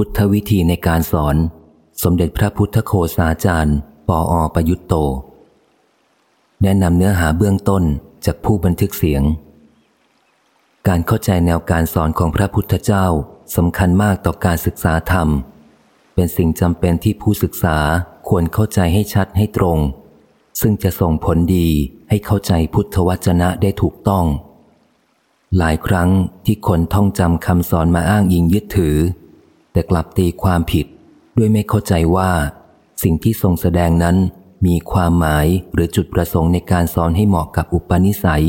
พุทธวิธีในการสอน สมเด็จพระพุทธโคสาจารย์ ปออประยุตโต แนะนำเนื้อหาเบื้องต้นจากผู้บันทึกเสียง การเข้าใจแนวการสอนของพระพุทธเจ้าสำคัญมากต่อการศึกษาธรรม เป็นสิ่งจำเป็นที่ผู้ศึกษาควรเข้าใจให้ชัดให้ตรง ซึ่งจะส่งผลดีให้เข้าใจพุทธวจนะได้ถูกต้อง หลายครั้งที่คนท่องจำคำสอนมาอ้างอิงยึดถือ แต่กลับตีความผิด ด้วยไม่เข้าใจว่า สิ่งที่ทรงแสดงนั้นมีความหมายหรือจุดประสงค์ในการสอนให้เหมาะกับอุปนิสัย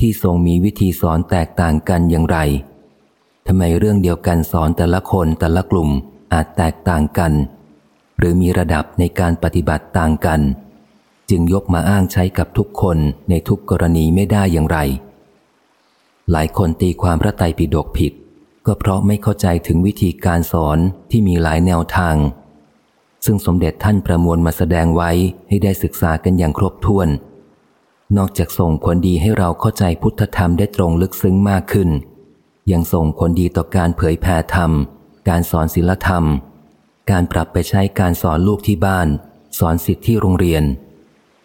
ที่ทรงมีวิธีสอนแตกต่างกันอย่างไรทำไมเรื่องเดียวกันสอนแต่ละคนแต่ละกลุ่มอาจแตกต่างกัน หรือมีระดับในการปฏิบัติต่างกัน จึงยกมาอ้างใช้กับทุกคนในทุกกรณีไม่ได้อย่างไร หลายคนตีความพระไตรปิฎกผิด ก็เพราะไม่เข้าใจถึงวิธีการสอนที่มีหลายแนวทาง ซึ่งสมเด็จท่านประมวลมาแสดงไว้ให้ได้ศึกษากันอย่างครบถ้วน นอกจากส่งผลดีให้เราเข้าใจพุทธธรรมได้ตรงลึกซึ้งมากขึ้น ยังส่งผลดีต่อการเผยแผ่ธรรม การสอนศีลธรรม การปรับไปใช้การสอนลูกที่บ้าน สอนสิทธิที่โรงเรียน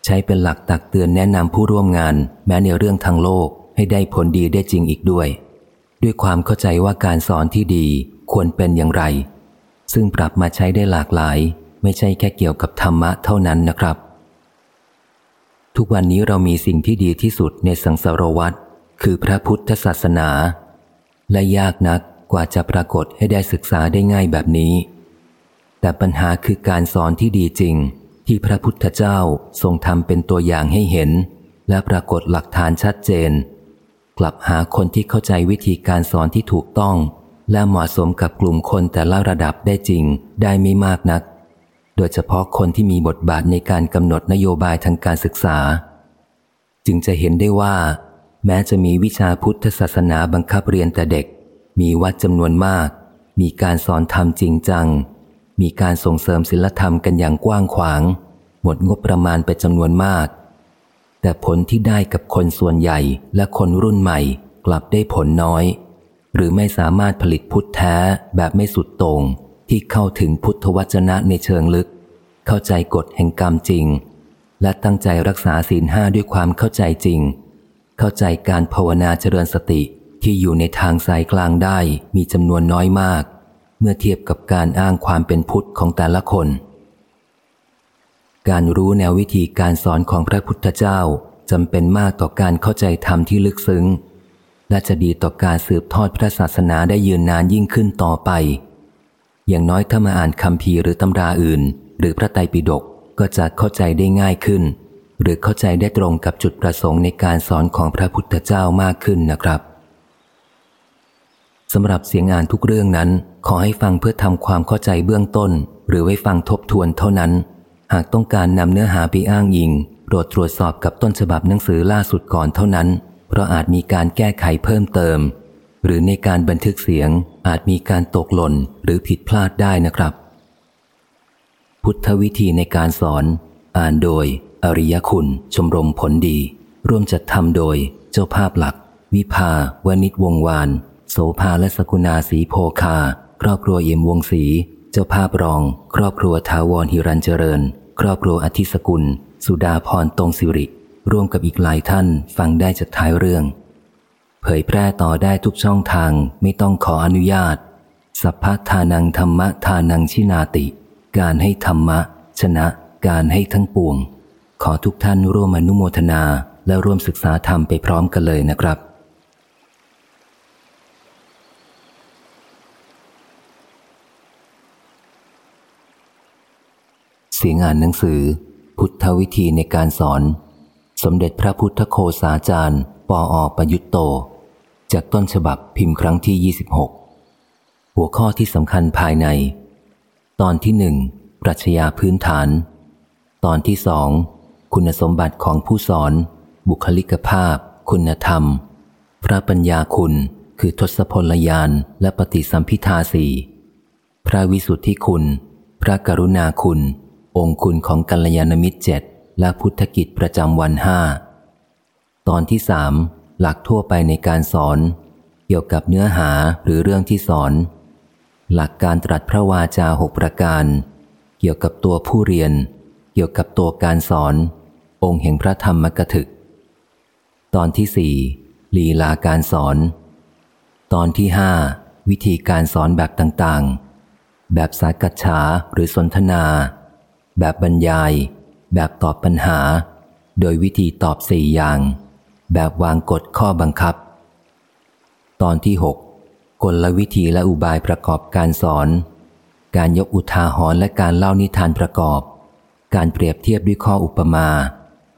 ใช้เป็นหลักตักเตือนแนะนำผู้ร่วมงาน แม้ในเรื่องทางโลกให้ได้ผลดีได้จริงอีกด้วย ด้วยความเข้าใจว่าการสอนที่ดีควรเป็นอย่างไร ซึ่งปรับมาใช้ได้หลากหลาย ไม่ใช่แค่เกี่ยวกับธรรมะเท่านั้นนะครับ ทุกวันนี้เรามีสิ่งที่ดีที่สุดในสังสารวัตรคือพระพุทธศาสนา และยากนักกว่าจะปรากฏให้ได้ศึกษาได้ง่ายแบบนี้ แต่ปัญหาคือการสอนที่ดีจริง ที่พระพุทธเจ้าทรงทำเป็นตัวอย่างให้เห็น และปรากฏหลักฐานชัดเจน กลับหาคนที่เข้าใจวิธีการสอนที่ถูกต้อง และเหมาะสมกับกลุ่มคนแต่ละระดับได้จริงได้ไม่มากนัก โดยเฉพาะคนที่มีบทบาทในการกำหนดนโยบายทางการศึกษา จึงจะเห็นได้ว่า แม้จะมีวิชาพุทธศาสนาบังคับเรียนแต่เด็ก มีวัดจำนวนมาก มีการสอนธรรมจริงจัง มีการส่งเสริมศิลธรรมกันอย่างกว้างขวาง หมดงบประมาณไปจำนวนมาก แต่ผลที่ได้กับคนส่วนใหญ่และคนรุ่นใหม่กลับได้ผลน้อย หรือไม่สามารถผลิตพุทธแท้แบบไม่สุดโต่งที่เข้าถึงพุทธวจนะในเชิงลึก เข้าใจกฎแห่งกรรมจริง และตั้งใจรักษาศีลห้าด้วยความเข้าใจจริง เข้าใจการภาวนาเจริญสติที่อยู่ในทางสายกลางได้มีจำนวนน้อยมาก เมื่อเทียบกับการอ้างความเป็นพุทธของแต่ละคน การรู้แนววิธีการสอนของพระพุทธเจ้าจำเป็นมากต่อการเข้าใจธรรมที่ลึกซึ้ง และจะดีต่อการสืบทอดพระศาสนาได้ยืนนานยิ่งขึ้นต่อไป อย่างน้อยถ้ามาอ่านคำพีหรือตำราอื่น หรือพระไตรปิฎกก็จะเข้าใจได้ง่ายขึ้น หรือเข้าใจได้ตรงกับจุดประสงค์ในการสอนของพระพุทธเจ้ามากขึ้นนะครับสำหรับเสียงอ่านทุกเรื่องนั้น ขอให้ฟังเพื่อทำความเข้าใจเบื้องต้น หรือไว้ฟังทบทวนเท่านั้น หากต้องการนำเนื้อหาไปอ้างอิงโปรดตรวจสอบกับต้นฉบับหนังสือล่าสุดก่อนเท่านั้น เพราะอาจมีการแก้ไขเพิ่มเติม หรือในการบันทึกเสียงอาจมีการตกหล่นหรือผิดพลาดได้นะครับ พุทธวิธีในการสอน อ่านโดย อริยคุณ ชมรมผลดี ร่วมจัดทำโดย เจ้าภาพหลัก วิภาวนิชวงวาน โสภาและสกุณาสีโพคา ครอบครัวเอี่ยมวงศรีเจ้าภาพรอง ครอบครัวทาวรฮิรันเจริญ ครอบครัวอธิสกุล สุดาพรตรงสิริ ร่วมกับอีกหลายท่านฟังได้จากท้ายเรื่อง เผยแพร่ต่อได้ทุกช่องทางไม่ต้องขออนุญาต สัพพทานังธรรมะทานังชินาติ การให้ธรรมะ ชนะ การให้ทั้งปวง ขอทุกท่านร่วมอนุโมทนาและร่วมศึกษาธรรมไปพร้อมกันเลยนะครับ เสียงอ่านหนังสือ พุทธวิธีในการสอน สมเด็จพระพุทธโคสาจารย์ ปออประยุตโต จากต้นฉบับพิมพ์ครั้งที่ 26 หัวข้อที่สำคัญภายใน ตอนที่หนึ่งปรัชญาพื้นฐาน ตอนที่สองคุณสมบัติของผู้สอน บุคลิกภาพ คุณธรรม พระปัญญาคุณคือทศพลยานและปฏิสัมพิทาสีพระวิสุทธิคุณ พระกรุณาคุณ องคุณของกัลยาณมิตรเจ็ดและพุทธกิจประจำวันห้าตอนที่สามหลักทั่วไปในการสอน เกี่ยวกับเนื้อหาหรือเรื่องที่สอน หลักการตรัสพระวาจาหกประการ เกี่ยวกับตัวผู้เรียน เกี่ยวกับตัวการสอน องค์แห่งพระธรรมกถึก ตอนที่สี่ลีลาการสอน ตอนที่ห้าวิธีการสอนแบบต่างๆ แบบสากัจฉาหรือสนทนา แบบบรรยาย แบบตอบปัญหา โดยวิธีตอบสี่อย่าง แบบวางกฎข้อบังคับ ตอนที่หกกลวิธีและอุบายประกอบการสอน การยกอุทาหรณ์และการเล่านิทานประกอบ การเปรียบเทียบด้วยข้ออุปมา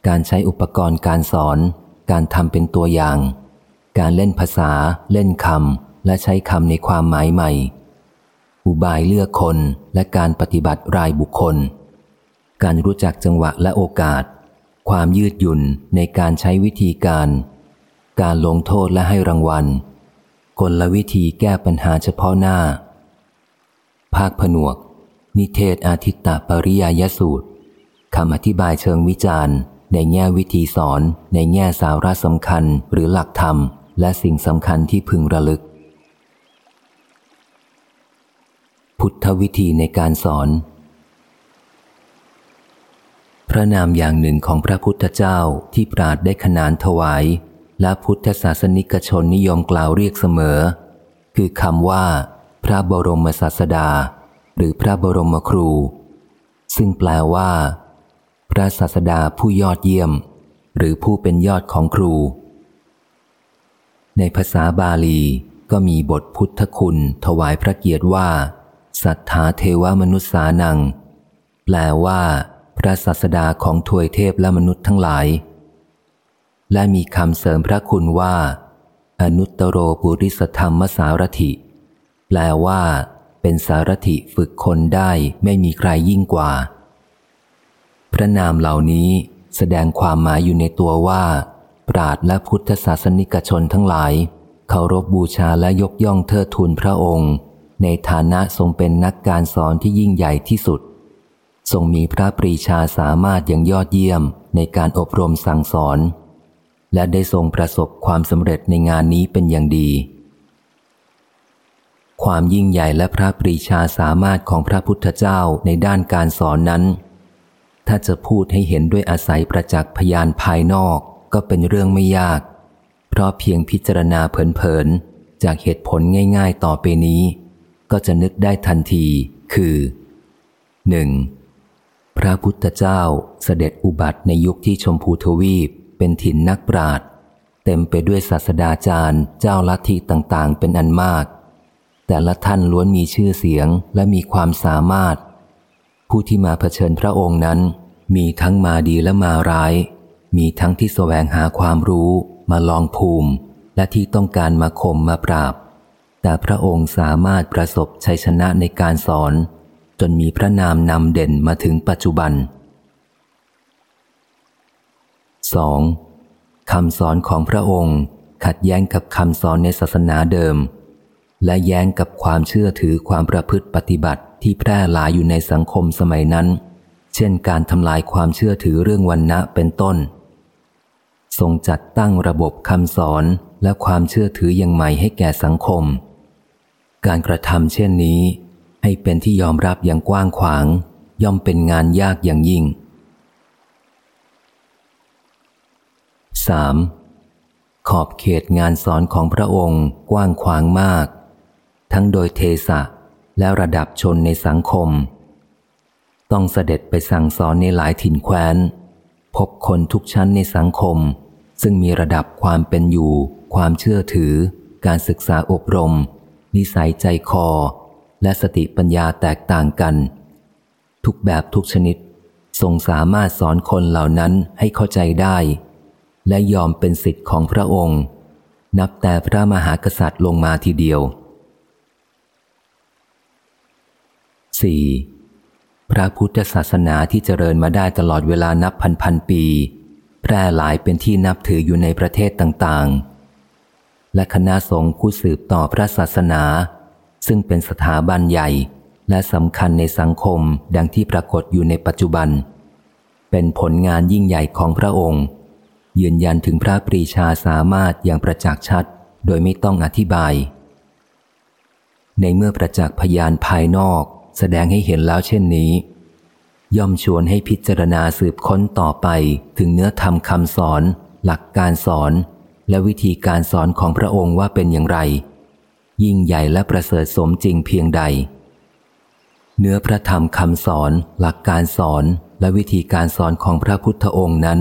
การใช้อุปกรณ์การสอน การทำเป็นตัวอย่าง การเล่นภาษา เล่นคำและใช้คำในความหมายใหม่อุบายเลือกคนและการปฏิบัติรายบุคคล การรู้จักจังหวะและโอกาส ความยืดหยุ่นในการใช้วิธีการ การลงโทษและให้รางวัล กลวิธีแก้ปัญหาเฉพาะหน้า ภาคผนวก นิเทศอาทิตตปริยายสูตรคำอธิบายเชิงวิจารณ์ ในแง่วิธีสอน ในแง่สาระสำคัญหรือหลักธรรม และสิ่งสำคัญที่พึงระลึก พุทธวิธีในการสอน พระนามอย่างหนึ่งของพระพุทธเจ้าที่ปราดได้ขนานถวาย และพุทธศาสนิกชนนิยมกล่าวเรียกเสมอ คือคำว่า พระบรมศาสดา หรือพระบรมครู ซึ่งแปลว่า พระศาสดาผู้ยอดเยี่ยม หรือผู้เป็นยอดของครู ในภาษาบาลีก็มีบทพุทธคุณถวายพระเกียรติว่า สัทธาเทวมนุษสานัง แปลว่า ระศาสดาของทวยเทพและมนุษย์ทั้งหลาย และมีคำเสริมพระคุณว่า อนุตตโรปุริสธรรมสารถิ แปลว่า เป็นสารถิฝึกคนได้ไม่มีใครยิ่งกว่า พระนามเหล่านี้แสดงความหมายอยู่ในตัวว่า ปราดและพุทธศาสนิกชนทั้งหลายเคารพบบูชาและยกย่องเทิดทูนพระองค์ ในฐานะทรงเป็นนักการสอนที่ยิ่งใหญ่ที่สุด ทรงมีพระปรีชาสามารถอย่างยอดเยี่ยมในการอบรมสั่งสอน และได้ทรงประสบความสำเร็จในงานนี้เป็นอย่างดี ความยิ่งใหญ่และพระปรีชาสามารถของพระพุทธเจ้าในด้านการสอนนั้น ถ้าจะพูดให้เห็นด้วยอาศัยประจักษ์พยานภายนอกก็เป็นเรื่องไม่ยาก เพราะเพียงพิจารณาเผินๆจากเหตุผลง่าย ๆ ต่อไปนี้ ก็จะนึกได้ทันที คือ 1. พระพุทธเจ้าเสด็จอุบัติในยุคที่ชมพูทวีปเป็นถิ่นนักปราชญ์เต็มไปด้วยศาสดาจารย์ เจ้าลัทธิต่างๆ เป็นอันมาก แต่ละท่านล้วนมีชื่อเสียงและมีความสามารถ ผู้ที่มาเผชิญพระองค์นั้น มีทั้งมาดีและมาร้าย มีทั้งที่แสวงหาความรู้ มาลองภูมิ และที่ต้องการมาข่มมาปราบ แต่พระองค์สามารถประสบชัยชนะในการสอน จนมีพระนามนำเด่นมาถึงปัจจุบัน 2. คำสอนของพระองค์ ขัดแย้งกับคำสอนในศาสนาเดิม และแย้งกับความเชื่อถือความประพฤติปฏิบัติที่แพร่หลายอยู่ในสังคมสมัยนั้น เช่นการทำลายความเชื่อถือเรื่องวันณะเป็นต้น ทรงจัดตั้งระบบคำสอนและความเชื่อถืออย่างใหม่ให้แก่สังคม การกระทำเช่นนี้ ให้เป็นที่ยอมรับอย่างกว้างขวาง ย่อมเป็นงานยากอย่างยิ่ง 3. ขอบเขตงานสอนของพระองค์กว้างขวางมาก ทั้งโดยเทสะและระดับชนในสังคม ต้องเสด็จไปสั่งสอนในหลายถิ่นแคว้น พบคนทุกชั้นในสังคม ซึ่งมีระดับความเป็นอยู่ ความเชื่อถือ การศึกษาอบรม นิสัยใจคอ และสติปัญญาแตกต่างกัน ทุกแบบทุกชนิดทรงสามารถสอนคนเหล่านั้นให้เข้าใจได้ และยอมเป็นสิทธิ์ของพระองค์ นับแต่พระมหากษัตริย์ลงมาทีเดียว 4. พระพุทธศาสนาที่เจริญมาได้ตลอดเวลานับพันพันปี แพร่หลายเป็นที่นับถืออยู่ในประเทศต่างๆ และคณะสงฆ์ผู้สืบต่อพระศาสนา ซึ่งเป็นสถาบันใหญ่ และสำคัญในสังคมดังที่ปรากฏอยู่ในปัจจุบัน เป็นผลงานยิ่งใหญ่ของพระองค์ ยืนยันถึงพระปรีชาสามารถอย่างประจักษ์ชัด โดยไม่ต้องอธิบาย ในเมื่อประจักษ์พยานภายนอก แสดงให้เห็นแล้วเช่นนี้ ย่อมชวนให้พิจารณาสืบค้นต่อไปถึงเนื้อธรรมคำสอน หลักการสอน และวิธีการสอนของพระองค์ว่าเป็นอย่างไร ยิ่งใหญ่และประเสริฐสมจริงเพียงใด เนื้อพระธรรมคำสอน หลักการสอนและวิธีการสอนของพระพุทธองค์นั้น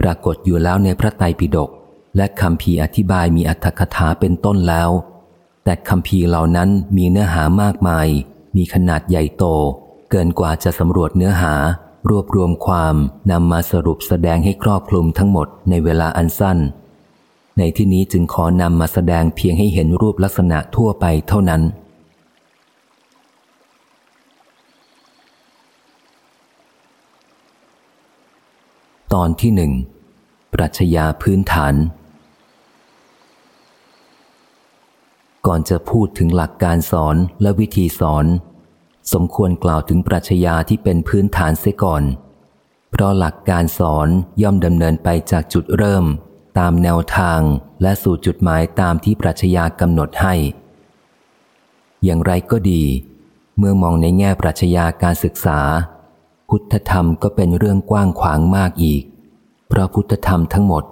ปรากฏอยู่แล้วในพระไตรปิฎกและคำพีอธิบายมีอัตถคถาเป็นต้นแล้ว แต่คำพีเหล่านั้นมีเนื้อหามากมาย มีขนาดใหญ่โต เกินกว่าจะสำรวจเนื้อหารวบรวมความนำมาสรุปแสดงให้ครอบคลุมทั้งหมดในเวลาอันสั้น ในที่นี้จึงขอนำมาแสดงเพียงให้เห็นรูปลักษณะทั่วไปเท่านั้น ตอนที่หนึ่งปรัชญาพื้นฐาน ก่อนจะพูดถึงหลักการสอนและวิธีสอน สมควรกล่าวถึงปรัชญาที่เป็นพื้นฐานเสียก่อน เพราะหลักการสอนย่อมดำเนินไปจากจุดเริ่ม ตามแนวทางและสู่จุดหมายตามที่ปรัชญากำหนดให้ อย่างไรก็ดี เมื่อมองในแง่ปรัชญาการศึกษา พุทธธรรมก็เป็นเรื่องกว้างขวางมากอีก เพราะพุทธธรรมทั้งหมด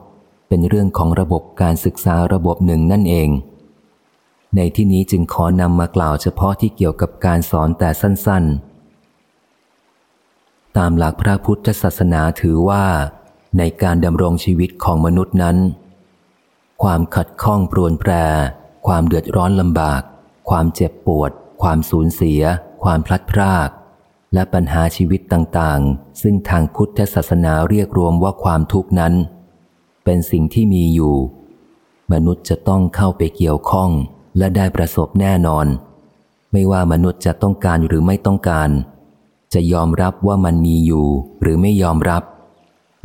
เป็นเรื่องของระบบการศึกษาระบบหนึ่งนั่นเอง ในที่นี้จึงขอนำมากล่าวเฉพาะที่เกี่ยวกับการสอนแต่สั้นๆ ตามหลักพระพุทธศาสนาถือว่า ในการดำรงชีวิตของมนุษย์นั้น ความขัดข้องปรวนแปร ความเดือดร้อนลำบาก ความเจ็บปวด ความสูญเสีย ความพลัดพราก และปัญหาชีวิตต่างๆ ซึ่งทางพุทธศาสนาเรียกรวมว่าความทุกข์นั้น เป็นสิ่งที่มีอยู่ มนุษย์จะต้องเข้าไปเกี่ยวข้องและได้ประสบแน่นอน ไม่ว่ามนุษย์จะต้องการหรือไม่ต้องการ จะยอมรับว่ามันมีอยู่หรือไม่ยอมรับ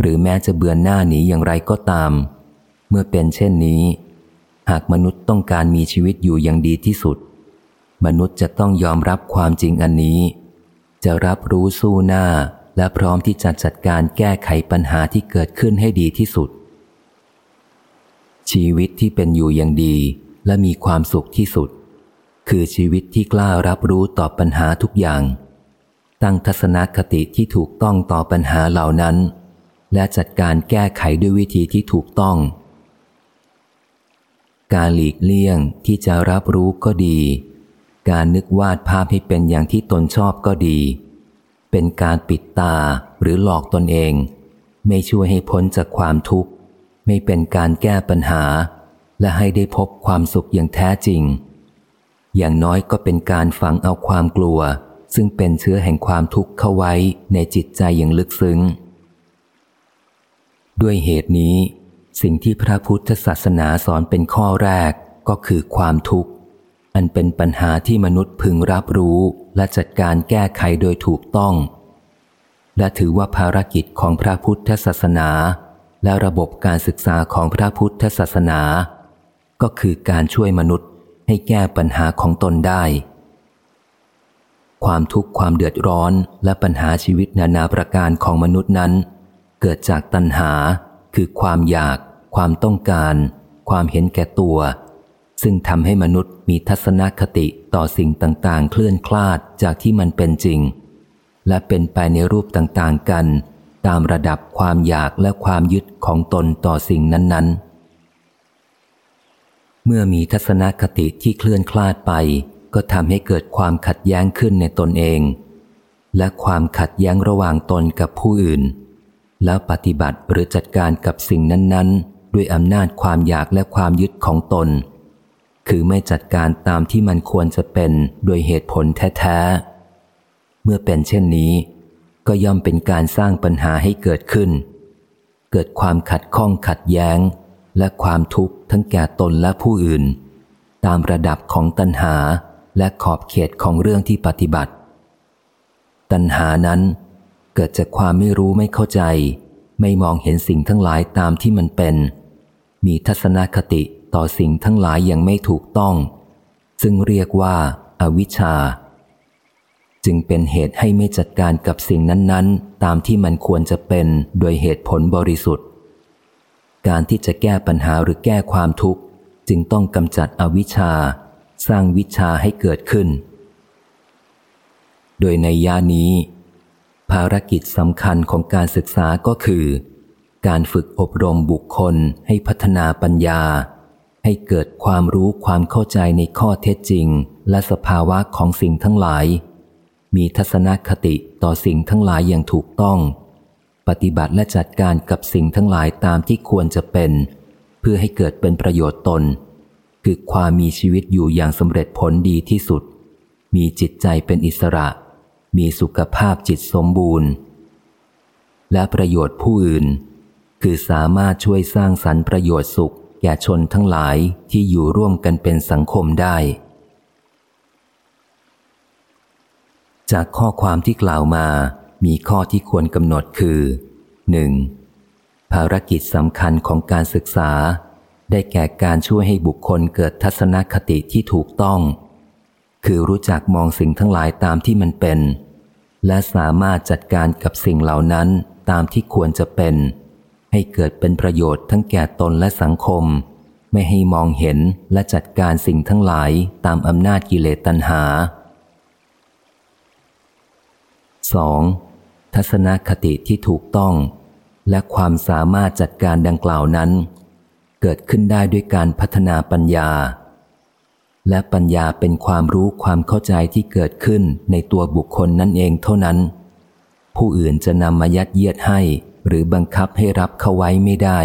หรือแม้จะเบือนหน้าหนีอย่างไรก็ตาม เมื่อเป็นเช่นนี้ หากมนุษย์ต้องการมีชีวิตอยู่อย่างดีที่สุด มนุษย์จะต้องยอมรับความจริงอันนี้ จะรับรู้สู้หน้าและพร้อมที่จะจัดการแก้ไขปัญหาที่เกิดขึ้นให้ดีที่สุด ชีวิตที่เป็นอยู่อย่างดีและมีความสุขที่สุด คือชีวิตที่กล้ารับรู้ต่อปัญหาทุกอย่าง ตั้งทัศนคติที่ถูกต้องต่อปัญหาเหล่านั้น และจัดการแก้ไขด้วยวิธีที่ถูกต้อง การหลีกเลี่ยงที่จะรับรู้ก็ดี การนึกวาดภาพให้เป็นอย่างที่ตนชอบก็ดี เป็นการปิดตาหรือหลอกตนเอง ไม่ช่วยให้พ้นจากความทุกข์ ไม่เป็นการแก้ปัญหา และให้ได้พบความสุขอย่างแท้จริง อย่างน้อยก็เป็นการฝังเอาความกลัว ซึ่งเป็นเชื้อแห่งความทุกข์เข้าไว้ในจิตใจอย่างลึกซึ้ง ด้วยเหตุนี้ สิ่งที่พระพุทธศาสนาสอนเป็นข้อแรกก็คือความทุกข์ อันเป็นปัญหาที่มนุษย์พึงรับรู้และจัดการแก้ไขโดยถูกต้อง และถือว่าภารกิจของพระพุทธศาสนา และระบบการศึกษาของพระพุทธศาสนา ก็คือการช่วยมนุษย์ให้แก้ปัญหาของตนได้ ความทุกข์ความเดือดร้อนและปัญหาชีวิตนานาประการของมนุษย์นั้น เกิดจากตัณหาคือความอยาก ความต้องการ ความเห็นแก่ตัว ซึ่งทำให้มนุษย์มีทัศนคติต่อสิ่งต่างๆ เคลื่อนคลาดจากที่มันเป็นจริง และเป็นไปในรูปต่างๆกัน ตามระดับความอยากและความยึดของตนต่อสิ่งนั้น ๆ เมื่อมีทัศนคติที่เคลื่อนคลาดไป ก็ทำให้เกิดความขัดแย้งขึ้นในตนเอง และความขัดแย้งระหว่างตนกับผู้อื่น แล้วปฏิบัติหรือจัดการกับสิ่งนั้น ๆ ด้วยอำนาจความอยากและความยึดของตน คือไม่จัดการตามที่มันควรจะเป็นโดยเหตุผลแท้ๆ เมื่อเป็นเช่นนี้ ก็ย่อมเป็นการสร้างปัญหาให้เกิดขึ้น เกิดความขัดข้องขัดแย้ง และความทุกข์ทั้งแก่ตนและผู้อื่น ตามระดับของตัณหาและขอบเขตของเรื่องที่ปฏิบัติ ตัณหานั้น เกิดจากความไม่รู้ไม่เข้าใจ ไม่มองเห็นสิ่งทั้งหลายตามที่มันเป็น มีทัศนคติต่อสิ่งทั้งหลายอย่างไม่ถูกต้อง ซึ่งเรียกว่าอาวิชชา จึงเป็นเหตุให้ไม่จัดการกับสิ่งนั้น ๆ ตามที่มันควรจะเป็นโดยเหตุผลบริสุทธิ์ การที่จะแก้ปัญหาหรือแก้ความทุกข์ จึงต้องกำจัดอวิชชา สร้างวิชาให้เกิดขึ้น โดยในยานี้ ภารกิจสำคัญของการศึกษาก็คือ การฝึกอบรมบุคคลให้พัฒนาปัญญา ให้เกิดความรู้ความเข้าใจในข้อเท็จจริง และสภาวะของสิ่งทั้งหลาย มีทัศนคติต่อสิ่งทั้งหลายอย่างถูกต้อง ปฏิบัติและจัดการกับสิ่งทั้งหลายตามที่ควรจะเป็น เพื่อให้เกิดเป็นประโยชน์ตน คือความมีชีวิตอยู่อย่างสำเร็จผลดีที่สุด มีจิตใจเป็นอิสระ มีสุขภาพจิตสมบูรณ์ และประโยชน์ผู้อื่น คือสามารถช่วยสร้างสรรค์ประโยชน์สุขแก่ชนทั้งหลายที่อยู่ร่วมกันเป็นสังคมได้ จากข้อความที่กล่าวมามีข้อที่ควรกำหนดคือ 1. ภารกิจสำคัญของการศึกษา ได้แก่การช่วยให้บุคคลเกิดทัศนคติที่ถูกต้อง คือรู้จักมองสิ่งทั้งหลายตามที่มันเป็น และสามารถจัดการกับสิ่งเหล่านั้นตามที่ควรจะเป็น ให้เกิดเป็นประโยชน์ทั้งแก่ตนและสังคม ไม่ให้มองเห็นและจัดการสิ่งทั้งหลายตามอำนาจกิเลสตัณหา 2. ทัศนคติที่ถูกต้อง และความสามารถจัดการดังกล่าวนั้น เกิดขึ้นได้ด้วยการพัฒนาปัญญา และปัญญาเป็นความรู้ความเข้าใจที่เกิดขึ้นในตัวบุคคลนั่นเองเท่านั้น ผู้อื่นจะนำมายัดเยียดให้หรือบังคับให้รับเข้าไว้ไม่ได้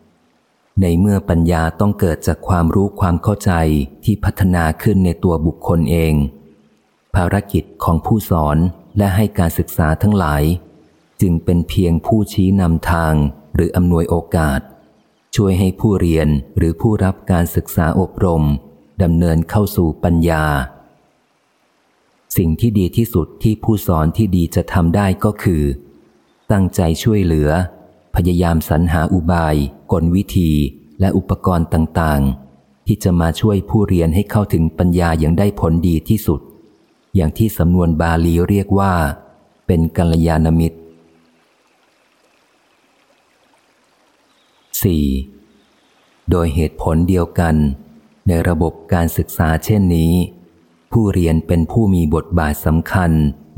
3. ในเมื่อปัญญาต้องเกิดจากความรู้ความเข้าใจที่พัฒนาขึ้นในตัวบุคคลเอง ภารกิจของผู้สอนและให้การศึกษาทั้งหลาย จึงเป็นเพียงผู้ชี้นำทางหรืออำนวยโอกาส ช่วยให้ผู้เรียนหรือผู้รับการศึกษาอบรมดำเนินเข้าสู่ปัญญา สิ่งที่ดีที่สุดที่ผู้สอนที่ดีจะทำได้ก็คือ ตั้งใจช่วยเหลือ พยายามสรรหาอุบาย กลวิธีและอุปกรณ์ต่างๆ ที่จะมาช่วยผู้เรียนให้เข้าถึงปัญญาอย่างได้ผลดีที่สุด อย่างที่สำนวนบาลีเรียกว่า เป็นกัลยาณมิตร 4. โดยเหตุผลเดียวกัน ในระบบการศึกษาเช่นนี้ ผู้เรียนเป็นผู้มีบทบาทสำคัญ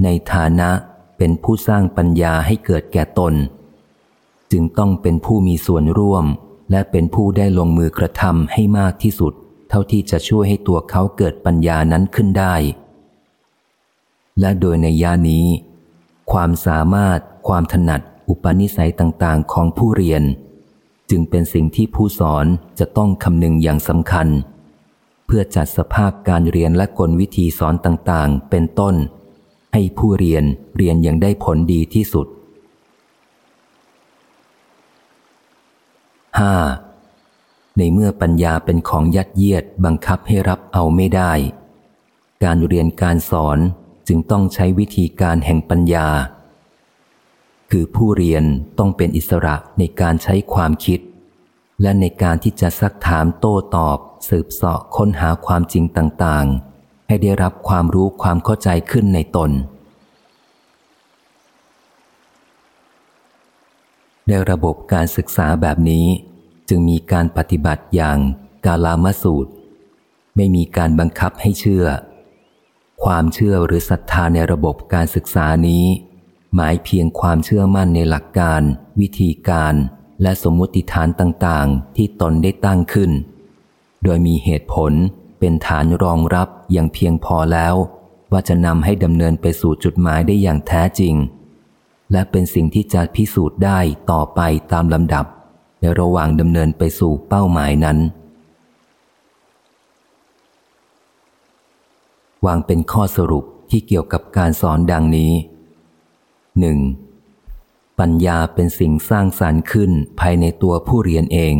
ในฐานะเป็นผู้สร้างปัญญาให้เกิดแก่ตน จึงต้องเป็นผู้มีส่วนร่วม และเป็นผู้ได้ลงมือกระทำให้มากที่สุด เท่าที่จะช่วยให้ตัวเขาเกิดปัญญานั้นขึ้นได้ และโดยในยานี้ ความสามารถความถนัดอุปนิสัยต่างๆ ของผู้เรียน จึงเป็นสิ่งที่ผู้สอนจะต้องคำนึงอย่างสำคัญ เพื่อจัดสภาพการเรียนและกลวิธีสอนต่างๆ เป็นต้น ให้ผู้เรียนเรียนอย่างได้ผลดีที่สุด 5. ในเมื่อปัญญาเป็นของยัดเยียดบังคับให้รับเอาไม่ได้ การเรียนการสอนจึงต้องใช้วิธีการแห่งปัญญา คือผู้เรียนต้องเป็นอิสระในการใช้ความคิด และในการที่จะซักถามโต้ตอบ สืบเสาะค้นหาความจริงต่างๆ ให้ได้รับความรู้ความเข้าใจขึ้นในตน ในระบบการศึกษาแบบนี้ จึงมีการปฏิบัติอย่างกาลามสูตร ไม่มีการบังคับให้เชื่อ ความเชื่อหรือศรัทธาในระบบการศึกษานี้ หมายเพียงความเชื่อมั่นในหลักการ วิธีการ และสมมติฐานต่างๆ ที่ตนได้ตั้งขึ้น โดยมีเหตุผลเป็นฐานรองรับอย่างเพียงพอแล้ว ว่าจะนำให้ดำเนินไปสู่จุดหมายได้อย่างแท้จริง และเป็นสิ่งที่จะพิสูจน์ได้ต่อไปตามลำดับ ในระหว่างดำเนินไปสู่เป้าหมายนั้น วางเป็นข้อสรุปที่เกี่ยวกับการสอนดังนี้ หนึ่งปัญญาเป็นสิ่งสร้างสารรค์ขึ้นภายในตัวผู้เรียนเอง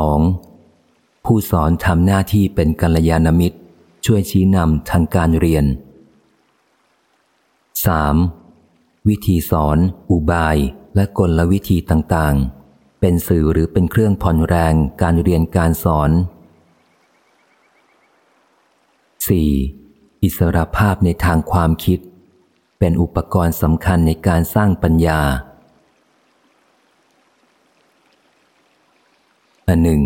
2. ผู้สอนทำหน้าที่เป็นกัลยาณมิตร ช่วยชี้นำทางการเรียน 3. วิธีสอน อุบาย และกลวิธีต่างๆ เป็นสื่อหรือเป็นเครื่องผ่อนแรงการเรียนการสอน 4. อิสรภาพในทางความคิด เป็นอุปกรณ์สำคัญในการสร้างปัญญาอันหนึ่ง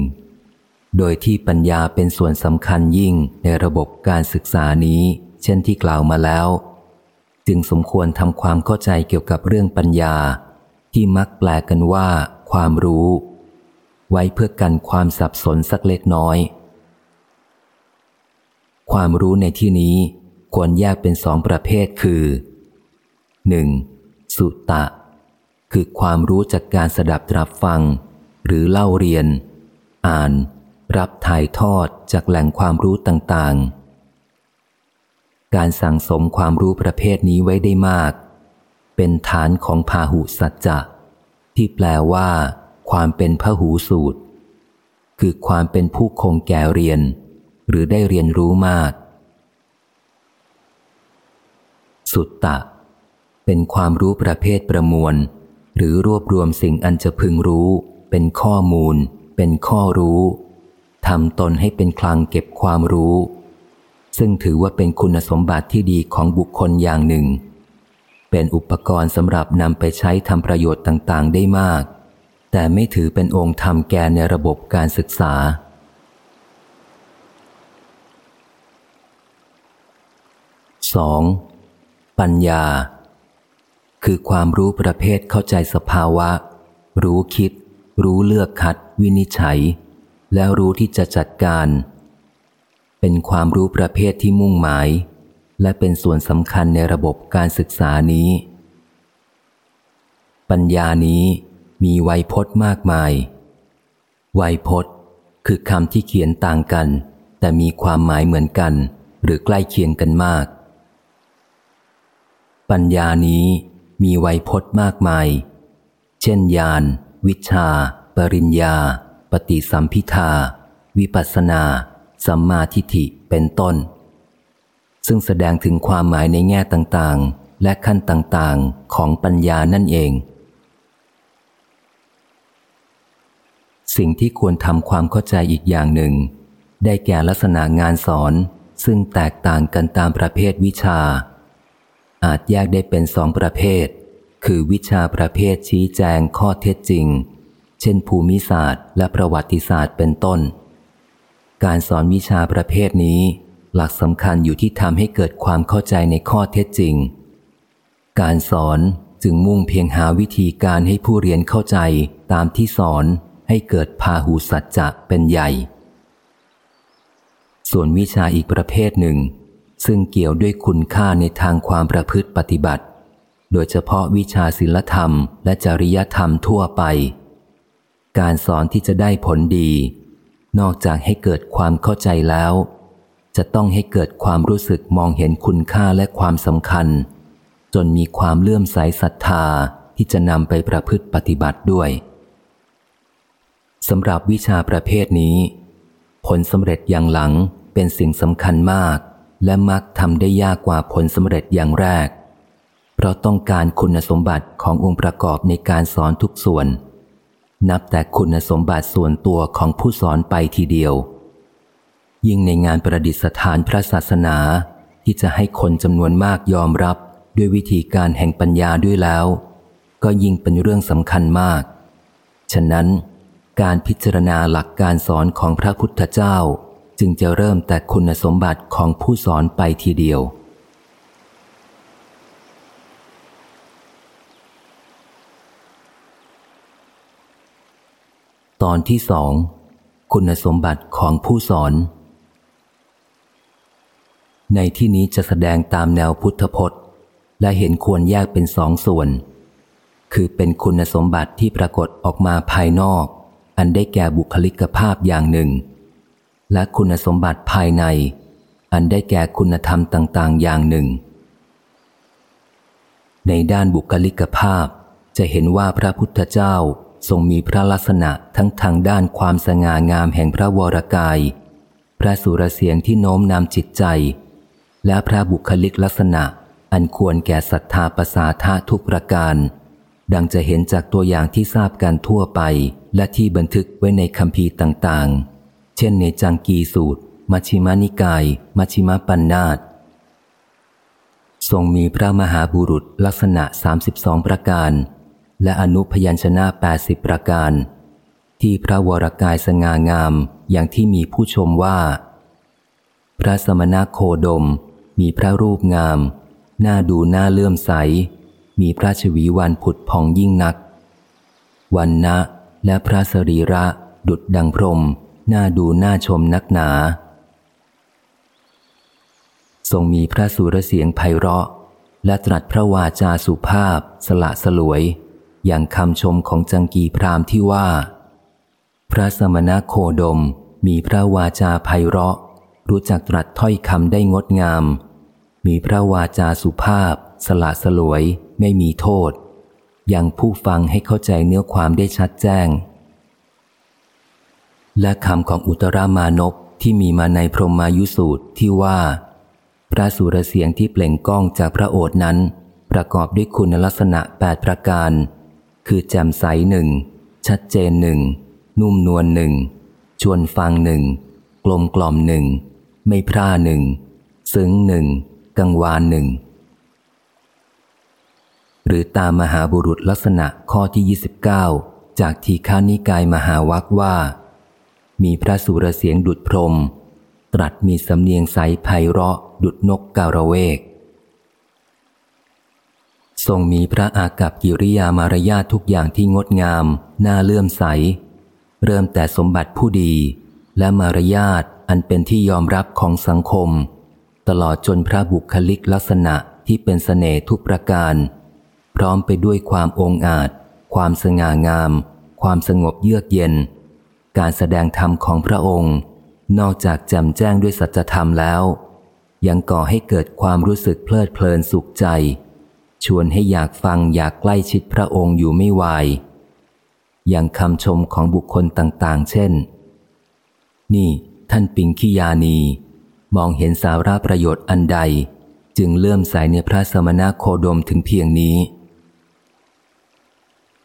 โดยที่ปัญญาเป็นส่วนสำคัญยิ่งในระบบการศึกษานี้ เช่นที่กล่าวมาแล้ว จึงสมควรทำความเข้าใจเกี่ยวกับเรื่องปัญญา ที่มักแปลกันว่า ความรู้ ไว้เพื่อกันความสับสนสักเล็กน้อย ความรู้ในที่นี้ควรแยกเป็นสองประเภทคือ 1. สุตะ คือความรู้จากการสดับตรับฟัง หรือเล่าเรียน อ่าน รับถ่ายทอดจากแหล่งความรู้ต่างๆ การสั่งสมความรู้ประเภทนี้ไว้ได้มาก เป็นฐานของพาหุสัจจะ ที่แปลว่า ความเป็นพหูสูตร คือความเป็นผู้คงแก่เรียน หรือได้เรียนรู้มาก สุตตะ เป็นความรู้ประเภทประมวล หรือรวบรวมสิ่งอันจะพึงรู้ เป็นข้อมูล เป็นข้อรู้ทำตนให้เป็นคลังเก็บความรู้ ซึ่งถือว่าเป็นคุณสมบัติที่ดีของบุคคลอย่างหนึ่ง เป็นอุปกรณ์สำหรับนำไปใช้ทำประโยชน์ต่างๆ ได้มาก แต่ไม่ถือเป็นองค์ธรรมแกนในระบบการศึกษา 2. ปัญญา คือความรู้ประเภทเข้าใจสภาวะ รู้คิด รู้เลือกคัด วินิจฉัย แล้วรู้ที่จะจัดการ เป็นความรู้ประเภทที่มุ่งหมาย และเป็นส่วนสำคัญในระบบการศึกษานี้ ปัญญานี้มีไวยพจน์มากมาย ไวยพจน์คือคำที่เขียนต่างกัน แต่มีความหมายเหมือนกัน หรือใกล้เคียงกันมาก ปัญญานี้มีไวยพจน์มากมาย เช่นญาณวิชา ปริญญา ปฏิสัมพิทา วิปัสนา สัมมาทิฏฐิเป็นต้น ซึ่งแสดงถึงความหมายในแง่ต่างๆ และขั้นต่างๆของปัญญานั่นเอง สิ่งที่ควรทำความเข้าใจอีกอย่างหนึ่ง ได้แก่ลักษณะงานสอนซึ่งแตกต่างกันตามประเภทวิชา อาจแยกได้เป็นสองประเภท คือวิชาประเภทชี้แจงข้อเท็จจริง เช่น ภูมิศาสตร์ และประวัติศาสตร์เป็นต้น การสอนวิชาประเภทนี้ หลักสำคัญอยู่ที่ทำให้เกิดความเข้าใจในข้อเท็จจริง การสอนจึงมุ่งเพียงหาวิธีการให้ผู้เรียนเข้าใจตามที่สอนให้เกิดพาหูสัจจะเป็นใหญ่ ส่วนวิชาอีกประเภทหนึ่ง ซึ่งเกี่ยวด้วยคุณค่าในทางความประพฤติปฏิบัติ โดยเฉพาะวิชาศิลธรรมและจริยธรรมทั่วไป การสอนที่จะได้ผลดี นอกจากให้เกิดความเข้าใจแล้ว จะต้องให้เกิดความรู้สึกมองเห็นคุณค่าและความสำคัญ จนมีความเลื่อมใสศรัทธาที่จะนำไปประพฤติปฏิบัติด้วยสำหรับวิชาประเภทนี้ ผลสำเร็จอย่างหลังเป็นสิ่งสำคัญมาก และมักทำได้ยากกว่าผลสำเร็จอย่างแรก เพราะต้องการคุณสมบัติขององค์ประกอบในการสอนทุกส่วน นับแต่คุณสมบัติส่วนตัวของผู้สอนไปทีเดียว ยิ่งในงานประดิษฐานพระศาสนาที่จะให้คนจำนวนมากยอมรับด้วยวิธีการแห่งปัญญาด้วยแล้ว ก็ยิ่งเป็นเรื่องสำคัญมาก ฉะนั้น การพิจารณาหลักการสอนของพระพุทธเจ้า จึงจะเริ่มแต่คุณสมบัติของผู้สอนไปทีเดียว ตอนที่สองคุณสมบัติของผู้สอน ในที่นี้จะแสดงตามแนวพุทธพจน์ และเห็นควรแยกเป็นสองส่วน คือเป็นคุณสมบัติที่ปรากฏออกมาภายนอก อันได้แก่บุคลิกภาพอย่างหนึ่ง และคุณสมบัติภายใน อันได้แก่คุณธรรมต่าง ๆ อย่างหนึ่ง ในด้านบุคลิกภาพจะเห็นว่าพระพุทธเจ้าทรงมีพระลักษณะทั้งทางด้านความสง่างามแห่งพระวรกาย พระสุรเสียงที่โน้มนำจิตใจ และพระบุคลิกลักษณะอันควรแก่ศรัทธาประสาทาทุกประการ ดังจะเห็นจากตัวอย่างที่ทราบกันทั่วไป และที่บันทึกไว้ในคำพีต่างๆ ช่นในจังกีสูตร มัชิมานิกาย มัชิมปัญนาตทรงมีพระมหาบุรุษลักษณะ 32 ประการ และอนุพยัญชนะ 80 ประการ ที่พระวรกายสง่างามอย่างที่มีผู้ชมว่า พระสมณโคดม มีพระรูปงามน่าดูน่าเลื่อมใส มีพระชวีวันผุดผ่องยิ่งนัก วันนะและพระสรีระดุดดังพรม น่าดูน่าชมนักหนา ทรงมีพระสุรเสียงไพเราะ และตรัสพระวาจาสุภาพ สละสลวย อย่างคำชมของจังกีพรามที่ว่า พระสมณโคดมมีพระวาจาไพเราะ รู้จักตรัสถ้อยคำได้งดงาม มีพระวาจาสุภาพ สละสลวยไม่มีโทษ ยังผู้ฟังให้เข้าใจเนื้อความได้ชัดแจ้ง และคำของอุตรามานพที่มีมาในพรหมายุสูตรที่ว่า พระสุรเสียงที่เปล่งก้องจากพระโอษนั้น ประกอบด้วยคุณลักษณะแปดประการ คือแจ่มใสหนึ่งชัดเจนหนึ่งนุ่มนวลหนึ่งชวนฟังหนึ่งกลมกล่อมหนึ่งไม่พร่าหนึ่งซึ้งหนึ่งกังวานหนึ่งหรือตามมหาบุรุษลักษณะข้อที่ 29 จากทีฆานิกายมหาวักว่า มีพระสุรเสียงดุดพรม ตรัสมีสำเนียงใสไพเราะดุดนกการะเวก ทรงมีพระอากับกิริยามารยาททุกอย่างที่งดงาม น่าเลื่อมใส เริ่มแต่สมบัติผู้ดี และมารยาทอันเป็นที่ยอมรับของสังคม ตลอดจนพระบุคลิกลักษณะที่เป็นสเสน่ห์ทุกประการ พร้อมไปด้วยความองอาจ ความสง่างาม ความสงบเยือกเย็น การแสดงธรรมของพระองค์ นอกจากแจ่มแจ้งด้วยสัจธรรมแล้ว ยังก่อให้เกิดความรู้สึกเพลิดเพลินสุขใจ ชวนให้อยากฟังอยากใกล้ชิดพระองค์อยู่ไม่ไหวอย่างคำชมของบุคคลต่างๆ เช่น นี่ ท่านปิงคิยานี มองเห็นสาระประโยชน์อันใด จึงเลื่อมใสในพระสมณโคดมถึงเพียงนี้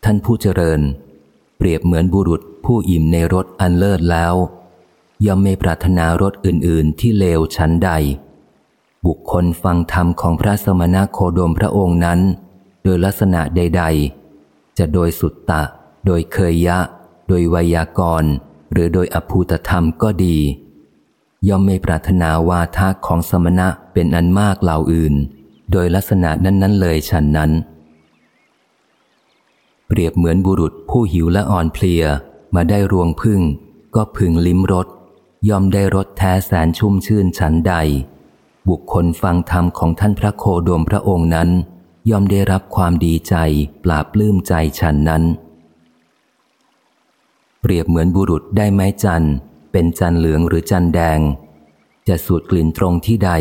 ท่านผู้เจริญ เปรียบเหมือนบุรุษ ผู้อิ่มในรถอันเลิศแล้ว ย่อมไม่ปรารถนารถอื่น ๆ ที่เลวชั้นใด บุคคลฟังธรรมของพระสมณโคดมพระองค์นั้น โดยลักษณะใด ๆ จะโดยสุตตะ โดยเคยยะ โดยวยากรณ์ หรือโดยอภูตธรรมก็ดี ย่อมไม่ปรารถนาวาทะของสมณะเป็นอันมากเหล่าอื่น โดยลักษณะนั้น ๆ เลยฉันนั้นเปรียบเหมือนบุรุษผู้หิวและอ่อนเพลีย มาได้รวงพึ่ง ก็พึงลิ้มรสย่อมได้รสแท้แสนชุ่มชื่นฉันใด บุคคลฟังธรรมของท่านพระโคดมพระองค์นั้น ย่อมได้รับความดีใจปราบลื้มใจฉันนั้น เปรียบเหมือนบุรุษได้ไม้จันเป็นจันเหลืองหรือจันแดง จะสูดกลิ่นตรงที่ใด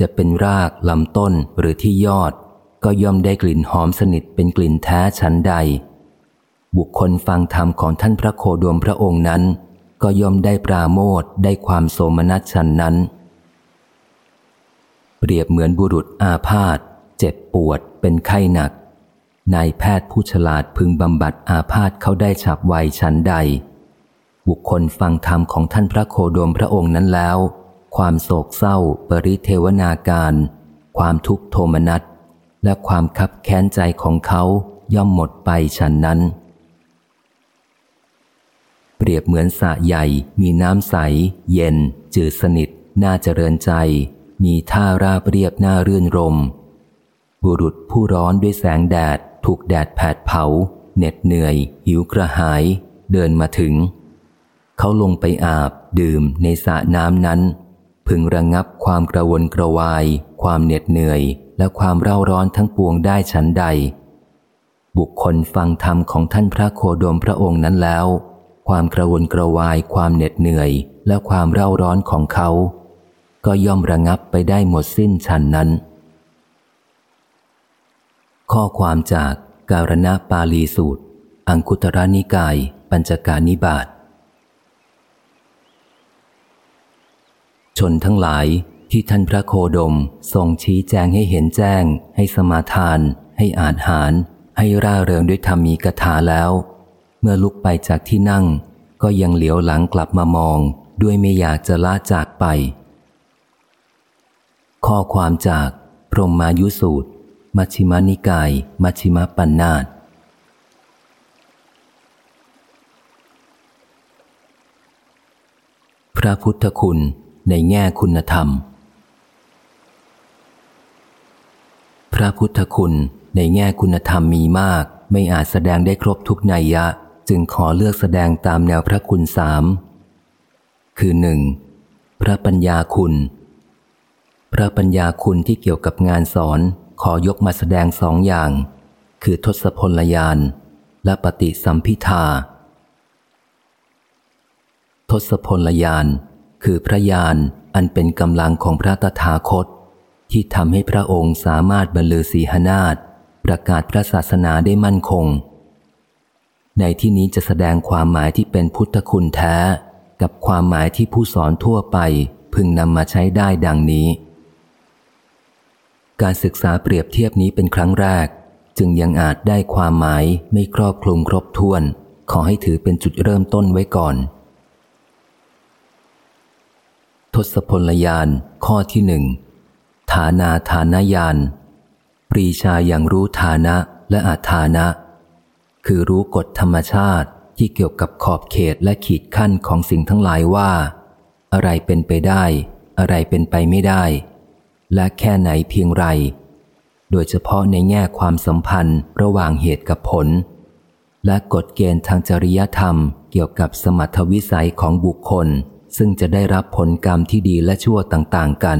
จะเป็นรากลำต้นหรือที่ยอด ก็ย่อมได้กลิ่นหอมสนิทเป็นกลิ่นแท้ฉันใด บุคคลฟังธรรมของท่านพระโคดมพระองค์นั้น ก็ย่อมได้ปราโมทได้ความโสมนัสฉันนั้น เปรียบเหมือนบุรุษอาพาธเจ็บปวดเป็นไข้หนักนายแพทย์ผู้ฉลาดพึงบำบัดอาพาธเขาได้ฉับไวฉันใด บุคคลฟังธรรมของท่านพระโคดมพระองค์นั้นแล้ว ความโศกเศร้า ปริเทวนาการ ความทุกโทมนัสและความคับแค้นใจของเขาย่อมหมดไปฉันนั้น เปรียบเหมือนสระใหญ่ มีน้ำใส เย็น จืดสนิท น่าเจริญใจ มีท่าราบเรียบน่ารื่นรม บุรุษผู้ร้อนด้วยแสงแดด ถูกแดดแผดเผา เหน็ดเหนื่อย หิวกระหาย เดินมาถึง เขาลงไปอาบ ดื่มในสระน้ำนั้น พึงระงงับความกระวนกระวาย ความเหน็ดเหนื่อย และความเร่าร้อนทั้งปวงได้ฉันใด บุคคลฟังธรรมของท่านพระโคดมพระองค์นั้นแล้ว ความกระวนกระวาย ความเหน็ดเหนื่อย และความเร่าร้อนของเขา ก็ย่อมระงับไปได้หมดสิ้นฉันนั้น ข้อความจากการณปาลีสูตร อังคุตระนิกาย ปัญจการนิบาตชนทั้งหลายที่ท่านพระโคดมทรงชี้แจงให้เห็นแจ้ง ให้สมาทาน ให้อาจหาร ให้ร่าเริงด้วยธรรมีกถาแล้ว เมื่อลุกไปจากที่นั่ง ก็ยังเหลียวหลังกลับมามอง ด้วยไม่อยากจะละจากไป ข้อความจาก พรหมายุสูตร มัชิมานิกาย มัชิมปัญนาตพระพุทธคุณในแง่คุณธรรม พระพุทธคุณในแง่คุณธรรมมีมาก ไม่อาจแสดงได้ครบทุกนัยยะ จึงขอเลือกแสดงตามแนวพระคุณสามคือหนึ่งพระปัญญาคุณ พระปัญญาคุณที่เกี่ยวกับงานสอนขอยกมาแสดงสองอย่าง คือทศพลยาน และปฏิสัมพิทาทศพลยานคือพระยานอันเป็นกำลังของพระตถาคต ที่ทำให้พระองค์สามารถบรรลือศีหนาฏประกาศพระศาสนาได้มั่นคง ในที่นี้จะแสดงความหมายที่เป็นพุทธคุณแท้ กับความหมายที่ผู้สอนทั่วไปพึงนำมาใช้ได้ดังนี้ การศึกษาเปรียบเทียบนี้เป็นครั้งแรก จึงยังอาจได้ความหมายไม่ครอบคลุมครบถ้วน ขอให้ถือเป็นจุดเริ่มต้นไว้ก่อน ทศพลยานข้อที่หนึ่งฐานาฐานายาน ปรีชาอย่างรู้ฐานะและอาฐานะ คือรู้กฎธรรมชาติที่เกี่ยวกับขอบเขตและขีดขั้นของสิ่งทั้งหลายว่า อะไรเป็นไปได้ อะไรเป็นไปไม่ได้ และแค่ไหนเพียงไร โดยเฉพาะในแง่ความสัมพันธ์ระหว่างเหตุกับผล และกฎเกณฑ์ทางจริยธรรมเกี่ยวกับสมรรถวิสัยของบุคคล ซึ่งจะได้รับผลกรรมที่ดีและชั่วต่างๆกัน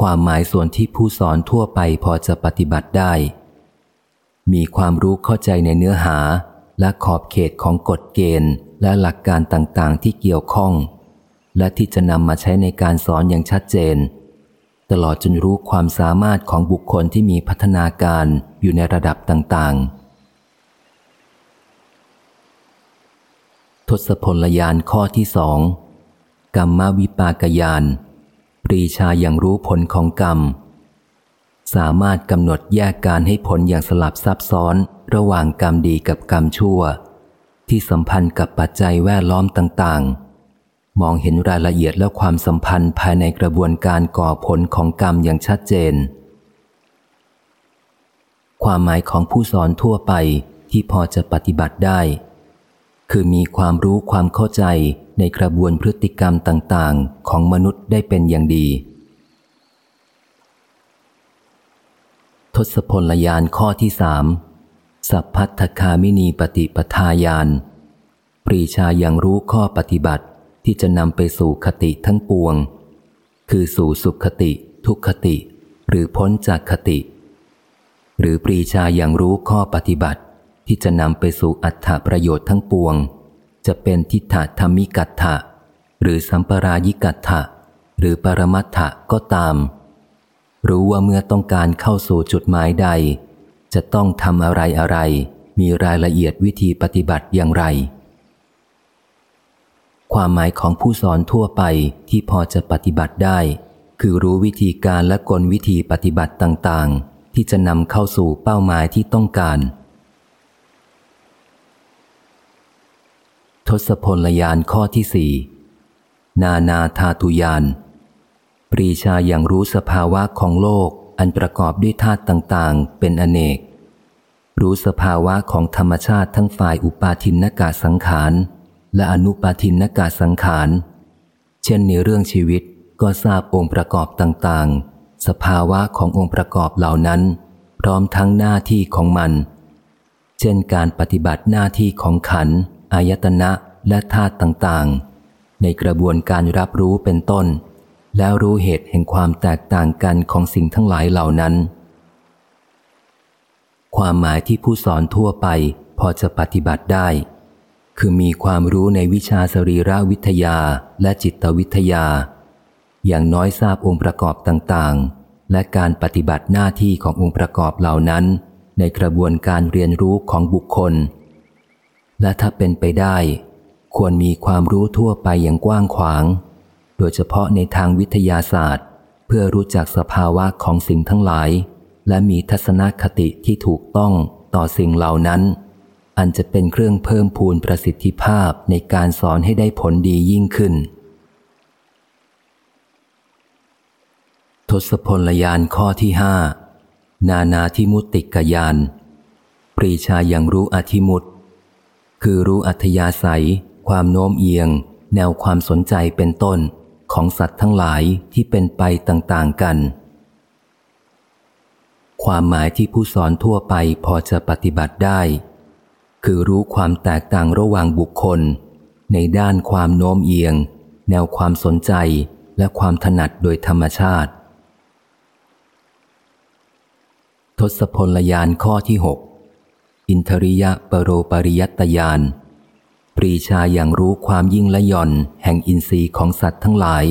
ความหมายส่วนที่ผู้สอนทั่วไปพอจะปฏิบัติได้ มีความรู้เข้าใจในเนื้อหา และขอบเขตของกฎเกณฑ์ และหลักการต่างๆ ที่เกี่ยวข้อง และที่จะนำมาใช้ในการสอนอย่างชัดเจน ตลอดจนรู้ความสามารถของบุคคลที่มีพัฒนาการอยู่ในระดับต่างๆ ทศพลยานข้อที่สองกรรมวิปากยาน ปรีชาอย่างรู้ผลของกรรม สามารถกำหนดแยกการให้ผลอย่างสลับซับซ้อน ระหว่างกรรมดีกับกรรมชั่ว ที่สัมพันธ์กับปัจจัยแวดล้อมต่าง ๆ มองเห็นรายละเอียดและความสัมพันธ์ภายในกระบวนการก่อผลของกรรมอย่างชัดเจน ความหมายของผู้สอนทั่วไปที่พอจะปฏิบัติได้ คือมีความรู้ความเข้าใจในกระบวนพฤติกรรมต่าง ๆ ของมนุษย์ได้เป็นอย่างดี ทศพลยานข้อที่สามสัพพัทธคามินีปฏิปทายาน ปรีชาอย่างรู้ข้อปฏิบัติที่จะนำไปสู่คติทั้งปวง คือสู่สุขคติ ทุกขติ หรือพ้นจากคติ หรือปรีชาอย่างรู้ข้อปฏิบัติที่จะนำไปสู่อัตถประโยชน์ทั้งปวง จะเป็นทิฏฐธรรมิกัตถะหรือสัมปรายิกัตถะหรือปรมัตถะก็ตาม รู้ว่าเมื่อต้องการเข้าสู่จุดหมายใด จะต้องทำอะไรอะไร มีรายละเอียดวิธีปฏิบัติอย่างไร ความหมายของผู้สอนทั่วไปที่พอจะปฏิบัติได้ คือรู้วิธีการและกลวิธีปฏิบัติต่างๆ ที่จะนำเข้าสู่เป้าหมายที่ต้องการ ทศพลยานข้อที่สี่นานาธาตุยาน ปรีชาอย่างรู้สภาวะของโลกอันประกอบด้วยธาตุต่างๆ เป็นอเนก รู้สภาวะของธรรมชาติทั้งฝ่ายอุปาทินนกาสังขาร และอนุปาทินนกาสังขาร เช่นในเรื่องชีวิตก็ทราบองค์ประกอบต่างๆ สภาวะขององค์ประกอบเหล่านั้น พร้อมทั้งหน้าที่ของมัน เช่นการปฏิบัติหน้าที่ของขัน อายตนะและธาตุต่างๆ ในกระบวนการรับรู้เป็นต้น แล้วรู้เหตุแห่งความแตกต่างกันของสิ่งทั้งหลายเหล่านั้น ความหมายที่ผู้สอนทั่วไปพอจะปฏิบัติได้ คือมีความรู้ในวิชาสรีระวิทยาและจิตวิทยา อย่างน้อยทราบองค์ประกอบต่างๆ และการปฏิบัติหน้าที่ขององค์ประกอบเหล่านั้น ในกระบวนการเรียนรู้ของบุคคล และถ้าเป็นไปได้ ควรมีความรู้ทั่วไปอย่างกว้างขวาง โดยเฉพาะในทางวิทยาศาสตร์ เพื่อรู้จักสภาวะของสิ่งทั้งหลาย และมีทัศนคติที่ถูกต้องต่อสิ่งเหล่านั้น อันจะเป็นเครื่องเพิ่มพูนประสิทธิภาพในการสอนให้ได้ผลดียิ่งขึ้น ทศพลยานข้อที่ห้านานาทิมุติกยาน ปรีชาอย่างรู้อธิมุตคือรู้อัธยาศัย ความโน้มเอียง แนวความสนใจเป็นต้น ของสัตว์ทั้งหลายที่เป็นไปต่างๆกัน ความหมายที่ผู้สอนทั่วไปพอจะปฏิบัติได้ คือรู้ความแตกต่างระหว่างบุคคล ในด้านความโน้มเอียง แนวความสนใจและความถนัดโดยธรรมชาติ ทศพลยานข้อที่หกอินทริยะปรโรปริยัตยาน ปรีชาอย่างรู้ความยิ่งและหย่อนแห่งอินทรีย์ของสัตว์ทั้งหลาย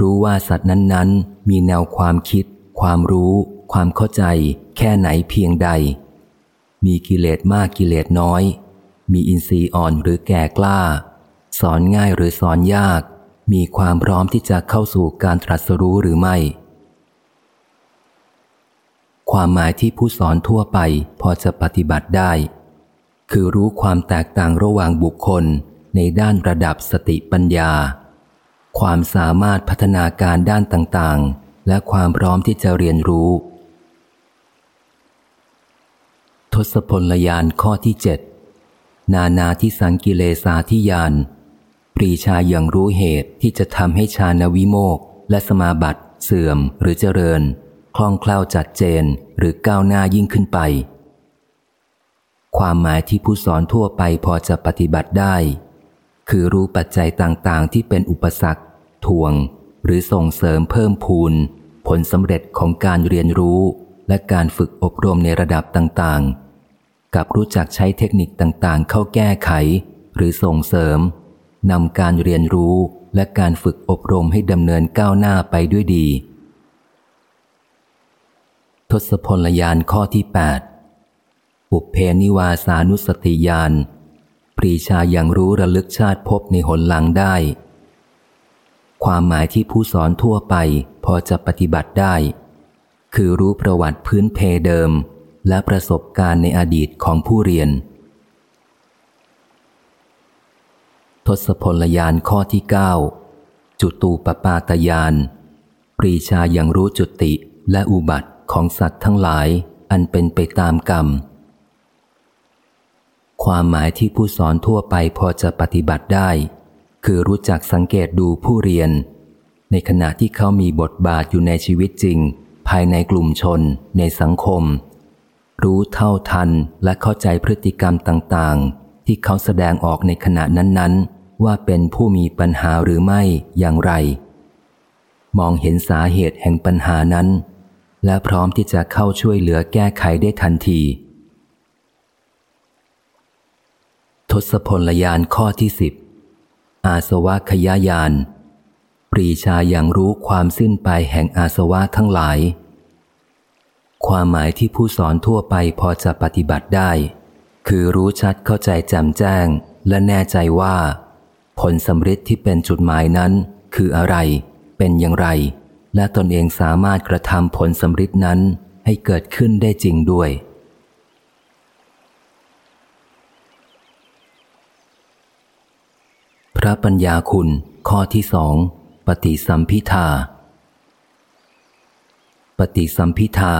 รู้ว่าสัตว์นั้นๆ มีแนวความคิด ความรู้ ความเข้าใจ แค่ไหนเพียงใด มีกิเลสมากกิเลสน้อย มีอินทรีย์อ่อนหรือแก่กล้า สอนง่ายหรือสอนยาก มีความพร้อมที่จะเข้าสู่การตรัสรู้หรือไม่ ความหมายที่ผู้สอนทั่วไปพอจะปฏิบัติได้ คือรู้ความแตกต่างระหว่างบุคคลในด้านระดับสติปัญญา ความสามารถพัฒนาการด้านต่างๆ และความพร้อมที่จะเรียนรู้ ทศพลยานข้อที่เจ็ดนานาที่สังกิเลสาทิยาน ปรีชาอย่างรู้เหตุที่จะทำให้ชาณวิโมกและสมาบัติ เสื่อมหรือเจริญ คล่องแคล่วจัดเจนหรือก้าวหน้ายิ่งขึ้นไป ความหมายที่ผู้สอนทั่วไปพอจะปฏิบัติได้ คือรู้ปัจจัยต่างๆ ที่เป็นอุปสรรคทวง หรือส่งเสริมเพิ่มพูน ผลสำเร็จของการเรียนรู้ และการฝึกอบรมในระดับต่างๆ กับรู้จักใช้เทคนิคต่างๆ เข้าแก้ไข หรือส่งเสริมนำการเรียนรู้และการฝึกอบรมให้ดำเนินก้าวหน้าไปด้วยดี ทศพลยานข้อที่ 8 ปุเพนิวาสานุสติยานปรีชาอย่างรู้ระลึกชาติพบในหนหลังได้ ความหมายที่ผู้สอนทั่วไปพอจะปฏิบัติได้ คือรู้ประวัติพื้นเพเดิม และประสบการณ์ในอดีตของผู้เรียน ทศพลยานข้อที่เก้าจุตูปปาตยาน ปรีชาอย่างรู้จุติและอุบัติของสัตว์ทั้งหลายอันเป็นไปตามกรรม ความหมายที่ผู้สอนทั่วไปพอจะปฏิบัติได้ คือรู้จักสังเกตดูผู้เรียน ในขณะที่เขามีบทบาทอยู่ในชีวิตจริง ภายในกลุ่มชน ในสังคม รู้เท่าทันและเข้าใจพฤติกรรมต่างๆ ที่เขาแสดงออกในขณะนั้นๆ ว่าเป็นผู้มีปัญหาหรือไม่อย่างไร มองเห็นสาเหตุแห่งปัญหานั้น และพร้อมที่จะเข้าช่วยเหลือแก้ไขได้ทันทีท ศพลยานข้อที่สิบอาสวะขยายาน ปรีชาอย่างรู้ความสิ้นไปแห่งอาสวะทั้งหลาย ความหมายที่ผู้สอนทั่วไปพอจะปฏิบัติได้ คือรู้ชัดเข้าใจแจ่มแจ้ง และแน่ใจว่า ผลสำริดที่เป็นจุดหมายนั้น คืออะไร เป็นอย่างไร และตนเองสามารถกระทำผลสำริดนั้นให้เกิดขึ้นได้จริงด้วยพ ระปัญญาคุณ ข้อที่สอง ปฏิสัมพิทาปฏิสัมพิทา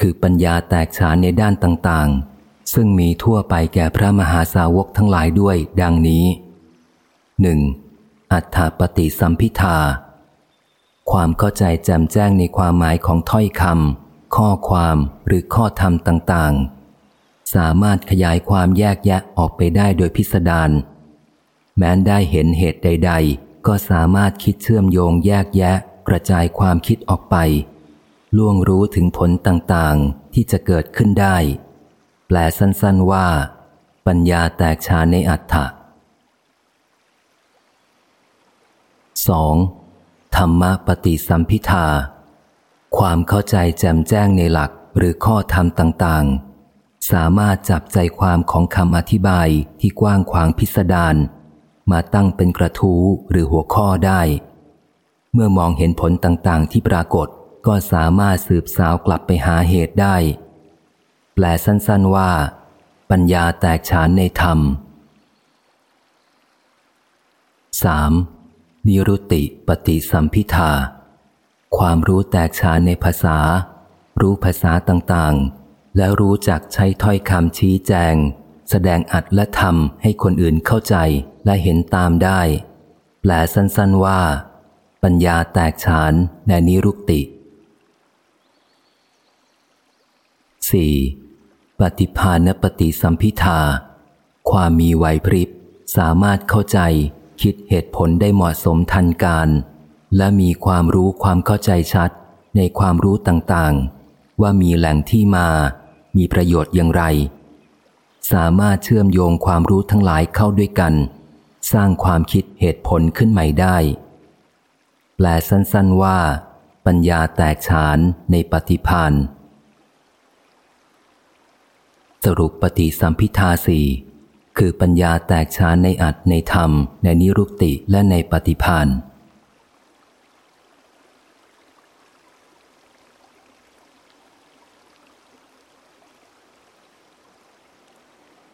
คือปัญญาแตกฉานในด้านต่างๆ ซึ่งมีทั่วไปแก่พระมหาสาวกทั้งหลายด้วย ดังนี้หนึ่งอัฏฐปฏิสัมพิทาความเข้าใจแจ่มแจ้งในความหมายของถ้อยคำข้อความหรือข้อธรรมต่างๆ สามารถขยายความแยกแยะออกไปได้โดยพิสดาร แม้นได้เห็นเหตุใด ๆ ก็สามารถคิดเชื่อมโยงแยกแยะ กระจายความคิดออกไป ล่วงรู้ถึงผลต่างๆ ที่จะเกิดขึ้นได้ แปลสั้นๆว่า ปัญญาแตกฉานในอัตถะ 2. ธรรมปฏิสัมพิทา ความเข้าใจแจ่มแจ้งในหลักหรือข้อธรรมต่างๆ สามารถจับใจความของคำอธิบายที่กว้างขวางพิสดาร มาตั้งเป็นกระทู้หรือหัวข้อได้ เมื่อมองเห็นผลต่างๆ ที่ปรากฏก็สามารถสืบสาวกลับไปหาเหตุได้ แปลสั้นๆว่า ปัญญาแตกฉานในธรรม 3. นิรุติปฏิสัมพิทาความรู้แตกฉานในภาษา รู้ภาษาต่างๆ และรู้จักใช้ถ้อยคำชี้แจง แสดงอัดและทำให้คนอื่นเข้าใจและเห็นตามได้ แปลสั้นๆว่า ปัญญาแตกฉานในนิรุกติ 4. ปฏิภาณปฏิสัมพิทา ความมีไหวพริบ สามารถเข้าใจคิดเหตุผลได้เหมาะสมทันการ และมีความรู้ความเข้าใจชัด ในความรู้ต่างๆ ว่ามีแหล่งที่มา มีประโยชน์อย่างไร สามารถเชื่อมโยงความรู้ทั้งหลายเข้าด้วยกัน สร้างความคิดเหตุผลขึ้นใหม่ได้ แปลสั้นๆว่า ปัญญาแตกฉานในปฏิพานสรุปปฏิสัมพิทาสี่คือปัญญาแตกฉานในอัตในธรรม ในนิรุปติและในปฏิพาน์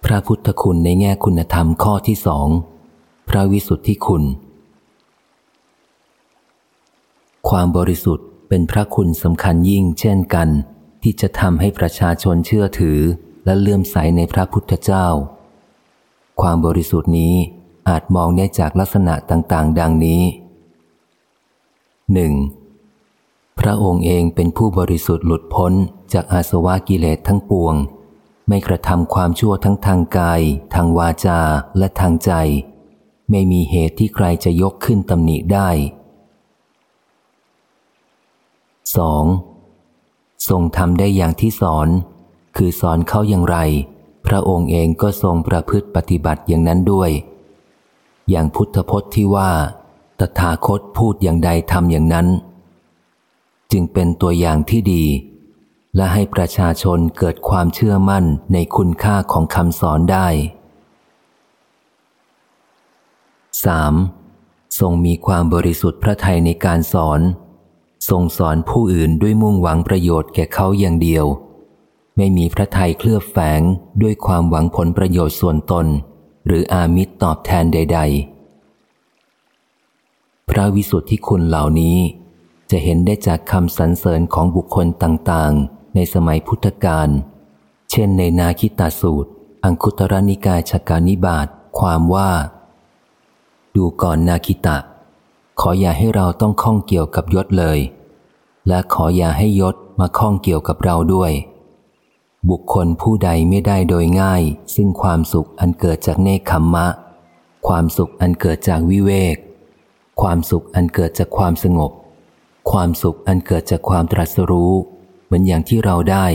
พระพุทธคุณในแง่คุณธรรมข้อที่สองพระวิสุทธิคุณ ความบริสุทธิ์เป็นพระคุณสำคัญยิ่งเช่นกัน ที่จะทำให้ประชาชนเชื่อถือและเลื่อมใสในพระพุทธเจ้า ความบริสุทธิ์นี้อาจมองได้จากลักษณะต่างๆ ดังนี้หนึ่งพระองค์เองเป็นผู้บริสุทธิ์หลุดพ้นจากอาสวะกิเลสทั้งปวง ไม่กระทำความชั่วทั้งทางกาย ทางวาจาและทางใจ ไม่มีเหตุที่ใครจะยกขึ้นตำหนิได้ 2. ทรงทำได้อย่างที่สอน คือสอนเขาอย่างไร พระองค์เองก็ทรงประพฤติปฏิบัติอย่างนั้นด้วย อย่างพุทธพจน์ที่ว่า ตถาคตพูดอย่างใดทำอย่างนั้น จึงเป็นตัวอย่างที่ดี และให้ประชาชนเกิดความเชื่อมั่นในคุณค่าของคำสอนได้ 3. ทรงมีความบริสุทธิ์พระทัยในการสอน ทรงสอนผู้อื่นด้วยมุ่งหวังประโยชน์แก่เขาอย่างเดียว ไม่มีพระทัยเคลือบแฝงด้วยความหวังผลประโยชน์ส่วนตน หรืออามิตรตอบแทนใด ๆ พระวิสุทธิคุณเหล่านี้จะเห็นได้จากคำสรรเสริญของบุคคลต่างๆ ในสมัยพุทธกาล เช่นในนาคิตาสูตร อังคุตรนิกายชกานิบาตความว่า ดูก่อนนาคิตะ ขออย่าให้เราต้องข้องเกี่ยวกับยศเลย และขออย่าให้ยศมาข้องเกี่ยวกับเราด้วย บุคคลผู้ใดไม่ได้โดยง่าย ซึ่งความสุขอันเกิดจากเนคขมมะ ความสุขอันเกิดจากวิเวก ความสุขอันเกิดจากความสงบ ความสุขอันเกิดจากความตรัสรู้ มือนอย่างที่เราได้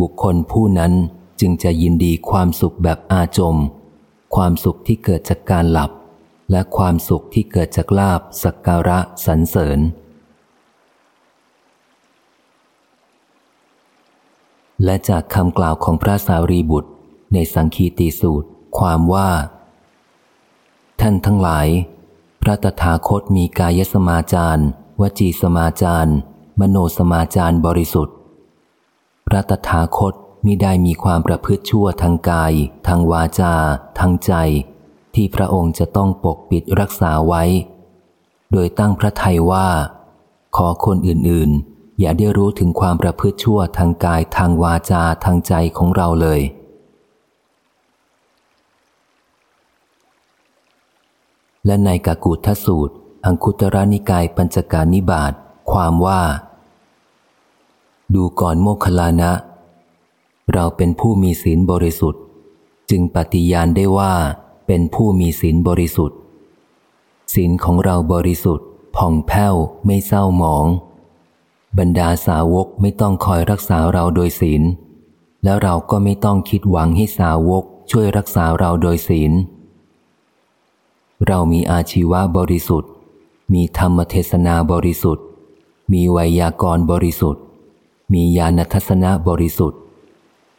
บุคคลผู้นั้นจึงจะยินดีความสุขแบบอาจม ความสุขที่เกิดจากการหลับ และความสุขที่เกิดจากลาบสักการะสรรเสริญ และจากคำกล่าวของพระสารีบุตร ในสังคีติสูตร ความว่า ท่านทั้งหลาย พระตถาคตมีกายสมาจารวจีสมาจาร มโนสมาจารบริสุทธิ์ พระตถาคตมิได้มีความประพฤติชั่วทางกาย ทางวาจา ทางใจ ที่พระองค์จะต้องปกปิดรักษาไว้ โดยตั้งพระทัยว่า ขอคนอื่นๆ อย่าได้รู้ถึงความประพฤติชั่วทางกายทางวาจาทางใจของเราเลย และในกากูทสูตร อังคุตระนิกายปัญจการนิบาต ความว่า ดูก่อนโมคลานะ เราเป็นผู้มีศีลบริสุทธิ์ จึงปฏิญาณได้ว่าเป็นผู้มีศีลบริสุทธิ์ศีลของเราบริสุทธิ์ผ่องแผ้วไม่เศร้าหมอง บรรดาสาวกไม่ต้องคอยรักษาเราโดยศีล แล้วเราก็ไม่ต้องคิดหวังให้สาวกช่วยรักษาเราโดยศีล เรามีอาชีวะบริสุทธิ์ มีธรรมเทศนาบริสุทธิ์ มีไวยากรณ์บริสุทธิ์ มีญาณทัศนะบริสุทธิ์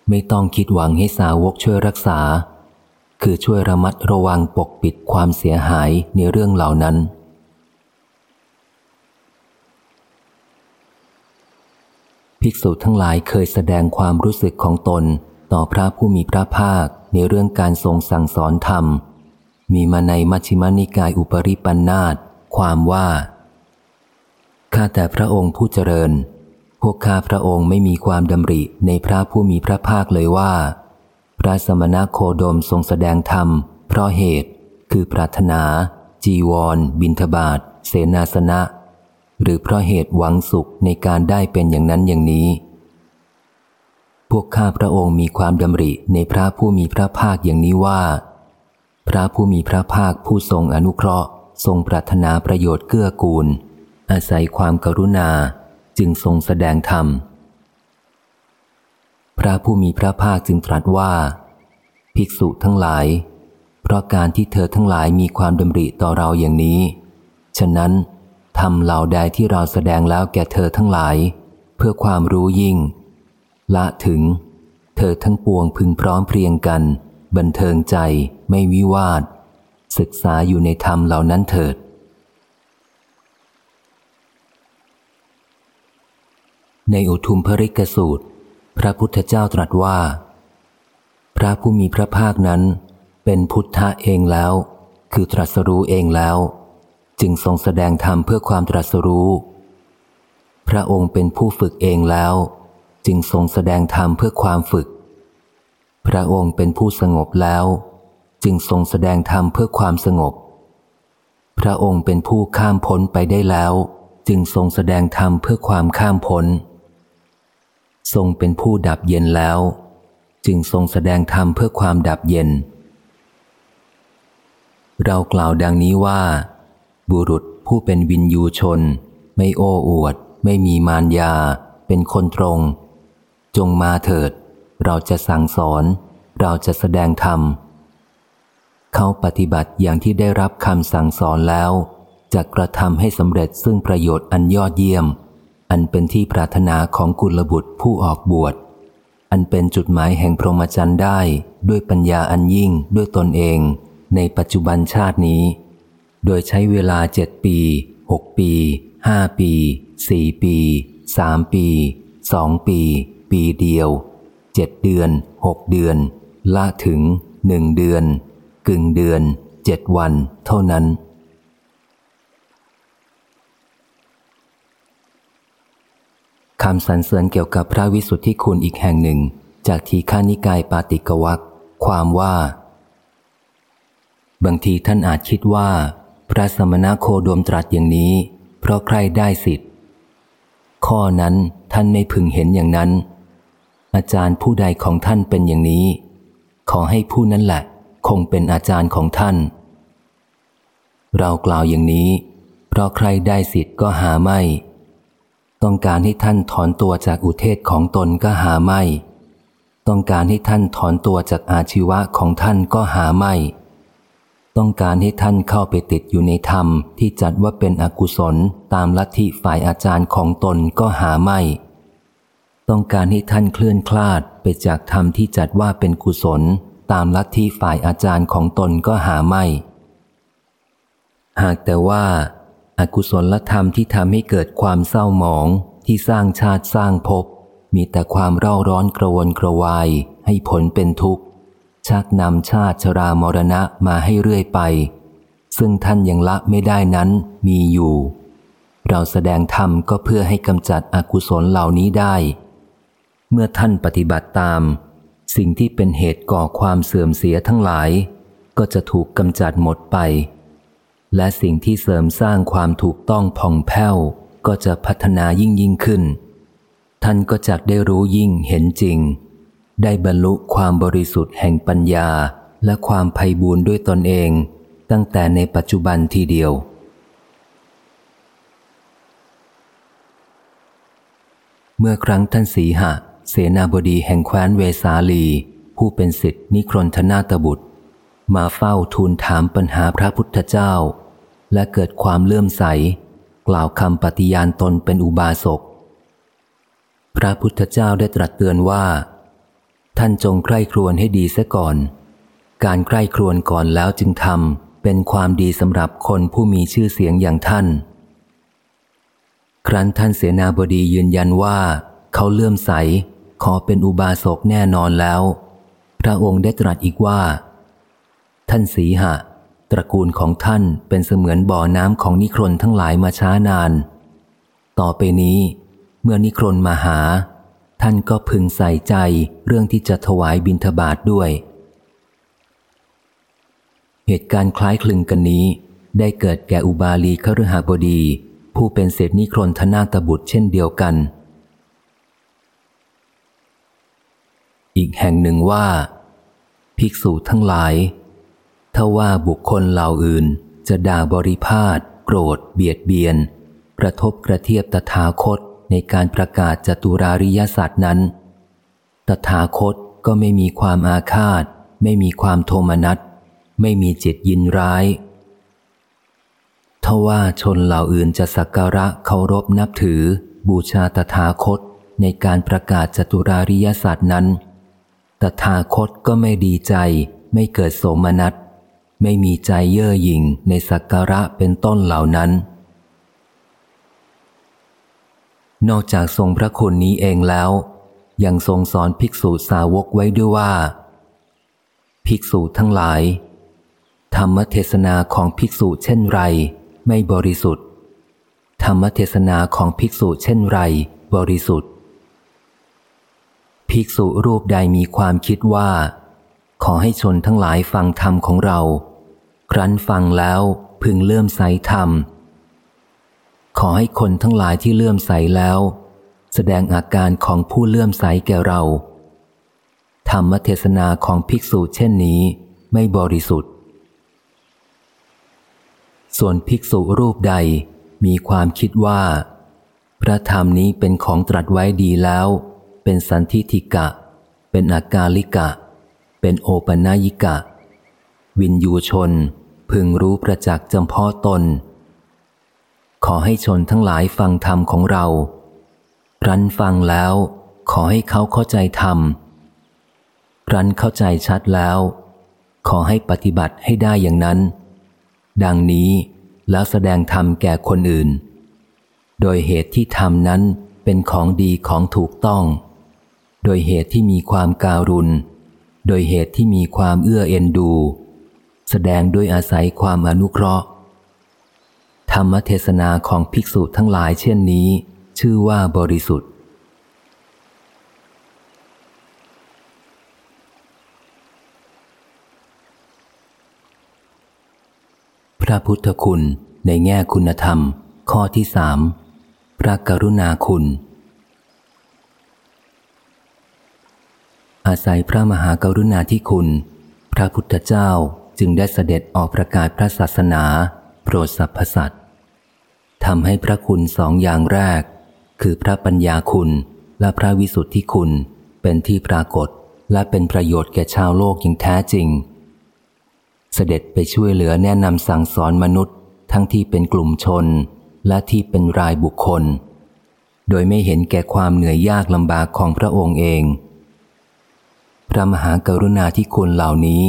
ไม่ต้องคิดหวังให้สาวกช่วยรักษา คือช่วยระมัดระวังปกปิดความเสียหายในเรื่องเหล่านั้น ภิกษุทั้งหลายเคยแสดงความรู้สึกของตนต่อพระผู้มีพระภาคในเรื่องการทรงสั่งสอนธรรม มีมาในมัชฌิมานิกายอุปริปันธาตความว่า ข้าแต่พระองค์ผู้เจริญ พวกข้าพระองค์ไม่มีความดำริในพระผู้มีพระภาคเลยว่า พระสมณโคดมทรงแสดงธรรม เพราะเหตุ คือปรารถนา จีวร บินทบาทเสนาสนะ หรือเพราะเหตุหวังสุขในการได้เป็นอย่างนั้นอย่างนี้ พวกข้าพระองค์มีความดำริในพระผู้มีพระภาคอย่างนี้ว่า พระผู้มีพระภาคผู้ทรงอนุเคราะห์ ทรงปรารถนาประโยชน์เกื้อกูล อาศัยความกรุณาจึงทรงแสดงธรรม พระผู้มีพระภาคจึงตรัสว่า ภิกษุทั้งหลาย เพราะการที่เธอทั้งหลายมีความดำริต่อเราอย่างนี้ ฉะนั้นทำเหล่าใดที่เราแสดงแล้วแก่เธอทั้งหลาย เพื่อความรู้ยิ่ง ละถึง เธอทั้งปวงพึงพร้อมเพรียงกัน บันเทิงใจไม่วิวาท ศึกษาอยู่ในธรรมเหล่านั้นเถิด ในอุทุมภริกสูตร พระพุทธเจ้าตรัสว่า พระผู้มีพระภาคนั้น เป็นพุทธะเองแล้ว คือตรัสรู้เองแล้ว จึงทรงแสดงธรรมเพื่อความตรัสรู้ พระองค์เป็นผู้ฝึกเองแล้ว จึงทรงแสดงธรรมเพื่อความฝึก พระองค์เป็นผู้สงบแล้ว จึงทรงแสดงธรรมเพื่อความสงบ พระองค์เป็นผู้ข้ามพ้นไปได้แล้ว จึงทรงแสดงธรรมเพื่อความข้ามพ้น ทรงเป็นผู้ดับเย็นแล้ว จึงทรงแสดงธรรมเพื่อความดับเย็น เรากล่าวดังนี้ว่า บุรุษผู้เป็นวินยูชน ไม่โอ้อวด ไม่มีมารยา เป็นคนตรง จงมาเถิด เราจะสั่งสอน เราจะแสดงธรรม เขาปฏิบัติอย่างที่ได้รับคำสั่งสอนแล้วจะกระทำให้สำเร็จซึ่งประโยชน์อันยอดเยี่ยม อันเป็นที่ปรารถนาของกุลบุตรผู้ออกบวช อันเป็นจุดหมายแห่งพรหมจรรย์ได้ด้วยปัญญาอันยิ่งด้วยตนเอง ในปัจจุบันชาตินี้ โดยใช้เวลาเจ็ดปีหกปีห้าปีสี่ปีสามปีสองปี ปีเดียวเจ็ดเดือนหกเดือน ละถึงหนึ่งเดือน กึ่งเดือนเจ็ดวัน เท่านั้น คำสรรเสริญเกี่ยวกับพระวิสุทธิคุณอีกแห่งหนึ่ง จากทีฆานิกายปาติกวักความว่า บางทีท่านอาจคิดว่า พระสมณโคดมตรัสอย่างนี้ เพราะใครได้สิทธิ์ ข้อนั้นท่านไม่พึงเห็นอย่างนั้น อาจารย์ผู้ใดของท่านเป็นอย่างนี้ ขอให้ผู้นั้นแหละ คงเป็นอาจารย์ของท่าน เรากล่าวอย่างนี้ เพราะใครได้สิทธิ์ก็หาไม่ ต้องการให้ท่านถอนตัวจากอุเทศของตนก็หาไม่ ต้องการให้ท่านถอนตัวจากอาชีวะของท่านก็หาไม่ ต้องการให้ท่านเข้าไปติดอยู่ในธรรมที่จัดว่าเป็นอกุศลตามลัทธิฝ่ายอาจารย์ของตนก็หาไม่ ต้องการให้ท่านเคลื่อนคลาดไปจากธรรมที่จัดว่าเป็นกุศล ตามลัทธิฝ่ายอาจารย์ของตนก็หาไม่ หากแต่ว่า อกุศลธรรมที่ทำให้เกิดความเศร้าหมองที่สร้างชาติสร้างภพมีแต่ความเร่าร้อนกระวนกระวายให้ผลเป็นทุกข์ ชักนำชาติชรามรณะมาให้เรื่อยไป ซึ่งท่านยังละไม่ได้นั้นมีอยู่ เราแสดงธรรมก็เพื่อให้กำจัดอกุศลเหล่านี้ได้ เมื่อท่านปฏิบัติตาม สิ่งที่เป็นเหตุก่อความเสื่อมเสียทั้งหลาย ก็จะถูกกำจัดหมดไป และสิ่งที่เสริมสร้างความถูกต้องผ่องแผ้ว ก็จะพัฒนายิ่งยิ่งขึ้น ท่านก็จะได้รู้ยิ่งเห็นจริง ได้บรรลุความบริสุทธิ์แห่งปัญญาและความไพ่บูรณ์ด้วยตนเอง ตั้งแต่ในปัจจุบันทีเดียว เมื่อครั้งท่านสีหะ เสนาบดีแห่งแคว้นเวสาลี ผู้เป็นสิทธินิครนธนาตบุตร มาเฝ้าทูลถามปัญหาพระพุทธเจ้า และเกิดความเลื่อมใส กล่าวคำปฏิญาณตนเป็นอุบาสก พระพุทธเจ้าได้ตรัสเตือนว่า ท่านจงใคร่ครวญให้ดีซะก่อน การใคร่ครวญก่อนแล้วจึงทำเป็นความดีสำหรับคนผู้มีชื่อเสียงอย่างท่าน ครั้นท่านเสนาบดียืนยันว่าเขาเลื่อมใสขอเป็นอุบาสกแน่นอนแล้ว พระองค์ได้ตรัสอีกว่า ท่านสีหะ ตระกูลของท่านเป็นเสมือนบ่อน้ำของนิครนทั้งหลายมาช้านาน ต่อไปนี้ เมื่อนิครนมาหา ท่านก็พึงใส่ใจเรื่องที่จะถวายบิณฑบาตด้วย เหตุการณ์คล้ายคลึงกันนี้ ได้เกิดแก่อุบาลีคฤหบดี ผู้เป็นเศรษนิครนธนาตบุตรเช่นเดียวกัน อีกแห่งหนึ่งว่า ภิกษุทั้งหลาย ถ้าว่าบุคคลเหล่าอื่น จะด่าบริพาทโกรธ เบียดเบียน กระทบกระเทียบตถาคตในการประกาศจตุราริยศาสตร์นั้น ตถาคตก็ไม่มีความอาฆาต ไม่มีความโทมนัส ไม่มีจิตยินร้ายทว่าชนเหล่าอื่นจะสักการะเคารพนับถือ บูชาตถาคตในการประกาศจตุราริยศาสตร์นั้น ตถาคตก็ไม่ดีใจ ไม่เกิดโสมนัส ไม่มีใจเย่อหยิ่งในสักการะเป็นต้นเหล่านั้น นอกจากทรงพระคุณนี้เองแล้ว ยังทรงสอนภิกษุสาวกไว้ด้วยว่า ภิกษุทั้งหลาย ธรรมเทศนาของภิกษุเช่นไร ไม่บริสุทธิ์ ธรรมเทศนาของภิกษุเช่นไร บริสุทธิ์ ภิกษุรูปใดมีความคิดว่า ขอให้ชนทั้งหลายฟังธรรมของเรา ครั้นฟังแล้วพึงเลื่อมใสธรรม ขอให้คนทั้งหลายที่เลื่อมใสแล้ว แสดงอาการของผู้เลื่อมใสแก่เรา ธรรมเทศนาของภิกษุเช่นนี้ไม่บริสุทธิ์ ส่วนภิกษุรูปใดมีความคิดว่า พระธรรมนี้เป็นของตรัสไว้ดีแล้ว เป็นสันทิฐิกะ เป็นอากาลิกะ เป็นโอปนายิกะ วินยูชน พึงรู้ประจักษ์จำพ่อตน ขอให้ชนทั้งหลายฟังธรรมของเรา รันฟังแล้ว ขอให้เขาเข้าใจธรรม รันเข้าใจชัดแล้ว ขอให้ปฏิบัติให้ได้อย่างนั้น ดังนี้แล้วแสดงธรรมแก่คนอื่น โดยเหตุที่ธรรมนั้นเป็นของดีของถูกต้อง โดยเหตุที่มีความการุณ โดยเหตุที่มีความเอื้อเอ็นดู แสดงด้วยอาศัยความอนุเคราะห์ ธรรมเทศนาของภิกษุทั้งหลายเช่นนี้ ชื่อว่าบริสุทธิ์ พระพุทธคุณในแง่คุณธรรม ข้อที่สามพระกรุณาคุณ อาศัยพระมหากรุณาธิคุณ พระพุทธเจ้าจึงได้เสด็จออกประกาศพระศาสนา โปรดสรรพสัตว์ทำให้พระคุณสองอย่างแรก คือพระปัญญาคุณและพระวิสุทธิคุณเป็นที่ปรากฏและเป็นประโยชน์แก่ชาวโลกอย่างแท้จริง เสด็จไปช่วยเหลือแนะนำสั่งสอนมนุษย์ ทั้งที่เป็นกลุ่มชนและที่เป็นรายบุคคล โดยไม่เห็นแก่ความเหนื่อยยากลำบากของพระองค์เอง พระมหากรุณาธิคุณเหล่านี้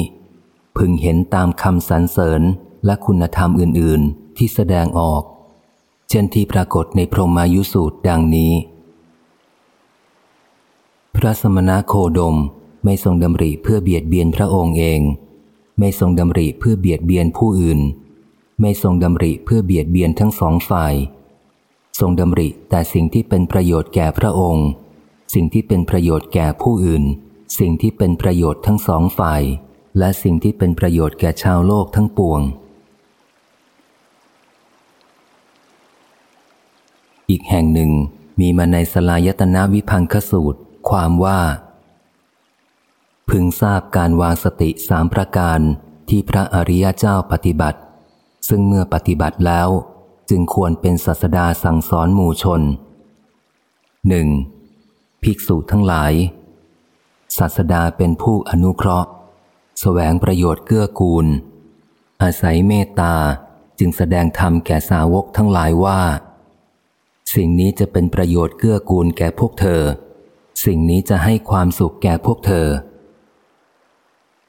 พึงเห็นตามคำสรรเสริญและคุณธรรมอื่น ๆ ที่แสดงออก เช่นที่ปรากฏในพรหมายุสูตรดังนี้ พระสมณโคดมไม่ทรงดำริเพื่อเบียดเบียนพระองค์เอง ไม่ทรงดำริเพื่อเบียดเบียนผู้อื่น ไม่ทรงดำริเพื่อเบียดเบียนทั้งสองฝ่าย ทรงดำริแต่สิ่งที่เป็นประโยชน์แก่พระองค์ สิ่งที่เป็นประโยชน์แก่ผู้อื่น สิ่งที่เป็นประโยชน์ทั้งสองฝ่าย และสิ่งที่เป็นประโยชน์แก่ชาวโลกทั้งปวง อีกแห่งหนึ่งมีมาในสลายตนาวิพังคสูตร ความว่า พึงทราบการวางสติสามประการที่พระอริยเจ้าปฏิบัติ ซึ่งเมื่อปฏิบัติแล้ว จึงควรเป็นศาสดาสั่งสอนหมู่ชนหนึ่งภิกษุทั้งหลาย ศาสดาเป็นผู้อนุเคราะห์สแสวงประโยชน์เกื้อกูล อาศัยเมตตาจึงแสดงธรรมแก่สาวกทั้งหลายว่า สิ่งนี้จะเป็นประโยชน์เกื้อกูลแก่พวกเธอ สิ่งนี้จะให้ความสุขแก่พวกเธอ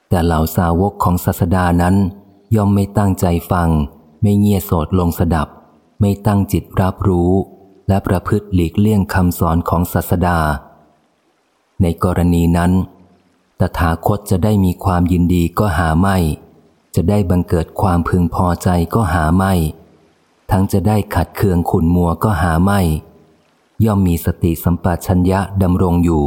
แต่เหล่าสาวกของศาสดานั้น ย่อมไม่ตั้งใจฟัง ไม่เงียโสดลงสดับ ไม่ตั้งจิตรับรู้ และประพฤติหลีกเลี่ยงคำสอนของศาสดา ในกรณีนั้น ตถาคตจะได้มีความยินดีก็หาไม่ จะได้บังเกิดความพึงพอใจก็หาไม่ ทั้งจะได้ขัดเคืองขุนมัวก็หาไม่ ย่อมมีสติสัมปชัญญะดำรงอยู่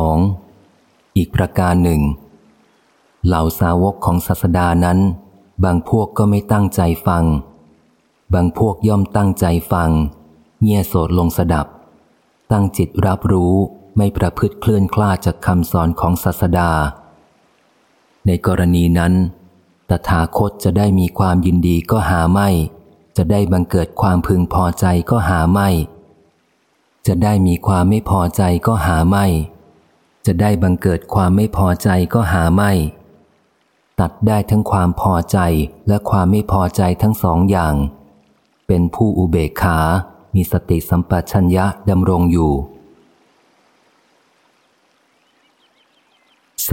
2. อีกประการหนึ่ง เหล่าสาวกของศาสดานั้น บางพวกก็ไม่ตั้งใจฟัง บางพวกย่อมตั้งใจฟัง เงี่ยโสดลงสดับ ตั้งจิตรับรู้ไม่ประพฤติเคลื่อนคลาดจากคำสอนของศาสดา ในกรณีนั้น ตถาคตจะได้มีความยินดีก็หาไม่ จะได้บังเกิดความพึงพอใจก็หาไม่ จะได้มีความไม่พอใจก็หาไม่ จะได้บังเกิดความไม่พอใจก็หาไม่ ตัดได้ทั้งความพอใจและความไม่พอใจทั้งสองอย่าง เป็นผู้อุเบกขา มีสติสัมปชัญญะดำรงอยู่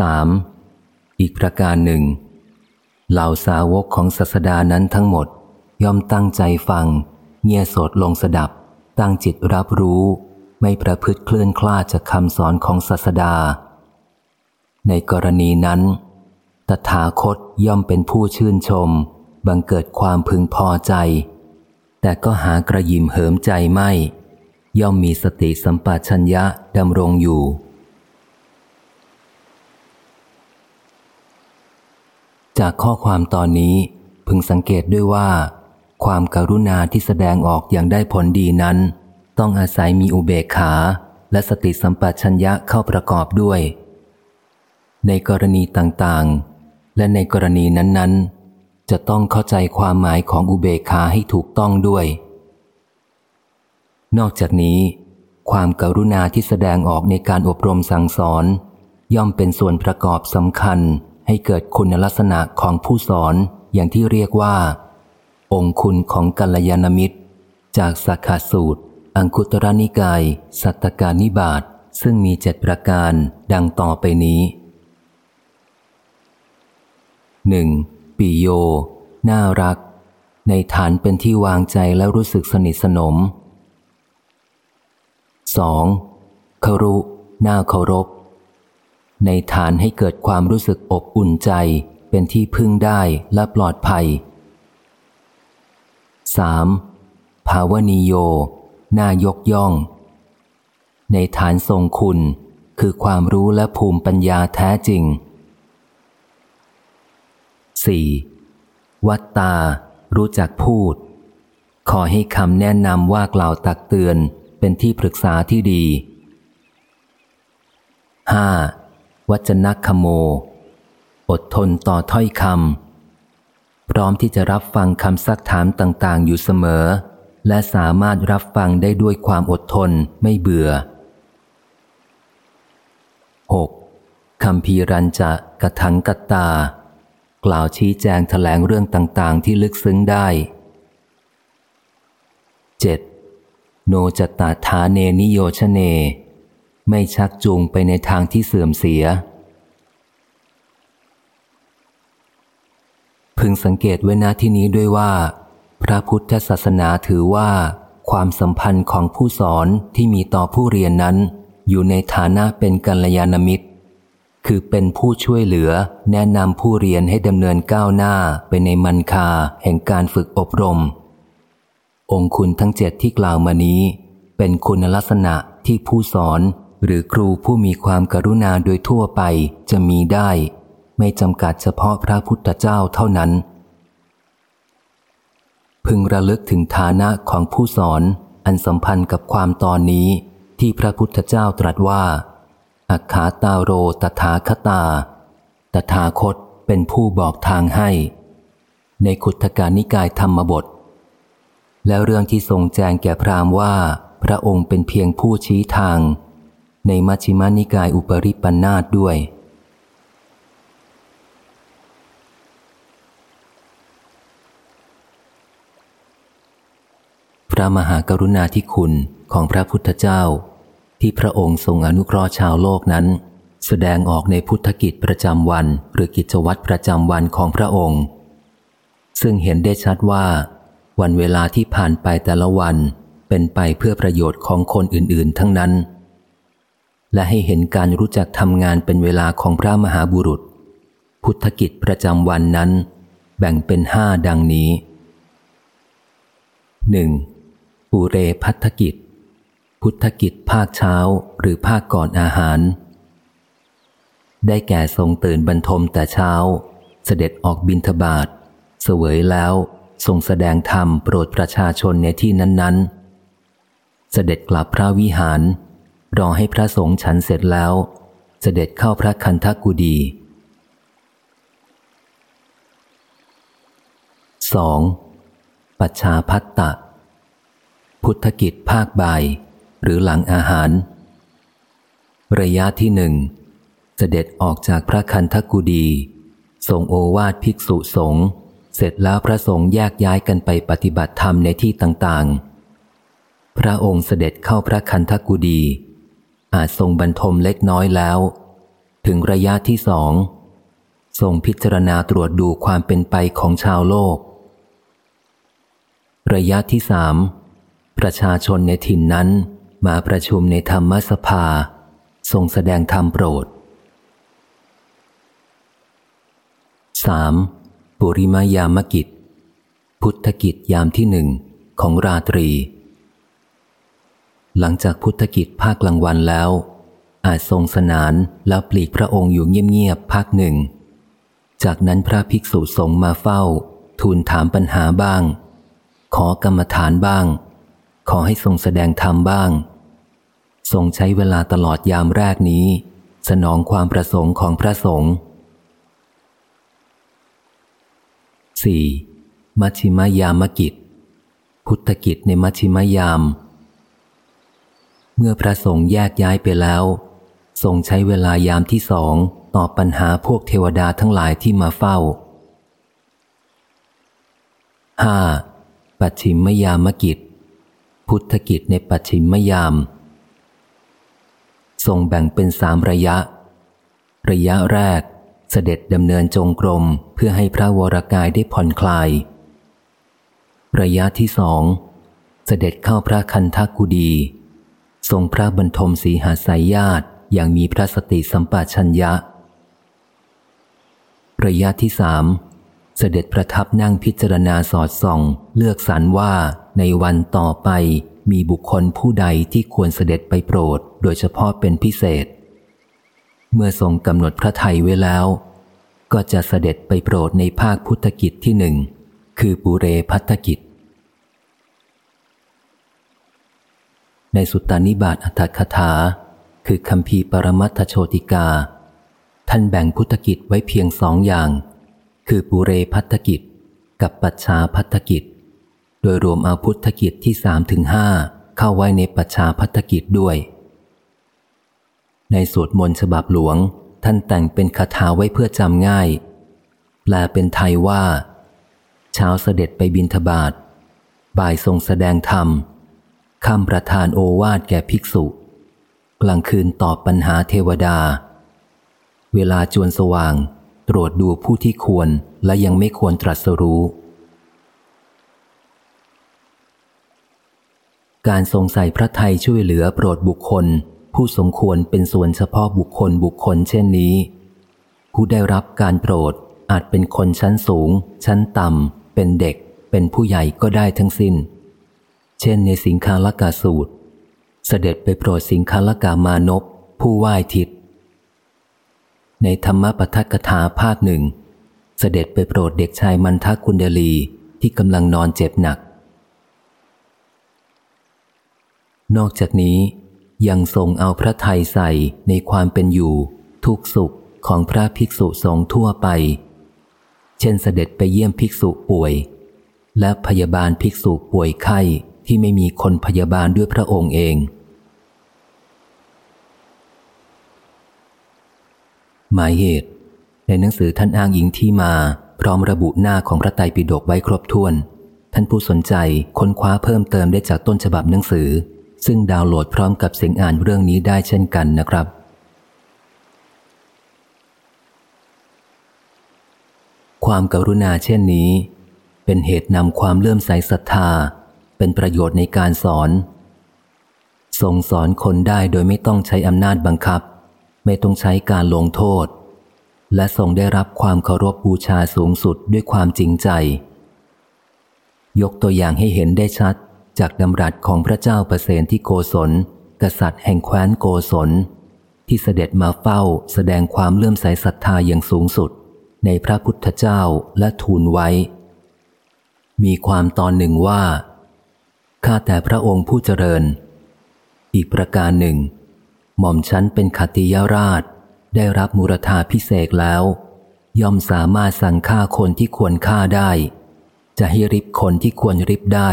3. อีกประการหนึ่ง เหล่าสาวกของศาสดานั้นทั้งหมด ย่อมตั้งใจฟัง เงียโสดลงสดับ ตั้งจิตรับรู้ ไม่ประพฤติเคลื่อนคลาดจากคำสอนของศาสดา ในกรณีนั้น ตถาคตย่อมเป็นผู้ชื่นชม บังเกิดความพึงพอใจ แต่ก็หากระยิมเหิมใจไม่ ย่อมมีสติสัมปชัญญะดำรงอยู่ จากข้อความตอนนี้พึงสังเกตด้วยว่า ความการุณาที่แสดงออกอย่างได้ผลดีนั้น ต้องอาศัยมีอุเบกขา และสติสัมปชัญญะเข้าประกอบด้วย ในกรณีต่างๆ และในกรณีนั้นๆ จะต้องเข้าใจความหมายของอุเบกขาให้ถูกต้องด้วย นอกจากนี้ ความกรุณาที่แสดงออกในการอบรมสั่งสอน ย่อมเป็นส่วนประกอบสำคัญให้เกิดคุณลักษณะของผู้สอนอย่างที่เรียกว่า องคุณของกัลยาณมิตร จากสักขาสูตร อังคุตรนิกาย สัตตการนิบาตซึ่งมีเจ็ดประการดังต่อไปนี้หนึ่ง ปิโย น่ารัก ในฐานเป็นที่วางใจและรู้สึกสนิทสนม 2. คารุ น่าเคารพ ในฐานให้เกิดความรู้สึกอบอุ่นใจ เป็นที่พึ่งได้และปลอดภัย 3. ภาวนีโย น่ายกย่อง ในฐานทรงคุณคือความรู้และภูมิปัญญาแท้จริง 4. วัตตา รู้จักพูด ขอให้คำแนะนำว่ากล่าวตักเตือนเป็นที่ปรึกษาที่ดี 5. วัจนักขโม อดทนต่อถ้อยคำพร้อมที่จะรับฟังคำซักถามต่าง ๆ อยู่เสมอ และสามารถรับฟังได้ด้วยความอดทนไม่เบื่อ 6. คำพีรันจะกระทังกตา กล่าวชี้แจงแถลงเรื่องต่างๆ ที่ลึกซึ้งได้ 7. โนจตาฐาเนนิโยชเน ไม่ชักจูงไปในทางที่เสื่อมเสีย พึงสังเกตไว้ณที่นี้ด้วยว่า พระพุทธศาสนาถือว่า ความสัมพันธ์ของผู้สอนที่มีต่อผู้เรียนนั้น อยู่ในฐานะเป็นกัลยาณมิตร คือเป็นผู้ช่วยเหลือแนะนำผู้เรียนให้ดำเนินก้าวหน้าไปในมันคาแห่งการฝึกอบรม องคุณทั้งเจ็ดที่กล่าวมานี้ เป็นคุณลักษณะที่ผู้สอนหรือครูผู้มีความกรุณาโดยทั่วไปจะมีได้ ไม่จำกัดเฉพาะพระพุทธเจ้าเท่านั้น พึงระลึกถึงฐานะของผู้สอนอันสัมพันธ์กับความตอนนี้ที่พระพุทธเจ้าตรัสว่า อักขาตาโรตถาคตา ตถาคตเป็นผู้บอกทางให้ ในขุทกานิกายธรรมบท แล้วเรื่องที่ทรงแจงแก่พรามว่า พระองค์เป็นเพียงผู้ชี้ทาง ในมัชฌิมานิกายอุปริปันธาด้วย พระมหากรุณาธิคุณของพระพุทธเจ้า ที่พระองค์ทรงอนุเคราะห์ชาวโลกนั้น แสดงออกในพุทธกิจประจำวัน หรือกิจวัตรประจำวันของพระองค์ ซึ่งเห็นได้ชัดว่า วันเวลาที่ผ่านไปแต่ละวันเป็นไปเพื่อประโยชน์ของคนอื่น ๆ ทั้งนั้น และให้เห็นการรู้จักทำงานเป็นเวลาของพระมหาบุรุษ พุทธกิจประจำวันนั้น แบ่งเป็นห้าดังนี้หนึ่งปุเรพัฒกิจ พุทธกิจภาคเช้าหรือภาคก่อนอาหาร ได้แก่ทรงตื่นบรรทมแต่เช้า เสด็จออกบินทบาทเสวยแล้วทรงแสดงธรรมโปรดประชาชนในที่นั้นๆ เสด็จกลับพระวิหาร รอให้พระสงฆ์ฉันเสร็จแล้ว เสด็จเข้าพระคันธกุดี 2. ปัจชาพัตตะ พุทธกิจภาคบ่าย หรือหลังอาหาร ระยะที่หนึ่งเสด็จออกจากพระคันธกุดีทรงโอวาทภิกษุสงฆ์เสร็จแล้วพระสงฆ์แยกย้ายกันไปปฏิบัติธรรมในที่ต่างๆ พระองค์เสด็จเข้าพระคันธกุดี อาจทรงบรรทมเล็กน้อยแล้ว ถึงระยะที่สองทรงพิจารณาตรวจดูความเป็นไปของชาวโลก ระยะที่สามประชาชนในถิ่นนั้น มาประชุมในธรรมสภา ทรงแสดงธรรมโปรด 3. ปุริมายามกิจ พุทธกิจยามที่หนึ่งของราตรี หลังจากพุทธกิจภาคกลางวันแล้ว อาจทรงสนานแล้วปลีกพระองค์อยู่เงียบๆภาคหนึ่ง จากนั้นพระภิกษุสงฆ์มาเฝ้า ทูลถามปัญหาบ้าง ขอกรรมฐานบ้าง ขอให้ทรงแสดงธรรมบ้าง ทรงใช้เวลาตลอดยามแรกนี้ สนองความประสงค์ของพระสงฆ์ 4. มัชชิมยามกิจ พุทธกิจในมัชชิมยาม เมื่อพระสงฆ์แยกย้ายไปแล้ว ทรงใช้เวลายามที่สองตอบปัญหาพวกเทวดาทั้งหลายที่มาเฝ้า 5. ปัจฉิมยามกิจ พุทธกิจในปัจฉิมยาม ทรงแบ่งเป็นสามระยะ ระยะแรก เสด็จดำเนินจงกรมเพื่อให้พระวรากายได้ผ่อนคลาย ระยะที่สองเสด็จเข้าพระคันธกุดี ทรงพระบรรทมสีหาสายญาติอย่างมีพระสติสัมปชัญญะ ระยะที่สามเสด็จประทับนั่งพิจารณาสอดส่อง เลือกสรรว่าในวันต่อไป มีบุคคลผู้ใดที่ควรเสด็จไปโปรดโดยเฉพาะเป็นพิเศษ เมื่อทรงกำหนดพระไทยไว้แล้ว ก็จะเสด็จไปโปรดในภาคพุทธกิจที่หนึ่ง คือปุเรพัฒกิจ ในสุตตานิบาตอัตถคถา คือคำพีปรมัตถโชติกา ท่านแบ่งพุทธกิจไว้เพียงสองอย่าง คือปุเรพัฒกิจ กับปัจฉาพัฒกิจ ดยรวมเอาพุทธกิจที่สามถึงห้าเข้าไว้ในปัจฉาพัฒกิจด้วย ในสวดมนต์ฉบับหลวง ท่านแต่งเป็นคาถาไว้เพื่อจำง่าย แปลเป็นไทยว่า เช้าเสด็จไปบินทบาท บ่ายทรงแสดงธรรมคำประทานโอวาทแก่ภิกษุ กลางคืนตอบปัญหาเทวดา เวลาจวนสว่าง ตรวจดูผู้ที่ควรและยังไม่ควรตรัสรู้ การทรงใส่พระไทยช่วยเหลือโปรดบุคคล ผู้สมควรเป็นส่วนเฉพาะบุคคลบุคคลเช่นนี้ ผู้ได้รับการโปรดอาจเป็นคนชั้นสูง ชั้นต่ำ เป็นเด็ก เป็นผู้ใหญ่ก็ได้ทั้งสิน้น เช่นในสิงคาลกาสูตร เสด็จไปโปรดสิงคาลกามานพผู้ไหว้ทิศในธรรมปทักถาภาคหนึ่ง เสด็จไปโปรดเด็กชายมันทักคุณเดลีที่กำลังนอนเจ็บหนัก นอกจากนี้ยังทรงเอาพระไทยใส่ในความเป็นอยู่ ทุกสุขของพระภิกษุสงฆ์ทั่วไป เช่นเสด็จไปเยี่ยมภิกษุป่วย และพยาบาลภิกษุป่วยไข้ที่ไม่มีคนพยาบาลด้วยพระองค์เอง หมายเหตุ ในหนังสือท่านอ้างอิงที่มา พร้อมระบุหน้าของพระไตรปิฎกไว้ครบถ้วน ท่านผู้สนใจค้นคว้าเพิ่มเติมได้จากต้นฉบับหนังสือ ซึ่งดาวน์โหลดพร้อมกับเสียงอ่านเรื่องนี้ได้เช่นกันนะครับ ความกรุณาเช่นนี้ เป็นเหตุนำความเลื่อมใสศรัทธา เป็นประโยชน์ในการสอนทรงสอนคนได้โดยไม่ต้องใช้อำนาจบังคับ ไม่ต้องใช้การลงโทษ และทรงได้รับความเคารพบูชาสูงสุดด้วยความจริงใจ ยกตัวอย่างให้เห็นได้ชัด จากดำรัสของพระเจ้าประเสนที่โกศล กษัตริย์แห่งแคว้นโกศล ที่เสด็จมาเฝ้าแสดงความเลื่อมใสศรัทธาอย่างสูงสุด ในพระพุทธเจ้าและทูลไว้ มีความตอนหนึ่งว่า ข้าแต่พระองค์ผู้เจริญ อีกประการหนึ่ง หม่อมชั้นเป็นขติยราช ได้รับมุรธาพิเศษแล้ว ย่อมสามารถสั่งฆ่าคนที่ควรฆ่าได้ จะให้ริบคนที่ควรริบได้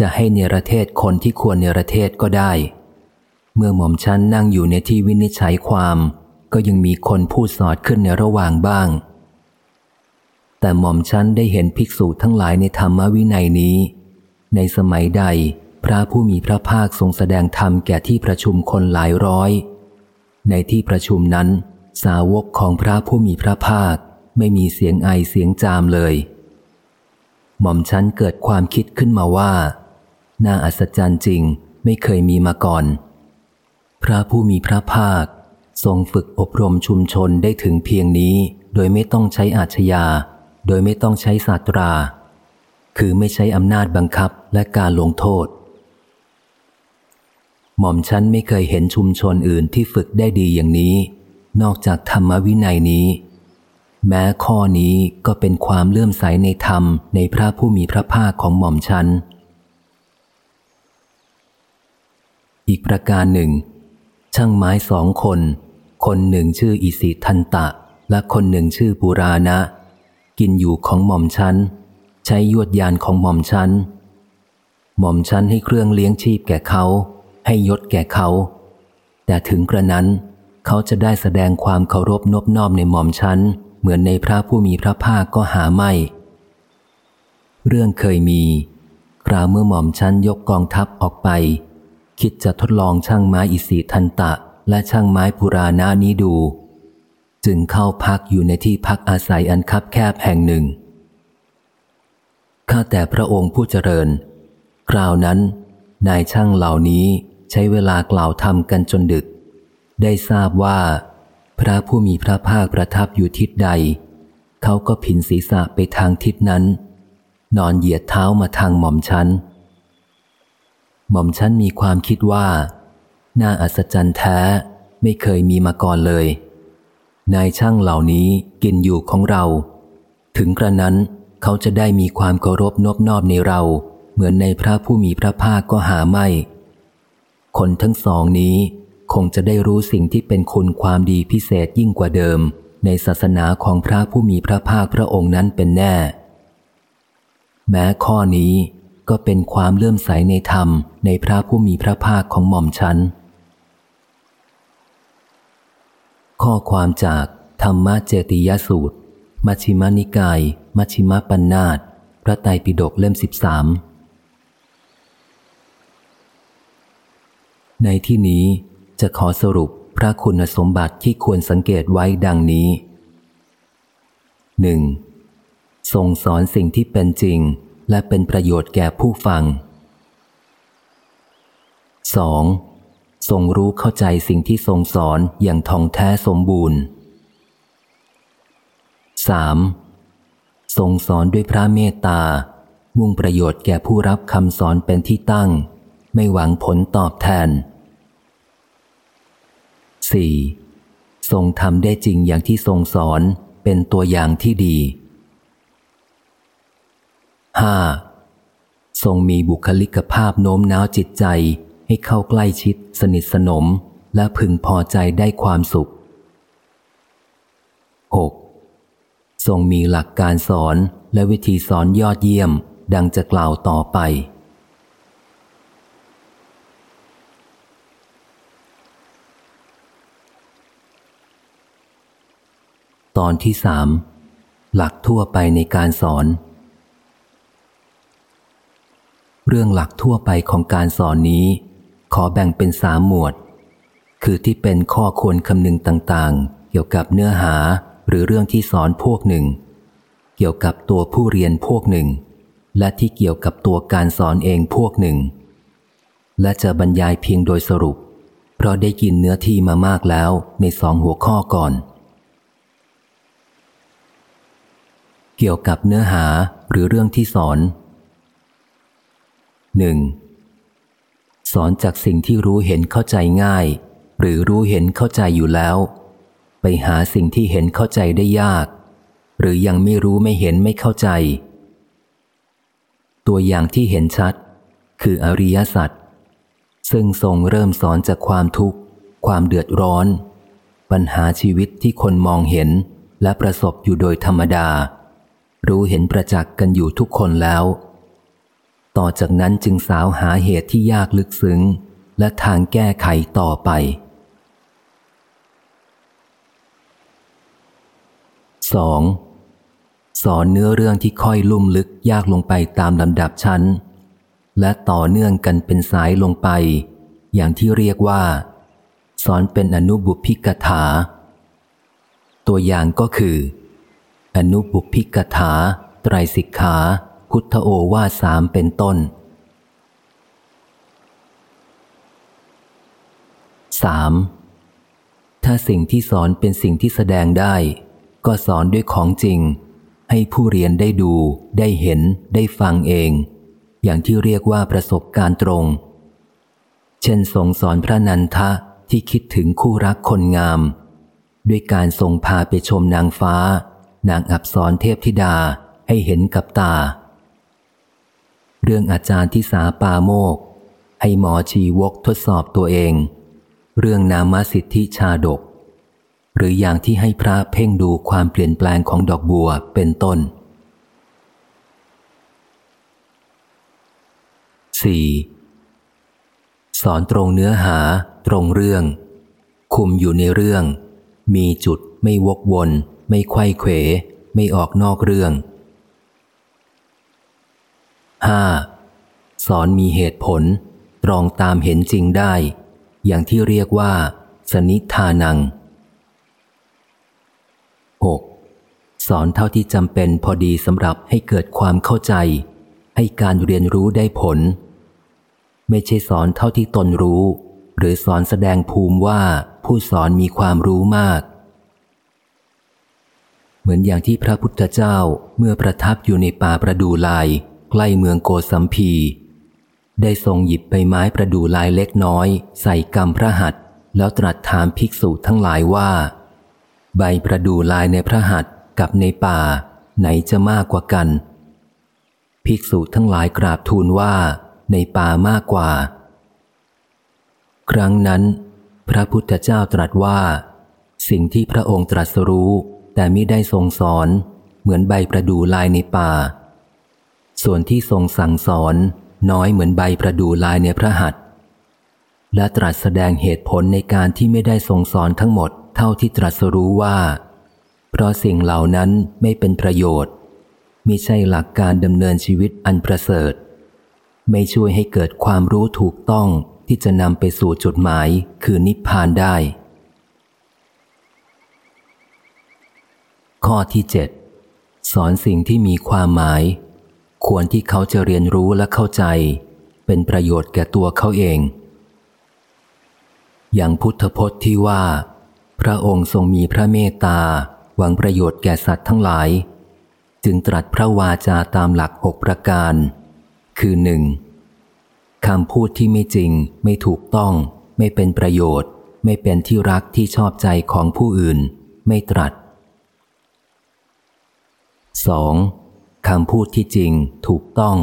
จะให้เนรเทศคนที่ควรเนรเทศก็ได้ เมื่อหม่อมชั้นนั่งอยู่ในที่วินิจฉัยความ ก็ยังมีคนพูดสอดขึ้นในระหว่างบ้าง แต่หม่อมชั้นได้เห็นภิกษุทั้งหลายในธรรมวินัยนี้ ในสมัยใดพระผู้มีพระภาคทรงแสดงธรรมแก่ที่ประชุมคนหลายร้อย ในที่ประชุมนั้น สาวกของพระผู้มีพระภาคไม่มีเสียงไอเสียงจามเลย หม่อมชั้นเกิดความคิดขึ้นมาว่า น่าอัศจรรย์จริงไม่เคยมีมาก่อน พระผู้มีพระภาค ทรงฝึกอบรมชุมชนได้ถึงเพียงนี้ โดยไม่ต้องใช้อาชญา โดยไม่ต้องใช้ศาสตรา คือไม่ใช้อำนาจบังคับและการลงโทษ หม่อมชันไม่เคยเห็นชุมชนอื่นที่ฝึกได้ดีอย่างนี้ นอกจากธรรมวินัยนี้ แม้ข้อนี้ก็เป็นความเลื่อมใสในธรรมในพระผู้มีพระภาคของหม่อมชัน อีกประการหนึ่ง ช่างไม้สองคน คนหนึ่งชื่ออิสิทันตะ และคนหนึ่งชื่อปุราณะ กินอยู่ของหม่อมชั้น ใช้ยวดยานของหม่อมชั้น หม่อมชั้นให้เครื่องเลี้ยงชีพแก่เขา ให้ยศแก่เขา แต่ถึงกระนั้น เขาจะได้แสดงความเคารพนบนอบในหม่อมชั้น เหมือนในพระผู้มีพระภาคก็หาไม่เรื่องเคยมี คราวเมื่อหม่อมชั้นยกกองทัพออกไป คิดจะทดลองช่างไม้อิสิทันตะ และช่างไม้ปุราณานี้ดู จึงเข้าพักอยู่ในที่พักอาศัยอันคับแคบแห่งหนึ่ง ข้าแต่พระองค์ผู้เจริญ คราวนั้น นายช่างเหล่านี้ใช้เวลากล่าวทำกันจนดึก ได้ทราบว่า พระผู้มีพระภาคประทับอยู่ทิศใด เขาก็ผินศีรษะไปทางทิศนั้น นอนเหยียดเท้ามาทางหม่อมชั้น หม่อมชั้นมีความคิดว่า น่าอัศจรรย์แท้ไม่เคยมีมาก่อนเลย นายช่างเหล่านี้กินอยู่ของเรา ถึงกระนั้นเขาจะได้มีความเคารพนบนอบในเรา เหมือนในพระผู้มีพระภาคก็หาไม่ คนทั้งสองนี้คงจะได้รู้สิ่งที่เป็นคุณความดีพิเศษยิ่งกว่าเดิม ในศาสนาของพระผู้มีพระภาคพระองค์นั้นเป็นแน่ แม้ข้อนี้ ก็เป็นความเลื่อมใสในธรรมในพระผู้มีพระภาคของหม่อมฉันข้อความจากธรรมเจติยสูตร มัชิมานิกาย มัชิมปัญนาตพระไตรปิฎกเล่มสิบสามในที่นี้จะขอสรุปพระคุณสมบัติที่ควรสังเกตไว้ดังนี้หนึ่งทรงสอนสิ่งที่เป็นจริง และเป็นประโยชน์แก่ผู้ฟัง 2. ทรงรู้เข้าใจสิ่งที่ทรงสอนอย่างท่องแท้สมบูรณ์ 3. ทรงสอนด้วยพระเมตตา มุ่งประโยชน์แก่ผู้รับคำสอนเป็นที่ตั้ง ไม่หวังผลตอบแทน 4. ทรงทำได้จริงอย่างที่ทรงสอนเป็นตัวอย่างที่ดี ห้าทรงมีบุคลิกภาพโน้มน้าวจิตใจให้เข้าใกล้ชิดสนิทสนมและพึงพอใจได้ความสุข 6. ทรงมีหลักการสอนและวิธีสอนยอดเยี่ยม ดังจะกล่าวต่อไป ตอนที่สามหลักทั่วไปในการสอน เรื่องหลักทั่วไปของการสอนนี้ ขอแบ่งเป็นสามหมวด คือที่เป็นข้อควรคำนึงต่างๆ เกี่ยวกับเนื้อหาหรือเรื่องที่สอนพวกหนึ่ง เกี่ยวกับตัวผู้เรียนพวกหนึ่ง และที่เกี่ยวกับตัวการสอนเองพวกหนึ่ง และจะบรรยายเพียงโดยสรุป เพราะได้กินเนื้อที่มามากแล้วในสองหัวข้อก่อน เกี่ยวกับเนื้อหาหรือเรื่องที่สอน หนึ่งสอนจากสิ่งที่รู้เห็นเข้าใจง่าย หรือรู้เห็นเข้าใจอยู่แล้ว ไปหาสิ่งที่เห็นเข้าใจได้ยาก หรือยังไม่รู้ไม่เห็นไม่เข้าใจ ตัวอย่างที่เห็นชัด คืออริยสัจซึ่งทรงเริ่มสอนจากความทุกข์ ความเดือดร้อน ปัญหาชีวิตที่คนมองเห็นและประสบอยู่โดยธรรมดา รู้เห็นประจักษ์กันอยู่ทุกคนแล้ว ต่อจากนั้นจึงสาวหาเหตุที่ยากลึกซึ้ง และทางแก้ไขต่อไป 2. สอนเนื้อเรื่องที่ค่อยลุ่มลึกยากลงไปตามลำดับชั้น และต่อเนื่องกันเป็นสายลงไป อย่างที่เรียกว่า สอนเป็นอนุบุพิกถา ตัวอย่างก็คือ อนุบุพิกถา ไตรสิกขา พุทธโอวาสามเป็นต้น 3. ถ้าสิ่งที่สอนเป็นสิ่งที่แสดงได้ ก็สอนด้วยของจริง ให้ผู้เรียนได้ดู ได้เห็น ได้ฟังเอง อย่างที่เรียกว่าประสบการณ์ตรง เช่นทรงสอนพระนันทะที่คิดถึงคู่รักคนงาม ด้วยการทรงพาไปชมนางฟ้า นางอับสรเทพธิดาให้เห็นกับตา เรื่องอาจารย์ที่สาปาโมก ให้หมอชีวกทดสอบตัวเอง เรื่องนามสิทธิชาดก หรืออย่างที่ให้พระเพ่งดูความเปลี่ยนแปลงของดอกบัวเป็นต้น 4. สอนตรงเนื้อหา ตรงเรื่อง คุมอยู่ในเรื่อง มีจุดไม่วกวน ไม่ไขว้เขว ไม่ออกนอกเรื่อง 5. สอนมีเหตุผล ตรองตามเห็นจริงได้ อย่างที่เรียกว่า สนิทานัง 6. สอนเท่าที่จำเป็นพอดีสำหรับให้เกิดความเข้าใจ ให้การเรียนรู้ได้ผล ไม่ใช่สอนเท่าที่ตนรู้ หรือสอนแสดงภูมิว่าผู้สอนมีความรู้มาก เหมือนอย่างที่พระพุทธเจ้าเมื่อประทับอยู่ในป่าประดูลาย ใกล้เมืองโกสัมพี ได้ทรงหยิบใบไม้ประดู่ลายเล็กน้อย ใส่กำพระหัตถ์แล้วตรัสถามภิกษุทั้งหลายว่า ใบประดู่ลายในพระหัตถ์กับในป่า ไหนจะมากกว่ากัน ภิกษุทั้งหลายกราบทูลว่า ในป่ามากกว่า ครั้งนั้น พระพุทธเจ้าตรัสว่า สิ่งที่พระองค์ตรัสรู้แต่ไมิได้ทรงสอน เหมือนใบประดู่ลายในป่า ส่วนที่ทรงสั่งสอนน้อยเหมือนใบประดูลายในพระหัตถ์และตรัสแสดงเหตุผลในการที่ไม่ได้ทรงสอนทั้งหมดเท่าที่ตรัสรู้ว่า เพราะสิ่งเหล่านั้นไม่เป็นประโยชน์มิใช่หลักการดำเนินชีวิตอันประเสริฐ ไม่ช่วยให้เกิดความรู้ถูกต้องที่จะนำไปสู่จุดหมายคือนิพพานได้ ข้อที่เจ็ดสอนสิ่งที่มีความหมาย ควรที่เขาจะเรียนรู้และเข้าใจ เป็นประโยชน์แก่ตัวเขาเอง อย่างพุทธพจน์ที่ว่า พระองค์ทรงมีพระเมตตา หวังประโยชน์แก่สัตว์ทั้งหลาย จึงตรัสพระวาจาตามหลักหกประการ คือหนึ่งคำพูดที่ไม่จริง ไม่ถูกต้อง ไม่เป็นประโยชน์ ไม่เป็นที่รักที่ชอบใจของผู้อื่น ไม่ตรัส 2. คำพูดที่จริง ถูกต้อง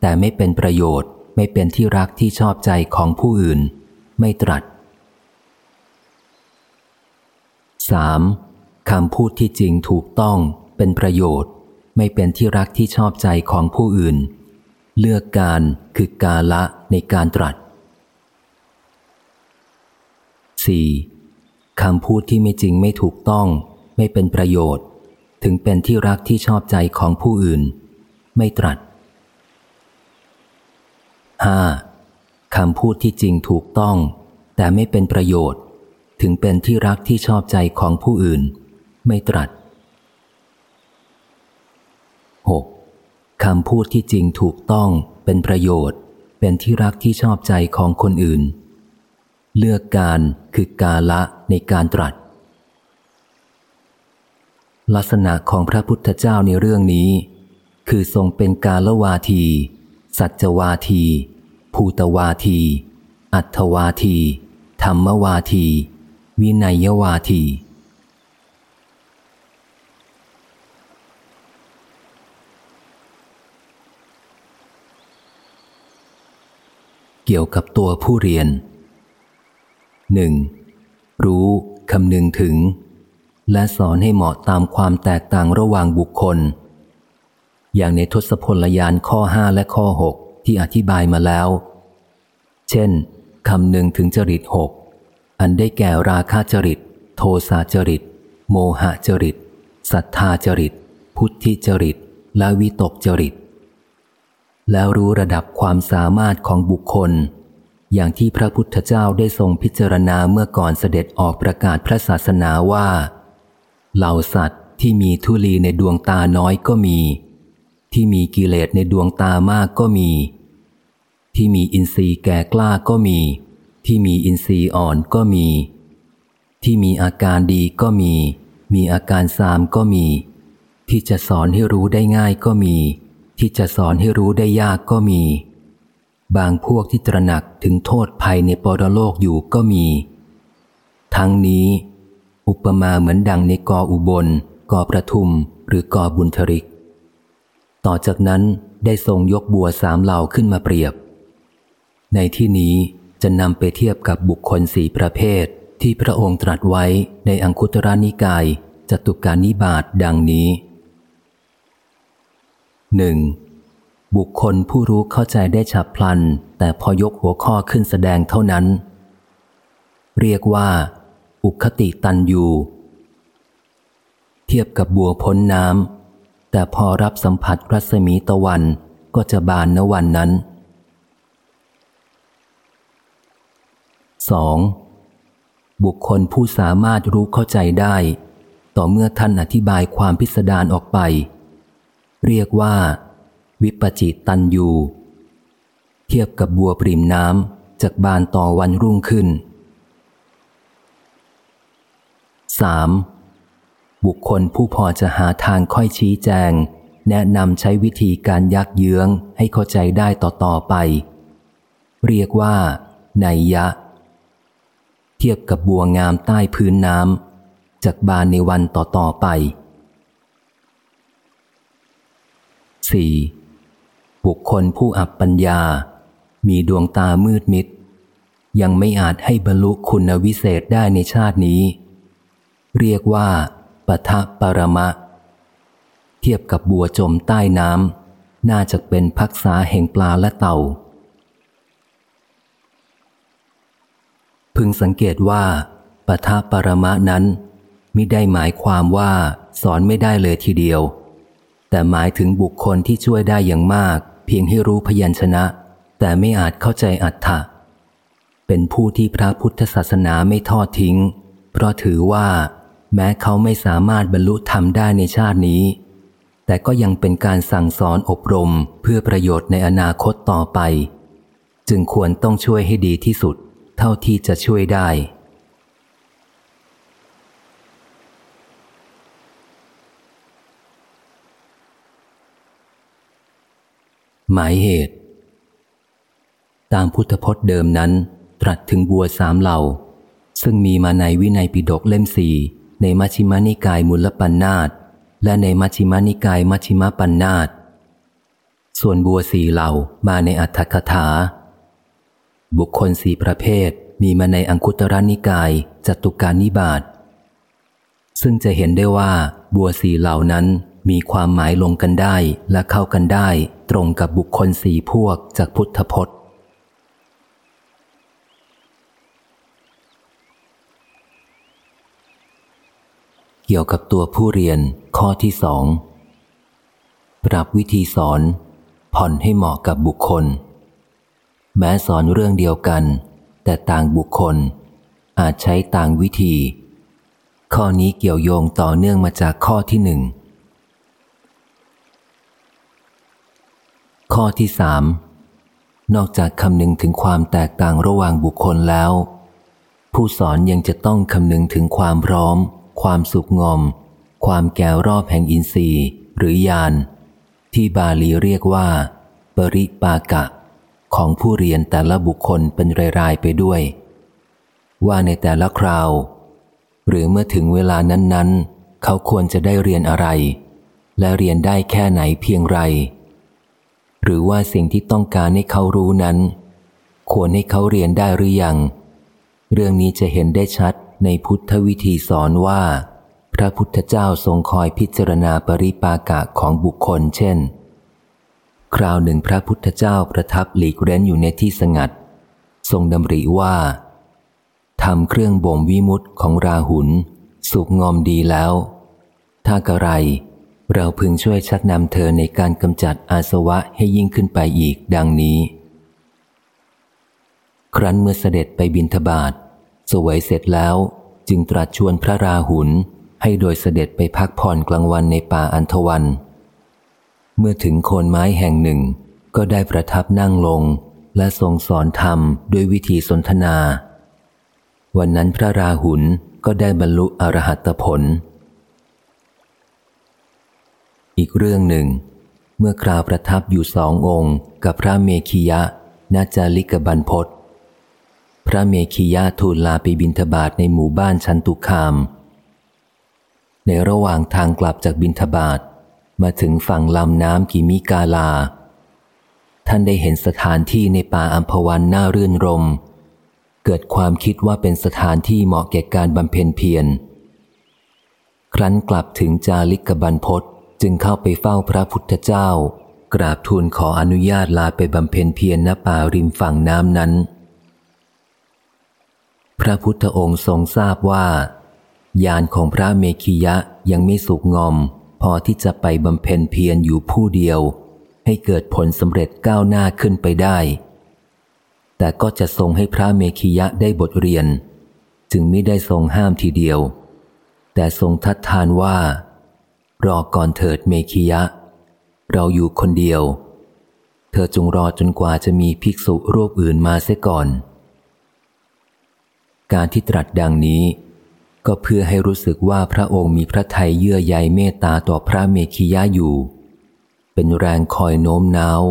แต่ไม่เป็นประโยชน์ ไม่เป็นที่รักที่ชอบใจของผู้อื่น ไม่ตรัส 3. คำพูดที่จริงถูกต้อง เป็นประโยชน์ ไม่เป็นที่รักที่ชอบใจของผู้อื่น เลือกการคือกาละในการตรัส 4. คำพูดที่ไม่จริงไม่ถูกต้อง ไม่เป็นประโยชน์ ถึงเป็นที่รักที่ชอบใจของผู้อื่น ไม่ตรัส 5. คำพูดที่จริงถูกต้อง แต่ไม่เป็นประโยชน์ ถึงเป็นที่รักที่ชอบใจของผู้อื่น ไม่ตรัส 6. คำพูดที่จริงถูกต้องเป็นประโยชน์ เป็นที่รักที่ชอบใจของคนอื่น เลือกการคือกาละในการตรัส ลักษณะของพระพุทธเจ้าในเรื่องนี้ คือทรงเป็นกาลวาที สัจวาที ภูตวาที อัตวาที ธรรมวาที วินัยวาทีเกี่ยวกับตัวผู้เรียนหนึ่งรู้คำนึงถึง และสอนให้เหมาะตามความแตกต่างระหว่างบุคคล อย่างในทศพลยานข้อห้าและข้อหกที่อธิบายมาแล้ว เช่นคำหนึ่งถึงจริตหกอันได้แก่ราคาจริต โทสาจริต โมหะจริตศรัทธาจริต พุทธิจริต และวิตกจริต แล้วรู้ระดับความสามารถของบุคคล อย่างที่พระพุทธเจ้าได้ทรงพิจารณาเมื่อก่อนเสด็จออกประกาศพระศาสนาว่า เหล่าสัตว์ที่มีทุลีในดวงตาน้อยก็มี ที่มีกิเลสในดวงตามากก็มี ที่มีอินทรีย์แก่กล้าก็มี ที่มีอินทรีย์อ่อนก็มี ที่มีอาการดีก็มี มีอาการซามก็มี ที่จะสอนให้รู้ได้ง่ายก็มี ที่จะสอนให้รู้ได้ยากก็มี บางพวกที่ตระหนักถึงโทษภัยในปรโลกอยู่ก็มี ทั้งนี้ อุปมาเหมือนดังในกออุบล กอประทุม หรือกอบุญทริก ต่อจากนั้นได้ทรงยกบัวสามเหล่าขึ้นมาเปรียบ ในที่นี้จะนำไปเทียบกับบุคคลสี่ประเภท ที่พระองค์ตรัสไว้ในอังคุตรานิกายจตุการนิบาตดังนี้หนึ่งบุคคลผู้รู้เข้าใจได้ฉับพลัน แต่พอยกหัวข้อขึ้นแสดงเท่านั้น เรียกว่า อุคติตันยูเทียบกับบัวพ้นน้ำแต่พอรับสัมผัสรัศมีตะวันก็จะบานนวันนั้น 2. บุคคลผู้สามารถรู้เข้าใจได้ ต่อเมื่อท่านอธิบายความพิสดารออกไป เรียกว่า วิปจิตันยูเทียบกับบัวปริมน้ำจากบานต่อวันรุ่งขึ้น 3. บุคคลผู้พอจะหาทางค่อยชี้แจง แนะนำใช้วิธีการยักเยื้องให้เข้าใจได้ต่อต่อไป เรียกว่าไนยะ เทียบกับบัวงามใต้พื้นน้ำจากบานในวันต่อต่อไป 4. บุคคลผู้อับปัญญา มีดวงตามืดมิด ยังไม่อาจให้บรรลุคุณวิเศษได้ในชาตินี้ เรียกว่าปทะปรมะ เทียบกับบัวจมใต้น้ำน่าจะเป็นพักษาแห่งปลาและเต่า พึงสังเกตว่าปทะปรมะนั้นมิได้หมายความว่าสอนไม่ได้เลยทีเดียว แต่หมายถึงบุคคลที่ช่วยได้อย่างมาก เพียงให้รู้พยัญชนะ แต่ไม่อาจเข้าใจอัตถะเป็นผู้ที่พระพุทธศาสนาไม่ทอดทิ้ง เพราะถือว่า แม้เขาไม่สามารถบรรลุธรรมได้ในชาตินี้ แต่ก็ยังเป็นการสั่งสอนอบรมเพื่อประโยชน์ในอนาคตต่อไป จึงควรต้องช่วยให้ดีที่สุด เท่าที่จะช่วยได้ หมายเหตุ ตามพุทธพจน์เดิมนั้น ตรัสถึงบัวสามเหล่า ซึ่งมีมาในวินัยปิฎกเล่มสี่ ในมัชฌิมานิกายมุลปันนาตและในมัชฌิมานิกายมัชฌิมปันนาตส่วนบัวสีเหล่ามาในอัตถคถา บุคคลสี่ประเภทมีมาในอังคุตรนิกายจตุการนิบาตซึ่งจะเห็นได้ว่าบัวสีเหล่านั้นมีความหมายลงกันได้และเข้ากันได้ ตรงกับบุคคลสี่พวกจากพุทธพจน์ เกี่ยวกับตัวผู้เรียนข้อที่สอง ปรับวิธีสอน ผ่อนให้เหมาะกับบุคคล แม้สอนเรื่องเดียวกัน แต่ต่างบุคคล อาจใช้ต่างวิธี ข้อนี้เกี่ยวโยงต่อเนื่องมาจากข้อที่หนึ่ง ข้อที่สามนอกจากคำนึงถึงความแตกต่างระหว่างบุคคลแล้ว ผู้สอนยังจะต้องคำนึงถึงความพร้อม ความสุขงอม ความแก่รอบแห่งอินทรีย์ หรือญาณที่บาลีเรียกว่า ปริปากะ ของผู้เรียนแต่ละบุคคลเป็นรายๆไปด้วย ว่าในแต่ละคราว หรือเมื่อถึงเวลานั้นๆ เขาควรจะได้เรียนอะไร และเรียนได้แค่ไหนเพียงไร หรือว่าสิ่งที่ต้องการให้เขารู้นั้น ควรให้เขาเรียนได้หรือยังเรื่องนี้จะเห็นได้ชัด ในพุทธวิธีสอนว่า พระพุทธเจ้าทรงคอยพิจารณาปริปากะของบุคคลเช่น คราวหนึ่งพระพุทธเจ้าประทับหลีกเร้นอยู่ในที่สงัด ทรงดำริว่าทำเครื่องบ่มวิมุตของราหุล สุกงอมดีแล้ว ถ้ากระไร เราพึงช่วยชักนำเธอในการกำจัดอาสวะให้ยิ่งขึ้นไปอีกดังนี้ ครั้นเมื่อเสด็จไปบินทบาท สวยเสร็จแล้วจึงตรัสชวนพระราหุลให้โดยเสด็จไปพักผ่อนกลางวันในป่าอันทวัน เมื่อถึงโคนไม้แห่งหนึ่ง ก็ได้ประทับนั่งลงและทรงสอนธรรมด้วยวิธีสนทนา วันนั้นพระราหุลก็ได้บรรลุอรหัตผล อีกเรื่องหนึ่ง เมื่อคราวประทับอยู่สององค์กับพระเมขียะนาจาลิกบันพศ พระเมขียาทูลลาไปบินทบาทในหมู่บ้านชันตุคาม ในระหว่างทางกลับจากบินทบาทมาถึงฝั่งลำน้ำกิมิกาลา ท่านได้เห็นสถานที่ในป่าอัมพวันน่ารื่นรม เกิดความคิดว่าเป็นสถานที่เหมาะแก่การบำเพ็ญเพียร ครั้นกลับถึงจาลิกบันพศจึงเข้าไปเฝ้าพระพุทธเจ้า กราบทูลขออนุญาตลาไปบำเพ็ญเพียรณป่าริมฝั่งน้ำนั้น พระพุทธองค์ทรงทราบว่ายานของพระเมขียะยังไม่สุกงอม พอที่จะไปบำเพ็ญเพียรอยู่ผู้เดียว ให้เกิดผลสำเร็จก้าวหน้าขึ้นไปได้ แต่ก็จะทรงให้พระเมขียะได้บทเรียน จึงไม่ได้ทรงห้ามทีเดียว แต่ทรงทัดทานว่า รอก่อนเถิดเมขียะ เราอยู่คนเดียว เธอจงรอจนกว่าจะมีภิกษุรูปอื่นมาเสียก่อน การที่ตรัสดังนี้ ก็เพื่อให้รู้สึกว่าพระองค์มีพระทัยเยื่อใยเมตตาต่อพระเมขียะอยู่ เป็นแรงคอยโน้มน้าว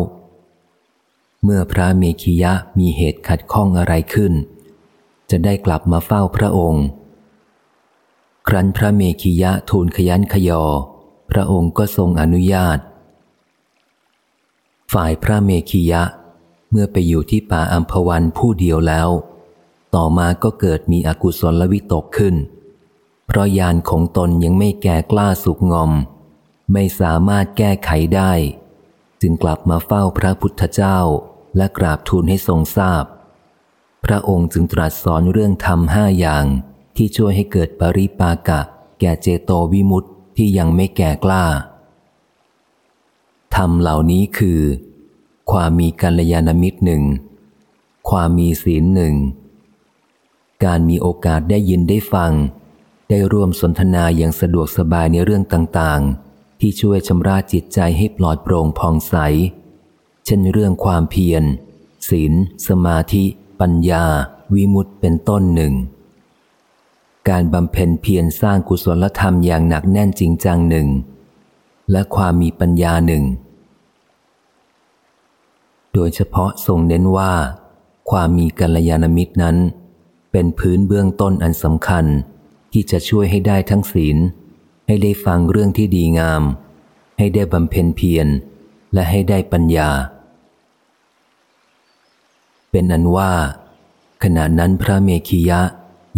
เมื่อพระเมขียะมีเหตุขัดข้องอะไรขึ้น จะได้กลับมาเฝ้าพระองค์ ครั้นพระเมขียะทูลขยันขยอ พระองค์ก็ทรงอนุญาต ฝ่ายพระเมขียะเมื่อไปอยู่ที่ป่าอัมพวันผู้เดียวแล้ว ต่อมาก็เกิดมีอกุศลวิตกขึ้น เพราะยานของตนยังไม่แก่กล้าสุกงอม ไม่สามารถแก้ไขได้ จึงกลับมาเฝ้าพระพุทธเจ้าและกราบทูลให้ทรงทราบพระองค์จึงตรัสสอนเรื่องธรรมห้าอย่างที่ช่วยให้เกิดปริปากะ แก่เจโตวิมุตติที่ยังไม่แก่กล้าธรรมเหล่านี้คือ ความมีกัลยาณมิตรหนึ่ง ความมีศีลหนึ่ง การมีโอกาสได้ยินได้ฟัง ได้ร่วมสนทนาอย่างสะดวกสบายในเรื่องต่างๆ ที่ช่วยชำระจิตใจให้ปลอดโปร่งผ่องใส เช่นเรื่องความเพียร ศีล สมาธิ ปัญญา วิมุตเป็นต้นหนึ่ง การบำเพ็ญเพียรสร้างกุศลธรรมอย่างหนักแน่นจริงจังหนึ่ง และความมีปัญญาหนึ่ง โดยเฉพาะทรงเน้นว่าความมีกัลยาณมิตรนั้น เป็นพื้นเบื้องต้นอันสำคัญ ที่จะช่วยให้ได้ทั้งศีล ให้ได้ฟังเรื่องที่ดีงาม ให้ได้บำเพ็ญเพียรและให้ได้ปัญญา เป็นอันว่า ขณะนั้นพระเมขียะ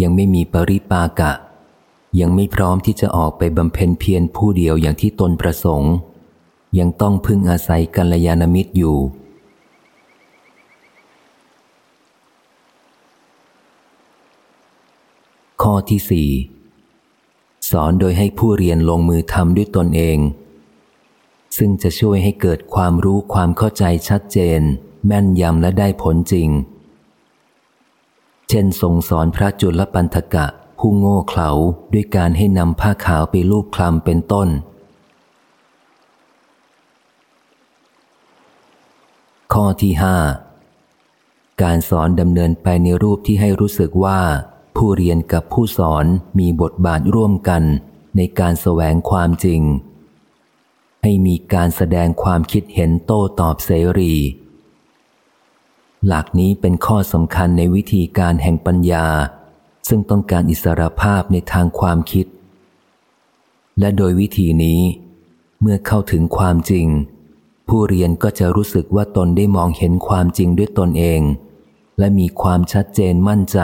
ยังไม่มีปริปากะ ยังไม่พร้อมที่จะออกไปบำเพ็ญเพียรผู้เดียวอย่างที่ตนประสงค์ ยังต้องพึ่งอาศัยกัลยาณมิตรอยู่ ข้อที่สี่สอนโดยให้ผู้เรียนลงมือทำด้วยตนเอง ซึ่งจะช่วยให้เกิดความรู้ความเข้าใจชัดเจน แม่นยำและได้ผลจริง เช่นทรงสอนพระจุลปันธกะผู้โง่เขลาด้วยการให้นำผ้าขาวไปลูบคลำเป็นต้น ข้อที่ห้าการสอนดำเนินไปในรูปที่ให้รู้สึกว่า ผู้เรียนกับผู้สอนมีบทบาทร่วมกันในการแสวงความจริง ให้มีการแสดงความคิดเห็นโต้ตอบเสรี หลักนี้เป็นข้อสำคัญในวิธีการแห่งปัญญา ซึ่งต้องการอิสรภาพในทางความคิด และโดยวิธีนี้ เมื่อเข้าถึงความจริง ผู้เรียนก็จะรู้สึกว่าตนได้มองเห็นความจริงด้วยตนเอง และมีความชัดเจนมั่นใจ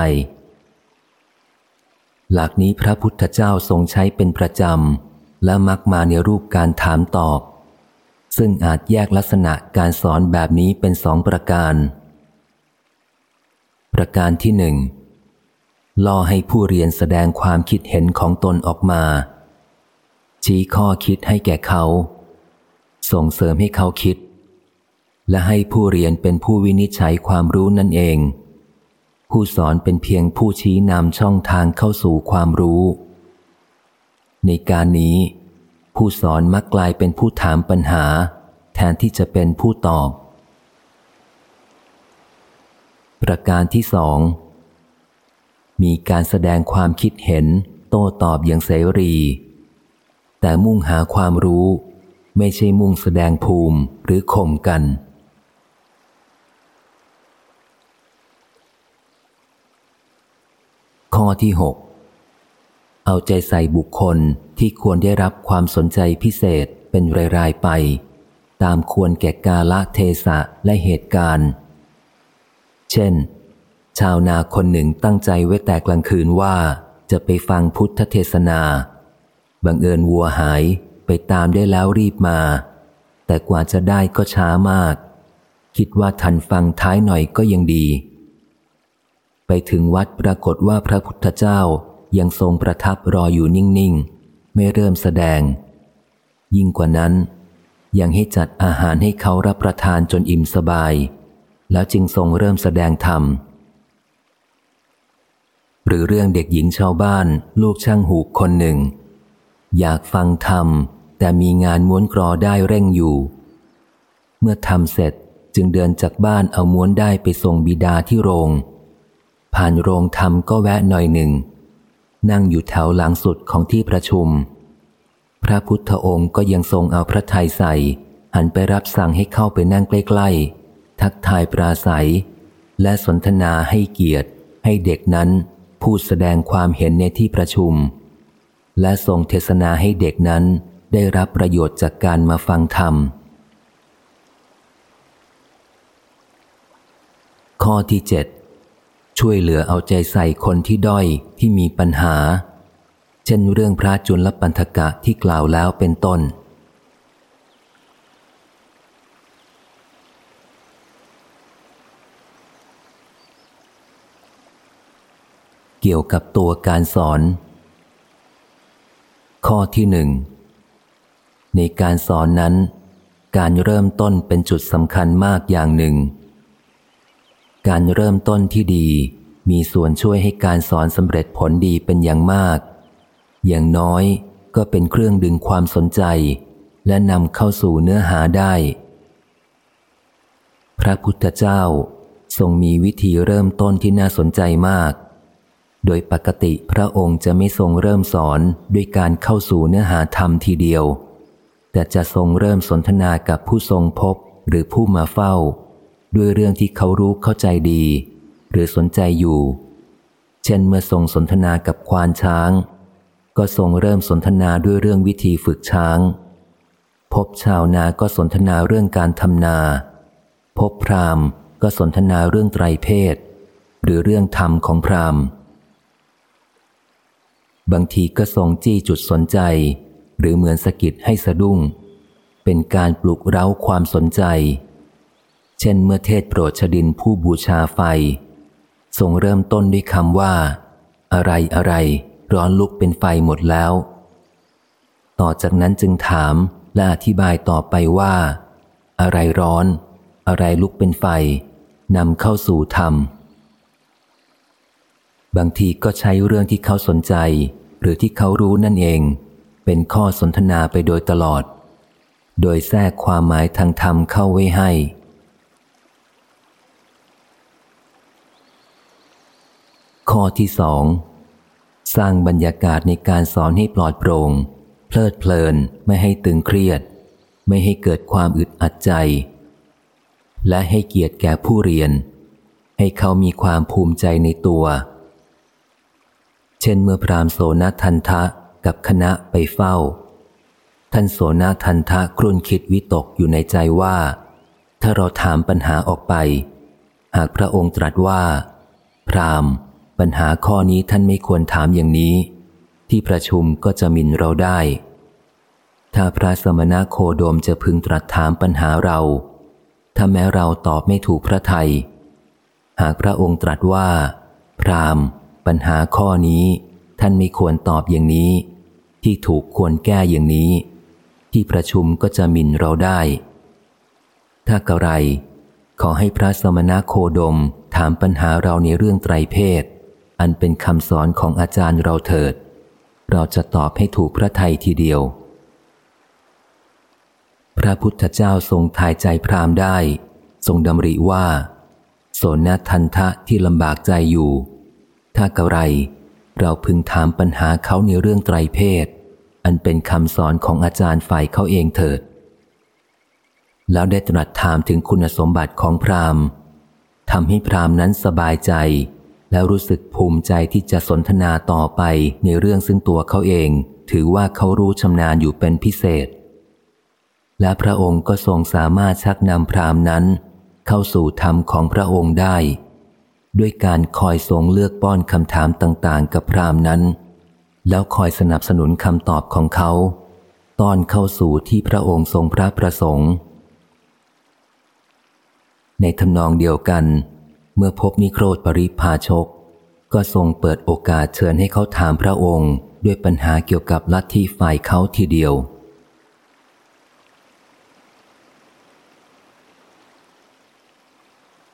หลักนี้พระพุทธเจ้าทรงใช้เป็นประจำ และมักมาในรูปการถามตอบ ซึ่งอาจแยกลักษณะการสอนแบบนี้เป็นสองประการ ประการที่หนึ่งล่อให้ผู้เรียนแสดงความคิดเห็นของตนออกมา ชี้ข้อคิดให้แก่เขา ส่งเสริมให้เขาคิด และให้ผู้เรียนเป็นผู้วินิจฉัยความรู้นั่นเอง ผู้สอนเป็นเพียงผู้ชี้นำช่องทางเข้าสู่ความรู้ ในการนี้ ผู้สอนมักกลายเป็นผู้ถามปัญหา แทนที่จะเป็นผู้ตอบ ประการที่สองมีการแสดงความคิดเห็น โต้ตอบอย่างเสรี แต่มุ่งหาความรู้ ไม่ใช่มุ่งแสดงภูมิหรือข่มกัน ข้อที่หกเอาใจใส่บุคคลที่ควรได้รับความสนใจพิเศษเป็นรายๆไป ตามควรแก่กาละเทศะและเหตุการณ์ เช่น ชาวนาคนหนึ่งตั้งใจไว้แต่กลางคืนว่าจะไปฟังพุทธเทศนา บังเอิญวัวหายไปตามได้แล้วรีบมา แต่กว่าจะได้ก็ช้ามาก คิดว่าทันฟังท้ายหน่อยก็ยังดี ไปถึงวัดปรากฏว่าพระพุทธเจ้ายังทรงประทับรออยู่นิ่ง ๆ ไม่เริ่มแสดง ยิ่งกว่านั้น ยังให้จัดอาหารให้เขารับประทานจนอิ่มสบาย แล้วจึงทรงเริ่มแสดงธรรม หรือเรื่องเด็กหญิงชาวบ้าน ลูกช่างหูคนหนึ่ง อยากฟังธรรม แต่มีงานม้วนกรอได้เร่งอยู่ เมื่อทำเสร็จจึงเดินจากบ้านเอาม้วนได้ไปส่งบิดาที่โรง ผ่านโรงธรรมก็แวะหน่อยหนึ่ง นั่งอยู่แถวหลังสุดของที่ประชุม พระพุทธองค์ก็ยังทรงเอาพระทัยใส่ หันไปรับสั่งให้เข้าไปนั่งใกล้ๆ ทักทายปราศัย และสนทนาให้เกียรติ ให้เด็กนั้นพูดแสดงความเห็นในที่ประชุม และทรงเทศนาให้เด็กนั้นได้รับประโยชน์จากการมาฟังธรรม ข้อที่เจ็ด ช่วยเหลือเอาใจใส่คนที่ด้อยที่มีปัญหา เช่นเรื่องพระจุลปันธกะที่กล่าวแล้วเป็นต้น เกี่ยวกับตัวการสอน ข้อที่หนึ่งในการสอนนั้น การเริ่มต้นเป็นจุดสำคัญมากอย่างหนึ่ง การเริ่มต้นที่ดี มีส่วนช่วยให้การสอนสำเร็จผลดีเป็นอย่างมาก อย่างน้อยก็เป็นเครื่องดึงความสนใจ และนำเข้าสู่เนื้อหาได้ พระพุทธเจ้าทรงมีวิธีเริ่มต้นที่น่าสนใจมาก โดยปกติพระองค์จะไม่ทรงเริ่มสอนด้วยการเข้าสู่เนื้อหาธรรมทีเดียว แต่จะทรงเริ่มสนทนากับผู้ทรงพบหรือผู้มาเฝ้า ด้วยเรื่องที่เขารู้เข้าใจดี หรือสนใจอยู่ เช่นเมื่อทรงสนทนากับควานช้าง ก็ทรงเริ่มสนทนาด้วยเรื่องวิธีฝึกช้าง พบชาวนาก็สนทนาเรื่องการทำนา พบพราหมก็สนทนาเรื่องไตรเพศ หรือเรื่องธรรมของพราหมณ์ บางทีก็ทรงจี้จุดสนใจ หรือเหมือนสกิดให้สะดุ้ง เป็นการปลุกเร้าความสนใจ เช่นเมื่อเทศโปรดชดินผู้บูชาไฟ ทรงเริ่มต้นด้วยคำว่า อะไรอะไร ร้อนลุกเป็นไฟหมดแล้ว ต่อจากนั้นจึงถามและอธิบายต่อไปว่า อะไรร้อน อะไรลุกเป็นไฟนำเข้าสู่ธรรม บางทีก็ใช้เรื่องที่เขาสนใจ หรือที่เขารู้นั่นเอง เป็นข้อสนทนาไปโดยตลอด โดยแทรกความหมายทางธรรมเข้าไว้ให้ ข้อที่สองสร้างบรรยากาศในการสอนให้ปลอดโปร่งเพลิดเพลินไม่ให้ตึงเครียด ไม่ให้เกิดความอึดอัดใจ และให้เกียรติแก่ผู้เรียน ให้เขามีความภูมิใจในตัว เช่นเมื่อพรามโสนทันทะกับคณะไปเฝ้า ท่านโสนทันทะครุ่นคิดวิตกอยู่ในใจว่า ถ้าเราถามปัญหาออกไป หากพระองค์ตรัสว่า พรามณ ปัญหาข้อนี้ท่านไม่ควรถามอย่างนี้ ที่ประชุมก็จะมินเราได้ ถ้าพระสมณโคโดมจะพึงตรัสถามปัญหาเรา ถ้าแม้เราตอบไม่ถูกพระไทย หากพระองค์ตรัสว่า พรามปัญหาข้อนี้ท่านไม่ควรตอบอย่างนี้ ที่ถูกควรแก้อย่างนี้ ที่ประชุมก็จะมินเราได้ ถ้ากระไร ขอให้พระสมณโคดมถามปัญหาเราในเรื่องไตรเพศ อันเป็นคำสอนของอาจารย์เราเถิด เราจะตอบให้ถูกพระไทยทีเดียว พระพุทธเจ้าทรงทายใจพรามได้ ทรงดำริว่า โสนทันทะที่ลำบากใจอยู่ ถ้ากระไร เราพึงถามปัญหาเขาในเรื่องไตรเพศ อันเป็นคำสอนของอาจารย์ฝ่ายเขาเองเถิด แล้วได้ตรัสถามถึงคุณสมบัติของพราหมณ์ทำให้พราหมณ์นั้นสบายใจ แล้วรู้สึกภูมิใจที่จะสนทนาต่อไปในเรื่องซึ่งตัวเขาเอง ถือว่าเขารู้ชำนาญอยู่เป็นพิเศษ และพระองค์ก็ทรงสามารถชักนำพรามนั้น เข้าสู่ธรรมของพระองค์ได้ ด้วยการคอยทรงเลือกป้อนคำถามต่างๆ กับพรามนั้น แล้วคอยสนับสนุนคำตอบของเขาต้อนเข้าสู่ที่พระองค์ทรงพระประสงค์ ในทำนองเดียวกัน เมื่อพบนิโครธปริพาชก ก็ทรงเปิดโอกาสเชิญให้เขาถามพระองค์ ด้วยปัญหาเกี่ยวกับลัทธิฝ่ายเขาทีเดียว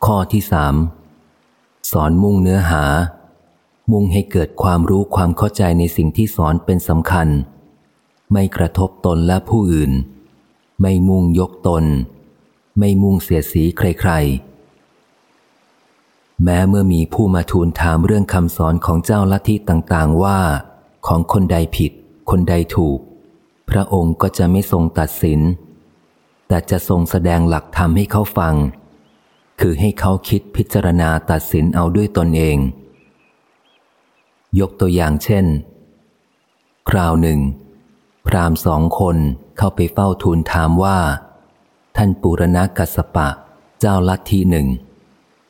ข้อที่สามสอนมุ่งเนื้อหา มุ่งให้เกิดความรู้ความเข้าใจในสิ่งที่สอนเป็นสำคัญ ไม่กระทบตนและผู้อื่น ไม่มุ่งยกตน ไม่มุ่งเสียสีใครๆ แม้เมื่อมีผู้มาทูลถามเรื่องคำสอนของเจ้าลัทธิต่างๆว่า ของคนใดผิด คนใดถูก พระองค์ก็จะไม่ทรงตัดสิน แต่จะทรงแสดงหลักธรรมให้เขาฟัง คือให้เขาคิดพิจารณาตัดสินเอาด้วยตนเอง ยกตัวอย่างเช่น คราวหนึ่ง พรามสองคนเข้าไปเฝ้าทูลถามว่า ท่านปุรณกัสปะ เจ้าลัทธิหนึ่ง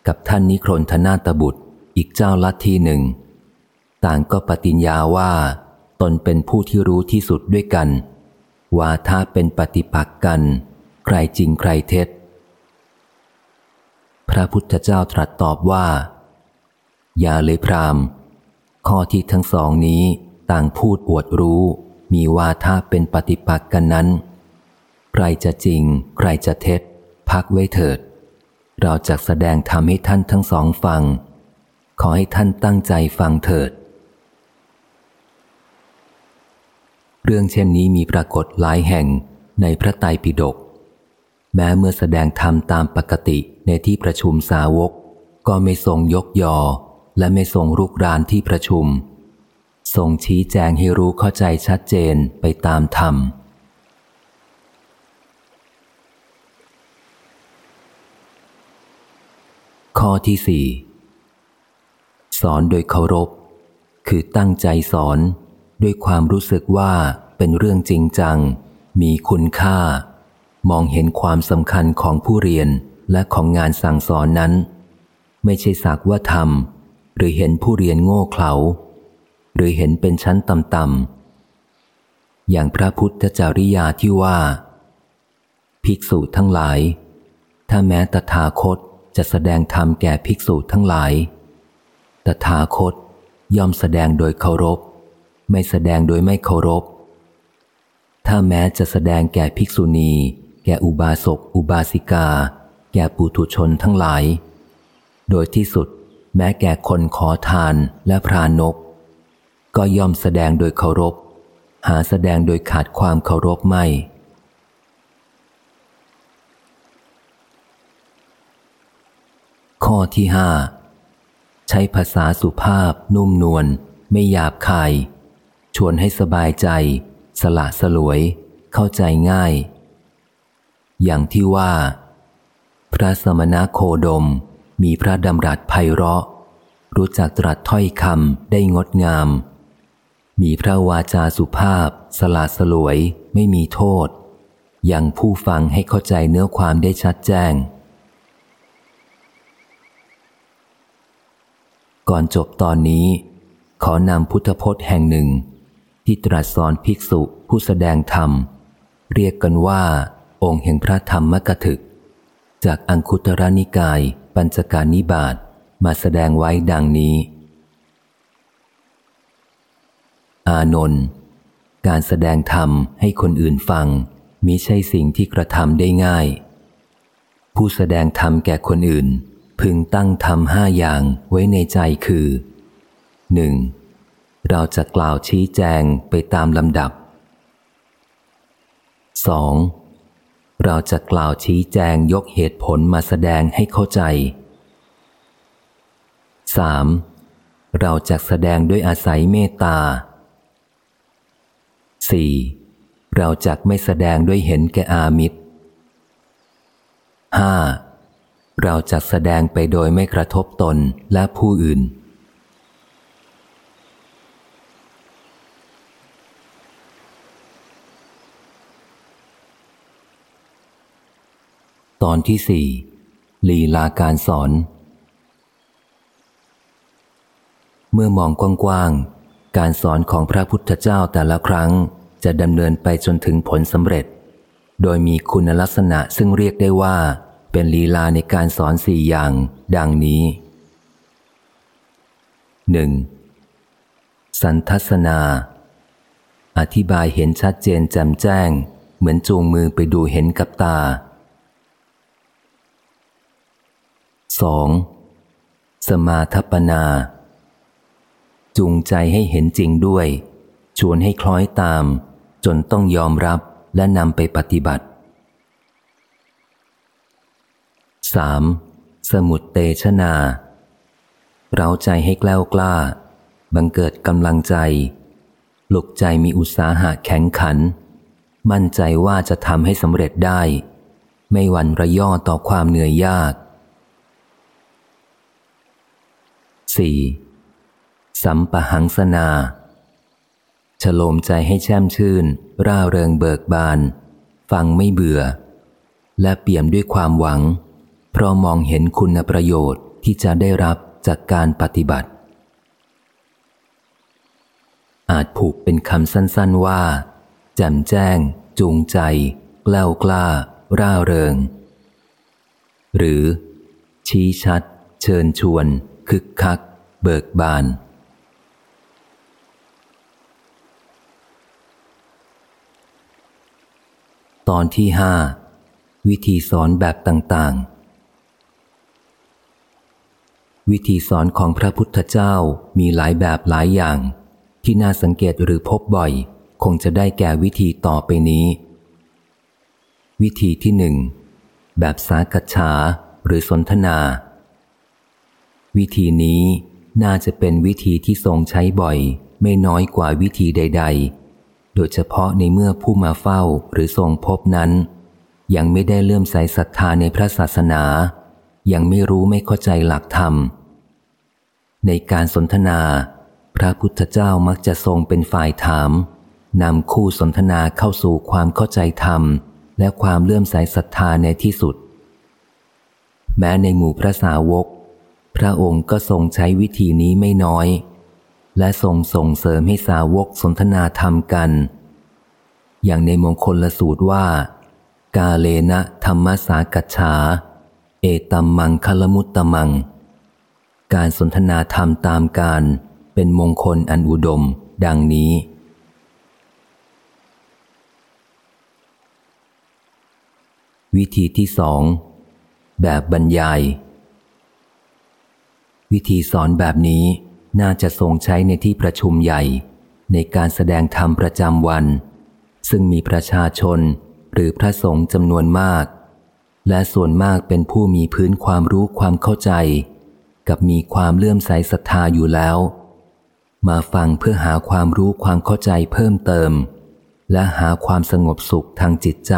กับท่านนิครนธนาตบุตร อีกเจ้าลัทธิหนึ่ง ต่างก็ปฏิญญาว่า ตนเป็นผู้ที่รู้ที่สุดด้วยกันว่าถ้าเป็นปฏิปักษ์กัน ใครจริงใครเท็จ พระพุทธเจ้าตรัสตอบว่า อย่าเลยพรามข้อที่ทั้งสองนี้ต่างพูดอวดรู้ มีว่าถ้าเป็นปฏิปักษ์กันนั้น ใครจะจริง ใครจะเท็จ พักไว้เถิด เราจะแสดงทำให้ท่านทั้งสองฟัง ขอให้ท่านตั้งใจฟังเถิด เรื่องเช่นนี้มีปรากฏหลายแห่งในพระไตรปิฎกแม้เมื่อแสดงธรรมตามปกติในที่ประชุมสาวก ก็ไม่ทรงยกยอ และไม่ทรงรุกรานที่ประชุม ทรงชี้แจงให้รู้เข้าใจชัดเจนไปตามธรรม ข้อที่สี่สอนโดยเคารพ คือตั้งใจสอนด้วยความรู้สึกว่าเป็นเรื่องจริงจัง มีคุณค่า มองเห็นความสำคัญของผู้เรียนและของงานสั่งสอนนั้น ไม่ใช่สักว่าทำหรือเห็นผู้เรียนโง่เขลา หรือเห็นเป็นชั้นต่ำๆอย่างพระพุทธจริยาที่ว่า ภิกษุทั้งหลาย ถ้าแม้ตถาคต จะแสดงธรรมแก่ภิกษุทั้งหลาย ตถาคตย่อมแสดงโดยเคารพ ไม่แสดงโดยไม่เคารพ ถ้าแม้จะแสดงแก่ภิกษุณี แก่อุบาสกอุบาสิกา แก่ปุถุชนทั้งหลาย โดยที่สุดแม้แก่คนขอทานและพรานก ก็ย่อมแสดงโดยเคารพ หาแสดงโดยขาดความเคารพไม่ ข้อที่ห้าใช้ภาษาสุภาพนุ่มนวลไม่หยาบคาย ชวนให้สบายใจ สละสลวย เข้าใจง่าย อย่างที่ว่า พระสมณโคดมมีพระดำรัสไพเราะ รู้จักตรัสถ้อยคำได้งดงาม มีพระวาจาสุภาพ สลาสลวยไม่มีโทษ อยังผู้ฟังให้เข้าใจเนื้อความได้ชัดแจ้ง ก่อนจบตอนนี้ ขอนำพุทธพจน์แห่งหนึ่ง ที่ตรัสสอนภิกษุผู้แสดงธรรม เรียกกันว่า องค์แห่งพระธรรมมกถึก จากอังคุตรนิกาย ปัญจการนิบาตมาแสดงไว้ดังนี้ อานนท์การแสดงธรรมให้คนอื่นฟังมิใช่สิ่งที่กระทำได้ง่าย ผู้แสดงธรรมแก่คนอื่น พึงตั้งธรรมห้าอย่างไว้ในใจคือหนึ่งเราจะกล่าวชี้แจงไปตามลำดับ 2. เราจะกล่าวชี้แจงยกเหตุผลมาแสดงให้เข้าใจ 3. เราจะแสดงด้วยอาศัยเมตตา 4. เราจะไม่แสดงด้วยเห็นแก่อามิตร 5. เราจะแสดงไปโดยไม่กระทบตนและผู้อื่น ตอนที่สี่ลีลาการสอน เมื่อมองกว้างๆ การสอนของพระพุทธเจ้าแต่ละครั้งจะดำเนินไปจนถึงผลสำเร็จ โดยมีคุณลักษณะซึ่งเรียกได้ว่า เป็นลีลาในการสอนสี่อย่าง ดังนี้หนึ่งสันทัศนา อธิบายเห็นชัดเจนแจ่มแจ้ง เหมือนจูงมือไปดูเห็นกับตา 2. สมาทปนา จูงใจให้เห็นจริงด้วย ชวนให้คล้อยตาม จนต้องยอมรับและนำไปปฏิบัติ 3. สมุดเตชนาเราใจให้กล้วกล้า บังเกิดกำลังใจปลุกใจมีอุตสาหะแข็งขัน มั่นใจว่าจะทำให้สำเร็จได้ ไม่หวั่นระย่อต่อความเหนื่อยยาก 4. สัมปหังสนา ฉโลมใจให้แช่มชื่น ร่าเริงเบิกบาน ฟังไม่เบื่อ และเปี่ยมด้วยความหวัง เพราะมองเห็นคุณประโยชน์ที่จะได้รับจากการปฏิบัติ อาจผูกเป็นคำสั้น ๆว่า แจ่มแจ้ง จูงใจ กล้ากล้า ร่าเริง หรือ ชี้ชัด เชิญชวน คึกคัก เบิกบานตอนที่ห้าวิธีสอนแบบต่างๆ วิธีสอนของพระพุทธเจ้ามีหลายแบบหลายอย่าง ที่น่าสังเกตหรือพบบ่อย คงจะได้แก่วิธีต่อไปนี้ วิธีที่หนึ่งแบบสากัจฉาหรือสนทนา วิธีนี้น่าจะเป็นวิธีที่ทรงใช้บ่อย ไม่น้อยกว่าวิธีใด ๆ โดยเฉพาะในเมื่อผู้มาเฝ้าหรือทรงพบนั้น ยังไม่ได้เลื่อมใสศรัทธาในพระศาสนา ยังไม่รู้ไม่เข้าใจหลักธรรม ในการสนทนา พระพุทธเจ้ามักจะทรงเป็นฝ่ายถามนำคู่สนทนาเข้าสู่ความเข้าใจธรรม และความเลื่อมใสศรัทธาในที่สุด แม้ในหมู่พระสาวก พระองค์ก็ทรงใช้วิธีนี้ไม่น้อย และทรงส่งเสริมให้สาวกสนทนาธรรมกัน อย่างในมงคลละสูตรว่า กาเลนะธรรมสากัจฉา เอตัมมังคลมุตตมัง การสนทนาธรรมตามการเป็นมงคลอันอุดม ดังนี้ วิธีที่สอง แบบบรรยาย วิธีสอนแบบนี้น่าจะทรงใช้ในที่ประชุมใหญ่ ในการแสดงธรรมประจำวัน ซึ่งมีประชาชนหรือพระสงฆ์จำนวนมาก และส่วนมากเป็นผู้มีพื้นความรู้ความเข้าใจ กับมีความเลื่อมใสศรัทธาอยู่แล้ว มาฟังเพื่อหาความรู้ความเข้าใจเพิ่มเติม และหาความสงบสุขทางจิตใจ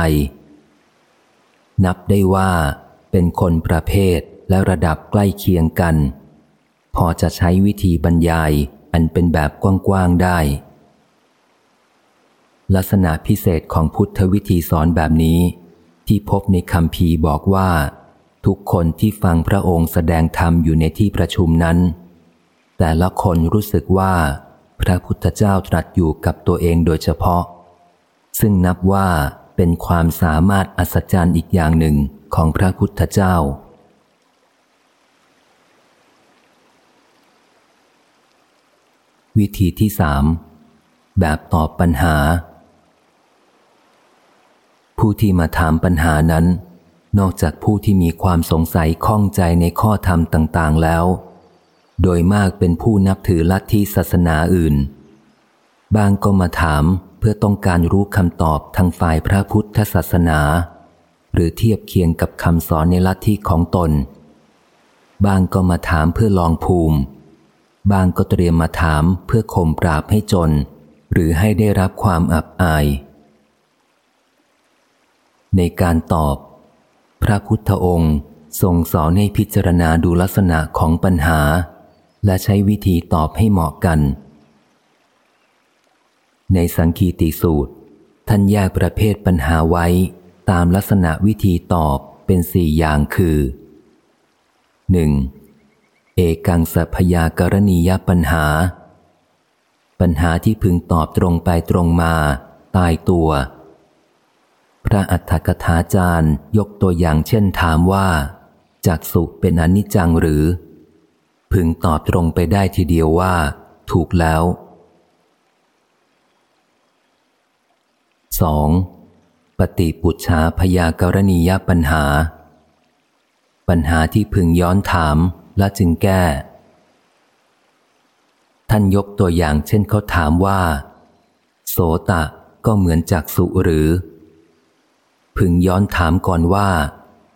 นับได้ว่าเป็นคนประเภทและระดับใกล้เคียงกัน พอจะใช้วิธีบรรยายอันเป็นแบบกว้างๆได้ ลักษณะพิเศษของพุทธวิธีสอนแบบนี้ ที่พบในคำพีบอกว่า ทุกคนที่ฟังพระองค์แสดงธรรมอยู่ในที่ประชุมนั้น แต่ละคนรู้สึกว่า พระพุทธเจ้าตรัสอยู่กับตัวเองโดยเฉพาะ ซึ่งนับว่าเป็นความสามารถอัศจรรย์อีกอย่างหนึ่งของพระพุทธเจ้า วิธีที่สามแบบตอบปัญหา ผู้ที่มาถามปัญหานั้น นอกจากผู้ที่มีความสงสัยข้องใจในข้อธรรมต่างๆแล้ว โดยมากเป็นผู้นับถือลัทธิศาสนาอื่น บางก็มาถามเพื่อต้องการรู้คำตอบทางฝ่ายพระพุทธศาสนา หรือเทียบเคียงกับคำสอนในลัทธิของตน บางก็มาถามเพื่อลองภูมิ บางก็เตรียมมาถามเพื่อข่มปราบให้จน หรือให้ได้รับความอับอาย ในการตอบ พระพุทธองค์ทรงสอนให้พิจารณาดูลักษณะของปัญหา และใช้วิธีตอบให้เหมาะกัน ในสังคีติสูตร ท่านแยกประเภทปัญหาไว้ตามลักษณะวิธีตอบเป็นสี่อย่างคือ 1. เอกังสัพยากรณียปัญหา ปัญหาที่พึงตอบตรงไปตรงมา ตายตัว ระอัฏฐกถาจารย์ยกตัวอย่างเช่นถามว่า จากสุเป็นอนิจจังหรือ พึงตอบตรงไปได้ทีเดียวว่า ถูกแล้ว 2. ปฏิปุชชาพยากรณียปัญหา ปัญหาที่พึงย้อนถามและจึงแก้ ท่านยกตัวอย่างเช่นเขาถามว่า โสตะก็เหมือนจากสุหรือ พึงย้อนถามก่อนว่า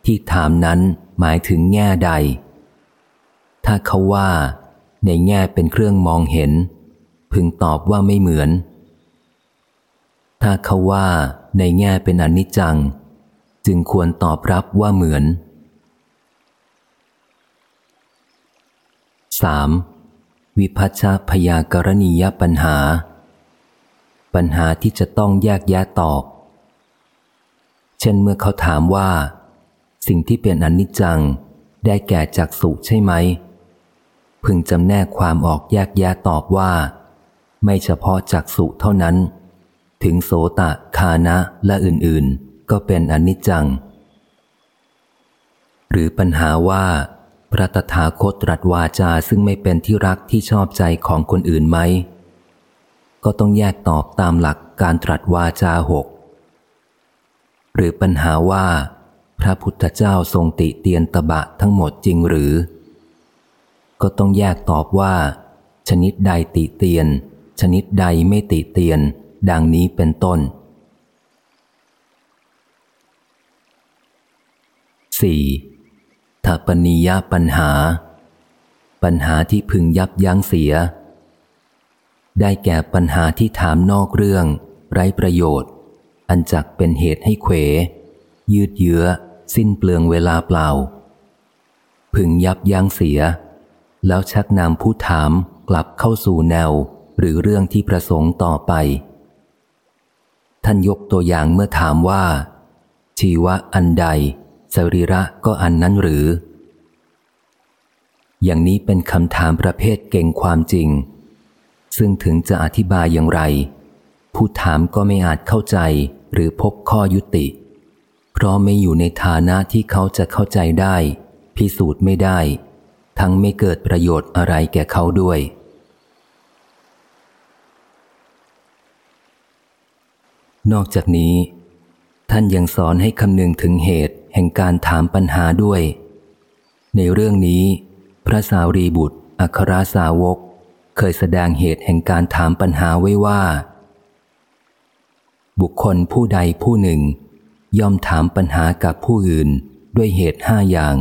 ที่ถามนั้นหมายถึงแง่ใด ถ้าเขาว่า ในแง่เป็นเครื่องมองเห็น พึงตอบว่าไม่เหมือน ถ้าเขาว่าในแง่เป็นอนิจจัง จึงควรตอบรับว่าเหมือน 3. วิพัชชพยากรณียปัญหา ปัญหาที่จะต้องแยกแยะตอบ ช่นเมื่อเขาถามว่า สิ่งที่เป็นอนิจจัง ได้แก่จักสุใช่ไหม พึงจำแนกความออกแยกแยะตอบว่า ไม่เฉพาะจักสุเท่านั้น ถึงโสตะคานะและอื่นๆ ก็เป็นอนิจจัง หรือปัญหาว่าพระตถาคตตรัสวาจาซึ่งไม่เป็นที่รักที่ชอบใจของคนอื่นไหม ก็ต้องแยกตอบตามหลักการตรัสวาจาหก หรือปัญหาว่า พระพุทธเจ้าทรงติเตียนตบะทั้งหมดจริงหรือ ก็ต้องแยกตอบว่า ชนิดใดติเตียน ชนิดใดไม่ติเตียน ดังนี้เป็นต้น 4. ถ้าปณิยปัญหา ปัญหาที่พึงยับยั้งเสีย ได้แก่ปัญหาที่ถามนอกเรื่อง ไร้ประโยชน์ อันจักเป็นเหตุให้เขว ยืดเยื้อ สิ้นเปลืองเวลาเปล่า พึงยับยั้งเสีย แล้วชักนำผู้ถามกลับเข้าสู่แนว หรือเรื่องที่ประสงค์ต่อไป ท่านยกตัวอย่างเมื่อถามว่า ชีวะอันใดสรีระก็อันนั้นหรือ อย่างนี้เป็นคำถามประเภทเก่งความจริง ซึ่งถึงจะอธิบายอย่างไร ผู้ถามก็ไม่อาจเข้าใจหรือพบข้อยุติ เพราะไม่อยู่ในฐานะที่เขาจะเข้าใจได้ พิสูจน์ไม่ได้ ทั้งไม่เกิดประโยชน์อะไรแก่เขาด้วย นอกจากนี้ ท่านยังสอนให้คำนึงถึงเหตุแห่งการถามปัญหาด้วย ในเรื่องนี้ พระสาวรีบุตร อัครสาวก เคยแสดงเหตุแห่งการถามปัญหาไว้ว่า บุคคลผู้ใดผู้หนึ่ง ย่อมถามปัญหากับผู้อื่นด้วยเหตุห้าอย่าง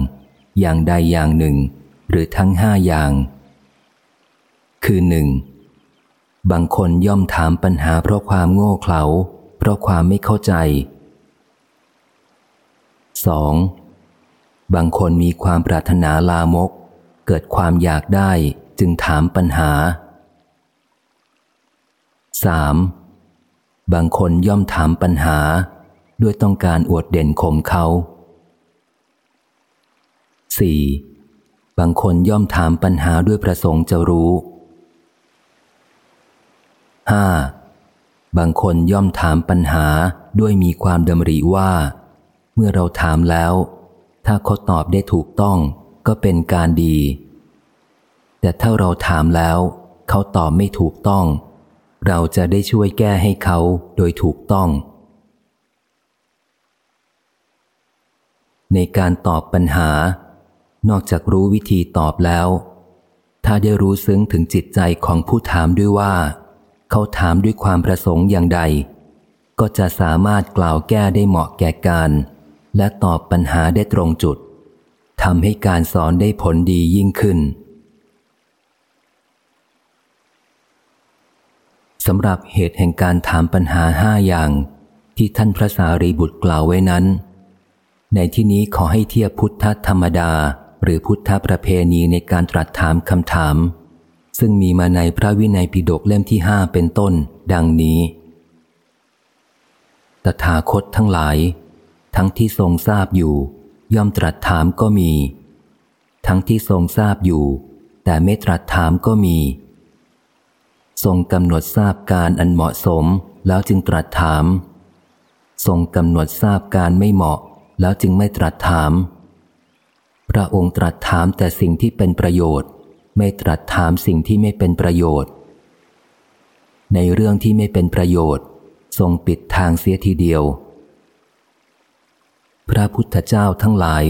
อย่างใดอย่างหนึ่ง หรือทั้งห้าอย่าง คือหนึ่งบางคนย่อมถามปัญหาเพราะความโง่เขลา เพราะความไม่เข้าใจ 2. บางคนมีความปรารถนาลามก เกิดความอยากได้จึงถามปัญหา 3. บางคนย่อมถามปัญหา ด้วยต้องการอวดเด่นข่มเขา 4. บางคนย่อมถามปัญหาด้วยประสงค์จะรู้ 5. บางคนย่อมถามปัญหาด้วยมีความดำริว่า เมื่อเราถามแล้ว ถ้าเขาตอบได้ถูกต้องก็เป็นการดี แต่ถ้าเราถามแล้ว เขาตอบไม่ถูกต้อง เราจะได้ช่วยแก้ให้เขาโดยถูกต้อง ในการตอบปัญหา นอกจากรู้วิธีตอบแล้ว ถ้าได้รู้ซึ้งถึงจิตใจของผู้ถามด้วยว่า เขาถามด้วยความประสงค์อย่างใด ก็จะสามารถกล่าวแก้ได้เหมาะแก่การ และตอบปัญหาได้ตรงจุดทำให้การสอนได้ผลดียิ่งขึ้น สำหรับเหตุแห่งการถามปัญหาห้าอย่าง ที่ท่านพระสารีบุตรกล่าวไว้นั้น ในที่นี้ขอให้เทียบพุทธธรรมดา หรือพุทธประเพณีในการตรัสถามคำถาม ซึ่งมีมาในพระวินัยปิฎกเล่มที่ห้าเป็นต้น ดังนี้ ตถาคตทั้งหลาย ทั้งที่ทรงทราบอยู่ ย่อมตรัสถามก็มี ทั้งที่ทรงทราบอยู่ แต่ไม่ตรัสถามก็มี ทรงกำหนดทราบการอันเหมาะสมแล้วจึงตรัสถาม ทรงกำหนดทราบการไม่เหมาะแล้วจึงไม่ตรัสถาม พระองค์ตรัสถามแต่สิ่งที่เป็นประโยชน์ ไม่ตรัสถามสิ่งที่ไม่เป็นประโยชน์ ในเรื่องที่ไม่เป็นประโยชน์ ทรงปิดทางเสียทีเดียว พระพุทธเจ้าทั้งหลาย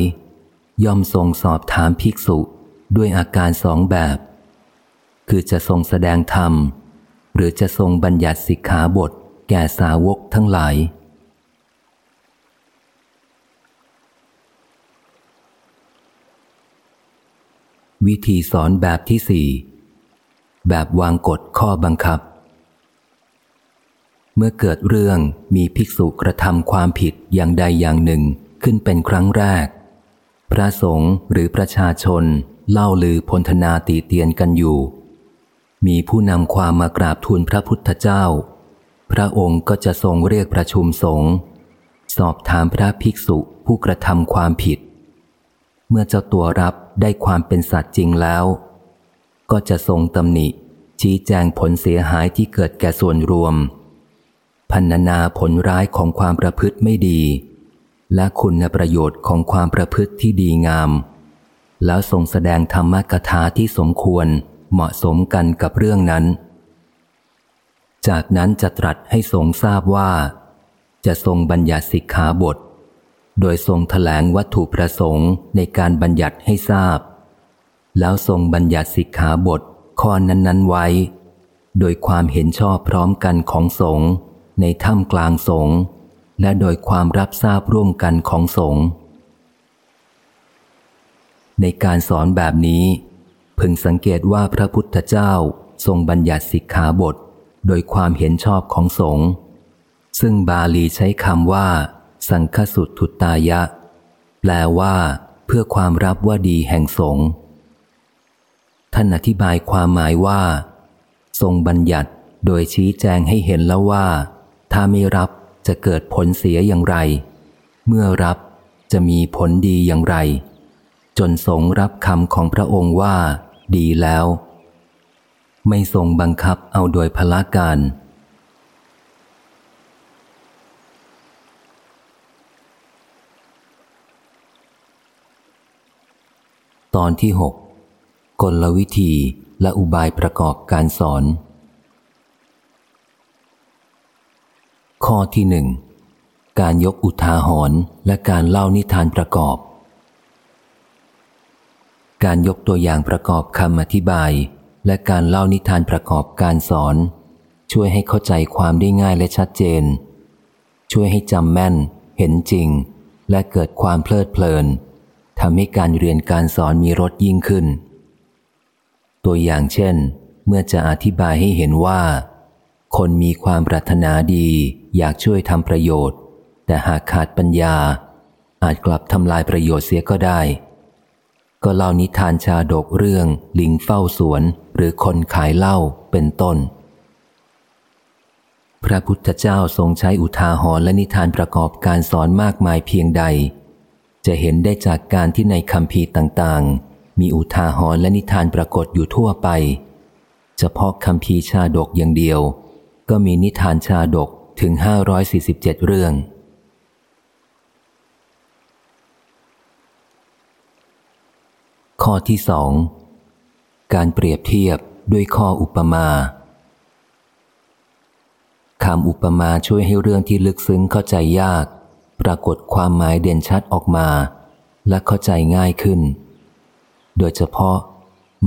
ย่อมทรงสอบถามภิกษุด้วยอาการสองแบบ คือจะทรงแสดงธรรม หรือจะทรงบัญญัติสิกขาบท แก่สาวกทั้งหลาย วิธีสอนแบบที่สี่แบบวางกฎข้อบังคับ เมื่อเกิดเรื่องมีภิกษุกระทำความผิดอย่างใดอย่างหนึ่งขึ้นเป็นครั้งแรก พระสงฆ์หรือประชาชนเล่าลือพลธนาตีเตียนกันอยู่ มีผู้นำความมากราบทูลพระพุทธเจ้า พระองค์ก็จะทรงเรียกประชุมสงฆ์สอบถามพระภิกษุผู้กระทำความผิด เมื่อเจ้าตัวรับได้ความเป็นสัตว์จริงแล้ว ก็จะทรงตำหนิ ชี้แจงผลเสียหายที่เกิดแก่ส่วนรวม พันนาผลร้ายของความประพฤติไม่ดี และคุณประโยชน์ของความประพฤติที่ดีงาม แล้วทรงแสดงธรรมกถาที่สมควร เหมาะสมกันกับเรื่องนั้น จากนั้นจะตรัสให้ทรงทราบว่า จะทรงบัญญัติสิกขาบท โดยทรงถแถลงวัตถุประสงค์ในการบัญญัติให้ทราบ แล้วทรงบัญญัติสิกขาบทข้อนั้น ๆ ไว้ โดยความเห็นชอบพร้อมกันของสงฆ์ในถ้ำกลางสงฆ์และโดยความรับทราบร่วมกันของสงฆ์ในการสอนแบบนี้ พึงสังเกตว่าพระพุทธเจ้าทรงบัญญัติสิกขาบท โดยความเห็นชอบของสงฆ์ซึ่งบาลีใช้คำว่า สังคสุทุตายะ แปลว่า เพื่อความรับว่าดีแห่งสงฆ์ท่านอธิบายความหมายว่า ทรงบัญญัติโดยชี้แจงให้เห็นแล้วว่า ถ้าไม่รับจะเกิดผลเสียอย่างไร เมื่อรับจะมีผลดีอย่างไร จนทรงรับคำของพระองค์ว่า ดีแล้ว ไม่ทรงบังคับเอาโดยพละการ ตอนที่หกกลวิธีและอุบายประกอบการสอน ข้อที่หนึ่งการยกอุทาหรณ์และการเล่านิทานประกอบ การยกตัวอย่างประกอบคำอธิบาย และการเล่านิทานประกอบการสอน ช่วยให้เข้าใจความได้ง่ายและชัดเจน ช่วยให้จำแม่น เห็นจริง และเกิดความเพลิดเพลินทำให้การเรียนการสอนมีรสยิ่งขึ้น ตัวอย่างเช่น เมื่อจะอธิบายให้เห็นว่า คนมีความปรารถนาดีอยากช่วยทำประโยชน์ แต่หากขาดปัญญา อาจกลับทำลายประโยชน์เสียก็ได้ ก็เล่านิทานชาดกเรื่องลิงเฝ้าสวนหรือคนขายเหล้าเป็นต้น พระพุทธเจ้าทรงใช้อุทาหรณ์และนิทานประกอบการสอนมากมายเพียงใด จะเห็นได้จากการที่ในคำพีต่างๆ มีอุทาหรณ์และนิทานปรากฏอยู่ทั่วไป เฉพาะคำพีชาดกอย่างเดียว ก็มีนิทานชาดกถึง 547 เรื่อง ข้อที่สอง การเปรียบเทียบด้วยข้ออุปมาคำอุปมาช่วยให้เรื่องที่ลึกซึ้งเข้าใจยาก ปรากฏความหมายเด่นชัดออกมา และเข้าใจง่ายขึ้น โดยเฉพาะ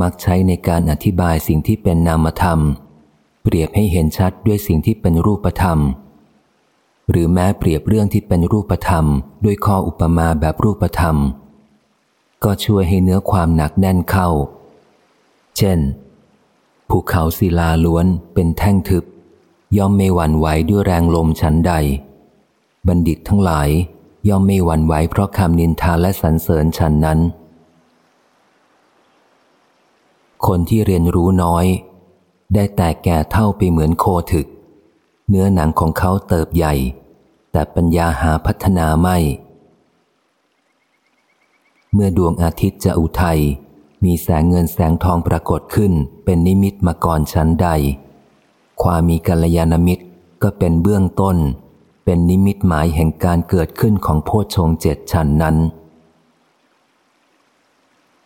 มักใช้ในการอธิบายสิ่งที่เป็นนามธรรม เปรียบให้เห็นชัดด้วยสิ่งที่เป็นรูปธรรม หรือแม้เปรียบเรื่องที่เป็นรูปธรรม ด้วยข้ออุปมาแบบรูปธรรม ก็ช่วยให้เนื้อความหนักแน่นเข้า เช่น ภูเขาศิลาล้วนเป็นแท่งทึบ ย่อมไม่หวั่นไหวด้วยแรงลมชั้นใด บัณฑิตทั้งหลายย่อมไม่หวั่นไหวเพราะคำนินทาและสรรเสริญฉันนั้น คนที่เรียนรู้น้อย ได้แต่แก่เท่าไปเหมือนโคถึก เนื้อหนังของเขาเติบใหญ่ แต่ปัญญาหาพัฒนาไม่ เมื่อดวงอาทิตย์จะอุทัย มีแสงเงินแสงทองปรากฏขึ้น เป็นนิมิตมาก่อนชั้นใด ความมีกัลยาณมิตรก็เป็นเบื้องต้น เป็นนิมิตหมายแห่งการเกิดขึ้นของโพชงเจ็ดชั้นนั้น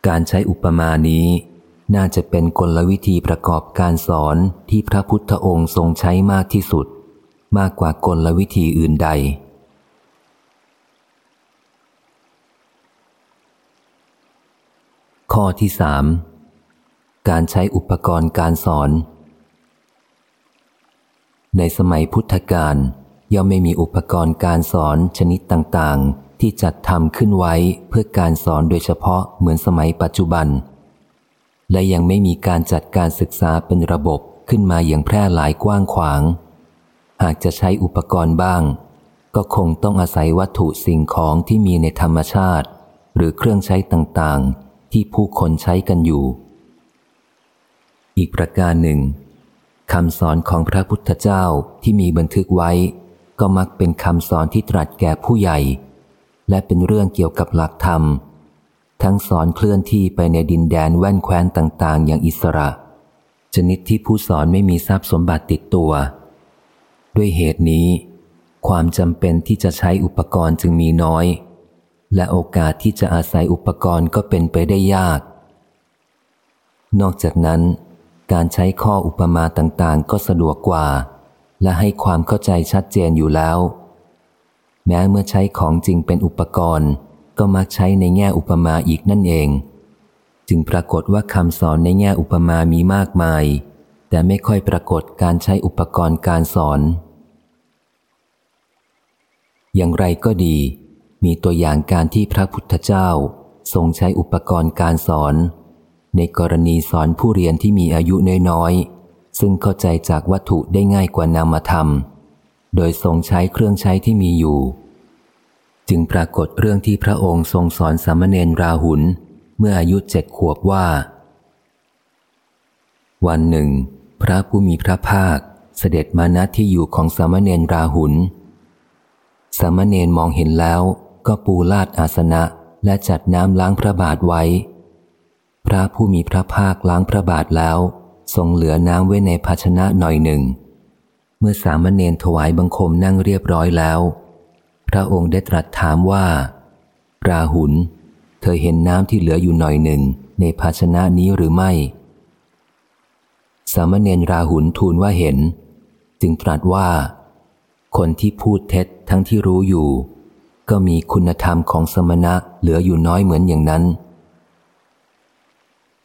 การใช้อุปมานี้ น่าจะเป็นกลวิธีประกอบการสอนที่พระพุทธองค์ทรงใช้มากที่สุด มากกว่ากลวิธีอื่นใด ข้อที่สามการใช้อุปกรณ์การสอน ในสมัยพุทธกาลย่อมไม่มีอุปกรณ์การสอนชนิดต่างๆ ที่จัดทำขึ้นไว้เพื่อการสอนโดยเฉพาะเหมือนสมัยปัจจุบัน และยังไม่มีการจัดการศึกษาเป็นระบบขึ้นมาอย่างแพร่หลายกว้างขวาง หากจะใช้อุปกรณ์บ้าง ก็คงต้องอาศัยวัตถุสิ่งของที่มีในธรรมชาติ หรือเครื่องใช้ต่างๆ ที่ผู้คนใช้กันอยู่ อีกประการหนึ่งคำสอนของพระพุทธเจ้าที่มีบันทึกไว้ ก็มักเป็นคำสอนที่ตรัสแก่ผู้ใหญ่ และเป็นเรื่องเกี่ยวกับหลักธรรม ทั้งสอนเคลื่อนที่ไปในดินแดนแว่นแคว้นต่าง ๆ อย่างอิสระ ชนิดที่ผู้สอนไม่มีทรัพย์สมบัติติดตัว ด้วยเหตุนี้ ความจำเป็นที่จะใช้อุปกรณ์จึงมีน้อย และโอกาสที่จะอาศัยอุปกรณ์ก็เป็นไปได้ยาก นอกจากนั้น การใช้ข้ออุปมาต่างๆ ก็สะดวกกว่า และให้ความเข้าใจชัดเจนอยู่แล้ว แม้เมื่อใช้ของจริงเป็นอุปกรณ์ ก็มักใช้ในแง่อุปมาอีกนั่นเอง จึงปรากฏว่าคำสอนในแง่อุปมามีมากมาย แต่ไม่ค่อยปรากฏการใช้อุปกรณ์การสอน อย่างไรก็ดี มีตัวอย่างการที่พระพุทธเจ้า ทรงใช้อุปกรณ์การสอน ในกรณีสอนผู้เรียนที่มีอายุน้อยๆ ซึ่งเข้าใจจากวัตถุได้ง่ายกว่านามธรรม โดยทรงใช้เครื่องใช้ที่มีอยู่ จึงปรากฏเรื่องที่พระองค์ทรงสอนสามเณรราหุลเมื่ออายุเจ็ดขวบว่า วันหนึ่ง พระผู้มีพระภาคเสด็จมาณที่อยู่ของสามเณรราหุลสามเณรมองเห็นแล้ว ก็ปูลาดอาสนะและจัดน้ำล้างพระบาทไว้ พระผู้มีพระภาคล้างพระบาทแล้ว ทรงเหลือน้ำไว้ในภาชนะหน่อยหนึ่ง เมื่อสามเณรถวายบังคมนั่งเรียบร้อยแล้ว พระองค์ได้ตรัสถามว่า ราหุล เธอเห็นน้ำที่เหลืออยู่หน่อยหนึ่งในภาชนะนี้หรือไม่ สามเณรราหุลทูลว่าเห็น จึงตรัสว่า คนที่พูดเท็จทั้งที่รู้อยู่ ก็มีคุณธรรมของสมณะเหลืออยู่น้อยเหมือนอย่างนั้น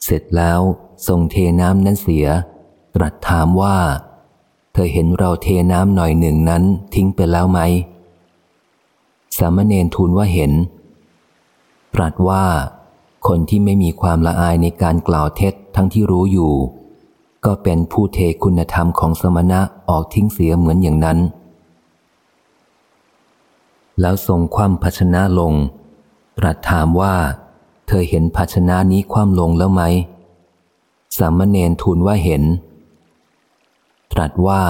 เสร็จแล้วทรงเทน้ำนั้นเสีย ตรัสถามว่า เธอเห็นเราเทน้ำหน่อยหนึ่งนั้นทิ้งไปแล้วไหม สามเณรทูลว่าเห็น ตรัสว่า คนที่ไม่มีความละอายในการกล่าวเท็จทั้งที่รู้อยู่ ก็เป็นผู้เทคุณธรรมของสมณะออกทิ้งเสียเหมือนอย่างนั้น แล้วทรงคว่ำภาชนะลง ตรัสถามว่า เธอเห็นภาชนะนี้คว่ำลงแล้วไหม สามเณรทูลว่าเห็น ตรัสว่า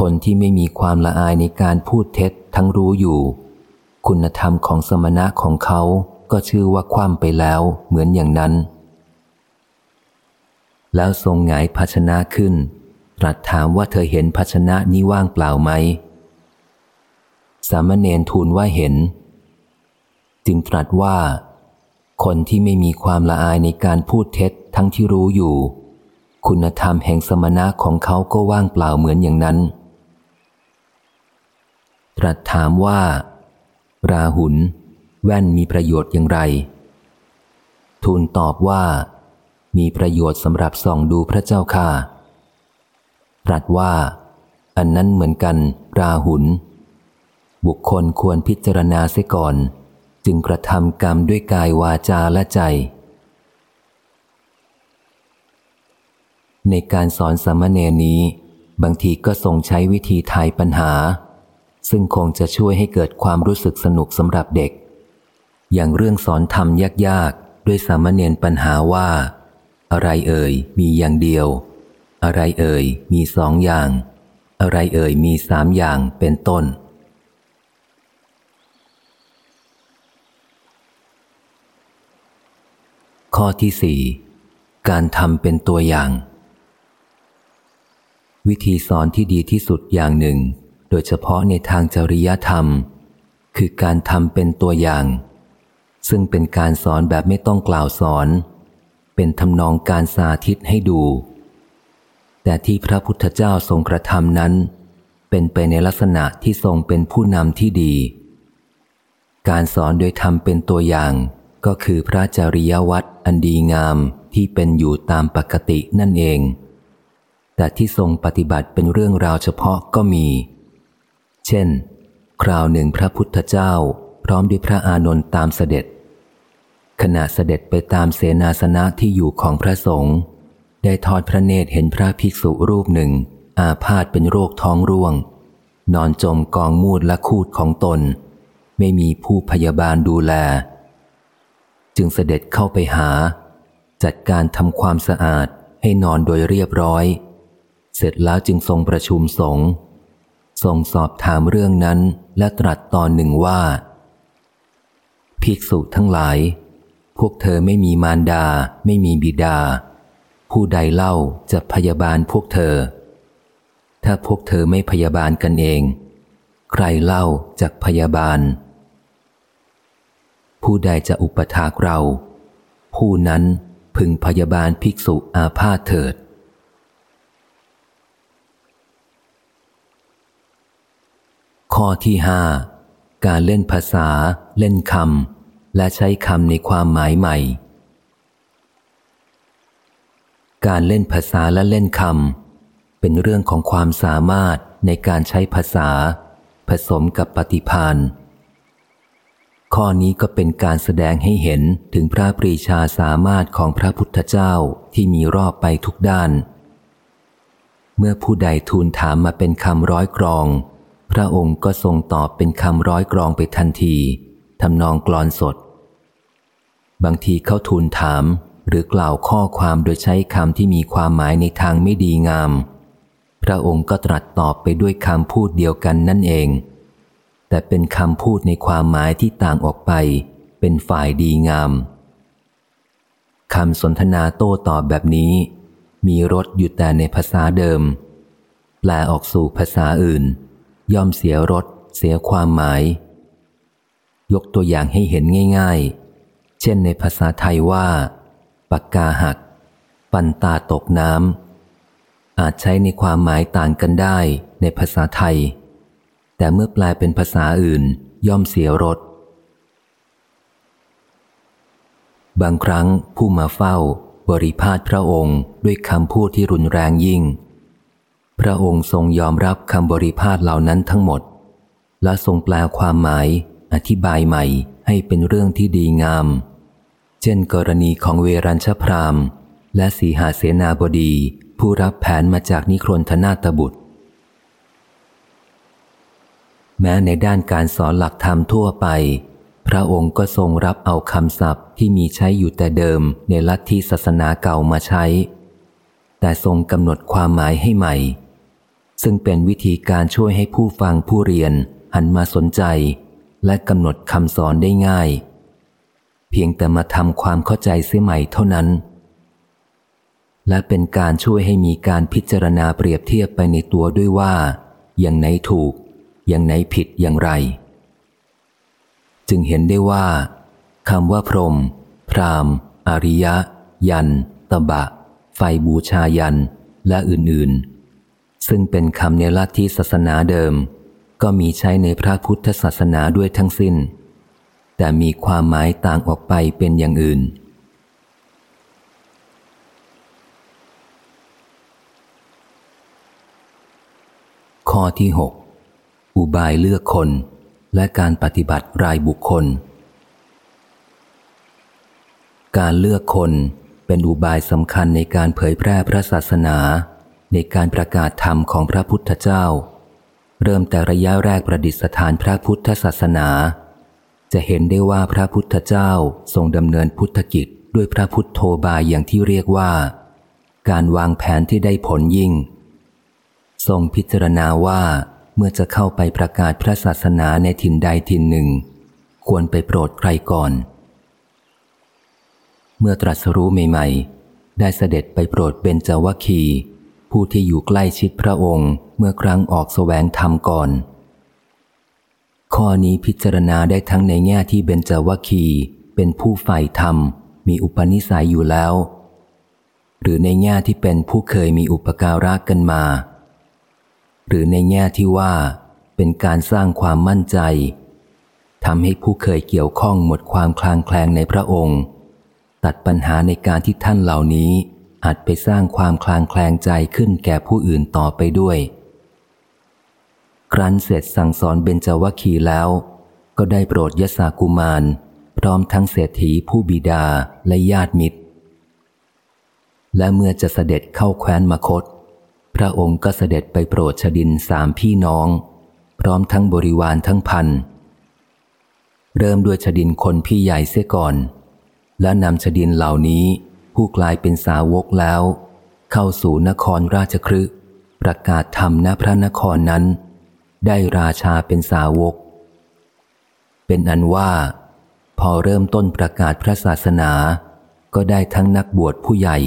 คนที่ไม่มีความละอายในการพูดเท็จทั้งรู้อยู่ คุณธรรมของสมณะของเขาก็ชื่อว่าคว่ำไปแล้วเหมือนอย่างนั้น แล้วทรงหงายภาชนะขึ้น ตรัสถามว่าเธอเห็นภาชนะนี้ว่างเปล่าไหม สามเณรทูลว่าเห็น จึงตรัสว่า คนที่ไม่มีความละอายในการพูดเท็จทั้งที่รู้อยู่ คุณธรรมแห่งสมณะของเขาก็ว่างเปล่าเหมือนอย่างนั้น ตรัสถามว่า ราหุลแว่นมีประโยชน์อย่างไร ทูลตอบว่า มีประโยชน์สำหรับส่องดูพระเจ้าค่ะ ตรัสว่า อันนั้นเหมือนกัน ราหุล บุคคลควรพิจารณาเสียก่อน จึงกระทำกรรมด้วยกายวาจาและใจ ในการสอนสามเณรนี้ บางทีก็ทรงใช้วิธีทายปัญหา ซึ่งคงจะช่วยให้เกิดความรู้สึกสนุกสำหรับเด็ก อย่างเรื่องสอนธรรมยากๆ ด้วยสามเณรปัญหาว่า อะไรเอ่ยมีอย่างเดียว อะไรเอ่ยมีสองอย่าง อะไรเอ่ยมีสามอย่างเป็นต้น ข้อที่สี่การทำเป็นตัวอย่าง วิธีสอนที่ดีที่สุดอย่างหนึ่ง โดยเฉพาะในทางจริยธรรม คือการทำเป็นตัวอย่าง ซึ่งเป็นการสอนแบบไม่ต้องกล่าวสอน เป็นทำนองการสาธิตให้ดู แต่ที่พระพุทธเจ้าทรงกระทำนั้น เป็นไปในลักษณะที่ทรงเป็นผู้นำที่ดี การสอนโดยทำเป็นตัวอย่าง ก็คือพระจริยวัตรอันดีงามที่เป็นอยู่ตามปกตินั่นเอง แต่ที่ทรงปฏิบัติเป็นเรื่องราวเฉพาะก็มี เช่น คราวหนึ่งพระพุทธเจ้า พร้อมด้วยพระอานนท์ตามเสด็จ ขณะเสด็จไปตามเสนาสนะที่อยู่ของพระสงฆ์ได้ทอดพระเนตรเห็นพระภิกษุรูปหนึ่ง อาพาธเป็นโรคท้องร่วง นอนจมกองมูดและคูดของตน ไม่มีผู้พยาบาลดูแล จึงเสด็จเข้าไปหา จัดการทำความสะอาดให้นอนโดยเรียบร้อย เสร็จแล้วจึงทรงประชุมสงฆ์ทรงสอบถามเรื่องนั้นและตรัสตอนหนึ่งว่า ภิกษุทั้งหลาย พวกเธอไม่มีมารดา ไม่มีบิดา ผู้ใดเล่าจะพยาบาลพวกเธอ ถ้าพวกเธอไม่พยาบาลกันเอง ใครเล่าจากพยาบาล ผู้ใดจะอุปถากเรา ผู้นั้นพึงพยาบาลภิกษุอาพาธเถิด ข้อที่ห้าการเล่นภาษา เล่นคำและใช้คำในความหมายใหม่ การเล่นภาษาและเล่นคำเป็นเรื่องของความสามารถในการใช้ภาษา ผสมกับปฏิพานธ์ ข้อนี้ก็เป็นการแสดงให้เห็นถึงพระปรีชาสามารถของพระพุทธเจ้าที่มีรอบไปทุกด้าน เมื่อผู้ใดทูลถามมาเป็นคำร้อยกรอง พระองค์ก็ทรงตอบเป็นคำร้อยกรองไปทันทีทำนองกลอนสด บางทีเขาทูลถามหรือกล่าวข้อความโดยใช้คำที่มีความหมายในทางไม่ดีงาม พระองค์ก็ตรัสตอบไปด้วยคำพูดเดียวกันนั่นเอง แต่เป็นคำพูดในความหมายที่ต่างออกไป เป็นฝ่ายดีงามคำสนทนาโต้ตอบแบบนี้ มีรสอยู่แต่ในภาษาเดิม แปลออกสู่ภาษาอื่น ย่อมเสียรสเสียความหมาย ยกตัวอย่างให้เห็นง่ายๆ เช่นในภาษาไทยว่าปากกาหัก ปันตาตกน้ำอาจใช้ในความหมายต่างกันได้ในภาษาไทย แต่เมื่อแปลเป็นภาษาอื่นย่อมเสียรสบางครั้งผู้มาเฝ้า บริพาทพระองค์ด้วยคำพูดที่รุนแรงยิ่ง พระองค์ทรงยอมรับคำบริพาทเหล่านั้นทั้งหมด และทรงแปลความหมาย อธิบายใหม่ให้เป็นเรื่องที่ดีงาม เช่นกรณีของเวรัญชพรามและสีหาเสนาบดีผู้รับแผนมาจากนิครนธนาตบุตร แม้ในด้านการสอนหลักธรรมทั่วไป พระองค์ก็ทรงรับเอาคำศัพท์ที่มีใช้อยู่แต่เดิมในลัทธิศาสนาเก่ามาใช้ แต่ทรงกำหนดความหมายให้ใหม่ ซึ่งเป็นวิธีการช่วยให้ผู้ฟังผู้เรียนหันมาสนใจ และกำหนดคำสอนได้ง่าย เพียงแต่มาทำความเข้าใจเสียใหม่เท่านั้น และเป็นการช่วยให้มีการพิจารณาเปรียบเทียบไปในตัวด้วยว่า อย่างไหนถูก อย่างไหนผิดอย่างไร จึงเห็นได้ว่าคำว่าพรม พรามอริยะ ยัน ตบะ ไฟบูชายัน และอื่นๆ ซึ่งเป็นคำในลัทธิศาสนาเดิม ก็มีใช้ในพระพุทธศาสนาด้วยทั้งสิ้น แต่มีความหมายต่างออกไปเป็นอย่างอื่นข้อที่หก อุบายเลือกคน และการปฏิบัติรายบุคคล การเลือกคนเป็นอุบายสำคัญในการเผยแพร่พระศาสนา ในการประกาศธรรมของพระพุทธเจ้า เริ่มแต่ระยะแรกประดิษฐานพระพุทธศาสนา จะเห็นได้ว่าพระพุทธเจ้าทรงดำเนินพุทธกิจด้วยพระพุทธโธบายอย่างที่เรียกว่า การวางแผนที่ได้ผลยิ่ง ทรงพิจารณาว่า เมื่อจะเข้าไปประกาศพระศาสนาในถิ่นใดถิ่นหนึ่ง ควรไปโปรดใครก่อน เมื่อตรัสรู้ใหม่ ๆ ได้เสด็จไปโปรดเบญจวัคคี ผู้ที่อยู่ใกล้ชิดพระองค์เมื่อครั้งออกสแสวงธรรมก่อน ข้อนี้พิจารณาได้ทั้งในแง่ที่เบญจวัคคีเป็นผู้ใฝ่ธรรม มีอุปนิสัยอยู่แล้ว หรือในแง่ที่เป็นผู้เคยมีอุปการะกันมา หรือในแง่ที่ว่า เป็นการสร้างความมั่นใจทำให้ผู้เคยเกี่ยวข้องหมดความคลางแคลงในพระองค์ ตัดปัญหาในการที่ท่านเหล่านี้อาจไปสร้างความคลางแคลงใจขึ้นแก่ผู้อื่นต่อไปด้วย ครั้นเสร็จสั่งสอนเบญจวัคคีแล้ว ก็ได้โปรดยศากุมาร พร้อมทั้งเศรษฐีผู้บิดาและญาติมิตร และเมื่อจะเสด็จเข้าแคว้นมคต พระองค์ก็เสด็จไปโปรดชดินสามพี่น้อง พร้อมทั้งบริวารทั้งพัน เริ่มด้วยชดินคนพี่ใหญ่เสียก่อน และนำชดินเหล่านี้ผู้กลายเป็นสาวกแล้ว เข้าสู่นครราชครึประกาศธรรมณพระนครนั้น ได้ราชาเป็นสาวก เป็นอันว่า พอเริ่มต้นประกาศพระศาสนา ก็ได้ทั้งนักบวชผู้ใหญ่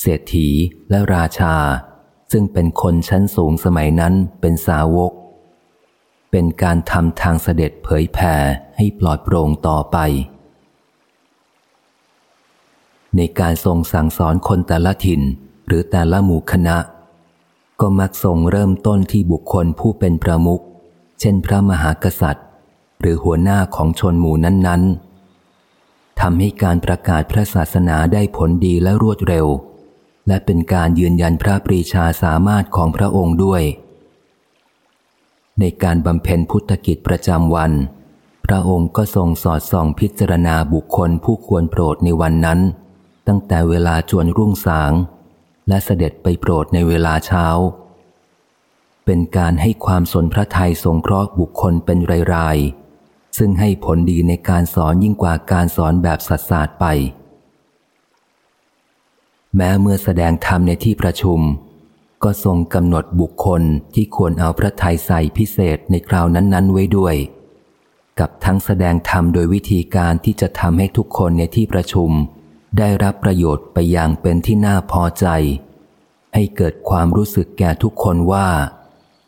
เศรษฐีและราชา ซึ่งเป็นคนชั้นสูงสมัยนั้นเป็นสาวก เป็นการทำทางเสด็จเผยแผ่ให้ปลอดโปร่งต่อไป ในการทรงสั่งสอนคนแต่ละถิ่นหรือแต่ละหมู่คณะ ก็มักทรงเริ่มต้นที่บุคคลผู้เป็นประมุขเช่นพระมหากษัตริย์ หรือหัวหน้าของชนหมู่นั้น ๆทำให้การประกาศพระศาสนาได้ผลดีและรวดเร็ว และเป็นการยืนยันพระปรีชาสามารถของพระองค์ด้วย ในการบำเพ็ญพุทธกิจประจำวัน พระองค์ก็ทรงสอดส่องพิจารณาบุคคลผู้ควรโปรดในวันนั้น ตั้งแต่เวลาจวนรุ่งสาง และเสด็จไปโปรดในเวลาเช้า เป็นการให้ความสนพระไทยทรงเคราะห์บุคคลเป็นรายๆซึ่งให้ผลดีในการสอนยิ่งกว่าการสอนแบบสัตสาดไป แม้เมื่อแสดงธรรมในที่ประชุม ก็ทรงกำหนดบุคคลที่ควรเอาพระทัยใส่พิเศษในคราวนั้นๆ ไว้ด้วย กับทั้งแสดงธรรมโดยวิธีการที่จะทำให้ทุกคนในที่ประชุม ได้รับประโยชน์ไปอย่างเป็นที่น่าพอใจ ให้เกิดความรู้สึกแก่ทุกคนว่า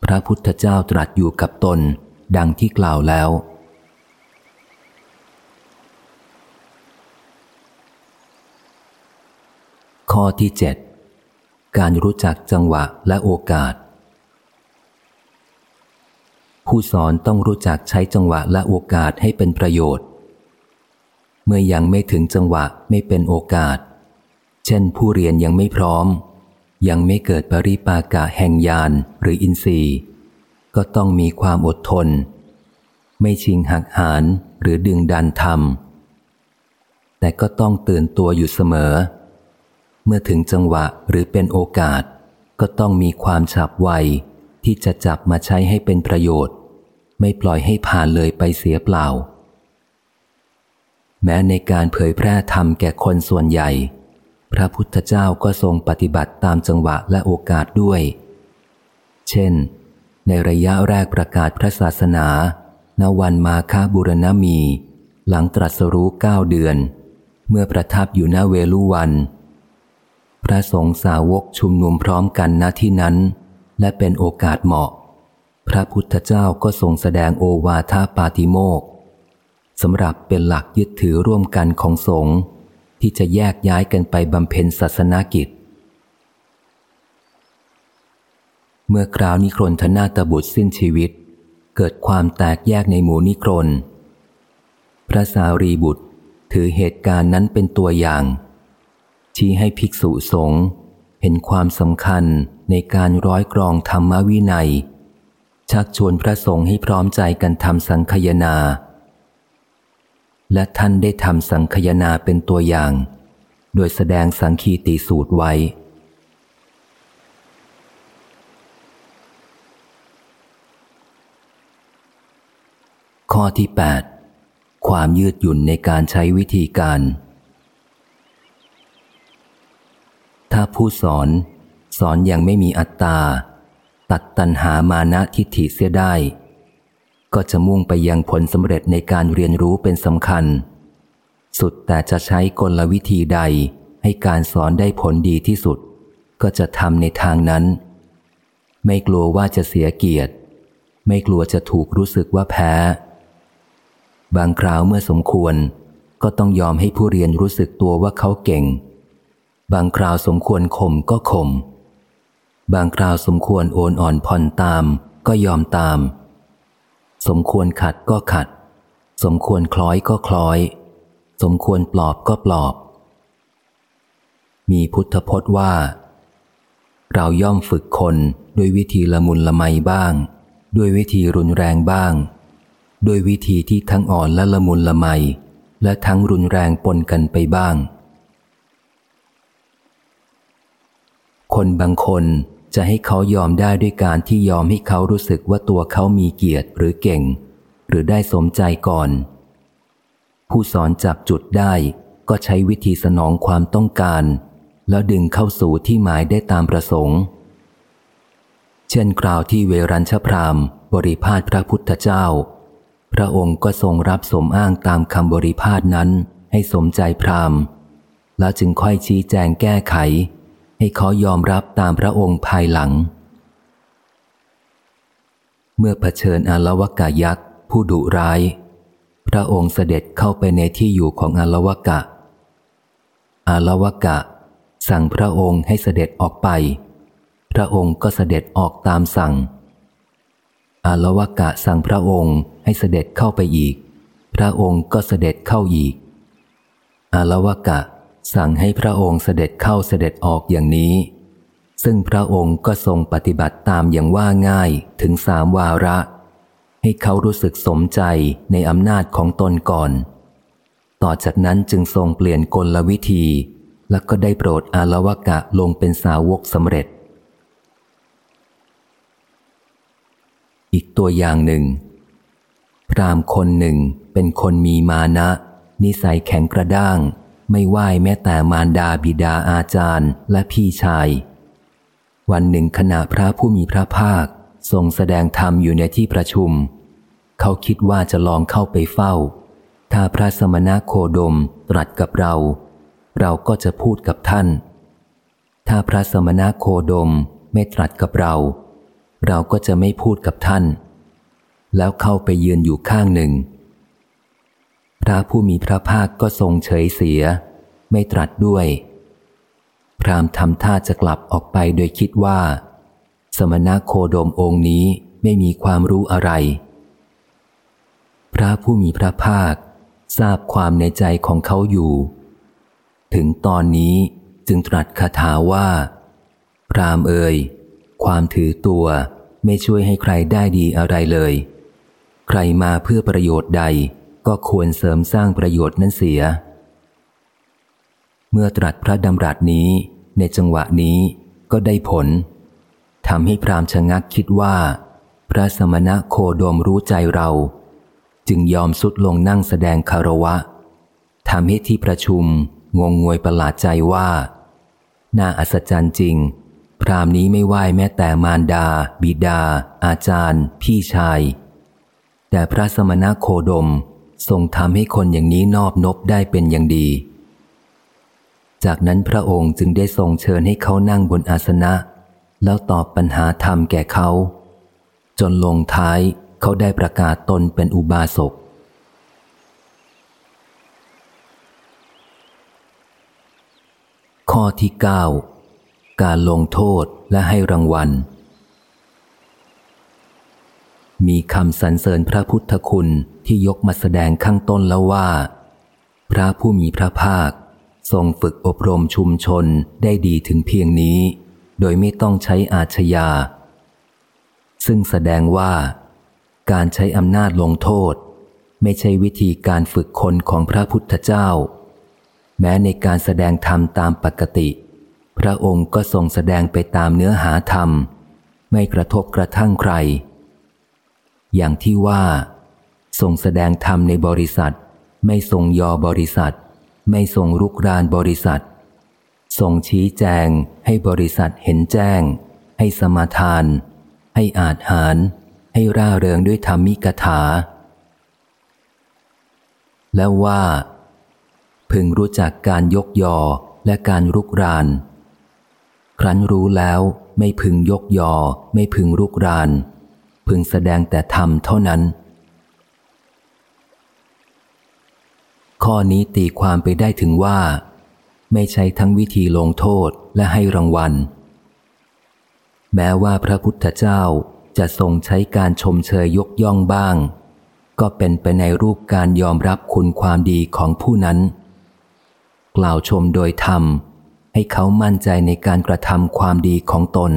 พระพุทธเจ้าตรัสอยู่กับตน ดังที่กล่าวแล้ว ข้อที่เจ็ดการรู้จักจังหวะและโอกาส ผู้สอนต้องรู้จักใช้จังหวะและโอกาสให้เป็นประโยชน์ เมื่อยังไม่ถึงจังหวะไม่เป็นโอกาส เช่นผู้เรียนยังไม่พร้อม ยังไม่เกิดปริปากะแห่งยานหรืออินทรีย์ ก็ต้องมีความอดทน ไม่ชิงหักหานหรือดึงดันทำแต่ก็ต้องตื่นตัวอยู่เสมอเมื่อถึงจังหวะหรือเป็นโอกาส ก็ต้องมีความฉับไว ที่จะจับมาใช้ให้เป็นประโยชน์ ไม่ปล่อยให้ผ่านเลยไปเสียเปล่า แม้ในการเผยแพร่ธรรมแก่คนส่วนใหญ่ พระพุทธเจ้าก็ทรงปฏิบัติตามจังหวะและโอกาสด้วย เช่น ในระยะแรกประกาศพระศาสนาณวันมาคาบุรณมี หลังตรัสรู้เก้าเดือน เมื่อประทับอยู่ณเวลุวัน พระสงฆ์สาวกชุมนุมพร้อมกันณที่นั้น และเป็นโอกาสเหมาะ พระพุทธเจ้าก็ทรงแสดงโอวาทาปาติโมกสำหรับเป็นหลักยึดถือร่วมกันของสงฆ์ที่จะแยกย้ายกันไปบำเพ็ญศาสนากิจ เมื่อคราวนิครนธนาตบุตรสิ้นชีวิต เกิดความแตกแยกในหมู่นิครนพระสารีบุตรถือเหตุการณ์นั้นเป็นตัวอย่าง ชี้ให้ภิกษุสงฆ์เห็นความสำคัญในการร้อยกรองธรรมวินัย ชักชวนพระสงฆ์ให้พร้อมใจกันทำสังคยนา และท่านได้ทำสังคยนาเป็นตัวอย่าง โดยแสดงสังคีติสูตรไว้ ข้อที่ 8 ความยืดหยุ่นในการใช้วิธีการ ถ้าผู้สอน สอนอย่างไม่มีอัตตา ตัดตัณหามานะทิฏฐิเสียได้ ก็จะมุ่งไปยังผลสำเร็จในการเรียนรู้เป็นสำคัญ สุดแต่จะใช้กลวิธีใดให้การสอนได้ผลดีที่สุด ก็จะทำในทางนั้น ไม่กลัวว่าจะเสียเกียรติ ไม่กลัวจะถูกรู้สึกว่าแพ้ บางคราวเมื่อสมควรก็ต้องยอมให้ผู้เรียนรู้สึกตัวว่าเขาเก่ง บางคราวสมควรข่มก็ข่ม บางคราวสมควรโอนอ่อนผ่อนตามก็ยอมตาม สมควรขัดก็ขัด สมควรคล้อยก็คล้อย สมควรปลอบก็ปลอบ มีพุทธพจน์ว่า เราย่อมฝึกคนด้วยวิธีละมุนละไมบ้าง ด้วยวิธีรุนแรงบ้าง ด้วยวิธีที่ทั้งอ่อนและละมุนละไม และทั้งรุนแรงปนกันไปบ้าง คนบางคนจะให้เขายอมได้ด้วยการที่ยอมให้เขารู้สึกว่าตัวเขามีเกียรติหรือเก่ง หรือได้สมใจก่อน ผู้สอนจับจุดได้ก็ใช้วิธีสนองความต้องการ แล้วดึงเข้าสู่ที่หมายได้ตามประสงค์ เช่นกล่าวที่เวรัญชพรามบริพาทพระพุทธเจ้า พระองค์ก็ทรงรับสมอ้างตามคำบริพาทนั้นให้สมใจพรามแล้วจึงค่อยชี้แจงแก้ไข ให้เขายอมรับตามพระองค์ภายหลัง เมื่อเผชิญอาลวกายักษ์ผู้ดุร้าย พระองค์เสด็จเข้าไปในที่อยู่ของอาลวกะ อาลวกะ สั่งพระองค์ให้เสด็จออกไป พระองค์ก็เสด็จออกตามสั่ง อาลวกะสั่งพระองค์ให้เสด็จเข้าไปอีก พระองค์ก็เสด็จเข้าอีก อาลวกะ สั่งให้พระองค์เสด็จเข้าเสด็จออกอย่างนี้ ซึ่งพระองค์ก็ทรงปฏิบัติตามอย่างว่าง่ายถึงสามวาระ ให้เขารู้สึกสมใจในอำนาจของตนก่อน ต่อจากนั้นจึงทรงเปลี่ยนกลวิธี และก็ได้โปรดอาลวกะลงเป็นสาวกสำเร็จ อีกตัวอย่างหนึ่ง พรามคนหนึ่งเป็นคนมีมานะ นิสัยแข็งกระด้าง ไม่ไหว้แม้แต่มารดาบิดาอาจารย์และพี่ชาย วันหนึ่งขณะพระผู้มีพระภาค ทรงแสดงธรรมอยู่ในที่ประชุม เขาคิดว่าจะลองเข้าไปเฝ้า ถ้าพระสมณะโคดมตรัสกับเรา เราก็จะพูดกับท่าน ถ้าพระสมณะโคดมไม่ตรัสกับเรา เราก็จะไม่พูดกับท่าน แล้วเข้าไปยืนอยู่ข้างหนึ่ง ระผู้มีพระภาคก็ทรงเฉยเสีย ไม่ตรัสด้วย พรามทำท่าจะกลับออกไปโดยคิดว่า สมณะโคดมองค์นี้ไม่มีความรู้อะไร พระผู้มีพระภาค ทราบความในใจของเขาอยู่ ถึงตอนนี้จึงตรัสคาถาว่า พรามเอ่ยความถือตัวไม่ช่วยให้ใครได้ดีอะไรเลย ใครมาเพื่อประโยชน์ใด ก็ควรเสริมสร้างประโยชน์นั้นเสีย เมื่อตรัสพระดำรัสนี้ในจังหวะนี้ก็ได้ผลทำให้พรามชะงักคิดว่า พระสมณะโคดมรู้ใจเรา จึงยอมสุดลงนั่งแสดงคารวะทำให้ที่ประชุมงงงวยประหลาดใจว่า น่าอัศจรรย์จริง พรามนี้ไม่ไหวแม้แต่มารดา บิดา อาจารย์ พี่ชาย แต่พระสมณะโคดม ทรงทำให้คนอย่างนี้นอบนบได้เป็นอย่างดี จากนั้นพระองค์จึงได้ทรงเชิญให้เขานั่งบนอาสนะ แล้วตอบปัญหาธรรมแก่เขา จนลงท้ายเขาได้ประกาศตนเป็นอุบาสกข้อที่เก้าการลงโทษและให้รางวัล มีคำสรรเสริญพระพุทธคุณที่ยกมาแสดงข้างต้นแล้วว่า พระผู้มีพระภาค ทรงฝึกอบรมชุมชนได้ดีถึงเพียงนี้ โดยไม่ต้องใช้อาชญา ซึ่งแสดงว่า การใช้อำนาจลงโทษ ไม่ใช่วิธีการฝึกคนของพระพุทธเจ้า แม้ในการแสดงธรรมตามปกติ พระองค์ก็ทรงแสดงไปตามเนื้อหาธรรม ไม่กระทบกระทั่งใคร อย่างที่ว่าทรงแสดงธรรมในบริษัท ไม่ทรงยอบริษัท ไม่ทรงรุกรานบริษัททรงชี้แจงให้บริษัทเห็นแจ้ง ให้สมาทาน ให้อาจหาร ให้ร่าเริงด้วยธรรมิกถา แล้วว่า พึงรู้จักการยกยอและการรุกราน ครั้นรู้แล้วไม่พึงยกยอ ไม่พึงรุกราน พึงแสดงแต่ธรรมเท่านั้น ข้อนี้ตีความไปได้ถึงว่า ไม่ใช่ทั้งวิธีลงโทษและให้รางวัล แม้ว่าพระพุทธเจ้าจะทรงใช้การชมเชยยกย่องบ้าง ก็เป็นไปในรูปการยอมรับคุณความดีของผู้นั้น กล่าวชมโดยธรรมให้เขามั่นใจในการกระทำความดีของตน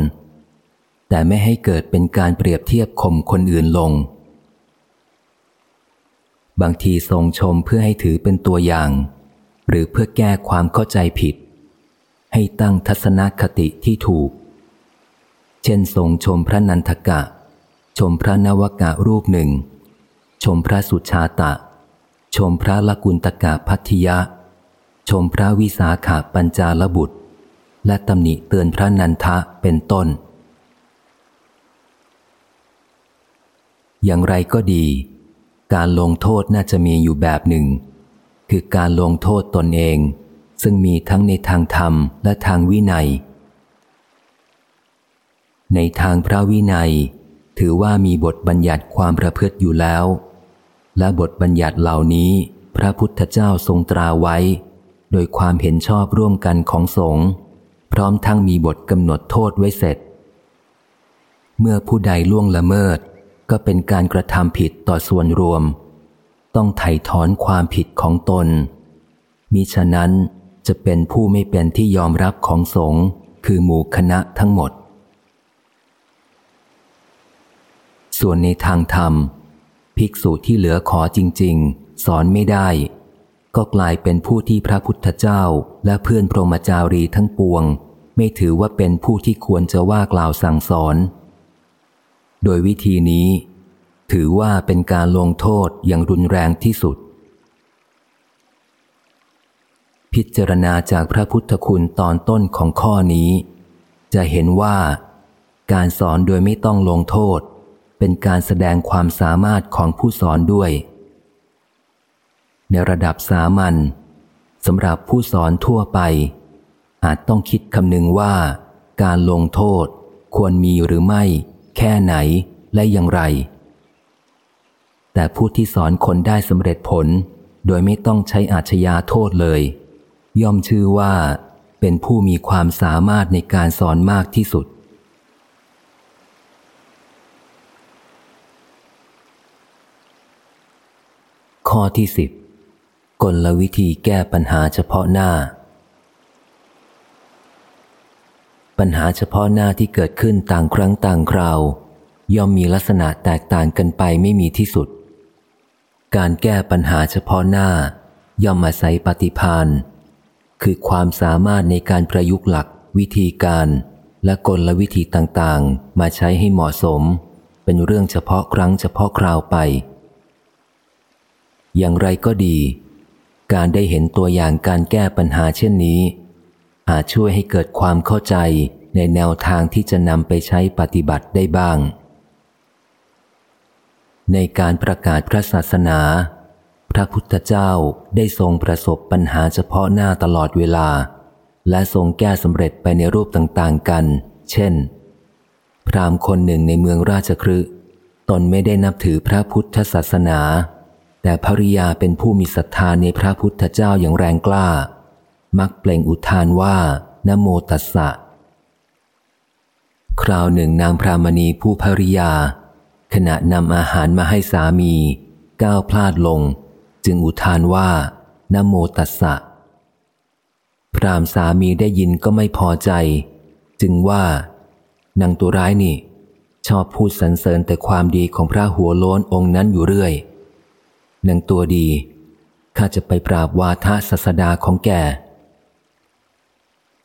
แต่ไม่ให้เกิดเป็นการเปรียบเทียบข่มคนอื่นลง บางทีทรงชมเพื่อให้ถือเป็นตัวอย่าง หรือเพื่อแก้ความเข้าใจผิด ให้ตั้งทัศนคติที่ถูก เช่นทรงชมพระนันทกะ ชมพระนวกะรูปหนึ่ง ชมพระสุชาตะ ชมพระละกุณตกะพัทยะ ชมพระวิสาขาปัญจาลบุตร และตำหนิเตือนพระนันทะเป็นต้น อย่างไรก็ดี การลงโทษน่าจะมีอยู่แบบหนึ่ง คือการลงโทษตนเอง ซึ่งมีทั้งในทางธรรมและทางวินัย ในทางพระวินัย ถือว่ามีบทบัญญัติความประพฤติอยู่แล้ว และบทบัญญัติเหล่านี้ พระพุทธเจ้าทรงตราไว้ โดยความเห็นชอบร่วมกันของสงฆ์พร้อมทั้งมีบทกำหนดโทษไว้เสร็จ เมื่อผู้ใดล่วงละเมิด ก็เป็นการกระทำผิดต่อส่วนรวม ต้องไถ่ถอนความผิดของตน มิฉะนั้นจะเป็นผู้ไม่เป็นที่ยอมรับของสงฆ์คือหมู่คณะทั้งหมด ส่วนในทางธรรม ภิกษุที่เหลือขอจริง ๆ สอนไม่ได้ ก็กลายเป็นผู้ที่พระพุทธเจ้าและเพื่อนพรหมจารีทั้งปวง ไม่ถือว่าเป็นผู้ที่ควรจะว่ากล่าวสั่งสอน โดยวิธีนี้ ถือว่าเป็นการลงโทษอย่างรุนแรงที่สุด พิจารณาจากพระพุทธคุณตอนต้นของข้อนี้ จะเห็นว่า การสอนโดยไม่ต้องลงโทษ เป็นการแสดงความสามารถของผู้สอนด้วย ในระดับสามัญสำหรับผู้สอนทั่วไป อาจต้องคิดคำนึงว่า การลงโทษควรมีหรือไม่ แค่ไหนและอย่างไร แต่ผู้ที่สอนคนได้สำเร็จผล โดยไม่ต้องใช้อาชญาโทษเลย ย่อมชื่อว่าเป็นผู้มีความสามารถในการสอนมากที่สุด ข้อที่สิบกลวิธีแก้ปัญหาเฉพาะหน้า ปัญหาเฉพาะหน้าที่เกิดขึ้นต่างครั้งต่างคราว ย่อมมีลักษณะแตกต่างกันไปไม่มีที่สุด การแก้ปัญหาเฉพาะหน้า ย่อมอาศัยปฏิพานคือความสามารถในการประยุกต์หลัก วิธีการ และกลวิธีต่างๆ มาใช้ให้เหมาะสม เป็นเรื่องเฉพาะครั้งเฉพาะคราวไป อย่างไรก็ดี การได้เห็นตัวอย่างการแก้ปัญหาเช่นนี้ อาจช่วยให้เกิดความเข้าใจในแนวทางที่จะนำไปใช้ปฏิบัติได้บ้าง ในการประกาศพระศาสนา พระพุทธเจ้าได้ทรงประสบปัญหาเฉพาะหน้าตลอดเวลา และทรงแก้สำเร็จไปในรูปต่างๆกัน เช่น พรามคนหนึ่งในเมืองราชคฤห์ตนไม่ได้นับถือพระพุทธศาสนา แต่ภริยาเป็นผู้มีศรัทธาในพระพุทธเจ้าอย่างแรงกล้า มักเปล่งอุทานว่านโมตัสสะ คราวหนึ่งนางพรามณีผู้ภริยา ขณะนำอาหารมาให้สามี ก้าวพลาดลง จึงอุทานว่านโมตัสสะ พรามสามีได้ยินก็ไม่พอใจ จึงว่านางตัวร้ายนี่ ชอบพูดสรรเสริญแต่ความดีของพระหัวโล้นองค์นั้นอยู่เรื่อยนางตัวดีข้าจะไปปราบวาทะศาสดาของแก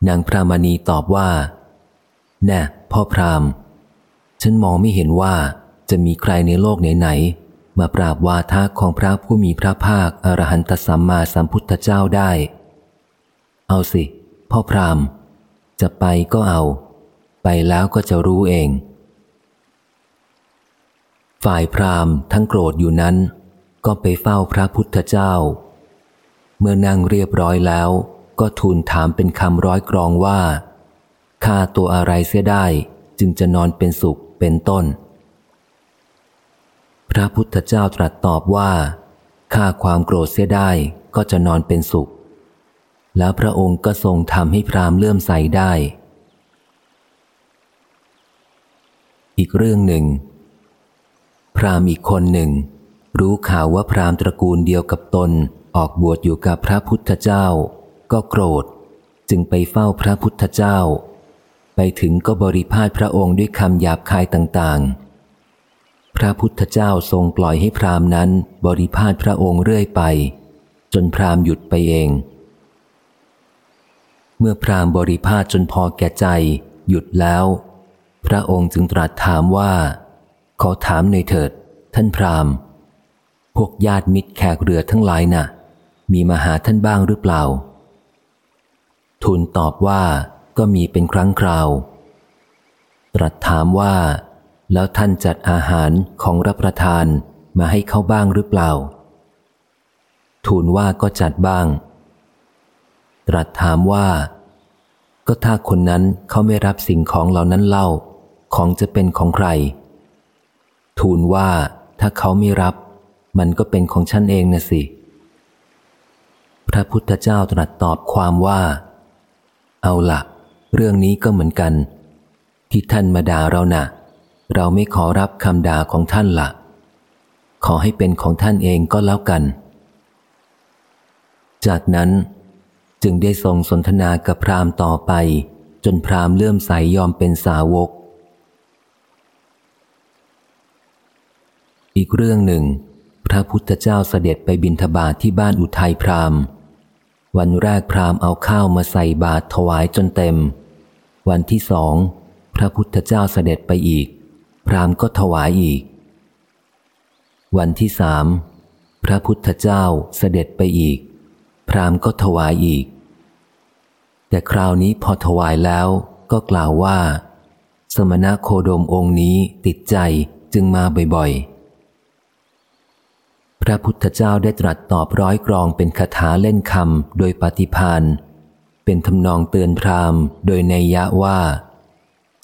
นางพรามณีตอบว่า แน่พ่อพรามฉันมองไม่เห็นว่าจะมีใครในโลกไหนๆมาปราบวาทะของพระผู้มีพระภาคอรหันตสัมมาสัมพุทธเจ้าได้ เอาสิ พ่อพรามจะไปก็เอา ไปแล้วก็จะรู้เอง ฝ่ายพรามทั้งโกรธอยู่นั้น ก็ไปเฝ้าพระพุทธเจ้า เมื่อนั่งเรียบร้อยแล้ว ก็ทูลถามเป็นคำร้อยกรองว่าฆ่าตัวอะไรเสียได้จึงจะนอนเป็นสุขเป็นต้น พระพุทธเจ้าตรัสตอบว่าฆ่าความโกรธเสียได้ก็จะนอนเป็นสุข แล้วพระองค์ก็ทรงทำให้พรามเลื่อมใสได้ อีกเรื่องหนึ่ง พรามอีกคนหนึ่ง รู้ข่าวว่าพรามตระกูลเดียวกับตนออกบวชอยู่กับพระพุทธเจ้า ก็โกรธ จึงไปเฝ้าพระพุทธเจ้า ไปถึงก็บริพาทพระองค์ด้วยคำหยาบคายต่างๆ พระพุทธเจ้าทรงปล่อยให้พรามนั้นบริพาทพระองค์เรื่อยไป จนพรามหยุดไปเอง เมื่อพรามบริพาทจนพอแก่ใจ หยุดแล้ว พระองค์จึงตรัสถามว่า ขอถามในเถิด ท่านพรามพวกญาติมิตรแขกเรือทั้งหลายนะ่ะมีมาหาท่านบ้างหรือเปล่า ทูลตอบว่าก็มีเป็นครั้งคราว ตรัสถามว่า แล้วท่านจัดอาหารของรับประทานมาให้เขาบ้างหรือเปล่า ทูลว่าก็จัดบ้าง ตรัสถามว่า ก็ถ้าคนนั้นเขาไม่รับสิ่งของเหล่านั้นเล่า ของจะเป็นของใคร ทูลว่าถ้าเขาไม่รับ มันก็เป็นของฉันเองนะสิ พระพุทธเจ้าตรัสตอบความว่า เอาละเรื่องนี้ก็เหมือนกัน ที่ท่านมาด่าเรานะ่ะ เราไม่ขอรับคำด่าของท่านละ่ะขอให้เป็นของท่านเองก็แล้วกัน จากนั้นจึงได้ทรงสนทนากับพราหมณ์ต่อไป จนพราหมณ์เลื่อมใสยยอมเป็นสาวก อีกเรื่องหนึ่ง พระพุทธเจ้าเสด็จไปบินทบาทที่บ้านอุทัยพราหมณ์ วันแรกพราหมณ์เอาข้าวมาใส่บาตรถวายจนเต็ม วันที่สองพระพุทธเจ้าเสด็จไปอีก พราหมณ์ก็ถวายอีก วันที่สามพระพุทธเจ้าเสด็จไปอีก พราหมณ์ก็ถวายอีก แต่คราวนี้พอถวายแล้วก็กล่าวว่า สมณะโคดมองค์นี้ติดใจจึงมาบ่อยๆ ระพุทธเจ้าได้ตรัสตอบร้อยกรองเป็นคาถาเล่นคำโดยปฏิพานเป็นทำนองเตือนพรามโดยในยะว่า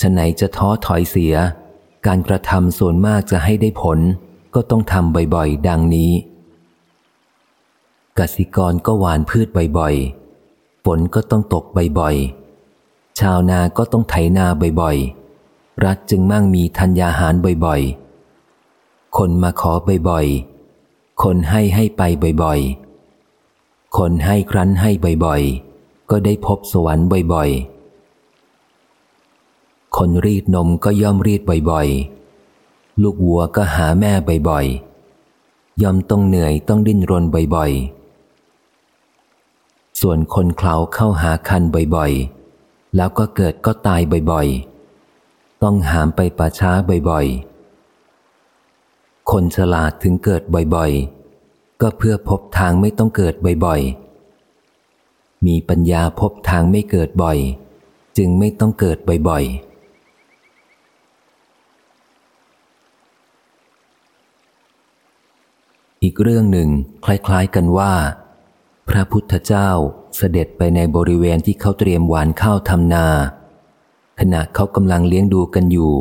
ฉไหนจะท้อถอยเสีย การกระทำส่วนมากจะให้ได้ผล ก็ต้องทำบ่อยๆ ดังนี้ กสิกรก็หวานพืชบ่อยๆ ฝนก็ต้องตกบ่อยๆ ชาวนาก็ต้องไถนาบ่อยๆ รัฐจึงมั่งมีธัญญาหารบ่อยๆ คนมาขอบ่อยๆ คนให้ให้ไปบ่อยๆ คนให้ครั้นให้บ่อยๆ ก็ได้พบสวรรค์บ่อยๆ คนรีดนมก็ย่อมรีดบ่อยๆ ลูกวัวก็หาแม่บ่อยๆ ย่อมต้องเหนื่อยต้องดิ้นรนบ่อยๆ ส่วนคนเคลาเข้าหาคันบ่อยๆ แล้วก็เกิดก็ตายบ่อยๆ ต้องหามไปป่าช้าบ่อยๆ คนฉลาดถึงเกิดบ่อยๆ ก็เพื่อพบทางไม่ต้องเกิดบ่อยๆ มีปัญญาพบทางไม่เกิดบ่อย จึงไม่ต้องเกิดบ่อยๆอีกเรื่องหนึ่งคล้ายๆกันว่า พระพุทธเจ้าเสด็จไปในบริเวณที่เขาเตรียมหวานข้าวทำนา ขณะเขากำลังเลี้ยงดูกันอยู่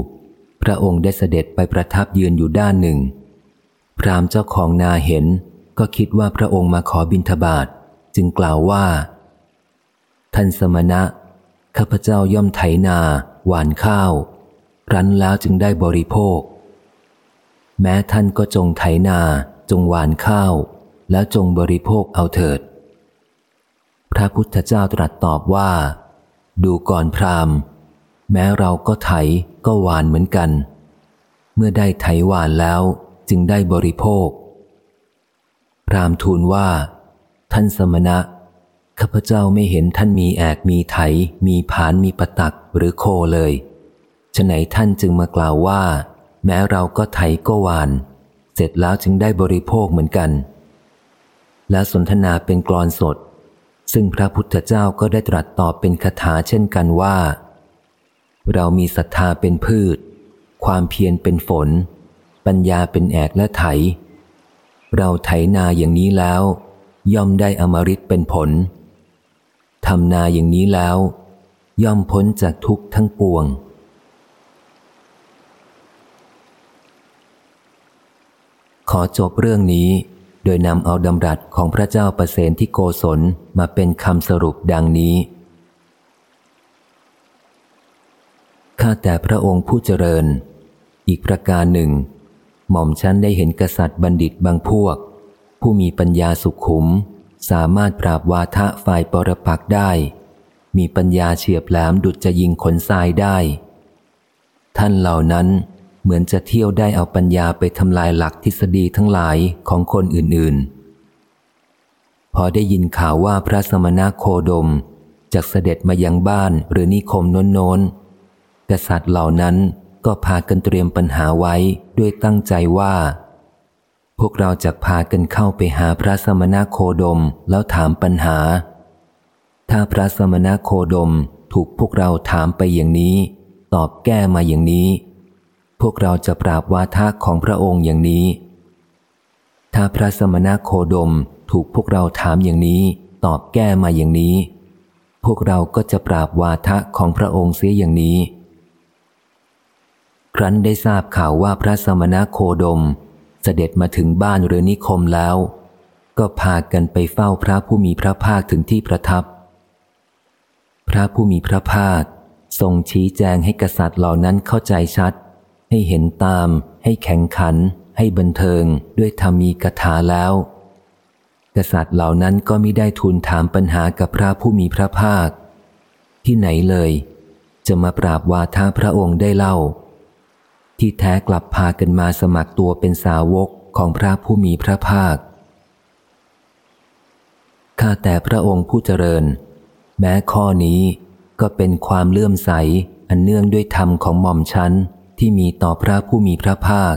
พระองค์ได้เสด็จไปประทับยืนอยู่ด้านหนึ่ง พรามเจ้าของนาเห็นก็คิดว่าพระองค์มาขอบิณฑบาตจึงกล่าวว่า ท่านสมณะ ข้าพเจ้าย่อมไถนา หวานข้าว รั้นแล้วจึงได้บริโภค แม้ท่านก็จงไถนาจงหวานข้าว แล้วจงบริโภคเอาเถิด พระพุทธเจ้าตรัสตอบว่า ดูก่อนพราม แม้เราก็ไถก็หวานเหมือนกัน เมื่อได้ไถหวานแล้วจึงได้บริโภค พรามทูลว่า ท่านสมณะ ข้าพเจ้าไม่เห็นท่านมีแอกมีไถ มีผานมีปะตักหรือโคเลยฉะไหนท่านจึงมากล่าวว่า แม้เราก็ไถก็หวาน เสร็จแล้วจึงได้บริโภคเหมือนกัน และสนทนาเป็นกรอนสด ซึ่งพระพุทธเจ้าก็ได้ตรัสตอบเป็นคาถาเช่นกันว่า เรามีศรัทธาเป็นพืช ความเพียรเป็นฝน ปัญญาเป็นแอกและไถ เราไถนาอย่างนี้แล้ว ย่อมได้อมริตเป็นผลทำนาอย่างนี้แล้ว ย่อมพ้นจากทุกข์ทั้งปวง ขอจบเรื่องนี้โดยนำเอาดำรัสของพระเจ้าประเสนที่โกศลมาเป็นคำสรุปดังนี้ ข้าแต่พระองค์ผู้เจริญ อีกประการหนึ่ง หม่อมฉันได้เห็นกษัตริย์บัณฑิตบางพวก ผู้มีปัญญาสุขุม สามารถปราบวาทะฝ่ายปรปักได้ มีปัญญาเฉียบแหลมดุจจะยิงขนทรายได้ ท่านเหล่านั้นเหมือนจะเที่ยวได้เอาปัญญาไปทำลายหลักทฤษฎีทั้งหลายของคนอื่นๆ พอได้ยินข่าวว่าพระสมณะโคดมจากเสด็จมายังบ้านหรือนิคมโน้นโน้น กษัตริย์เหล่านั้นก็พากันเตรียมปัญหาไว้ด้วยตั้งใจว่า พวกเราจะพากันเข้าไปหาพระสมณะโคดมแล้วถามปัญหา ถ้าพระสมณะโคดมถูกพวกเราถามไปอย่างนี้ ตอบแก้มาอย่างนี้ พวกเราจะปราบวาทะของพระองค์อย่างนี้ ถ้าพระสมณโคดมถูกพวกเราถามอย่างนี้ ตอบแก้มาอย่างนี้ พวกเราก็จะปราบวาทะของพระองค์เสียอย่างนี้ ครั้นได้ทราบข่าวว่าพระสมณโคดม เสด็จมาถึงบ้านหรือนิคมแล้ว ก็พากันไปเฝ้าพระผู้มีพระภาคถึงที่ประทับ พระผู้มีพระภาคทรงชี้แจงให้กษัตริย์เหล่านั้นเข้าใจชัด ให้เห็นตาม ให้แข่งขัน ให้บันเทิงด้วยธรรมีกถาแล้ว กษัตริย์เหล่านั้นก็มิได้ทูลถามปัญหากับพระผู้มีพระภาค ที่ไหนเลย จะมาปราบวาทาพระองค์ได้เล่า ที่แท้กลับพากันมาสมัครตัวเป็นสาวกของพระผู้มีพระภาค ข้าแต่พระองค์ผู้เจริญ แม้ข้อนี้ก็เป็นความเลื่อมใส อันเนื่องด้วยธรรมของหม่อมชั้นที่มีต่อพระผู้มีพระภาค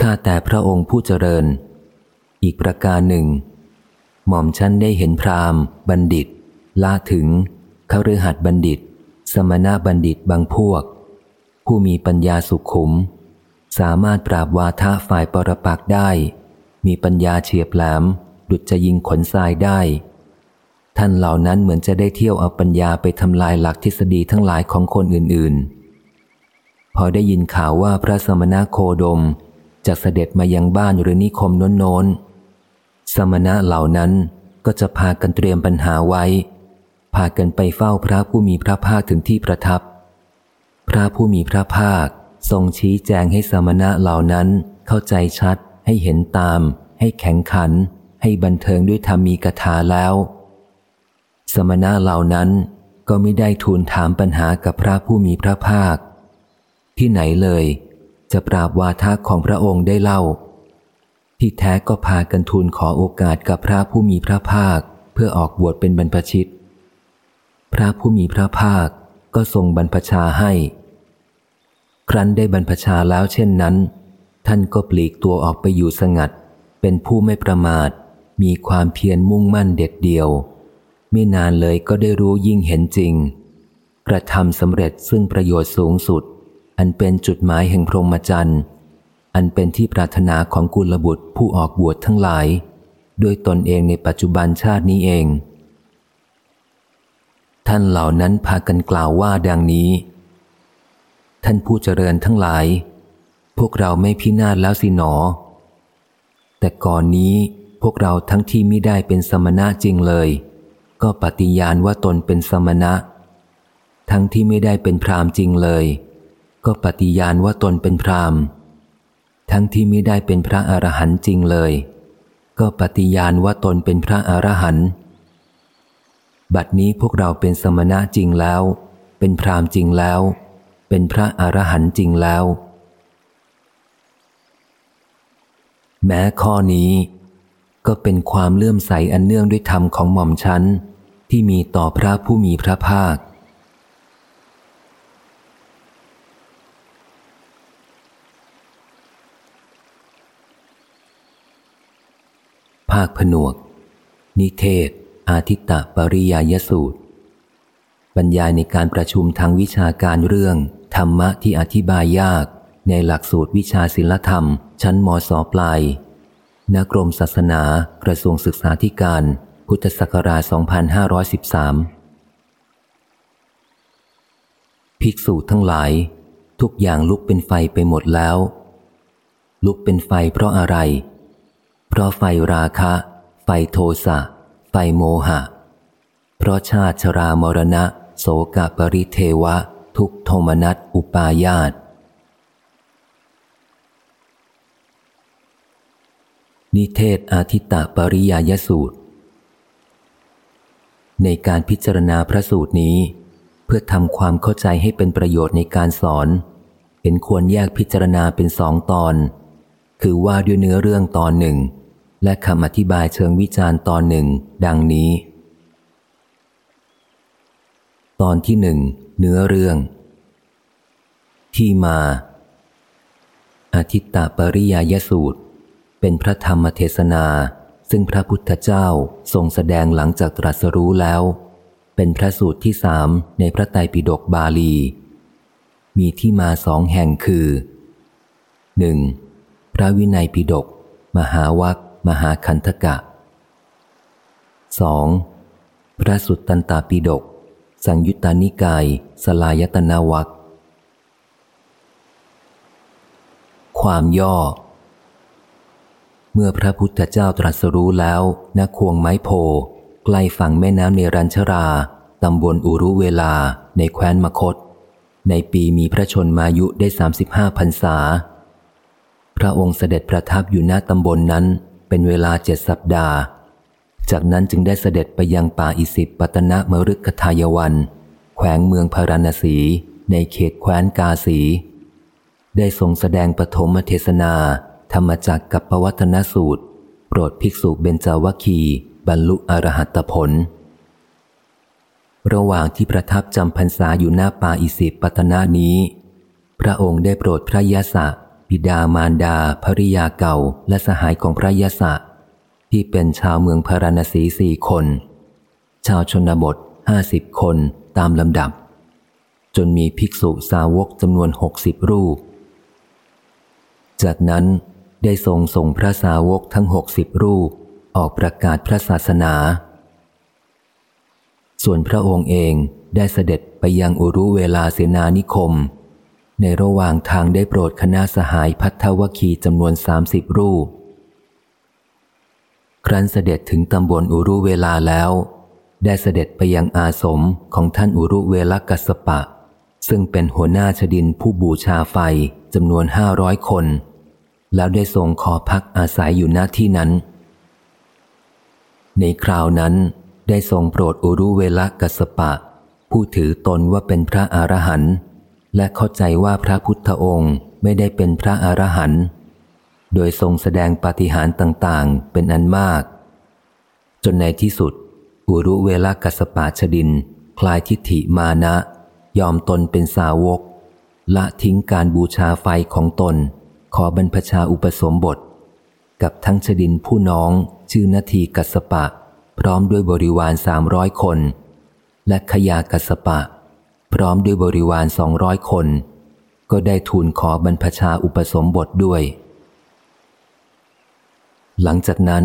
ข้าแต่พระองค์ผู้เจริญ อีกประการหนึ่ง หม่อมชั้นได้เห็นพราหมณ์ บัณฑิตละถึงคฤหัสบัณฑิต สมณะบัณฑิตบางพวก ผู้มีปัญญาสุขุม สามารถปราบวาทะฝ่ายปรปักได้ มีปัญญาเฉียบแหลม ดุจจะยิงขนทรายได้ ท่านเหล่านั้นเหมือนจะได้เที่ยวเอาปัญญาไปทำลายหลักทฤษฎีทั้งหลายของคนอื่น ๆ พอได้ยินข่าวว่าพระสมณะโคดมจะเสด็จมายังบ้านหรือนิคมโน้นๆสมณะเหล่านั้นก็จะพากันเตรียมปัญหาไว้ พากันไปเฝ้าพระผู้มีพระภาคถึงที่ประทับ พระผู้มีพระภาคทรงชี้แจงให้สมณะเหล่านั้นเข้าใจชัด ให้เห็นตาม ให้แข็งขัน ให้บันเทิงด้วยธรรมีกถาแล้ว สมณะเหล่านั้นก็ไม่ได้ทูลถามปัญหากับพระผู้มีพระภาค ที่ไหนเลย จะปราบวาทะของพระองค์ได้เล่า ที่แท้ก็พากันทูลขอโอกาสกับพระผู้มีพระภาค เพื่อออกบวชเป็นบรรพชิต พระผู้มีพระภาคก็ทรงบรรพชาให้ ครั้นได้บรรพชาแล้วเช่นนั้น ท่านก็ปลีกตัวออกไปอยู่สงัด เป็นผู้ไม่ประมาท มีความเพียรมุ่งมั่นเด็ดเดียว ไม่นานเลยก็ได้รู้ยิ่งเห็นจริง กระทำสำเร็จซึ่งประโยชน์สูงสุด อันเป็นจุดหมายแห่งพรหมจรรย์อันเป็นที่ปรารถนาของกุลบุตรผู้ออกบวชทั้งหลาย ด้วยตนเองในปัจจุบันชาตินี้เอง ท่านเหล่านั้นพากันกล่าวว่าดังนี้ ท่านผู้เจริญทั้งหลาย พวกเราไม่พินาศแล้วสิหนอ แต่ก่อนนี้พวกเราทั้งที่ไม่ได้เป็นสมณะจริงเลย ก็ปฏิญาณว่าตนเป็นสมณะ ทั้งที่ไม่ได้เป็นพรามจริงเลย ก็ปฏิญาณว่าตนเป็นพรามทั้งที่ไม่ได้เป็นพระอรหันต์จริงเลย ก็ปฏิญาณว่าตนเป็นพระอรหันต์ บัดนี้พวกเราเป็นสมณะจริงแล้ว เป็นพรามจริงแล้ว เป็นพระอรหันต์จริงแล้ว แม้ข้อนี้ก็เป็นความเลื่อมใสอันเนื่องด้วยธรรมของหม่อมชั้น ที่มีต่อพระผู้มีพระภาค ภาคผนวก นิเทศ อาทิตตปริยายสูตร บรรยายในการประชุมทางวิชาการเรื่อง ธรรมะที่อธิบายยาก ในหลักสูตรวิชาศิลธรรม ชั้นมศปลายณกรมศาสนา กระทรวงศึกษาธิการ พุทธศักราช 2513 ภิกษุทั้งหลาย ทุกอย่างลุกเป็นไฟไปหมดแล้ว ลุกเป็นไฟเพราะอะไร เพราะไฟราคะ ไฟโทสะ ไฟโมหะ เพราะชาติชรามรณะ โสกปริเทวะ ทุกโทมนัสอุปายาตนิเทศอาทิตตปริยายสูตร ในการพิจารณาพระสูตรนี้ เพื่อทำความเข้าใจให้เป็นประโยชน์ในการสอน เห็นควรแยกพิจารณาเป็นสองตอน คือว่าด้วยเนื้อเรื่องตอนหนึ่ง และคำอธิบายเชิงวิจารณ์ตอนหนึ่ง ดังนี้ ตอนที่หนึ่งเนื้อเรื่อง ที่มาอาทิตตปริยายสูตร เป็นพระธรรมเทศนา ซึ่งพระพุทธเจ้าทรงแสดงหลังจากตรัสรู้แล้ว เป็นพระสูตรที่สามในพระไตรปิฎกบาลี มีที่มาสองแห่งคือหนึ่งพระวินัยปิฎกมหาวัค มหาคันธกะ 2. พระสุตตันตปิฎกสังยุตตานิกาย สลายตนาวัคความย่อ เมื่อพระพุทธเจ้าตรัสรู้แล้วณควงไม้โพใกล้ฝั่งแม่น้ำเนรัญชราตำบลอุรุเวลาในแคว้นมคต ในปีมีพระชนมายุได้ 35พรรษา พระองค์เสด็จประทับอยู่หน้าตำบลนนั้น เป็นเวลาเจ็ดสัปดาห์ จากนั้นจึงได้เสด็จไปยังป่าอิสิปตนะมฤคทายวัน แขวงเมืองพาราณสี ในเขตแคว้นกาสี ได้ทรงแสดงปฐมเทศนา ธรรมจักกับปวัตนสูตร โปรดภิกษุเบญจวัคคี บรรลุอรหัตผล ระหว่างที่ประทับจำพรรษาอยู่หน้าป่าอิสิปตนานี้ พระองค์ได้โปรดพระยาศะ บิดามารดาภริยาเก่าและสหายของพระยศะที่เป็นชาวเมืองพาราณสีสี่คน ชาวชนบทห้าสิบคนตามลำดับ จนมีภิกษุสาวกจำนวนหกสิบรูป จากนั้นได้ทรงส่งพระสาวกทั้งหกสิบรูปออกประกาศพระศาสนา ส่วนพระองค์เองได้เสด็จไปยังอุรุเวลาเสนานิคม ในระหว่างทางได้โปรดคณะสหายพัทธวคีจำนวนสามสิบรูป ครั้นเสด็จถึงตำบลอุรุเวลาแล้ว ได้เสด็จไปยังอาสมของท่านอุรุเวลกัสปะ ซึ่งเป็นหัวหน้าชดินผู้บูชาไฟจำนวนห้าร้อยคน แล้วได้ทรงขอพักอาศัยอยู่หน้าที่นั้น ในคราวนั้นได้ทรงโปรดอุรุเวลกัสปะ ผู้ถือตนว่าเป็นพระอรหันต์ และเข้าใจว่าพระพุทธองค์ไม่ได้เป็นพระอรหันต์โดยทรงแสดงปาฏิหาริย์ต่างๆ เป็นอันมาก จนในที่สุด อุรุเวลากัสปาชดิน คลายทิฏฐิมานะ ยอมตนเป็นสาวก ละทิ้งการบูชาไฟของตน ขอบรรพชาอุปสมบท กับทั้งชดินผู้น้องชื่อนาทีกัสปะ พร้อมด้วยบริวารสามร้อยคน และขยากัสปะ พร้อมด้วยบริวารสองร้อยคน ก็ได้ทูลขอบรรพชาอุปสมบทด้วย หลังจากนั้น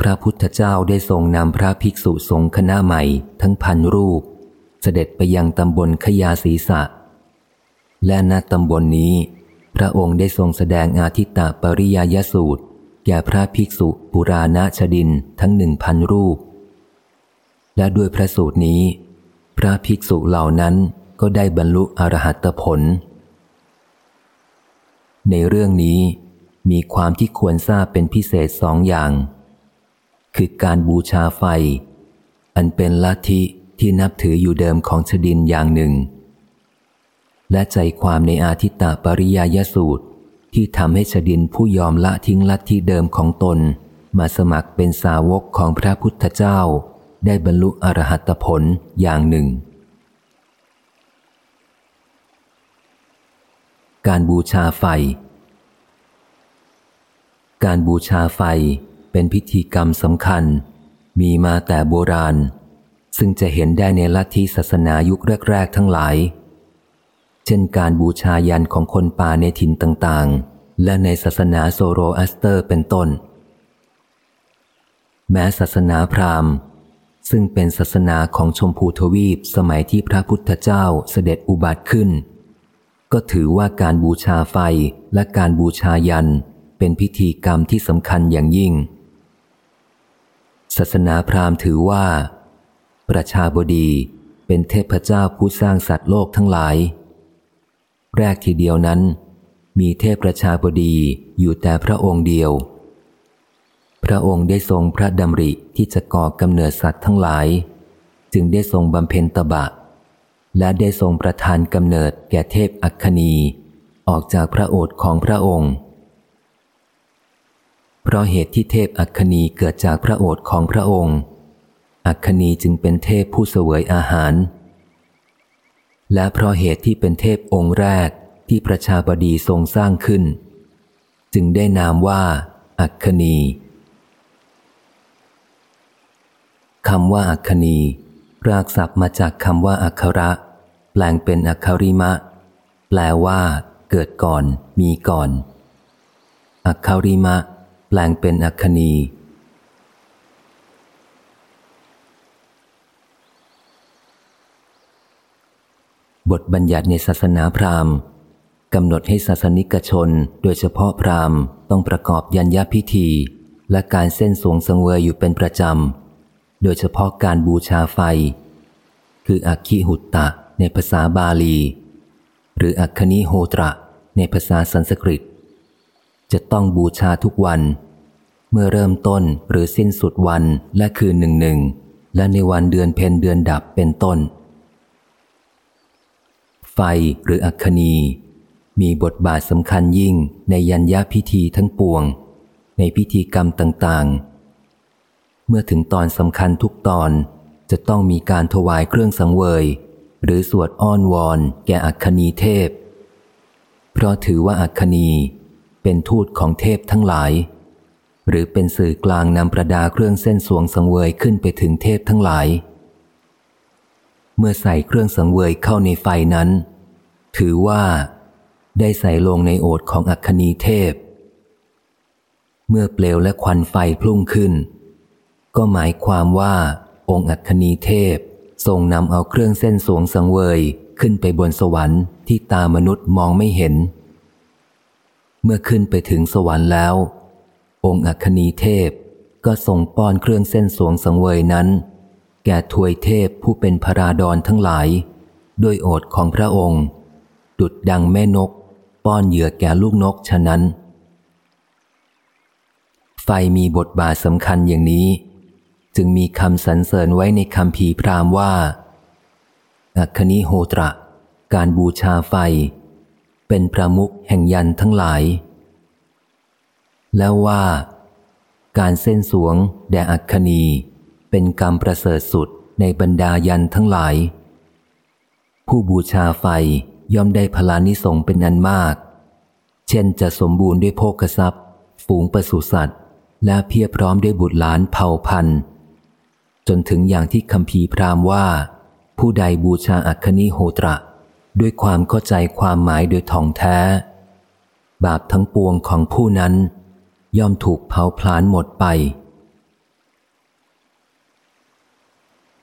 พระพุทธเจ้าได้ทรงนำพระภิกษุสงฆ์คณะใหม่ทั้งพันรูป เสด็จไปยังตำบลขยาศีสะ และณตำบลนนี้ พระองค์ได้ทรงแสดงอาทิตตปริยายสูตร แก่พระภิกษุปุราณชดินทั้งหนึ่งพันรูป และด้วยพระสูตรนี้ พระภิกษุเหล่านั้นก็ได้บรรลุอรหัตผล ในเรื่องนี้มีความที่ควรทราบเป็นพิเศษสองอย่าง คือการบูชาไฟ อันเป็นลัทธิที่นับถืออยู่เดิมของชดินอย่างหนึ่ง และใจความในอาทิตตปริยายสูตรที่ทำให้ชดินผู้ยอมละทิ้งลัทธิเดิมของตน มาสมัครเป็นสาวกของพระพุทธเจ้า ได้บรรลุอรหัตผลอย่างหนึ่ง การบูชาไฟ การบูชาไฟเป็นพิธีกรรมสำคัญ มีมาแต่โบราณ ซึ่งจะเห็นได้ในลัทธิศาสนายุคแรก ๆ ทั้งหลาย เช่นการบูชายัญของคนป่าในถิ่นต่างๆ และในศาสนาโซโรอัสเตอร์เป็นต้น แม้ศาสนาพราหมณ์ ซึ่งเป็นศาสนาของชมพูทวีปสมัยที่พระพุทธเจ้าเสด็จอุบัติขึ้น ก็ถือว่าการบูชาไฟและการบูชายันเป็นพิธีกรรมที่สำคัญอย่างยิ่ง ศาสนาพราหมณ์ถือว่า ประชาบดีเป็นเทพเจ้าผู้สร้างสัตว์โลกทั้งหลาย แรกทีเดียวนั้น มีเทพประชาบดีอยู่แต่พระองค์เดียว ระองค์ได้ทรงพระดำริที่จะก่อกำเนิดสัตว์ทั้งหลาย จึงได้ทรงบำเพ็ญตบะ และได้ทรงประทานกำเนิดแก่เทพอัคคณีออกจากพระโอษของพระองค์ เพราะเหตุที่เทพอัคคณีเกิดจากพระโอษของพระองค์ อัคคณีจึงเป็นเทพผู้เสวยอาหาร และเพราะเหตุที่เป็นเทพองค์แรกที่ประชาบดีทรงสร้างขึ้น จึงได้นามว่าอัคคณี คำว่าอัคคณีรากศัพท์มาจากคำว่าอัคระ แปลงเป็นอัคริมะ แปลว่า เกิดก่อน มีก่อน อัคริมะ แปลงเป็นอัคคณีบทบัญญัติในศาสนาพราหมณ์กำหนดให้ศาสนิกชน โดยเฉพาะพราหมณ์ต้องประกอบยัญญาพิธี และการเส้นสวงสังเวยอยู่เป็นประจำ โดยเฉพาะการบูชาไฟ คืออักขิหุตตะในภาษาบาลี หรืออัคคณิโหตระในภาษาสันสกฤต จะต้องบูชาทุกวัน เมื่อเริ่มต้นหรือสิ้นสุดวันและคืนหนึ่งหนึ่งและในวันเดือนเพนเดือนดับเป็นต้น ไฟหรืออัคคณี มีบทบาทสำคัญยิ่งในยัญญาพิธีทั้งปวง ในพิธีกรรมต่างๆ เมื่อถึงตอนสำคัญทุกตอนจะต้องมีการถวายเครื่องสังเวย หรือสวดอ้อนวอนแก่อัคคณีเทพ เพราะถือว่าอัคคณีเป็นทูตของเทพทั้งหลาย หรือเป็นสื่อกลางนำประดาเครื่องเส้นสวงสังเวยขึ้นไปถึงเทพทั้งหลาย เมื่อใส่เครื่องสังเวยเข้าในไฟนั้น ถือว่า ได้ใส่ลงในโอทของอัคคณีเทพ เมื่อเปลวและควันไฟพุ่งขึ้น ก็หมายความว่า องค์อัคคณีเทพทรงนำเอาเครื่องเส้นสวงสังเวยขึ้นไปบนสวรรค์ที่ตามนุษย์มองไม่เห็น เมื่อขึ้นไปถึงสวรรค์แล้ว องค์อัคนีเทพก็ส่งป้อนเครื่องเส้นสวงสังเวยนั้น แก่ทวยเทพผู้เป็นพระราดอนทั้งหลาย ด้วยโอทของพระองค์ ดุดดังแม่นก ป้อนเหยื่อแก่ลูกนกฉะนั้น ไฟมีบทบาทสำคัญอย่างนี้ จึงมีคำสรรเสริญไว้ในคำพีพรามว่าอัคนีโหตระ การบูชาไฟ เป็นประมุขแห่งยันทั้งหลาย แล้วว่า การเส้นสวงแด่อัคคณีเป็นกรรมประเสริฐสุดในบรรดายันทั้งหลาย ผู้บูชาไฟย่อมได้พลานิสงเป็นอันมาก เช่นจะสมบูรณ์ด้วยโภคทรัพย์ ฝูงปศุสัตว์ และเพียบพร้อมด้วยบุตรหลานเผ่าพันธุ์ จนถึงอย่างที่คำพีพรามว่า ผู้ใดบูชาอัคนิโหตระ ด้วยความเข้าใจความหมายโดยท่องแท้ บาปทั้งปวงของผู้นั้น ย่อมถูกเผาพลานหมดไป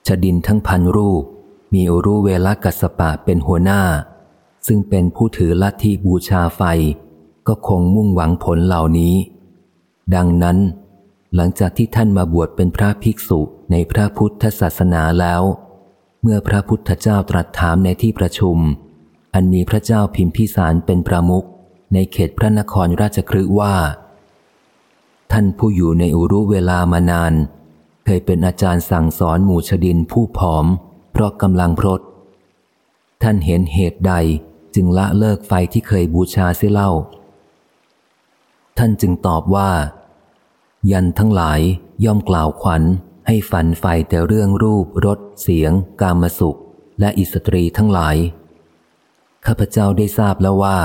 ชดินทั้งพันรูป มีอรุเวลกัสปะเป็นหัวหน้า ซึ่งเป็นผู้ถือลัทธิบูชาไฟ ก็คงมุ่งหวังผลเหล่านี้ ดังนั้น หลังจากที่ท่านมาบวชเป็นพระภิกษุ ในพระพุทธศาสนาแล้ว เมื่อพระพุทธเจ้าตรัสถามในที่ประชุม อันมีพระเจ้าพิมพิสารเป็นประมุขในเขตพระนครราชครืว่า ท่านผู้อยู่ในอุรุเวลามานาน เคยเป็นอาจารย์สั่งสอนหมู่ชดินผู้ผอม เพราะกำลังพรตท่านเห็นเหตุใดจึงละเลิกไฟที่เคยบูชาเสียเล่า ท่านจึงตอบว่า ยันทั้งหลายย่อมกล่าวขวัญ ให้ฝันไฟแต่เรื่องรูปรสเสียง กามสุข และอิสตรีทั้งหลาย ข้าพเจ้าได้ทราบแล้วว่า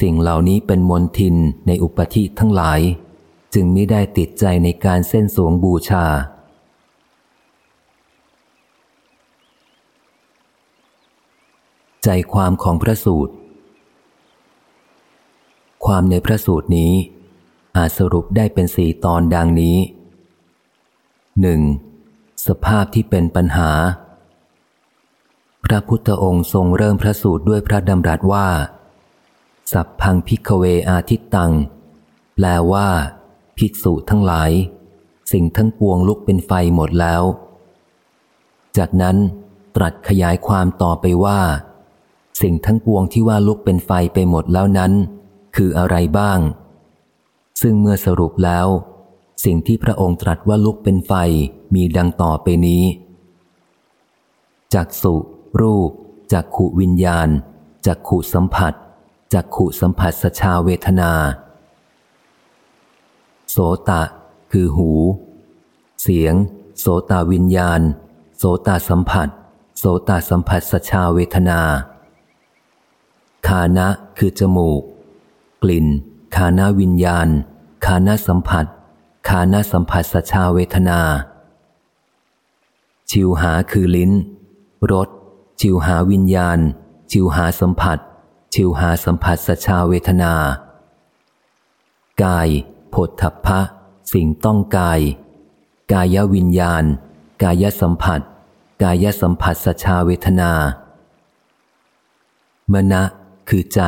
สิ่งเหล่านี้เป็นมนทินในอุปธิทั้งหลาย จึงไม่ได้ติดใจในการเส้นสวงบูชา ใจความของพระสูตร ความในพระสูตรนี้อาจสรุปได้เป็นสี่ตอนดังนี้ หนึ่งสภาพที่เป็นปัญหา พระพุทธองค์ทรงเริ่มพระสูตรด้วยพระดำรัสว่า สัพพังพิกเวอาทิตตัง แปลว่า ภิกษุทั้งหลาย สิ่งทั้งปวงลุกเป็นไฟหมดแล้ว จากนั้นตรัสขยายความต่อไปว่า สิ่งทั้งปวงที่ว่าลุกเป็นไฟไปหมดแล้วนั้น คืออะไรบ้าง ซึ่งเมื่อสรุปแล้ว สิ่งที่พระองค์ตรัสว่าลุกเป็นไฟมีดังต่อไปนี้ จากสุรูป จากขุวิญญาณ จากขุสัมผัส จากขุสัมผัสสชาเวทนา โสตะ คือหู เสียง โสตวิญญาณ โสตสัมผัส โสตสัมผัสสชาเวทนาคานะคือจมูก กลิ่นคานาวิญญาณ คานาสัมผัส คานาสัมผัสสชาเวทนา ชิวหาคือลิ้น รส ชิวหาวิญญาณ ชิวหาสัมผัส ชิวหาสัมผัสสชาเวทนา กายผดทัพพะ สิ่งต้องกาย กายวิญญาณ กายสัมผัส กายสัมผัสสชาเวทนามณะคือใจ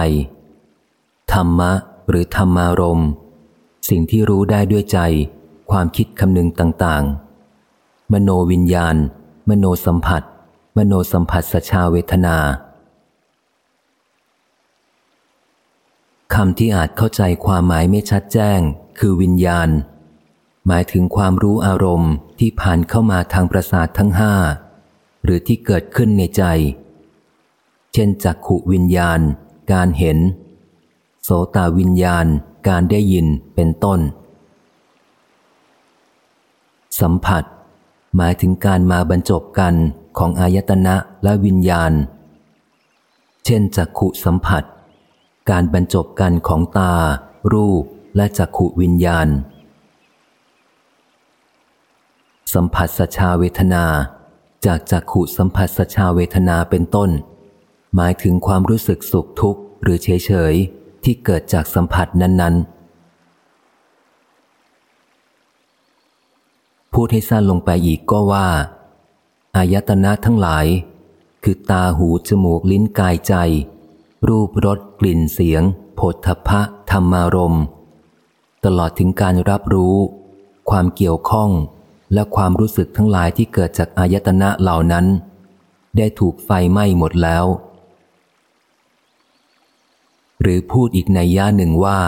ธรรมะหรือธรรมารม สิ่งที่รู้ได้ด้วยใจ ความคิดคำนึงต่างๆ มโนวิญญาณ มโนสัมผัส มโนสัมผัสสชาเวทนาคำที่อาจเข้าใจความหมายไม่ชัดแจ้ง คือวิญญาณ หมายถึงความรู้อารมณ์ที่ผ่านเข้ามาทางประสาททั้งห้าหรือที่เกิดขึ้นในใจ เช่นจักขุวิญญาณ การเห็น โสตวิญญาณ การได้ยินเป็นต้น สัมผัส หมายถึงการมาบรรจบกันของอายตนะและวิญญาณ เช่นจักขุสัมผัส การบรรจบกันของตา รูปและจักขุวิญญาณ สัมผัสสชาเวทนา จากจักขุสัมผัสสชาเวทนาเป็นต้น หมายถึงความรู้สึกสุขทุกข์หรือเฉยเฉย ที่เกิดจากสัมผัสนั้น ๆ พูดให้สั้นลงไปอีกก็ว่า อายตนะทั้งหลาย คือตาหูจมูกลิ้นกายใจ รูปรสกลิ่นเสียงโผฏฐพะธรรมารมตลอดถึงการรับรู้ ความเกี่ยวข้องและความรู้สึกทั้งหลายที่เกิดจากอายตนะเหล่านั้น ได้ถูกไฟไหม้หมดแล้ว หรือพูดอีกในย่าหนึ่งว่า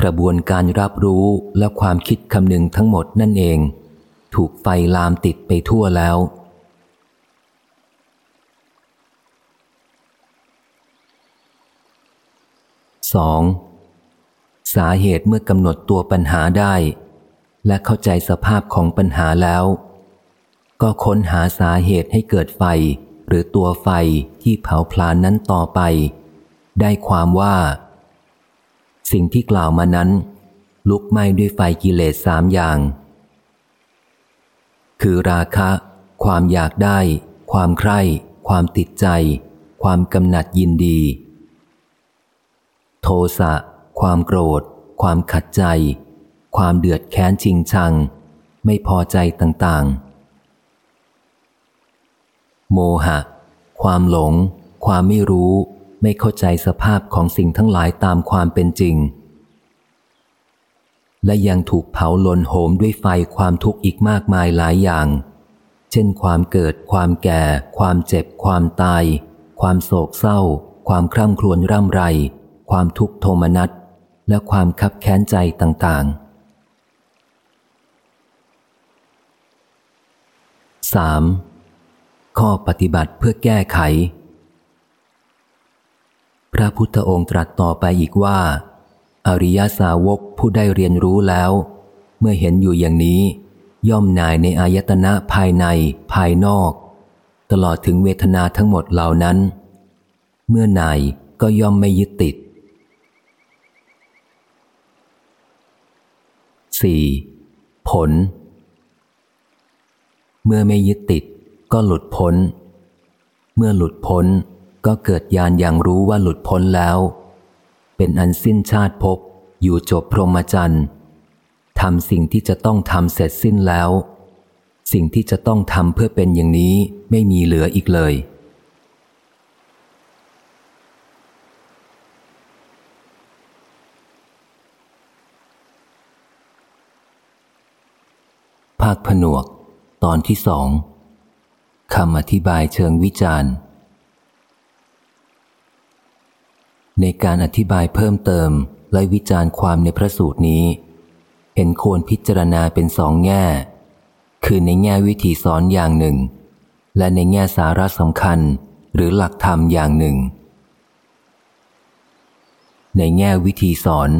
กระบวนการรับรู้และความคิดคำนึงทั้งหมดนั่นเอง ถูกไฟลามติดไปทั่วแล้ว 2. สาเหตุเมื่อกำหนดตัวปัญหาได้ และเข้าใจสภาพของปัญหาแล้ว ก็ค้นหาสาเหตุให้เกิดไฟ หรือตัวไฟที่เผาพลานนั้นต่อไป ได้ความว่า สิ่งที่กล่าวมานั้น ลุกไหม้ด้วยไฟกิเลสสามอย่าง คือราคะ ความอยากได้ ความใคร่ ความติดใจ ความกำหนัดยินดี โทสะ ความโกรธ ความขัดใจ ความเดือดแค้นจริงชัง ไม่พอใจต่างๆ โมหะ ความหลง ความไม่รู้ ไม่เข้าใจสภาพของสิ่งทั้งหลายตามความเป็นจริง และยังถูกเผาลนโหมด้วยไฟความทุกข์อีกมากมายหลายอย่าง เช่น ความเกิด ความแก่ ความเจ็บ ความตาย ความโศกเศร้า ความคร่ำครวญร่ำไร ความทุกข์โทมนัส และความคับแค้นใจต่าง ๆ 3. ข้อปฏิบัติเพื่อแก้ไข พระพุทธองค์ตรัสต่อไปอีกว่า อริยสาวกผู้ได้เรียนรู้แล้ว เมื่อเห็นอยู่อย่างนี้ ย่อมนายในอายตนะภายในภายนอก ตลอดถึงเวทนาทั้งหมดเหล่านั้น เมื่อนายก็ย่อมไม่ยึดติด 4. ผล เมื่อไม่ยึดติดก็หลุดพ้น เมื่อหลุดพ้น ก็เกิดญาณอย่างรู้ว่าหลุดพ้นแล้ว เป็นอันสิ้นชาติภพอยู่จบพรหมจรรย์ทำสิ่งที่จะต้องทำเสร็จสิ้นแล้ว สิ่งที่จะต้องทำเพื่อเป็นอย่างนี้ไม่มีเหลืออีกเลย ภาคผนวก ตอนที่สองคำอธิบายเชิงวิจารณ์ ในการอธิบายเพิ่มเติมและวิจารณ์ความในพระสูตรนี้ เห็นควรพิจารณาเป็นสองแง่ คือในแง่วิธีสอนอย่างหนึ่ง และในแง่สาระสำคัญหรือหลักธรรมอย่างหนึ่ง ในแง่วิธีสอน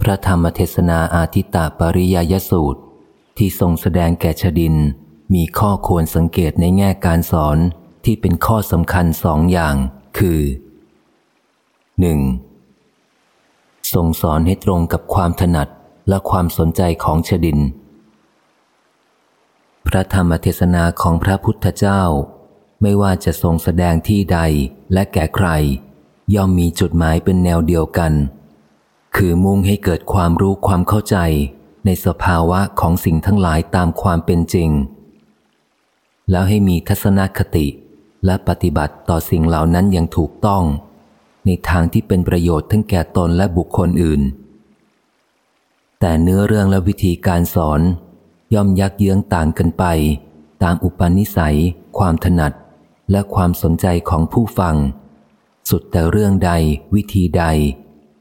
พระธรรมเทศนาอาทิตตปริยยสูตร ที่ทรงแสดงแก่ชดิน มีข้อควรสังเกตในแง่การสอนที่เป็นข้อสำคัญสองอย่าง คือ 1. ทรงสอนให้ตรงกับความถนัดและความสนใจของชดิน พระธรรมเทศนาของพระพุทธเจ้า ไม่ว่าจะทรงแสดงที่ใดและแก่ใคร ย่อมมีจุดหมายเป็นแนวเดียวกัน คือมุ่งให้เกิดความรู้ความเข้าใจในสภาวะของสิ่งทั้งหลายตามความเป็นจริง แล้วให้มีทัศนคติและปฏิบัติต่อสิ่งเหล่านั้นอย่างถูกต้อง ในทางที่เป็นประโยชน์ทั้งแก่ตนและบุคคลอื่น แต่เนื้อเรื่องและวิธีการสอน ย่อมยักเยื้องต่างกันไป ตามอุปนิสัย ความถนัด และความสนใจของผู้ฟัง สุดแต่เรื่องใดวิธีใด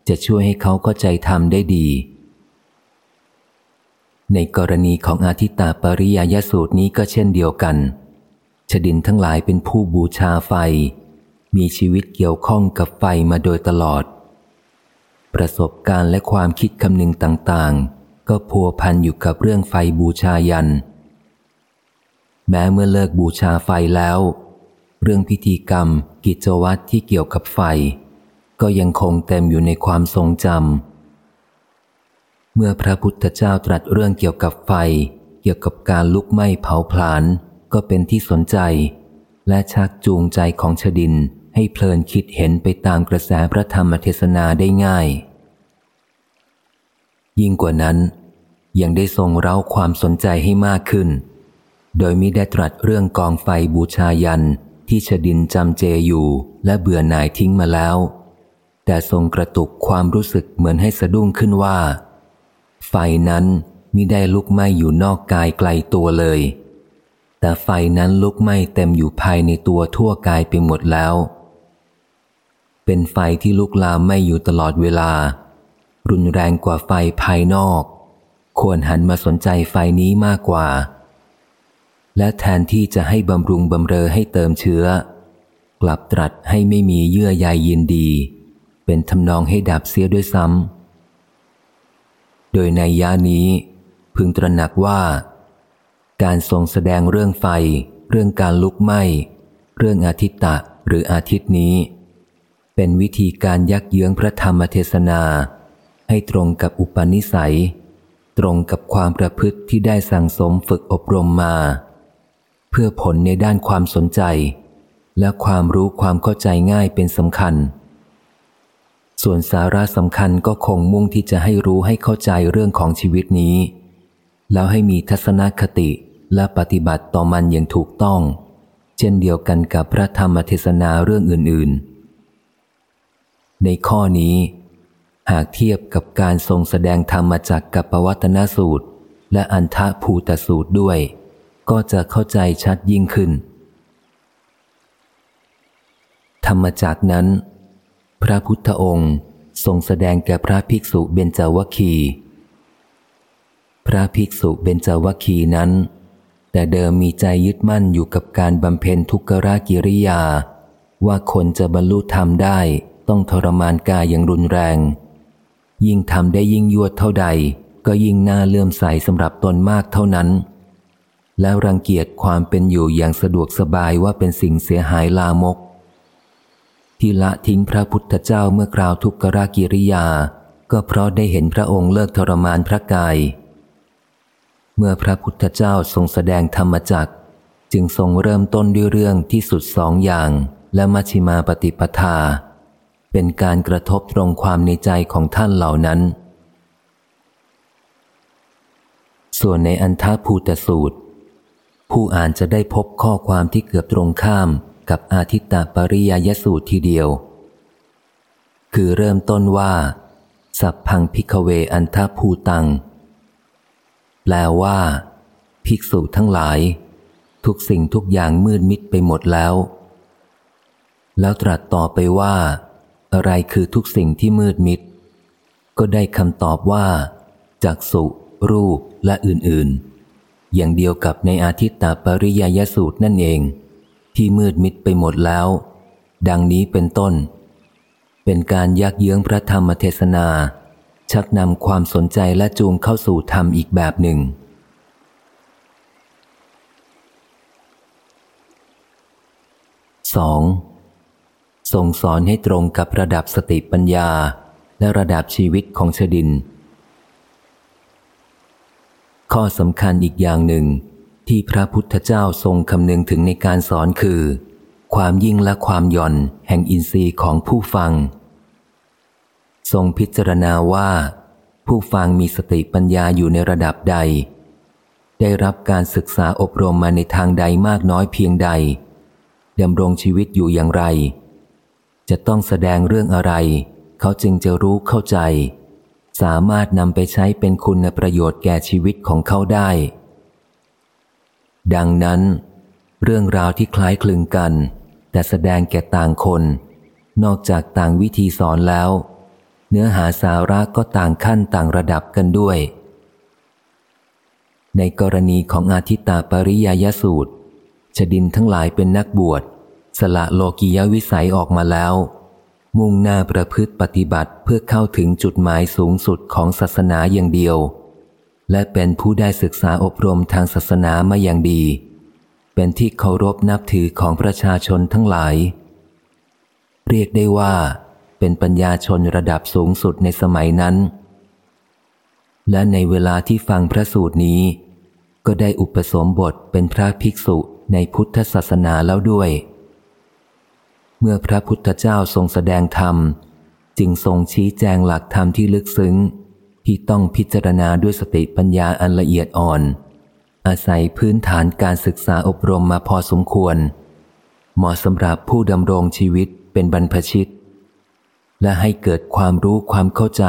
จะช่วยให้เขาเข้าใจทำได้ดี ในกรณีของอาทิตตาปริยายสูตรนี้ก็เช่นเดียวกัน ชดินทั้งหลายเป็นผู้บูชาไฟ มีชีวิตเกี่ยวข้องกับไฟมาโดยตลอด ประสบการณ์และความคิดคำนึงต่างๆ ก็พัวพันอยู่กับเรื่องไฟบูชายัน แม้เมื่อเลิกบูชาไฟแล้ว เรื่องพิธีกรรม กิจวัตรที่เกี่ยวกับไฟ ก็ยังคงเต็มอยู่ในความทรงจำเมื่อพระพุทธเจ้าตรัสเรื่องเกี่ยวกับไฟ เกี่ยวกับการลุกไหม้เผาผลาญก็เป็นที่สนใจและชักจูงใจของชดิน ให้เพลินคิดเห็นไปตามกระแสพระธรรมเทศนาได้ง่าย ยิ่งกว่านั้น ยังได้ทรงเร้าความสนใจให้มากขึ้น โดยมิได้ตรัสเรื่องกองไฟบูชายันที่ชดินจำเจอยู่และเบื่อหน่ายทิ้งมาแล้ว แต่ทรงกระตุกความรู้สึกเหมือนให้สะดุ้งขึ้นว่า ไฟนั้นมิได้ลุกไหม้อยู่นอกกายไกลตัวเลย แต่ไฟนั้นลุกไหม้เต็มอยู่ภายในตัวทั่วกายไปหมดแล้ว เป็นไฟที่ลุกลามไม่อยู่ตลอดเวลา รุนแรงกว่าไฟภายนอก ควรหันมาสนใจไฟนี้มากกว่า และแทนที่จะให้บำรุงบำเรอให้เติมเชื้อ กลับตรัสให้ไม่มีเยื่อใยยินดี เป็นทำนองให้ดับเสียด้วยซ้ำโดยในยานี้ พึงตระหนักว่า การทรงแสดงเรื่องไฟ เรื่องการลุกไหม้ เรื่องอาทิตตะหรืออาทิตย์นี้ เป็นวิธีการยักเยื้องพระธรรมเทศนา ให้ตรงกับอุปนิสัย ตรงกับความประพฤติที่ได้สั่งสมฝึกอบรมมา เพื่อผลในด้านความสนใจ และความรู้ความเข้าใจง่ายเป็นสำคัญ ส่วนสาระสำคัญก็คงมุ่งที่จะให้รู้ให้เข้าใจเรื่องของชีวิตนี้ แล้วให้มีทัศนคติและปฏิบัติต่อมันอย่างถูกต้อง เช่นเดียวกันกับพระธรรมเทศนาเรื่องอื่นๆ ในข้อนี้ หากเทียบกับการทรงแสดงธรรมจากกัปวัตนสูตร และอันทะภูตสูตรด้วย ก็จะเข้าใจชัดยิ่งขึ้น ธรรมจากนั้น พระพุทธองค์ทรงแสดงแก่พระภิกษุเบญจวัคคี พระภิกษุเบญจวัคคีนั้น แต่เดิมมีใจยึดมั่นอยู่กับการบำเพ็ญทุกขรากิริยา ว่าคนจะบรรลุธรรมได้ ต้องทรมานกายอย่างรุนแรง ยิ่งทำได้ยิ่งยวดเท่าใด ก็ยิ่งน่าเลื่อมใสสำหรับตนมากเท่านั้น แล้วรังเกียจความเป็นอยู่อย่างสะดวกสบายว่าเป็นสิ่งเสียหายลามก ที่ละทิ้งพระพุทธเจ้าเมื่อกล่าวทุกขรากิริยา ก็เพราะได้เห็นพระองค์เลิกทรมานพระกาย เมื่อพระพุทธเจ้าทรงแสดงธรรมจักจึงทรงเริ่มต้นด้วยเรื่องที่สุดสองอย่างและมัชฌิมาปฏิปทา เป็นการกระทบตรงความในใจของท่านเหล่านั้น ส่วนในอันทภูตสูตร ผู้อ่านจะได้พบข้อความที่เกือบตรงข้ามกับอาทิตตปริยยสูตรทีเดียว คือเริ่มต้นว่า สัพพังพิกเวอันทภูตัง แปลว่า ภิกษุทั้งหลาย ทุกสิ่งทุกอย่างมืดมิดไปหมดแล้วแล้วตรัสต่อไปว่า อะไรคือทุกสิ่งที่มืดมิด ก็ได้คำตอบว่าจักสุ รูปและอื่นๆ อย่างเดียวกับในอาทิตตปริยยสูตรนั่นเอง ที่มืดมิดไปหมดแล้ว ดังนี้เป็นต้น เป็นการยักเยื้องพระธรรมเทศนา ชักนำความสนใจและจูงเข้าสู่ธรรมอีกแบบหนึ่ง 2. ส่งสอนให้ตรงกับระดับสติปัญญา และระดับชีวิตของชดิน ข้อสำคัญอีกอย่างหนึ่ง ที่พระพุทธเจ้าทรงคำนึงถึงในการสอนคือ ความยิ่งและความหย่อนแห่งอินทรีย์ของผู้ฟัง ทรงพิจารณาว่า ผู้ฟังมีสติปัญญาอยู่ในระดับใด ได้รับการศึกษาอบรมมาในทางใดมากน้อยเพียงใดดำรงชีวิตอยู่อย่างไร จะต้องแสดงเรื่องอะไร เขาจึงจะรู้เข้าใจ สามารถนำไปใช้เป็นคุณประโยชน์แก่ชีวิตของเขาได้ ดังนั้น เรื่องราวที่คล้ายคลึงกัน แต่แสดงแก่ต่างคน นอกจากต่างวิธีสอนแล้ว เนื้อหาสาระก็ต่างขั้นต่างระดับกันด้วย ในกรณีของอาทิตตาปริยายสูตรชดินทั้งหลายเป็นนักบวช สละโลกียวิสัยออกมาแล้ว มุ่งหน้าประพฤติปฏิบัติเพื่อเข้าถึงจุดหมายสูงสุดของศาสนาอย่างเดียว และเป็นผู้ได้ศึกษาอบรมทางศาสนามาอย่างดี เป็นที่เคารพนับถือของประชาชนทั้งหลาย เรียกได้ว่า เป็นปัญญาชนระดับสูงสุดในสมัยนั้น และในเวลาที่ฟังพระสูตรนี้ ก็ได้อุปสมบทเป็นพระภิกษุในพุทธศาสนาแล้วด้วย เมื่อพระพุทธเจ้าทรงแสดงธรรม จึงทรงชี้แจงหลักธรรมที่ลึกซึ้ง ที่ต้องพิจารณาด้วยสติปัญญาอันละเอียดอ่อน อาศัยพื้นฐานการศึกษาอบรมมาพอสมควร เหมาะสำหรับผู้ดำรงชีวิตเป็นบรรพชิต และให้เกิดความรู้ความเข้าใจ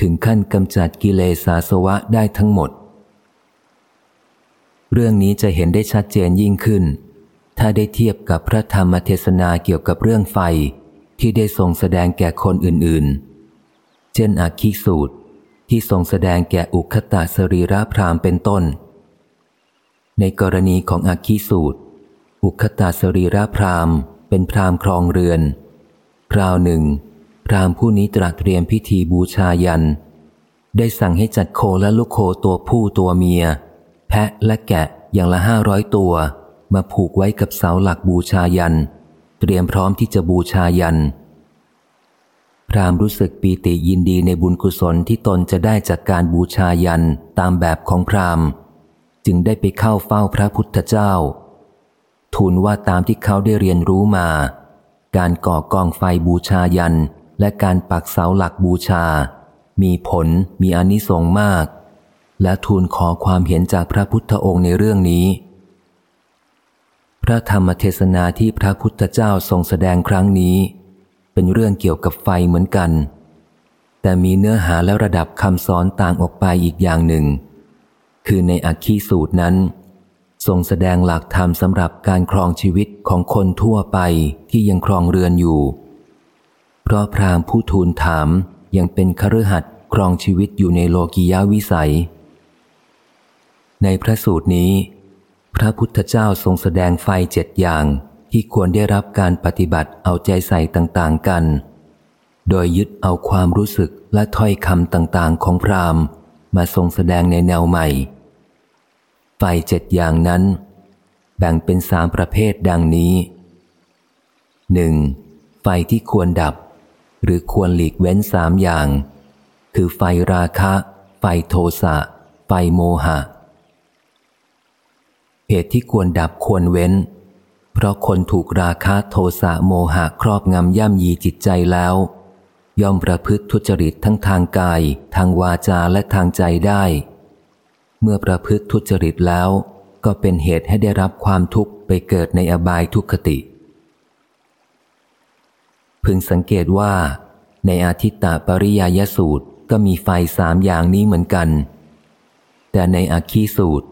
ถึงขั้นกำจัดกิเลสาสวะได้ทั้งหมด เรื่องนี้จะเห็นได้ชัดเจนยิ่งขึ้น ถ้าได้เทียบกับพระธรรมเทศนาเกี่ยวกับเรื่องไฟที่ได้ทรงแสดงแก่คนอื่นๆ เช่นอาคีสูตรที่ทรงแสดงแก่อุคตะสรีระพรามเป็นต้น ในกรณีของอาคีสูตร อุคตะสรีระพรามเป็นพรามครองเรือน คราวหนึ่ง พรามผู้นี้ตรัสเตรียมพิธีบูชายัน ได้สั่งให้จัดโคและลูกโคตัวผู้ตัวเมีย แพะและแกะอย่างละห้าร้อยตัว มาผูกไว้กับเสาหลักบูชายัน เตรียมพร้อมที่จะบูชายัน พรามรู้สึกปีติยินดีในบุญกุศลที่ตนจะได้จากการบูชายันตามแบบของพรามจึงได้ไปเข้าเฝ้าพระพุทธเจ้า ทูลว่าตามที่เขาได้เรียนรู้มา การก่อกองไฟบูชายันและการปักเสาหลักบูชา มีผลมีอนิสงส์มาก และทูลขอความเห็นจากพระพุทธองค์ในเรื่องนี้ ระธรรมเทศนาที่พระพุทธเจ้าทรงแสดงครั้งนี้ เป็นเรื่องเกี่ยวกับไฟเหมือนกัน แต่มีเนื้อหาและระดับคำสอนต่างออกไปอีกอย่างหนึ่ง คือในอักคีสูตรนั้น ทรงแสดงหลักธรรมสำหรับการครองชีวิตของคนทั่วไปที่ยังครองเรือนอยู่ เพราะพราหมณ์ผู้ทูลถามยังเป็นคฤหัสถ์ครองชีวิตอยู่ในโลกียาวิสัย ในพระสูตรนี้ พระพุทธเจ้าทรงแสดงไฟเจ็ดอย่างที่ควรได้รับการปฏิบัติเอาใจใส่ต่างๆกัน โดยยึดเอาความรู้สึกและถ้อยคำต่างๆของพราหมณ์ มาทรงแสดงในแนวใหม่ ไฟเจ็ดอย่างนั้น แบ่งเป็นสามประเภทดังนี้หนึ่งไฟที่ควรดับ หรือควรหลีกเว้นสามอย่าง คือไฟราคะ ไฟโทสะ ไฟโมหะ เหตุที่ควรดับควรเว้น เพราะคนถูกราคะโทสะโมหะครอบงำย่ำยีจิตใจแล้ว ย่อมประพฤติทุจริตทั้งทางกาย ทางวาจาและทางใจได้ เมื่อประพฤติทุจริตแล้ว ก็เป็นเหตุให้ได้รับความทุกข์ไปเกิดในอบายทุกขติ พึงสังเกตว่า ในอาทิตตปริยายสูตรก็มีไฟสามอย่างนี้เหมือนกัน แต่ในอาคีสูตร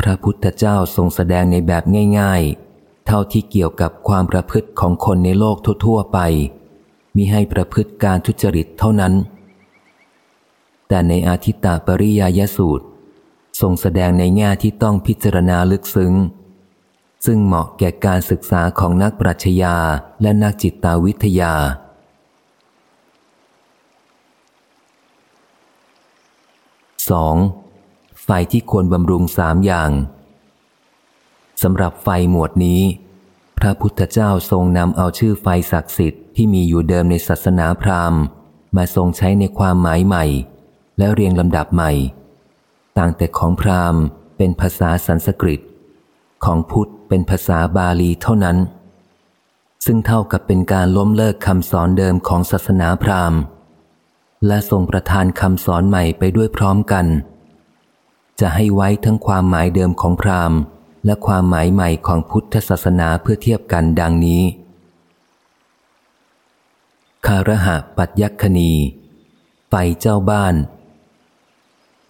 พระพุทธเจ้าทรงแสดงในแบบง่ายๆ เท่าที่เกี่ยวกับความประพฤติของคนในโลกทั่วๆไป มิให้ประพฤติการทุจริตเท่านั้น แต่ในอาทิตตปริยายสูตร ทรงแสดงในแง่ที่ต้องพิจารณาลึกซึ้ง ซึ่งเหมาะแก่การศึกษาของนักปรัชญาและนักจิตวิทยา 2. ไฟที่ควรบำรุงสามอย่างสำหรับไฟหมวดนี้ พระพุทธเจ้าทรงนำเอาชื่อไฟศักดิ์สิทธิ์ที่มีอยู่เดิมในศาสนาพราหมณ์ มาทรงใช้ในความหมายใหม่ และเรียงลำดับใหม่ ต่างแต่ของพราหมณ์เป็นภาษาสันสกฤต ของพุทธเป็นภาษาบาลีเท่านั้น ซึ่งเท่ากับเป็นการล้มเลิกคำสอนเดิมของศาสนาพราหมณ์ และทรงประทานคำสอนใหม่ไปด้วยพร้อมกัน จะให้ไว้ทั้งความหมายเดิมของพราหมณ์ และความหมายใหม่ของพุทธศาสนาเพื่อเทียบกันดังนี้ คารหะปัจยัคคณี ไฟเจ้าบ้าน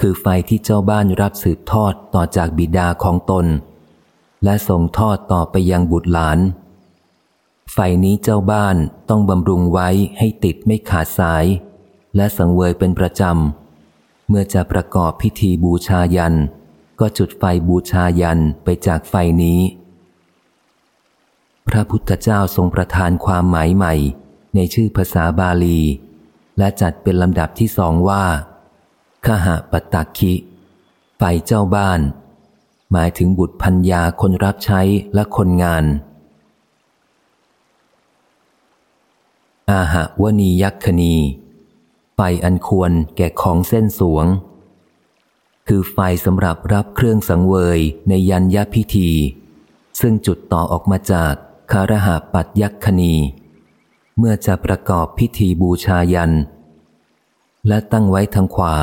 คือไฟที่เจ้าบ้านรับสืบทอดต่อจากบิดาของตน และส่งทอดต่อไปยังบุตรหลาน ไฟนี้เจ้าบ้านต้องบำรุงไว้ให้ติดไม่ขาดสาย และสังเวยเป็นประจำ เมื่อจะประกอบพิธีบูชายัน ก็จุดไฟบูชายันไปจากไฟนี้ พระพุทธเจ้าทรงประทานความหมายใหม่ ในชื่อภาษาบาลี และจัดเป็นลำดับที่สองว่าขหะปตักคิ ไฟเจ้าบ้าน หมายถึงบุตรพัญญาคนรับใช้และคนงาน อาหะวณียักษณี อันควรแก่ของเส้นสวง คือไฟสำหรับรับเครื่องสังเวยในยันยพิธี ซึ่งจุดต่อออกมาจากคารหาปัดยักษณี เมื่อจะประกอบพิธีบูชายัน และตั้งไว้ทางขวา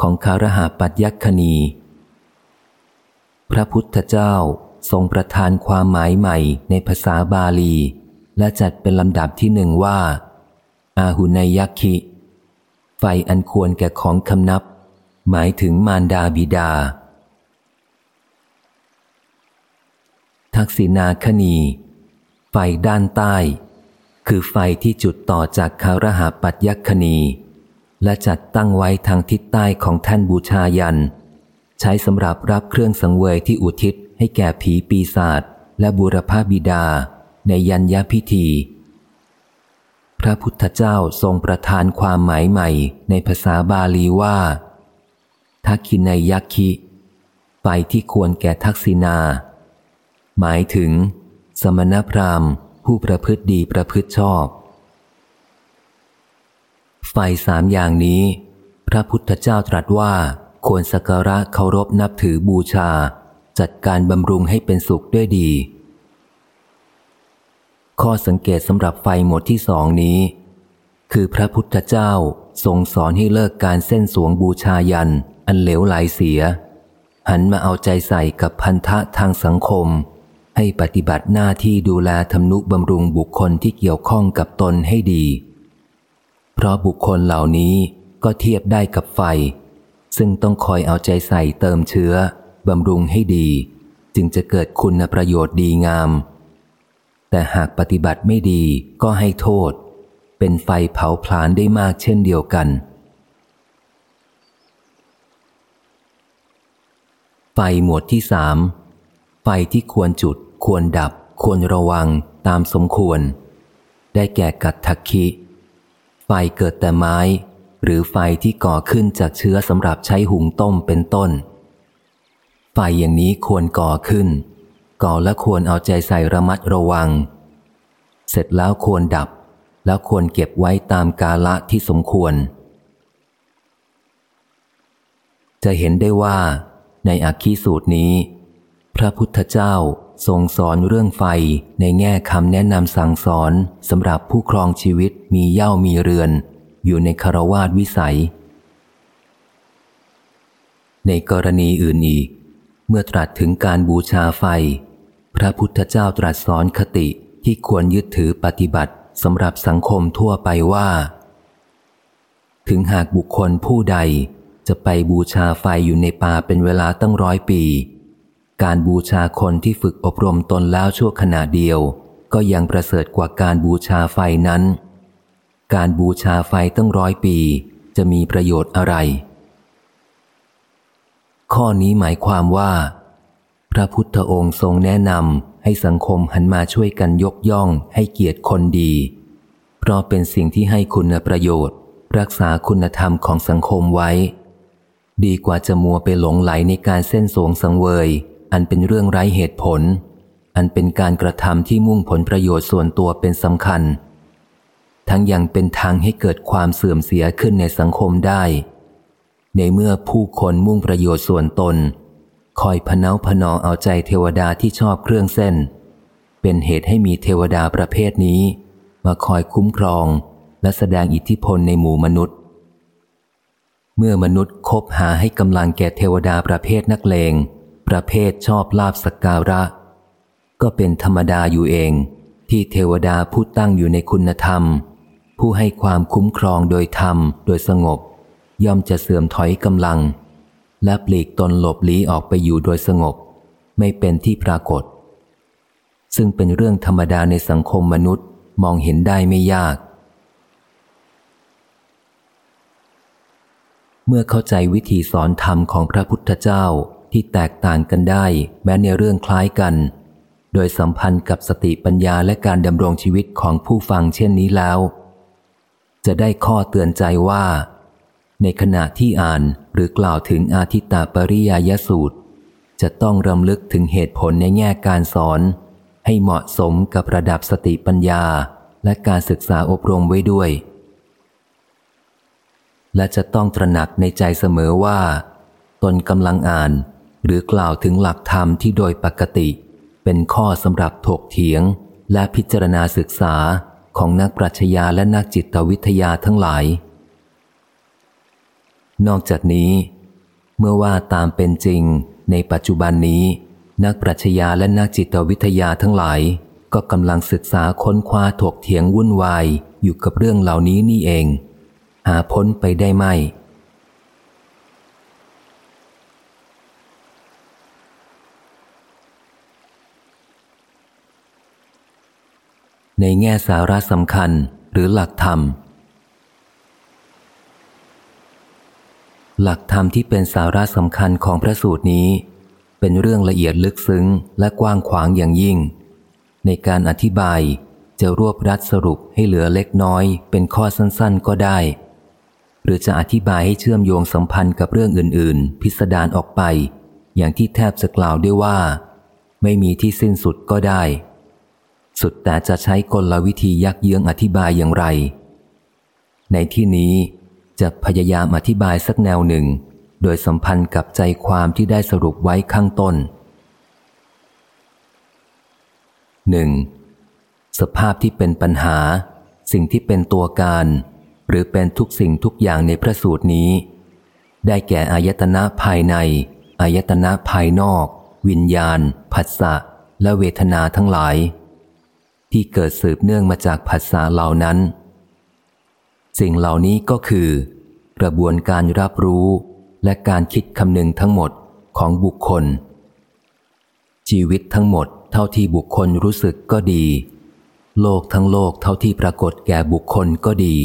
ของคารหาปัดยักษณี พระพุทธเจ้าทรงประทานความหมายใหม่ในภาษาบาลี และจัดเป็นลำดับที่หนึ่งว่า อาหุนยักขิ ไฟอันควรแก่ของคำนับ หมายถึงมารดาบิดา ทักษิณาคณี ไฟด้านใต้ คือไฟที่จุดต่อจากคารหาปัตยัคณี และจัดตั้งไว้ทางทิศใต้ของแท่นบูชายัน ใช้สำหรับรับเครื่องสังเวยที่อุทิศให้แก่ผีปีศาจและบุรพาบิดา ในยัญญพิธี ระพุทธเจ้าทรงประทานความหมายใหม่ในภาษาบาลีว่าทักขินายยักคิไฟที่ควรแก่ทักษินา หมายถึง สมณพราหมณ์ ผู้ประพฤติดีประพฤติชอบ ไฟสามอย่างนี้ พระพุทธเจ้าตรัสว่าควรสักการะเคารพนับถือบูชา จัดการบำรุงให้เป็นสุขด้วยดี ข้อสังเกตสำหรับไฟหมวดที่สองนี้ คือพระพุทธเจ้าทรงสอนให้เลิกการเส้นสวงบูชายัน อันเหลวไหลเสีย หันมาเอาใจใส่กับพันธะทางสังคม ให้ปฏิบัติหน้าที่ดูแลทำนุบำรุงบุคคลที่เกี่ยวข้องกับตนให้ดี เพราะบุคคลเหล่านี้ก็เทียบได้กับไฟ ซึ่งต้องคอยเอาใจใส่เติมเชื้อบำรุงให้ดี จึงจะเกิดคุณประโยชน์ดีงาม แต่หากปฏิบัติไม่ดีก็ให้โทษ เป็นไฟเผาผลาญได้มากเช่นเดียวกัน ไฟหมวดที่สามไฟที่ควรจุด ควรดับ ควรระวังตามสมควร ได้แก่กัดทักคิ ไฟเกิดแต่ไม้ หรือไฟที่ก่อขึ้นจากเชื้อสำหรับใช้หุงต้มเป็นต้น ไฟอย่างนี้ควรก่อขึ้น ก่อและควรเอาใจใส่ระมัดระวัง เสร็จแล้วควรดับ แล้วควรเก็บไว้ตามกาละที่สมควร จะเห็นได้ว่าในอักคีสูตรนี้ พระพุทธเจ้าทรงสอนเรื่องไฟในแง่คำแนะนำสั่งสอนสำหรับผู้ครองชีวิตมีเย่ามีเรือน อยู่ในคารวาสวิสัย ในกรณีอื่นอีก เมื่อตรัสถึงการบูชาไฟ พระพุทธเจ้าตรัสสอนคติที่ควรยึดถือปฏิบัติสำหรับสังคมทั่วไปว่า ถึงหากบุคคลผู้ใดจะไปบูชาไฟอยู่ในป่าเป็นเวลาตั้งร้อยปี การบูชาคนที่ฝึกอบรมตนแล้วชั่วขณะเดียว ก็ยังประเสริฐกว่าการบูชาไฟนั้น การบูชาไฟตั้งร้อยปี จะมีประโยชน์อะไร ข้อนี้หมายความว่า พระพุทธองค์ทรงแนะนำให้สังคมหันมาช่วยกันยกย่องให้เกียรติคนดี เพราะเป็นสิ่งที่ให้คุณประโยชน์ รักษาคุณธรรมของสังคมไว้ ดีกว่าจะมัวไปหลงไหลในการเส้นสวงสังเวย อันเป็นเรื่องไร้เหตุผล อันเป็นการกระทำที่มุ่งผลประโยชน์ส่วนตัวเป็นสำคัญ ทั้งยังเป็นทางให้เกิดความเสื่อมเสียขึ้นในสังคมได้ ในเมื่อผู้คนมุ่งประโยชน์ส่วนตน คอยพเนาพนอเอาใจเทวดาที่ชอบเครื่องเส้น เป็นเหตุให้มีเทวดาประเภทนี้ มาคอยคุ้มครองและแสดงอิทธิพลในหมู่มนุษย์ เมื่อมนุษย์คบหาให้กำลังแก่เทวดาประเภทนักเลง ประเภทชอบลาบสกการะ ก็เป็นธรรมดาอยู่เอง ที่เทวดาผู้ตั้งอยู่ในคุณธรรม ผู้ให้ความคุ้มครองโดยธรรมโดยสงบ ย่อมจะเสื่อมถอยกำลัง และปลีกตนหลบลี้ออกไปอยู่โดยสงบ ไม่เป็นที่ปรากฏ ซึ่งเป็นเรื่องธรรมดาในสังคมมนุษย์มองเห็นได้ไม่ยาก เมื่อเข้าใจวิธีสอนธรรมของพระพุทธเจ้าที่แตกต่างกันได้แม้ในเรื่องคล้ายกัน โดยสัมพันธ์กับสติปัญญาและการดำรงชีวิตของผู้ฟังเช่นนี้แล้ว จะได้ข้อเตือนใจว่า ในขณะที่อ่านหรือกล่าวถึงอาทิตตปริยายสูตร จะต้องรำลึกถึงเหตุผลในแง่การสอน ให้เหมาะสมกับระดับสติปัญญาและการศึกษาอบรมไว้ด้วย และจะต้องตระหนักในใจเสมอว่า ตนกำลังอ่าน หรือกล่าวถึงหลักธรรมที่โดยปกติ เป็นข้อสำหรับถกเถียงและพิจารณาศึกษาของนักปรัชญาและนักจิตวิทยาทั้งหลาย นอกจากนี้ เมื่อว่าตามเป็นจริงในปัจจุบันนี้ นักปรัชญาและนักจิตวิทยาทั้งหลาย ก็กำลังศึกษาค้นคว้าถกเถียงวุ่นวายอยู่กับเรื่องเหล่านี้นี่เอง หาพ้นไปได้ไหมในแง่สาระสำคัญหรือหลักธรรม หลักธรรมที่เป็นสาระสำคัญของพระสูตรนี้ เป็นเรื่องละเอียดลึกซึ้งและกว้างขวางอย่างยิ่ง ในการอธิบายจะรวบรัดสรุปให้เหลือเล็กน้อย เป็นข้อสั้นๆก็ได้ หรือจะอธิบายให้เชื่อมโยงสัมพันธ์กับเรื่องอื่น ๆ พิสดารออกไป อย่างที่แทบจะกล่าวได้ว่า ไม่มีที่สิ้นสุดก็ได้ สุดแต่จะใช้กลวิธียักเยื้องอธิบายอย่างไร ในที่นี้ จะพยายามอธิบายสักแนวหนึ่ง โดยสัมพันธ์กับใจความที่ได้สรุปไว้ข้างต้นหนึ่งสภาพที่เป็นปัญหา สิ่งที่เป็นตัวการ หรือเป็นทุกสิ่งทุกอย่างในพระสูตรนี้ ได้แก่อายตนะภายในอายตนะภายนอก วิญญาณ ผัสสะ และเวทนาทั้งหลาย ที่เกิดสืบเนื่องมาจากผัสสะเหล่านั้น สิ่งเหล่านี้ก็คือ กระบวนการรับรู้ และการคิดคำนึงทั้งหมดของบุคคล ชีวิตทั้งหมดเท่าที่บุคคลรู้สึกก็ดี โลกทั้งโลกเท่าที่ปรากฏแก่บุคคลก็ดี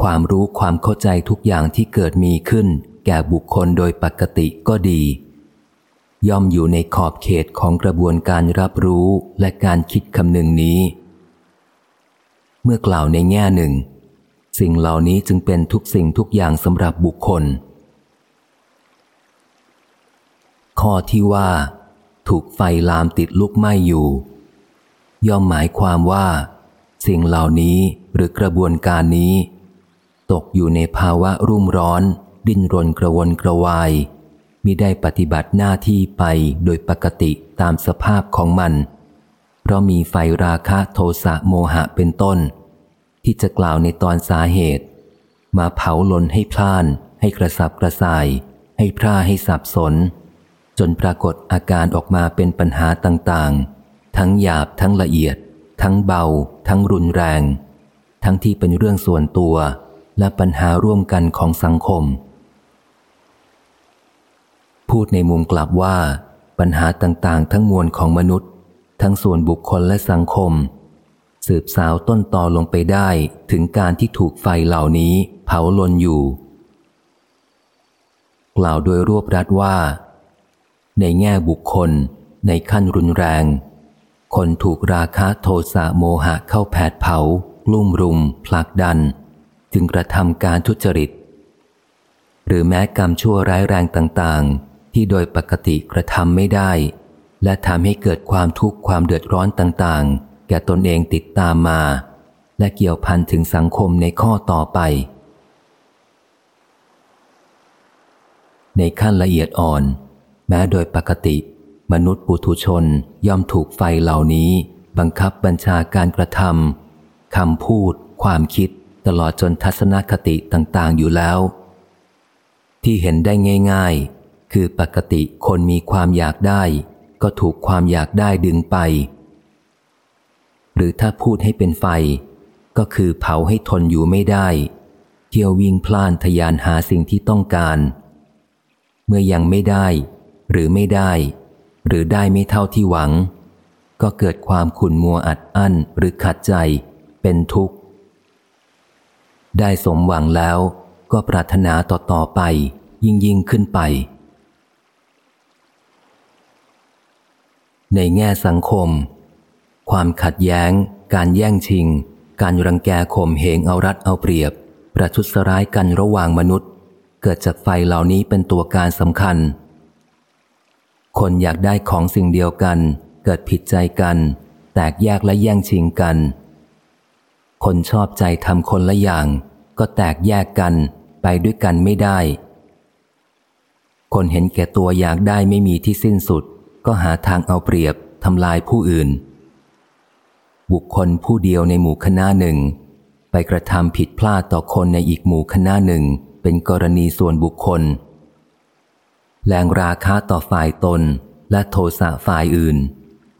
ความรู้ความเข้าใจทุกอย่างที่เกิดมีขึ้น แก่บุคคลโดยปกติก็ดี ย่อมอยู่ในขอบเขตของกระบวนการรับรู้และการคิดคำนึงนี้ เมื่อกล่าวในแง่หนึ่ง สิ่งเหล่านี้จึงเป็นทุกสิ่งทุกอย่างสำหรับบุคคล ข้อที่ว่า ถูกไฟลามติดลุกไหม้อยู่ ย่อมหมายความว่า สิ่งเหล่านี้หรือกระบวนการนี้ ตกอยู่ในภาวะรุ่มร้อน ดิ้นรนกระวนกระวายมิได้ปฏิบัติหน้าที่ไปโดยปกติตามสภาพของมัน เพราะมีไฟราคะโทสะโมหะเป็นต้น ที่จะกล่าวในตอนสาเหตุ มาเผาลนให้พล่าน ให้กระสับกระส่าย ให้พร่าให้สับสน จนปรากฏอาการออกมาเป็นปัญหาต่างๆ ทั้งหยาบทั้งละเอียด ทั้งเบา ทั้งรุนแรง ทั้งที่เป็นเรื่องส่วนตัว และปัญหาร่วมกันของสังคม พูดในมุมกลับว่า ปัญหาต่างๆ ทั้งมวลของมนุษย์ ทั้งส่วนบุคคลและสังคม สืบสาวต้นตอลงไปได้ถึงการที่ถูกไฟเหล่านี้เผาลนอยู่ กล่าวโดยรวบรัดว่า ในแง่บุคคล ในขั้นรุนแรง คนถูกราคะโทสะโมหะเข้าแผดเผาลุ่มรุม ผลักดัน จึงกระทำการทุจริต หรือแม้กรรมชั่วร้ายแรงต่างๆ ที่โดยปกติกระทำไม่ได้ และทำให้เกิดความทุกข์ความเดือดร้อนต่างๆ แก่ตนเองติดตามมา และเกี่ยวพันถึงสังคมในข้อต่อไป ในขั้นละเอียดอ่อน แม้โดยปกติ มนุษย์ปุถุชนย่อมถูกไฟเหล่านี้ บังคับบัญชาการกระทำคำพูด ความคิด ตลอดจนทัศนคติต่างๆ อยู่แล้ว ที่เห็นได้ง่าย ๆ คือปกติคนมีความอยากได้ ก็ถูกความอยากได้ดึงไป หรือถ้าพูดให้เป็นไฟ ก็คือเผาให้ทนอยู่ไม่ได้ เที่ยววิ่งพล่านทยานหาสิ่งที่ต้องการ เมื่อยังไม่ได้ หรือไม่ได้ หรือได้ไม่เท่าที่หวัง ก็เกิดความขุ่นมัวอัดอั้นหรือขัดใจ เป็นทุกข์ ได้สมหวังแล้วก็ปรารถนาต่อต่อไป ยิ่งยิ่งขึ้นไปในแง่สังคม ความขัดแย้ง การแย่งชิง การรังแกข่มเหงเอารัดเอาเปรียบ ประทุษร้ายกันระหว่างมนุษย์ เกิดจากไฟเหล่านี้เป็นตัวการสำคัญ คนอยากได้ของสิ่งเดียวกัน เกิดผิดใจกัน แตกแยกและแย่งชิงกัน คนชอบใจทำคนละอย่าง ก็แตกแยกกันไปด้วยกันไม่ได้ คนเห็นแก่ตัวอยากได้ไม่มีที่สิ้นสุด ก็หาทางเอาเปรียบทำลายผู้อื่น บุคคลผู้เดียวในหมู่คณะหนึ่ง ไปกระทำผิดพลาดต่อคนในอีกหมู่คณะหนึ่ง เป็นกรณีส่วนบุคคล แรงราคาต่อฝ่ายตนและโทสะฝ่ายอื่น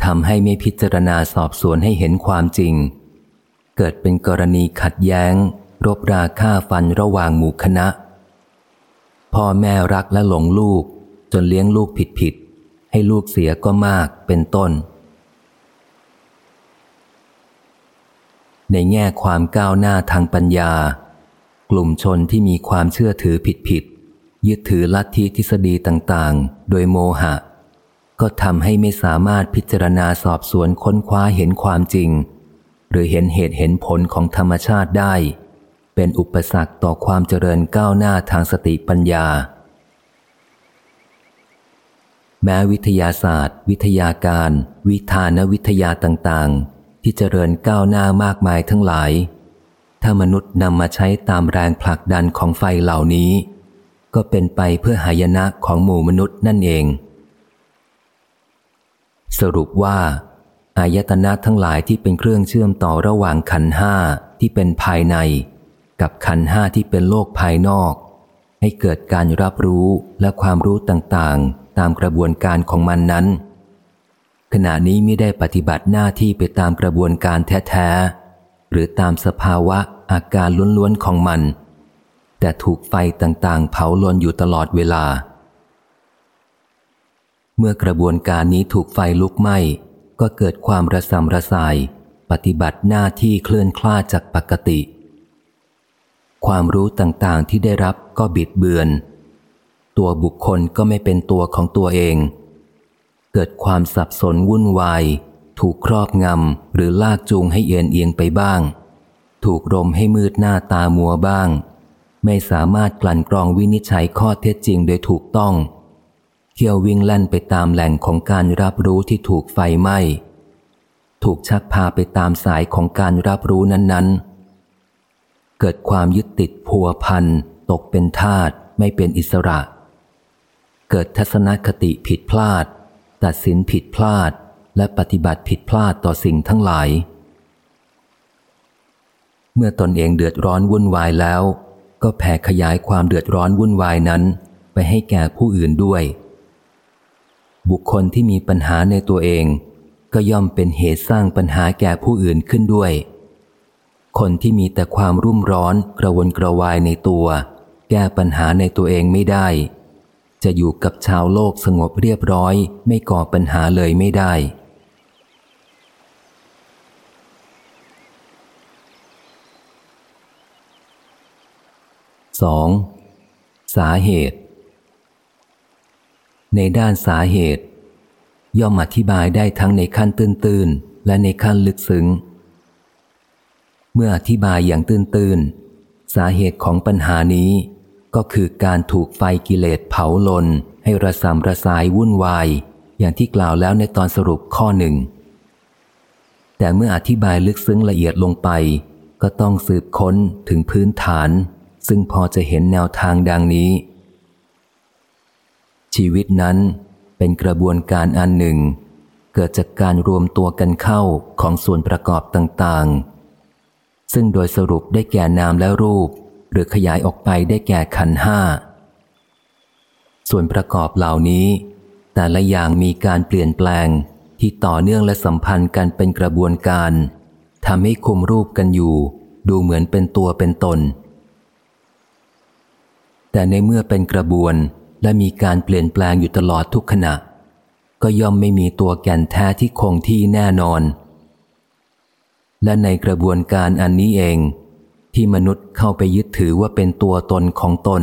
ทำให้ไม่พิจารณาสอบสวนให้เห็นความจริง เกิดเป็นกรณีขัดแย้ง รบราค่าฟันระหว่างหมู่คณะ พ่อแม่รักและหลงลูก จนเลี้ยงลูกผิดผิดให้ลูกเสียก็มากเป็นต้น ในแง่ความก้าวหน้าทางปัญญา กลุ่มชนที่มีความเชื่อถือผิดผิดยึดถือลัทธิทฤษฎีต่างๆ โดยโมหะ ก็ทำให้ไม่สามารถพิจารณาสอบสวนค้นคว้าเห็นความจริง หรือเห็นเหตุเห็นผลของธรรมชาติได้ เป็นอุปสรรคต่อความเจริญก้าวหน้าทางสติปัญญา แม้วิทยาศาสตร์ วิทยาการ วิธานวิทยาต่างๆ ที่เจริญก้าวหน้ามากมายทั้งหลาย ถ้ามนุษย์นำมาใช้ตามแรงผลักดันของไฟเหล่านี้ ก็เป็นไปเพื่อหายนะของหมู่มนุษย์นั่นเอง สรุปว่า อายตนะทั้งหลายที่เป็นเครื่องเชื่อมต่อระหว่างขันห้าที่เป็นภายใน กับขันห้าที่เป็นโลกภายนอก ให้เกิดการรับรู้และความรู้ต่างๆ ตามกระบวนการของมันนั้น ขณะนี้ไม่ได้ปฏิบัติหน้าที่ไปตามกระบวนการแท้ๆ หรือตามสภาวะอาการล้วนๆของมัน แต่ถูกไฟต่างๆ เผาลนอยู่ตลอดเวลา เมื่อกระบวนการนี้ถูกไฟลุกไหม้ ก็เกิดความระสำระสาย ปฏิบัติหน้าที่เคลื่อนคลาดจากปกติ ความรู้ต่างๆที่ได้รับก็บิดเบือน ตัวบุคคลก็ไม่เป็นตัวของตัวเอง เกิดความสับสนวุ่นวาย ถูกครอบงำหรือลากจูงให้เอียนเอียงไปบ้าง ถูกรมให้มืดหน้าตามัวบ้าง ไม่สามารถกลั่นกรองวินิจฉัยข้อเท็จจริงโดยถูกต้อง เที่ยววิ่งแล่นไปตามแหล่งของการรับรู้ที่ถูกไฟไหม้ ถูกชักพาไปตามสายของการรับรู้นั้นๆ เกิดความยึดติดพัวพันตกเป็นทาตไม่เป็นอิสระ เกิดทัศนคติผิดพลาด ตัดสินผิดพลาดและปฏิบัติผิดพลาดต่อสิ่งทั้งหลาย เมื่อตนเองเดือดร้อนวุ่นวายแล้ว ก็แผ่ขยายความเดือดร้อนวุ่นวายนั้น ไปให้แก่ผู้อื่นด้วย บุคคลที่มีปัญหาในตัวเอง ก็ย่อมเป็นเหตุสร้างปัญหาแก่ผู้อื่นขึ้นด้วย คนที่มีแต่ความรุ่มร้อนกระวนกระวายในตัว แก้ปัญหาในตัวเองไม่ได้ จะอยู่กับชาวโลกสงบเรียบร้อย ไม่ก่อปัญหาเลยไม่ได้ 2. สาเหตุ ในด้านสาเหตุ ย่อมอธิบายได้ทั้งในขั้นตื้นๆ และในขั้นลึกซึ้ง เมื่ออธิบายอย่างตื้นๆ สาเหตุของปัญหานี้ ก็คือการถูกไฟกิเลสเผาลน ให้ระสำระสายวุ่นวาย อย่างที่กล่าวแล้วในตอนสรุปข้อหนึ่ง แต่เมื่ออธิบายลึกซึ้งละเอียดลงไป ก็ต้องสืบค้นถึงพื้นฐาน ซึ่งพอจะเห็นแนวทางดังนี้ ชีวิตนั้นเป็นกระบวนการอันหนึ่ง เกิดจากการรวมตัวกันเข้าของส่วนประกอบต่างๆ ซึ่งโดยสรุปได้แก่นามและรูป หรือขยายออกไปได้แก่ขันห้า ส่วนประกอบเหล่านี้ แต่ละอย่างมีการเปลี่ยนแปลงที่ต่อเนื่องและสัมพันธ์กันเป็นกระบวนการทำให้คุมรูปกันอยู่ ดูเหมือนเป็นตัวเป็นตน แต่ในเมื่อเป็นกระบวนและมีการเปลี่ยนแปลงอยู่ตลอดทุกขณะ ก็ย่อมไม่มีตัวแก่นแท้ที่คงที่แน่นอน และในกระบวนการอันนี้เอง ที่มนุษย์เข้าไปยึดถือว่าเป็นตัวตนของตน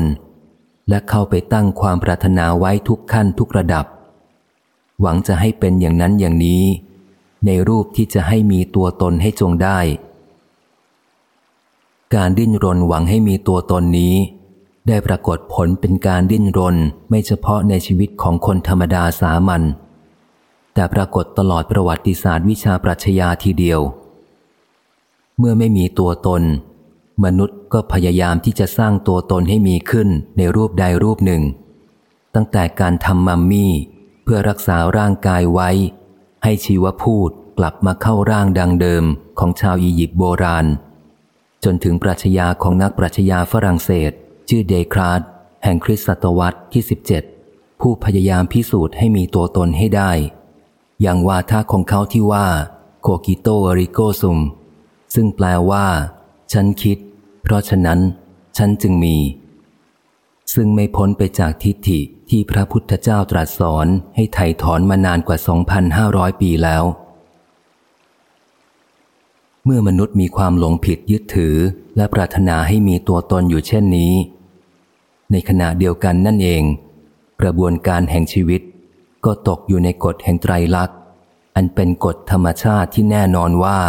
และเข้าไปตั้งความปรารถนาไว้ทุกขั้นทุกระดับ หวังจะให้เป็นอย่างนั้นอย่างนี้ ในรูปที่จะให้มีตัวตนให้จงได้ การดิ้นรนหวังให้มีตัวตนนี้ ได้ปรากฏผลเป็นการดิ้นรนไม่เฉพาะในชีวิตของคนธรรมดาสามัญแต่ปรากฏตลอดประวัติศาสตร์วิชาปรัชญาทีเดียว เมื่อไม่มีตัวตน มนุษย์ก็พยายามที่จะสร้างตัวตนให้มีขึ้นในรูปใดรูปหนึ่ง ตั้งแต่การทำมัมมี่ เพื่อรักษาร่างกายไว้ ให้ชีวพูดกลับมาเข้าร่างดังเดิมของชาวอียิปต์โบราณ จนถึงปรัชญาของนักปรัชญาฝรั่งเศส ชื่อเดคราดแห่งคริสตศตวรรษที่ 17 ผู้พยายามพิสูจน์ให้มีตัวตนให้ได้ อย่างวาทะของเขาที่ว่าโคกิโตริโกซุม ซึ่งแปลว่า ฉันคิด เพราะฉะนั้น ฉันจึงมี ซึ่งไม่พ้นไปจากทิฏฐิที่พระพุทธเจ้าตรัสสอนให้ไถ่ถอนมานานกว่า 2,500 ปีแล้ว เมื่อมนุษย์มีความหลงผิดยึดถือ และปรารถนาให้มีตัวตนอยู่เช่นนี้ ในขณะเดียวกันนั่นเอง กระบวนการแห่งชีวิต ก็ตกอยู่ในกฎแห่งไตรลักษณ์อันเป็นกฎธรรมชาติที่แน่นอนว่า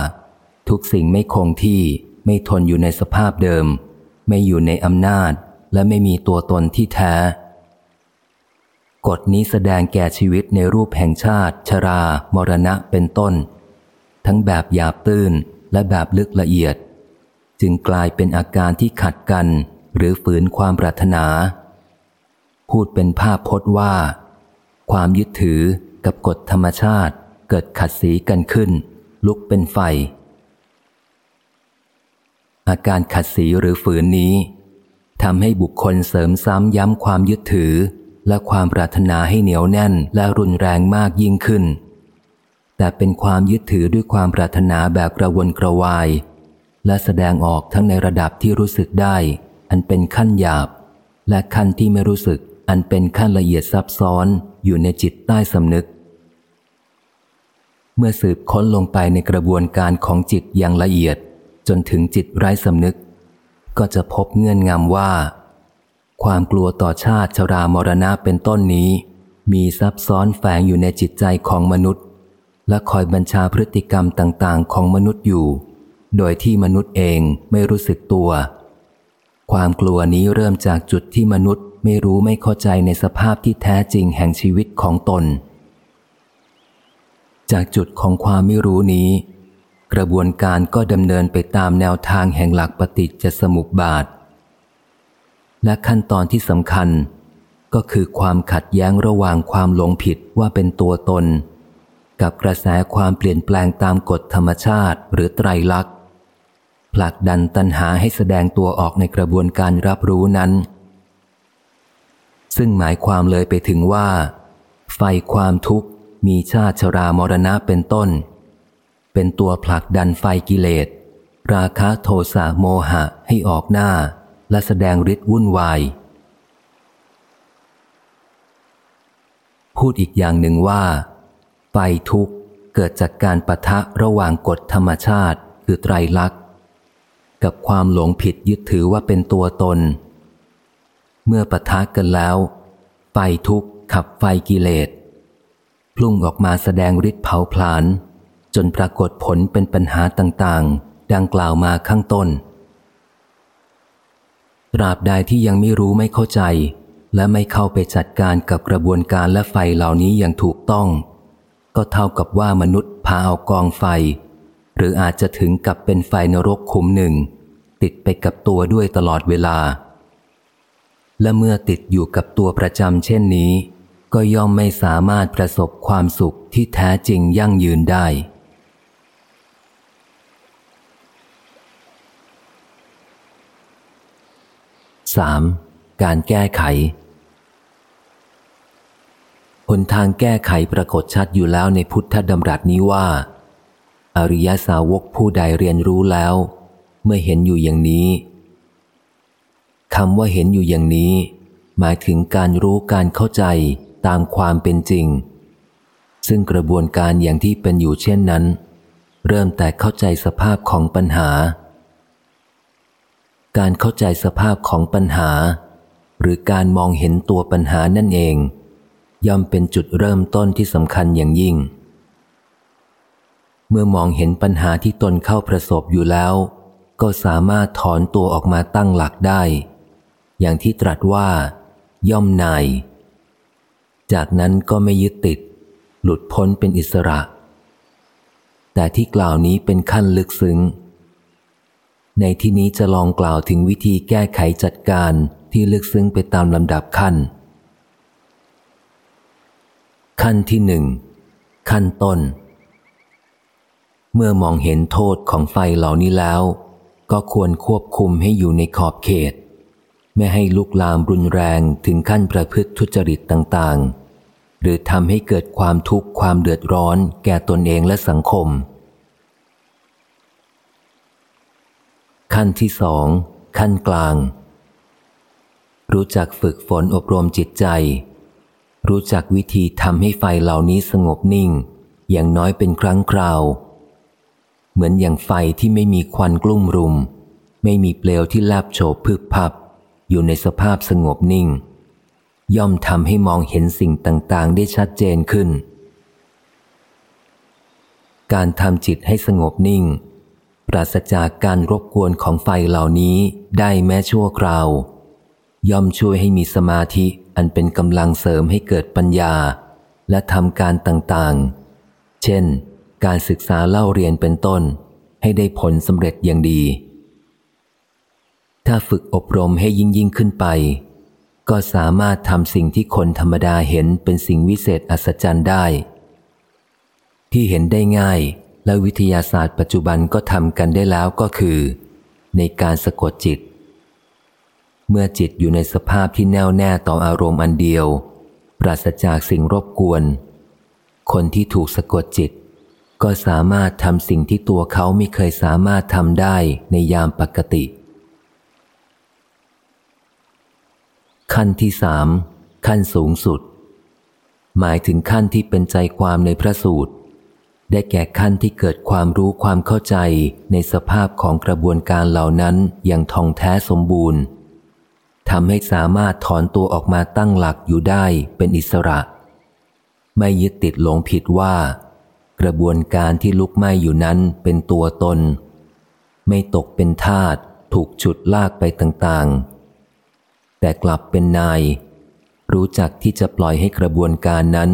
ทุกสิ่งไม่คงที่ ไม่ทนอยู่ในสภาพเดิม ไม่อยู่ในอำนาจ และไม่มีตัวตนที่แท้ กฎนี้แสดงแก่ชีวิตในรูปแห่งชาติ ชรา มรณะเป็นต้น ทั้งแบบหยาบตื้นและแบบลึกละเอียด จึงกลายเป็นอาการที่ขัดกัน หรือฝืนความปรารถนา พูดเป็นภาพพจน์ว่า ความยึดถือกับกฎธรรมชาติเกิดขัดสีกันขึ้น ลุกเป็นไฟ อาการขัดสีหรือฝืนนี้ทำให้บุคคลเสริมซ้ำย้ำความยึดถือ และความปรารถนาให้เหนียวแน่นและรุนแรงมากยิ่งขึ้น แต่เป็นความยึดถือด้วยความปรารถนาแบบกระวนกระวาย และแสดงออกทั้งในระดับที่รู้สึกได้ อันเป็นขั้นหยาบ และขั้นที่ไม่รู้สึก อันเป็นขั้นละเอียดซับซ้อนอยู่ในจิตใต้สำนึก เมื่อสืบค้นลงไปในกระบวนการของจิตอย่างละเอียด จนถึงจิตไร้สำนึก ก็จะพบเงื่อนงำว่า ความกลัวต่อชาติชรามรณะเป็นต้นนี้ มีซับซ้อนแฝงอยู่ในจิตใจของมนุษย์ และคอยบัญชาพฤติกรรมต่างๆ ของมนุษย์อยู่ โดยที่มนุษย์เองไม่รู้สึกตัว ความกลัวนี้เริ่มจากจุดที่มนุษย์ไม่รู้ไม่เข้าใจในสภาพที่แท้จริงแห่งชีวิตของตน จากจุดของความไม่รู้นี้ กระบวนการก็ดำเนินไปตามแนวทางแห่งหลักปฏิจจสมุปบาท และขั้นตอนที่สำคัญ ก็คือความขัดแย้งระหว่างความหลงผิดว่าเป็นตัวตน กับกระแสความเปลี่ยนแปลงตามกฎธรรมชาติหรือไตรลักษณ์ผลักดันตัณหาให้แสดงตัวออกในกระบวนการรับรู้นั้น ซึ่งหมายความเลยไปถึงว่า ไฟความทุกข์มีชาติชรามรณะเป็นต้น เป็นตัวผลักดันไฟกิเลส ราคะโทสะโมหะให้ออกหน้า และแสดงฤทธิ์วุ่นวาย พูดอีกอย่างหนึ่งว่า ไฟทุกข์เกิดจากการปะทะระหว่างกฎธรรมชาติคือไตรลักษณ์ กับความหลงผิดยึดถือว่าเป็นตัวตน เมื่อปะทะกันแล้ว ไฟทุกข์ขับไฟกิเลสพุ่งออกมาแสดงฤทธิ์เผาผลาญ จนปรากฏผลเป็นปัญหาต่างๆ ดังกล่าวมาข้างต้น ตราบใดที่ยังไม่รู้ไม่เข้าใจ และไม่เข้าไปจัดการกับกระบวนการและไฟเหล่านี้อย่างถูกต้อง ก็เท่ากับว่ามนุษย์พาเอากองไฟ หรืออาจจะถึงกับเป็นไฟนรกขุมหนึ่ง ติดไปกับตัวด้วยตลอดเวลา และเมื่อติดอยู่กับตัวประจำเช่นนี้ก็ย่อมไม่สามารถประสบความสุขที่แท้จริงยั่งยืนได้ 3. การแก้ไขหนทางแก้ไขปรากฏชัดอยู่แล้วในพุทธดำรัสนี้ว่า อริยสาวกผู้ใดเรียนรู้แล้ว เมื่อเห็นอยู่อย่างนี้คำว่าเห็นอยู่อย่างนี้ หมายถึงการรู้การเข้าใจตามความเป็นจริง ซึ่งกระบวนการอย่างที่เป็นอยู่เช่นนั้น เริ่มแต่เข้าใจสภาพของปัญหา การเข้าใจสภาพของปัญหา หรือการมองเห็นตัวปัญหานั่นเอง ย่อมเป็นจุดเริ่มต้นที่สำคัญอย่างยิ่ง เมื่อมองเห็นปัญหาที่ตนเข้าประสบอยู่แล้ว ก็สามารถถอนตัวออกมาตั้งหลักได้ อย่างที่ตรัสว่า ย่อมนายจากนั้นก็ไม่ยึดติด หลุดพ้นเป็นอิสระ แต่ที่กล่าวนี้เป็นขั้นลึกซึ้ง ในที่นี้จะลองกล่าวถึงวิธีแก้ไขจัดการที่ลึกซึ้งไปตามลำดับขั้น ขั้นที่หนึ่งขั้นต้น เมื่อมองเห็นโทษของไฟเหล่านี้แล้ว ก็ควรควบคุมให้อยู่ในขอบเขต ไม่ให้ลุกลามรุนแรงถึงขั้นประพฤติทุจริตต่าง ๆ หรือทำให้เกิดความทุกข์ความเดือดร้อนแก่ตนเองและสังคม ขั้นที่สอง ขั้นกลาง รู้จักฝึกฝนอบรมจิตใจ รู้จักวิธีทำให้ไฟเหล่านี้สงบนิ่ง อย่างน้อยเป็นครั้งคราว เหมือนอย่างไฟที่ไม่มีควันกลุ่มรุม ไม่มีเปลวที่แลบโฉบพึบพับ อยู่ในสภาพสงบนิ่ง ย่อมทำให้มองเห็นสิ่งต่างๆ ได้ชัดเจนขึ้น การทำจิตให้สงบนิ่ง ราศจากการรบกวนของไฟเหล่านี้ได้แม้ชั่วคราว ย่อมช่วยให้มีสมาธิอันเป็นกำลังเสริมให้เกิดปัญญา และทำการต่างๆ เช่น การศึกษาเล่าเรียนเป็นต้น ให้ได้ผลสำเร็จอย่างดี ถ้าฝึกอบรมให้ยิ่งยิ่งขึ้นไป ก็สามารถทำสิ่งที่คนธรรมดาเห็นเป็นสิ่งวิเศษอัศจรรย์ได้ ที่เห็นได้ง่าย และวิทยาศาสตร์ปัจจุบันก็ทำกันได้แล้วก็คือ ในการสะกดจิต เมื่อจิตอยู่ในสภาพที่แน่วแน่ต่ออารมณ์อันเดียว ปราศจากสิ่งรบกวน คนที่ถูกสะกดจิต ก็สามารถทำสิ่งที่ตัวเขาไม่เคยสามารถทำได้ในยามปกติ ขั้นที่สามขั้นสูงสุด หมายถึงขั้นที่เป็นใจความในพระสูตร ได้แก่ขั้นที่เกิดความรู้ความเข้าใจในสภาพของกระบวนการเหล่านั้นอย่างท่องแท้สมบูรณ์ทำให้สามารถถอนตัวออกมาตั้งหลักอยู่ได้เป็นอิสระ ไม่ยึดติดหลงผิดว่า กระบวนการที่ลุกไหม้อยู่นั้นเป็นตัวตน ไม่ตกเป็นทาตถูกฉุดลากไปต่างๆ แต่กลับเป็นนาย รู้จักที่จะปล่อยให้กระบวนการนั้น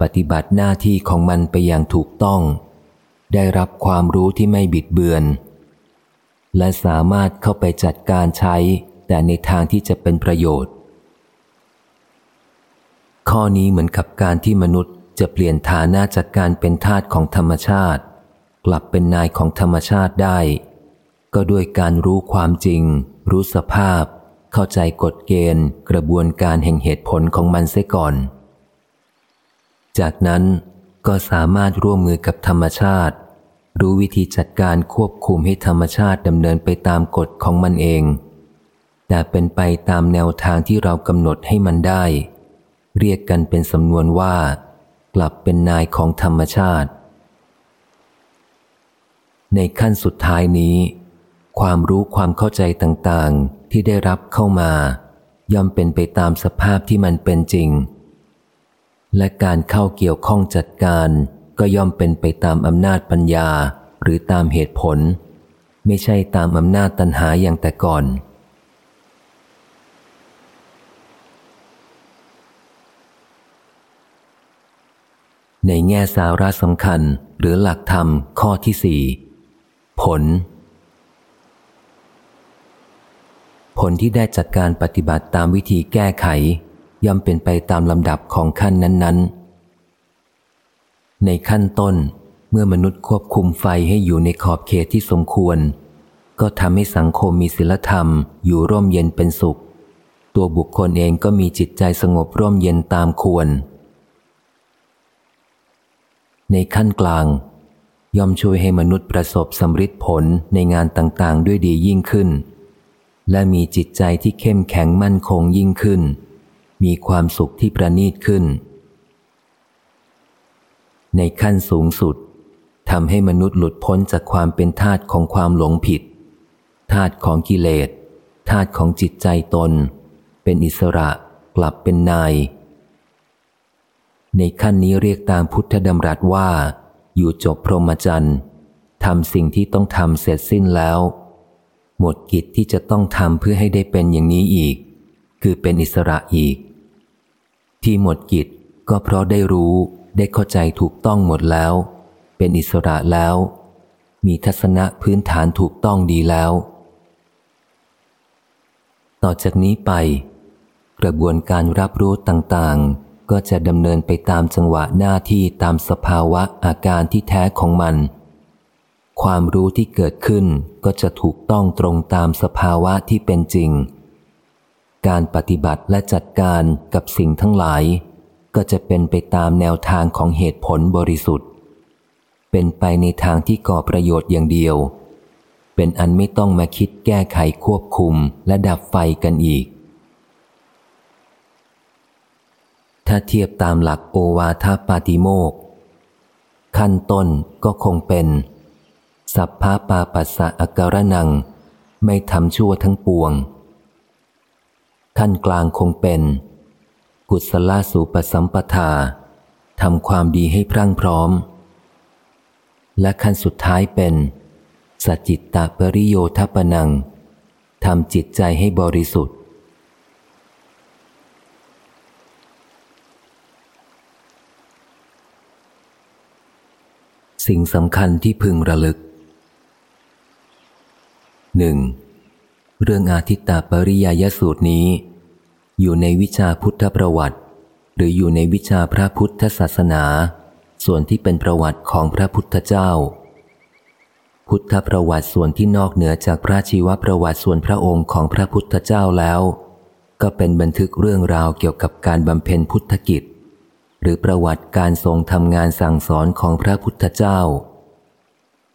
ปฏิบัติหน้าที่ของมันไปอย่างถูกต้อง ได้รับความรู้ที่ไม่บิดเบือน และสามารถเข้าไปจัดการใช้ แต่ในทางที่จะเป็นประโยชน์ ข้อนี้เหมือนกับการที่มนุษย์จะเปลี่ยนฐานะจากการเป็นทาสของธรรมชาติ กลับเป็นนายของธรรมชาติได้ ก็ด้วยการรู้ความจริง รู้สภาพ เข้าใจกฎเกณฑ์ กระบวนการแห่งเหตุผลของมันเสียก่อน จากนั้นก็สามารถร่วมมือกับธรรมชาติ รู้วิธีจัดการควบคุมให้ธรรมชาติดำเนินไปตามกฎของมันเอง แต่เป็นไปตามแนวทางที่เรากำหนดให้มันได้ เรียกกันเป็นสำนวนว่า กลับเป็นนายของธรรมชาติ ในขั้นสุดท้ายนี้ ความรู้ความเข้าใจต่างๆที่ได้รับเข้ามา ย่อมเป็นไปตามสภาพที่มันเป็นจริง และการเข้าเกี่ยวข้องจัดการก็ย่อมเป็นไปตามอำนาจปัญญาหรือตามเหตุผล ไม่ใช่ตามอำนาจตัณหาอย่างแต่ก่อน ในแง่สาระสำคัญหรือหลักธรรมข้อที่สี่ผล ผลที่ได้จากการปฏิบัติตามวิธีแก้ไข ย่อมเป็นไปตามลำดับของขั้นนั้น ๆ ในขั้นต้นเมื่อมนุษย์ควบคุมไฟให้อยู่ในขอบเขตที่สมควร ก็ทำให้สังคมมีศีลธรรมอยู่ร่มเย็นเป็นสุข ตัวบุคคลเองก็มีจิตใจสงบร่มเย็นตามควร ในขั้นกลาง ย่อมช่วยให้มนุษย์ประสบสำฤทธิผลในงานต่างๆ ด้วยดียิ่งขึ้น และมีจิตใจที่เข้มแข็งมั่นคงยิ่งขึ้น มีความสุขที่ประณีตขึ้น ในขั้นสูงสุดทำให้มนุษย์หลุดพ้นจากความเป็นทาตของความหลงผิด ทาตของกิเลส ทาตของจิตใจตน เป็นอิสระกลับเป็นนาย ในขั้นนี้เรียกตามพุทธดำรัสว่า อยู่จบพรหมจรรย์ทำสิ่งที่ต้องทำเสร็จสิ้นแล้ว หมดกิจที่จะต้องทำเพื่อให้ได้เป็นอย่างนี้อีก คือเป็นอิสระอีก ที่หมดกิจก็เพราะได้รู้ได้เข้าใจถูกต้องหมดแล้ว เป็นอิสระแล้ว มีทัศนะพื้นฐานถูกต้องดีแล้ว ต่อจากนี้ไป กระบวนการรับรู้ต่างๆ ก็จะดำเนินไปตามจังหวะหน้าที่ตามสภาวะอาการที่แท้ของมัน ความรู้ที่เกิดขึ้นก็จะถูกต้องตรงตามสภาวะที่เป็นจริง การปฏิบัติและจัดการกับสิ่งทั้งหลาย ก็จะเป็นไปตามแนวทางของเหตุผลบริสุทธิ์ เป็นไปในทางที่ก่อประโยชน์อย่างเดียว เป็นอันไม่ต้องมาคิดแก้ไขควบคุมและดับไฟกันอีก ถ้าเทียบตามหลักโอวาทปาติโมกขั้นต้นก็คงเป็น สัพพาปาปัสสะอาการนัง ไม่ทำชั่วทั้งปวง ขั้นกลางคงเป็น กุศลสูปสัมปทาทำความดีให้พรั่งพร้อม และขั้นสุดท้ายเป็น สจิตตปริโยทปนังทำจิตใจให้บริสุทธิ์ สิ่งสำคัญที่พึงระลึกหนึ่ง เรื่องอาทิตตปริยายสูตรนี้ อยู่ในวิชาพุทธประวัติ หรืออยู่ในวิชาพระพุทธศาสนา ส่วนที่เป็นประวัติของพระพุทธเจ้า พุทธประวัติส่วนที่นอกเหนือจากพระชีวประวัติส่วนพระองค์ของพระพุทธเจ้าแล้ว ก็เป็นบันทึกเรื่องราวเกี่ยวกับการบำเพ็ญพุทธกิจ หรือประวัติการทรงทำงานสั่งสอนของพระพุทธเจ้า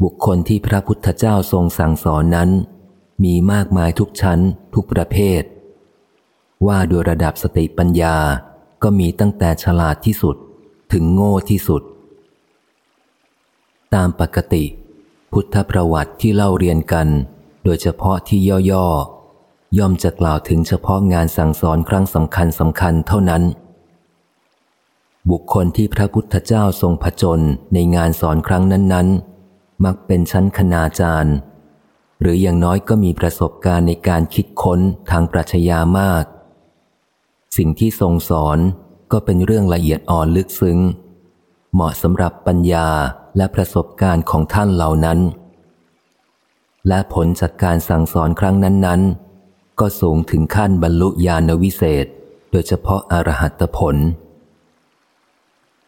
บุคคลที่พระพุทธเจ้าทรงสั่งสอนนั้น มีมากมายทุกชั้น ทุกประเภท ว่าโดยระดับสติปัญญาก็มีตั้งแต่ฉลาดที่สุดถึงโง่ที่สุด ตามปกติ พุทธประวัติที่เล่าเรียนกัน โดยเฉพาะที่ย่อๆย่อมจะกล่าวถึงเฉพาะงานสั่งสอนครั้งสำคัญสำคัญเท่านั้น บุคคลที่พระพุทธเจ้าทรงผจญในงานสอนครั้งนั้น ๆ มักเป็นชั้นคณาจารย์ หรืออย่างน้อยก็มีประสบการณ์ในการคิดค้นทางปรัชญามาก สิ่งที่ทรงสอนก็เป็นเรื่องละเอียดอ่อนลึกซึ้ง เหมาะสำหรับปัญญาและประสบการณ์ของท่านเหล่านั้น และผลจากการสั่งสอนครั้งนั้น ๆ ก็สูงถึงขั้นบรรลุญาณวิเศษ โดยเฉพาะอรหัตผล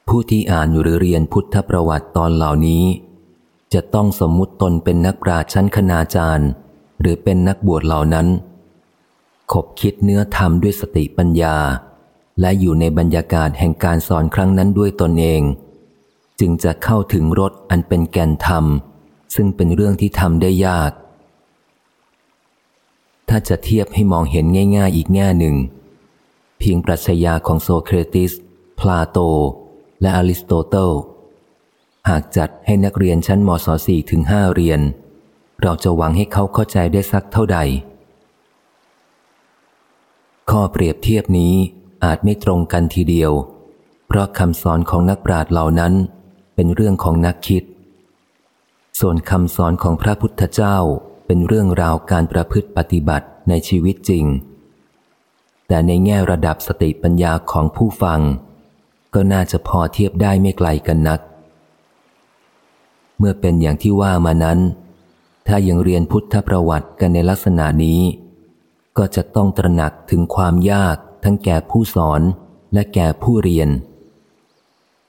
ผู้ที่อ่านหรือเรียนพุทธประวัติตอนเหล่านี้ จะต้องสมมุติตนเป็นนักปราชญ์ชั้นคณาจารย์ หรือเป็นนักบวชเหล่านั้นขบคิดเนื้อธรรมด้วยสติปัญญา และอยู่ในบรรยากาศแห่งการสอนครั้งนั้นด้วยตนเอง จึงจะเข้าถึงรสอันเป็นแก่นธรรม ซึ่งเป็นเรื่องที่ทำได้ยาก ถ้าจะเทียบให้มองเห็นง่าย ๆ อีกแง่หนึ่ง เพียงปรัชญาของโซเครติส พลาโต และอริสโตเติล หากจัดให้นักเรียนชั้นมศ .4 ถึง 5 เรียน เราจะหวังให้เขาเข้าใจได้สักเท่าใด ข้อเปรียบเทียบนี้อาจไม่ตรงกันทีเดียว เพราะคำสอนของนักปราชญ์เหล่านั้น เป็นเรื่องของนักคิด ส่วนคำสอนของพระพุทธเจ้าเป็นเรื่องราวการประพฤติปฏิบัติในชีวิตจริง แต่ในแง่ระดับสติปัญญาของผู้ฟัง ก็น่าจะพอเทียบได้ไม่ไกลกันนัก เมื่อเป็นอย่างที่ว่ามานั้น ถ้ายังเรียนพุทธประวัติกันในลักษณะนี้ ก็จะต้องตระหนักถึงความยากทั้งแก่ผู้สอนและแก่ผู้เรียน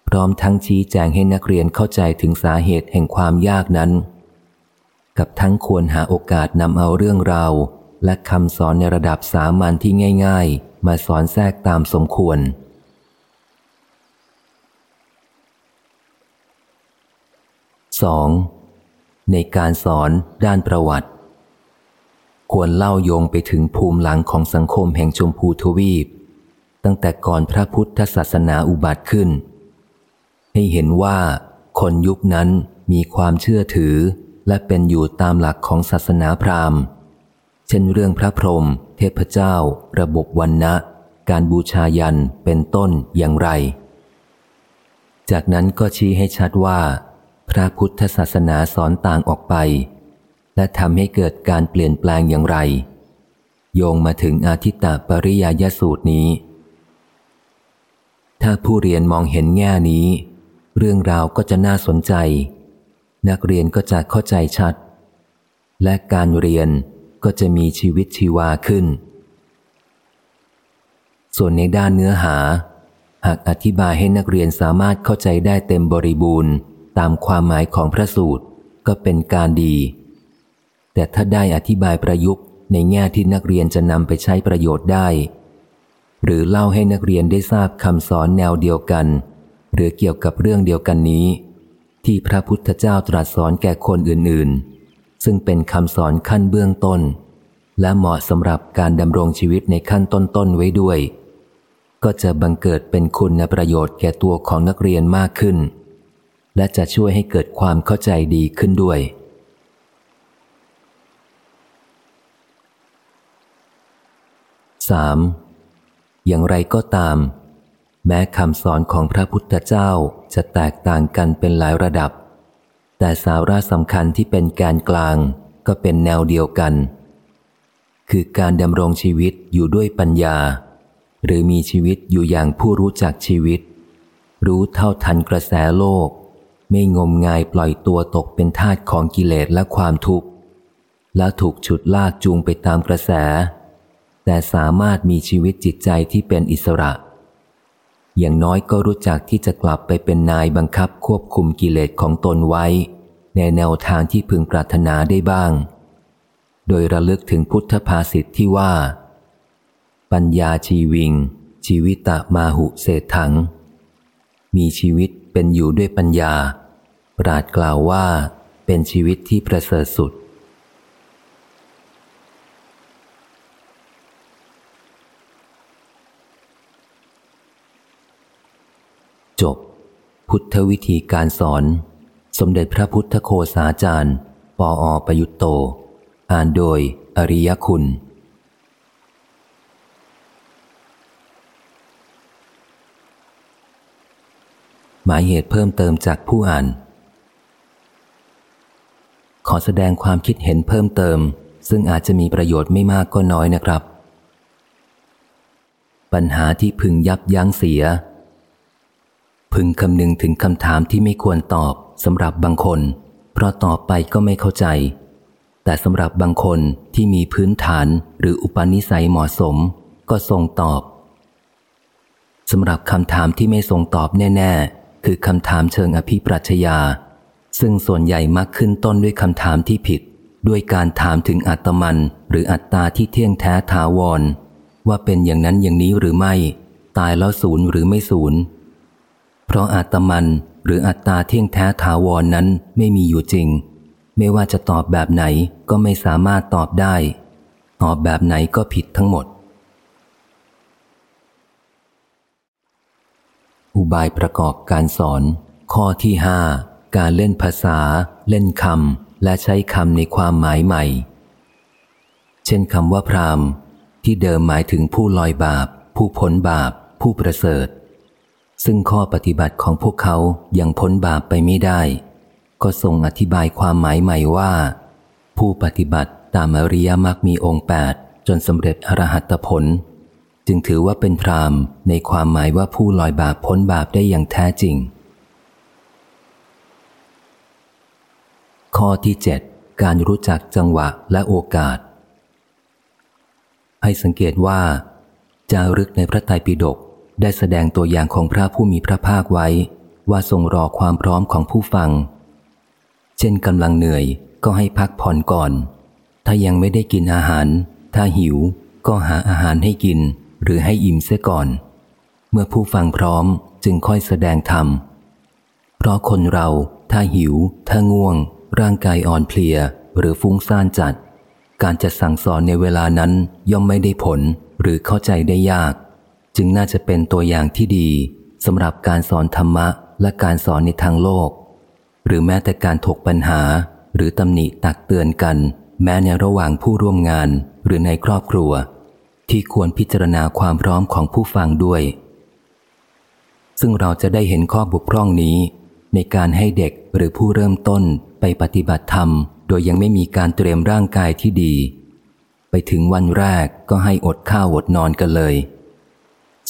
พร้อมทั้งชี้แจงให้นักเรียนเข้าใจถึงสาเหตุแห่งความยากนั้น กับทั้งควรหาโอกาสนำเอาเรื่องราวและคำสอนในระดับสามัญที่ง่าย ๆ มาสอนแทรกตามสมควร 2. ในการสอนด้านประวัติ ควรเล่าโยงไปถึงภูมิหลังของสังคมแห่งชมพูทวีป ตั้งแต่ก่อนพระพุทธศาสนาอุบัติขึ้น ให้เห็นว่าคนยุคนั้นมีความเชื่อถือและเป็นอยู่ตามหลักของศาสนาพราหมณ์ เช่นเรื่องพระพรหมเทพเจ้า ระบบวันนะการบูชายันเป็นต้นอย่างไร จากนั้นก็ชี้ให้ชัดว่า พระพุทธศาสนาสอนต่างออกไป และทำให้เกิดการเปลี่ยนแปลงอย่างไร โยงมาถึงอาทิตตปริยายสูตรนี้ ถ้าผู้เรียนมองเห็นแง่นี้ เรื่องราวก็จะน่าสนใจ นักเรียนก็จะเข้าใจชัด และการเรียนก็จะมีชีวิตชีวาขึ้น ส่วนในด้านเนื้อหา หากอธิบายให้นักเรียนสามารถเข้าใจได้เต็มบริบูรณ์ ตามความหมายของพระสูตรก็เป็นการดี แต่ถ้าได้อธิบายประยุกต์ในแง่ที่นักเรียนจะนำไปใช้ประโยชน์ได้ หรือเล่าให้นักเรียนได้ทราบคำสอนแนวเดียวกัน หรือเกี่ยวกับเรื่องเดียวกันนี้ ที่พระพุทธเจ้าตรัสสอนแก่คนอื่นๆ ซึ่งเป็นคำสอนขั้นเบื้องต้น และเหมาะสำหรับการดำรงชีวิตในขั้นต้นๆไว้ด้วย ก็จะบังเกิดเป็นคุณประโยชน์แก่ตัวของนักเรียนมากขึ้น และจะช่วยให้เกิดความเข้าใจดีขึ้นด้วย 3. อย่างไรก็ตาม แม้คำสอนของพระพุทธเจ้าจะแตกต่างกันเป็นหลายระดับ แต่สาระสำคัญที่เป็นแกนกลางก็เป็นแนวเดียวกัน คือการดำรงชีวิตอยู่ด้วยปัญญา หรือมีชีวิตอยู่อย่างผู้รู้จักชีวิต รู้เท่าทันกระแสโลก ไม่งมงายปล่อยตัวตกเป็นทาสของกิเลสและความทุกข์ แล้วถูกฉุดลากจูงไปตามกระแส แต่สามารถมีชีวิตจิตใจที่เป็นอิสระ อย่างน้อยก็รู้จักที่จะกลับไปเป็นนายบังคับควบคุมกิเลสของตนไว้ ในแนวทางที่พึงปรารถนาได้บ้าง โดยระลึกถึงพุทธภาษิตที่ว่า ปัญญาชีวิง ชีวิตะมาหุเศษถัง มีชีวิต เป็นอยู่ด้วยปัญญา ปราดกล่าวว่าเป็นชีวิตที่ประเสริฐสุด จบ พุทธวิธีการสอน สมเด็จพระพุทธโคสาจารย์ ปออประยุตโต อ่านโดยอริยคุณ หมายเหตุเพิ่มเติมจากผู้อ่าน ขอแสดงความคิดเห็นเพิ่มเติม ซึ่งอาจจะมีประโยชน์ไม่มากก็น้อยนะครับ ปัญหาที่พึงยับยั้งเสีย พึงคำนึงถึงคำถามที่ไม่ควรตอบสำหรับบางคน เพราะตอบไปก็ไม่เข้าใจ แต่สำหรับบางคนที่มีพื้นฐานหรืออุปนิสัยเหมาะสม ก็ทรงตอบสำหรับคำถามที่ไม่ทรงตอบแน่ๆ คือคำถามเชิงอภิปรัชญา ซึ่งส่วนใหญ่มักขึ้นต้นด้วยคำถามที่ผิด ด้วยการถามถึงอัตมัน หรืออัตตาที่เที่ยงแท้ถาวร ว่าเป็นอย่างนั้นอย่างนี้หรือไม่ ตายแล้วศูนย์หรือไม่ศูนย์เพราะอัตมันหรืออัตตาเที่ยงแท้ถาวรนนั้นไม่มีอยู่จริง ไม่ว่าจะตอบแบบไหนก็ไม่สามารถตอบได้ ตอบแบบไหนก็ผิดทั้งหมด อุบายประกอบการสอน ข้อที่ห้าการเล่นภาษา เล่นคำและใช้คำในความหมายใหม่ เช่นคำว่าพรามที่เดิมหมายถึงผู้ลอยบาป ผู้พ้นบาป ผู้ประเสริฐ ซึ่งข้อปฏิบัติของพวกเขายังพ้นบาปไปไม่ได้ ก็ทรงอธิบายความหมายใหม่ว่า ผู้ปฏิบัติตามอริยมรรคมีองค์แปดจนสำเร็จอรหัตผล จึงถือว่าเป็นพรามในความหมายว่าผู้ลอยบาปพ้นบาปได้อย่างแท้จริง ข้อที่เจ็ดการรู้จักจังหวะและโอกาส ให้สังเกตว่า จารึกในพระไตรปิฎกได้แสดงตัวอย่างของพระผู้มีพระภาคไว้ ว่าทรงรอความพร้อมของผู้ฟัง เช่นกำลังเหนื่อยก็ให้พักผ่อนก่อน ถ้ายังไม่ได้กินอาหาร ถ้าหิวก็หาอาหารให้กิน หรือให้อิ่มเสียก่อน เมื่อผู้ฟังพร้อมจึงค่อยแสดงธรรม เพราะคนเราถ้าหิว ถ้าง่วง ร่างกายอ่อนเพลีย หรือฟุ้งซ่านจัด การจะสั่งสอนในเวลานั้นย่อมไม่ได้ผลหรือเข้าใจได้ยาก จึงน่าจะเป็นตัวอย่างที่ดีสำหรับการสอนธรรมะและการสอนในทางโลก หรือแม้แต่การถกปัญหา หรือตำหนิตักเตือนกัน แม้ในระหว่างผู้ร่วมงานหรือในครอบครัว ที่ควรพิจารณาความพร้อมของผู้ฟังด้วย ซึ่งเราจะได้เห็นข้อบกพร่องนี้ ในการให้เด็กหรือผู้เริ่มต้นไปปฏิบัติธรรม โดยยังไม่มีการเตรียมร่างกายที่ดี ไปถึงวันแรกก็ให้อดข้าวอดนอนกันเลย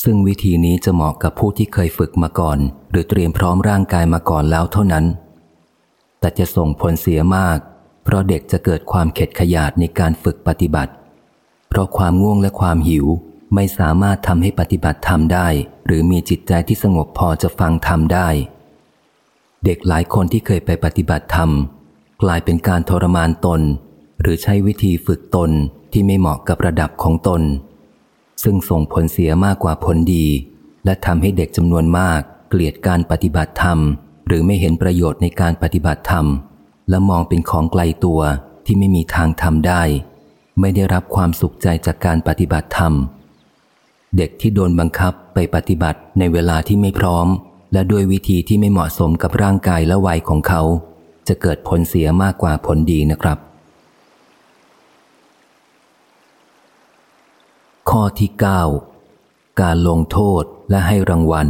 ซึ่งวิธีนี้จะเหมาะกับผู้ที่เคยฝึกมาก่อน หรือเตรียมพร้อมร่างกายมาก่อนแล้วเท่านั้น แต่จะส่งผลเสียมาก เพราะเด็กจะเกิดความเข็ดขยาดในการฝึกปฏิบัติ เพราะความง่วงและความหิวไม่สามารถทำให้ปฏิบัติธรรมได้ หรือมีจิตใจที่สงบพอจะฟังธรรมได้ เด็กหลายคนที่เคยไปปฏิบัติธรรม กลายเป็นการทรมานตน หรือใช้วิธีฝึกตนที่ไม่เหมาะกับระดับของตน ซึ่งส่งผลเสียมากกว่าผลดี และทำให้เด็กจำนวนมาก เกลียดการปฏิบัติธรรม หรือไม่เห็นประโยชน์ในการปฏิบัติธรรม และมองเป็นของไกลตัวที่ไม่มีทางทำได้ ไม่ได้รับความสุขใจจากการปฏิบัติธรรม เด็กที่โดนบังคับไปปฏิบัติในเวลาที่ไม่พร้อม และด้วยวิธีที่ไม่เหมาะสมกับร่างกายและวัยของเขา จะเกิดผลเสียมากกว่าผลดีนะครับ ข้อที่ 9 การลงโทษและให้รางวัล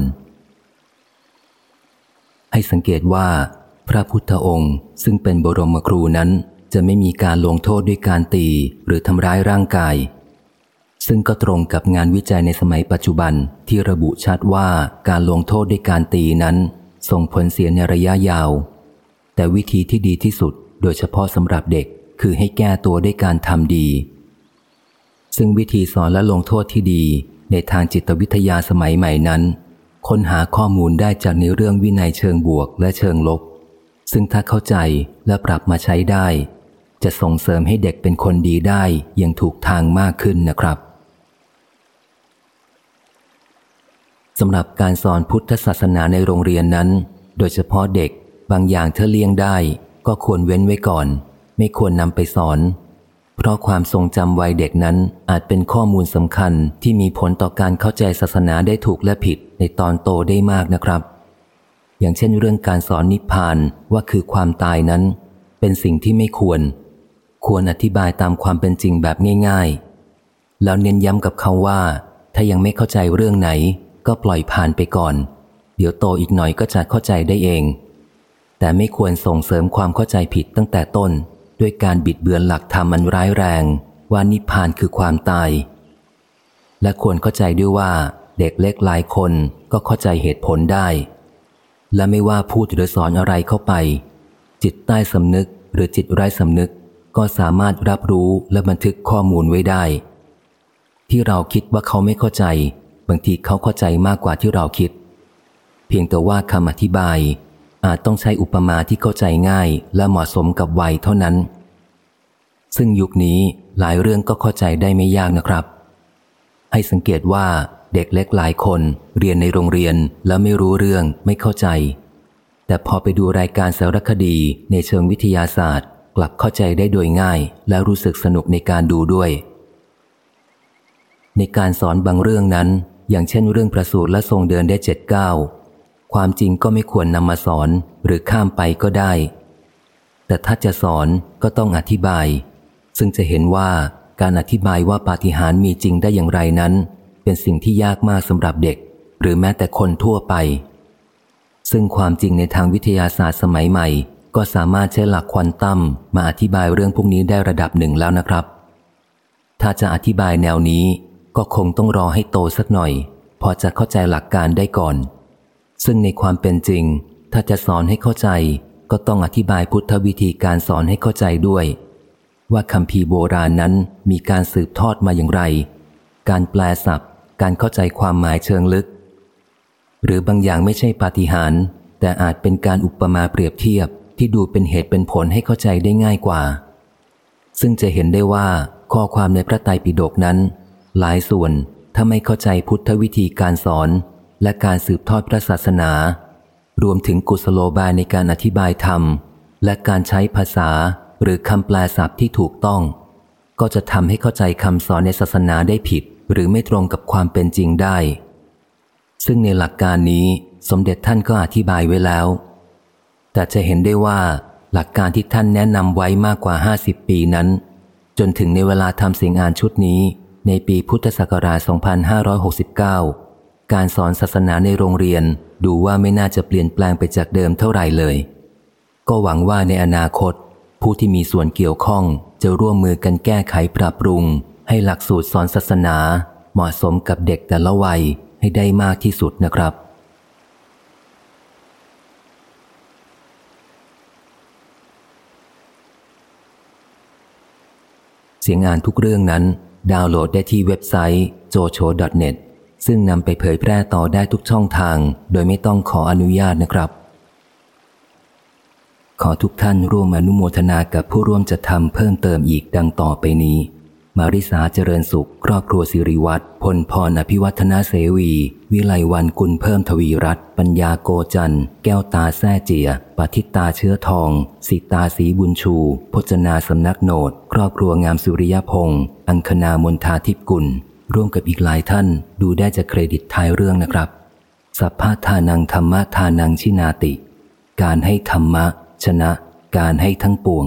ให้สังเกตว่า พระพุทธองค์ซึ่งเป็นบรมครูนั้น จะไม่มีการลงโทษด้วยการตีหรือทำร้ายร่างกาย ซึ่งก็ตรงกับงานวิจัยในสมัยปัจจุบันที่ระบุชัดว่าการลงโทษด้วยการตีนั้น ส่งผลเสียในระยะยาว แต่วิธีที่ดีที่สุดโดยเฉพาะสำหรับเด็กคือให้แก้ตัวด้วยการทำดี ซึ่งวิธีสอนและลงโทษที่ดีในทางจิตวิทยาสมัยใหม่นั้น ค้นหาข้อมูลได้จากในเรื่องวินัยเชิงบวกและเชิงลบ ซึ่งถ้าเข้าใจและปรับมาใช้ได้ จะส่งเสริมให้เด็กเป็นคนดีได้อย่างถูกทางมากขึ้นนะครับสำหรับการสอนพุทธศาสนาในโรงเรียนนั้น โดยเฉพาะเด็กบางอย่างเธอเลี่ยงได้ ก็ควรเว้นไว้ก่อน ไม่ควรนำไปสอน เพราะความทรงจำวัยเด็กนั้นอาจเป็นข้อมูลสำคัญที่มีผลต่อการเข้าใจศาสนาได้ถูกและผิดในตอนโตได้มากนะครับ อย่างเช่นเรื่องการสอนนิพพานว่าคือความตายนั้น เป็นสิ่งที่ไม่ควร ควรอธิบายตามความเป็นจริงแบบง่าย ๆ แล้วเน้นย้ำกับเขาว่า ถ้ายังไม่เข้าใจเรื่องไหน ก็ปล่อยผ่านไปก่อน เดี๋ยวโตอีกหน่อยก็จะเข้าใจได้เอง แต่ไม่ควรส่งเสริมความเข้าใจผิดตั้งแต่ต้น ด้วยการบิดเบือนหลักธรรมอันร้ายแรง ว่านิพพานคือความตาย และควรเข้าใจด้วยว่า เด็กเล็กหลายคนก็เข้าใจเหตุผลได้ และไม่ว่าพูดหรือสอนอะไรเข้าไป จิตใต้สำนึกหรือจิตไร้สำนึก ก็สามารถรับรู้และบันทึกข้อมูลไว้ได้ ที่เราคิดว่าเขาไม่เข้าใจ บางทีเขาเข้าใจมากกว่าที่เราคิด เพียงแต่ว่าคำอธิบาย อาจต้องใช้อุปมาที่เข้าใจง่ายและเหมาะสมกับวัยเท่านั้น ซึ่งยุคนี้หลายเรื่องก็เข้าใจได้ไม่ยากนะครับ ให้สังเกตว่าเด็กเล็กหลายคนเรียนในโรงเรียนแล้วไม่รู้เรื่องไม่เข้าใจ แต่พอไปดูรายการสารคดีในเชิงวิทยาศาสตร์ กลับเข้าใจได้โดยง่าย และรู้สึกสนุกในการดูด้วย ในการสอนบางเรื่องนั้น อย่างเช่นเรื่องประสูติและทรงเดินได้เจ็ดเก้าความจริงก็ไม่ควรนำมาสอนหรือข้ามไปก็ได้ แต่ถ้าจะสอนก็ต้องอธิบาย ซึ่งจะเห็นว่าการอธิบายว่าปาฏิหาริย์มีจริงได้อย่างไรนั้น เป็นสิ่งที่ยากมากสำหรับเด็ก หรือแม้แต่คนทั่วไป ซึ่งความจริงในทางวิทยาศาสตร์สมัยใหม่ ก็สามารถใช้หลักควอนตัมมาอธิบายเรื่องพวกนี้ได้ระดับหนึ่งแล้วนะครับ ถ้าจะอธิบายแนวนี้ก็คงต้องรอให้โตสักหน่อย พอจะเข้าใจหลักการได้ก่อน ซึ่งในความเป็นจริง ถ้าจะสอนให้เข้าใจ ก็ต้องอธิบายพุทธวิธีการสอนให้เข้าใจด้วย ว่าคำพีโบราณนั้นมีการสืบทอดมาอย่างไร การแปลศัพท์ การเข้าใจความหมายเชิงลึก หรือบางอย่างไม่ใช่ปาฏิหาริย์แต่อาจเป็นการอุปมาเปรียบเทียบ ที่ดูเป็นเหตุเป็นผลให้เข้าใจได้ง่ายกว่า ซึ่งจะเห็นได้ว่าข้อความในพระไตรปิฎกนั้น หลายส่วนถ้าไม่เข้าใจพุทธวิธีการสอน และการสืบทอดพระศาสนา รวมถึงกุศโลบายในการอธิบายธรรม และการใช้ภาษาหรือคำแปลศัพท์ที่ถูกต้อง ก็จะทำให้เข้าใจคำสอนในศาสนาได้ผิด หรือไม่ตรงกับความเป็นจริงได้ ซึ่งในหลักการนี้สมเด็จท่านก็อธิบายไว้แล้ว แต่จะเห็นได้ว่าหลักการที่ท่านแนะนำไว้มากกว่า 50 ปีนั้น จนถึงในเวลาทำเสียงอ่านชุดนี้ ในปีพุทธศักราช 2569 การสอนศาสนาในโรงเรียนดูว่าไม่น่าจะเปลี่ยนแปลงไปจากเดิมเท่าไหร่เลย ก็หวังว่าในอนาคต ผู้ที่มีส่วนเกี่ยวข้องจะร่วมมือกันแก้ไขปรับปรุง ให้หลักสูตรสอนศาสนา เหมาะสมกับเด็กแต่ละวัยให้ได้มากที่สุดนะครับ เสียงอ่านทุกเรื่องนั้น ดาวน์โหลดได้ที่เว็บไซต์ jocho.net ซึ่งนำไปเผยแพร่ต่อได้ทุกช่องทาง โดยไม่ต้องขออนุญาตนะครับ ขอทุกท่านร่วมอนุโมทนากับผู้ร่วมจัดทำเพิ่มเติมอีกดังต่อไปนี้ มาริสาเจริญสุข ครอบครัวสิริวัตรพลพรอภิวัฒนาเสวี วิไลวันกุลเพิ่มทวีรัตปัญญาโกจัน แก้วตาแซ่เจียปทิตาเชื้อทอง สิตาสีบุญชู พจนาสำนักโนด ครอบครัวงามสุริยพงศ์อังคณามนทาทิพกุล ร่วมกับอีกหลายท่าน ดูได้จากเครดิตท้ายเรื่องนะครับ สัพพะทานังธรรมะทานังชินาติ การให้ธรรมะ ชนะ การให้ทั้งปวง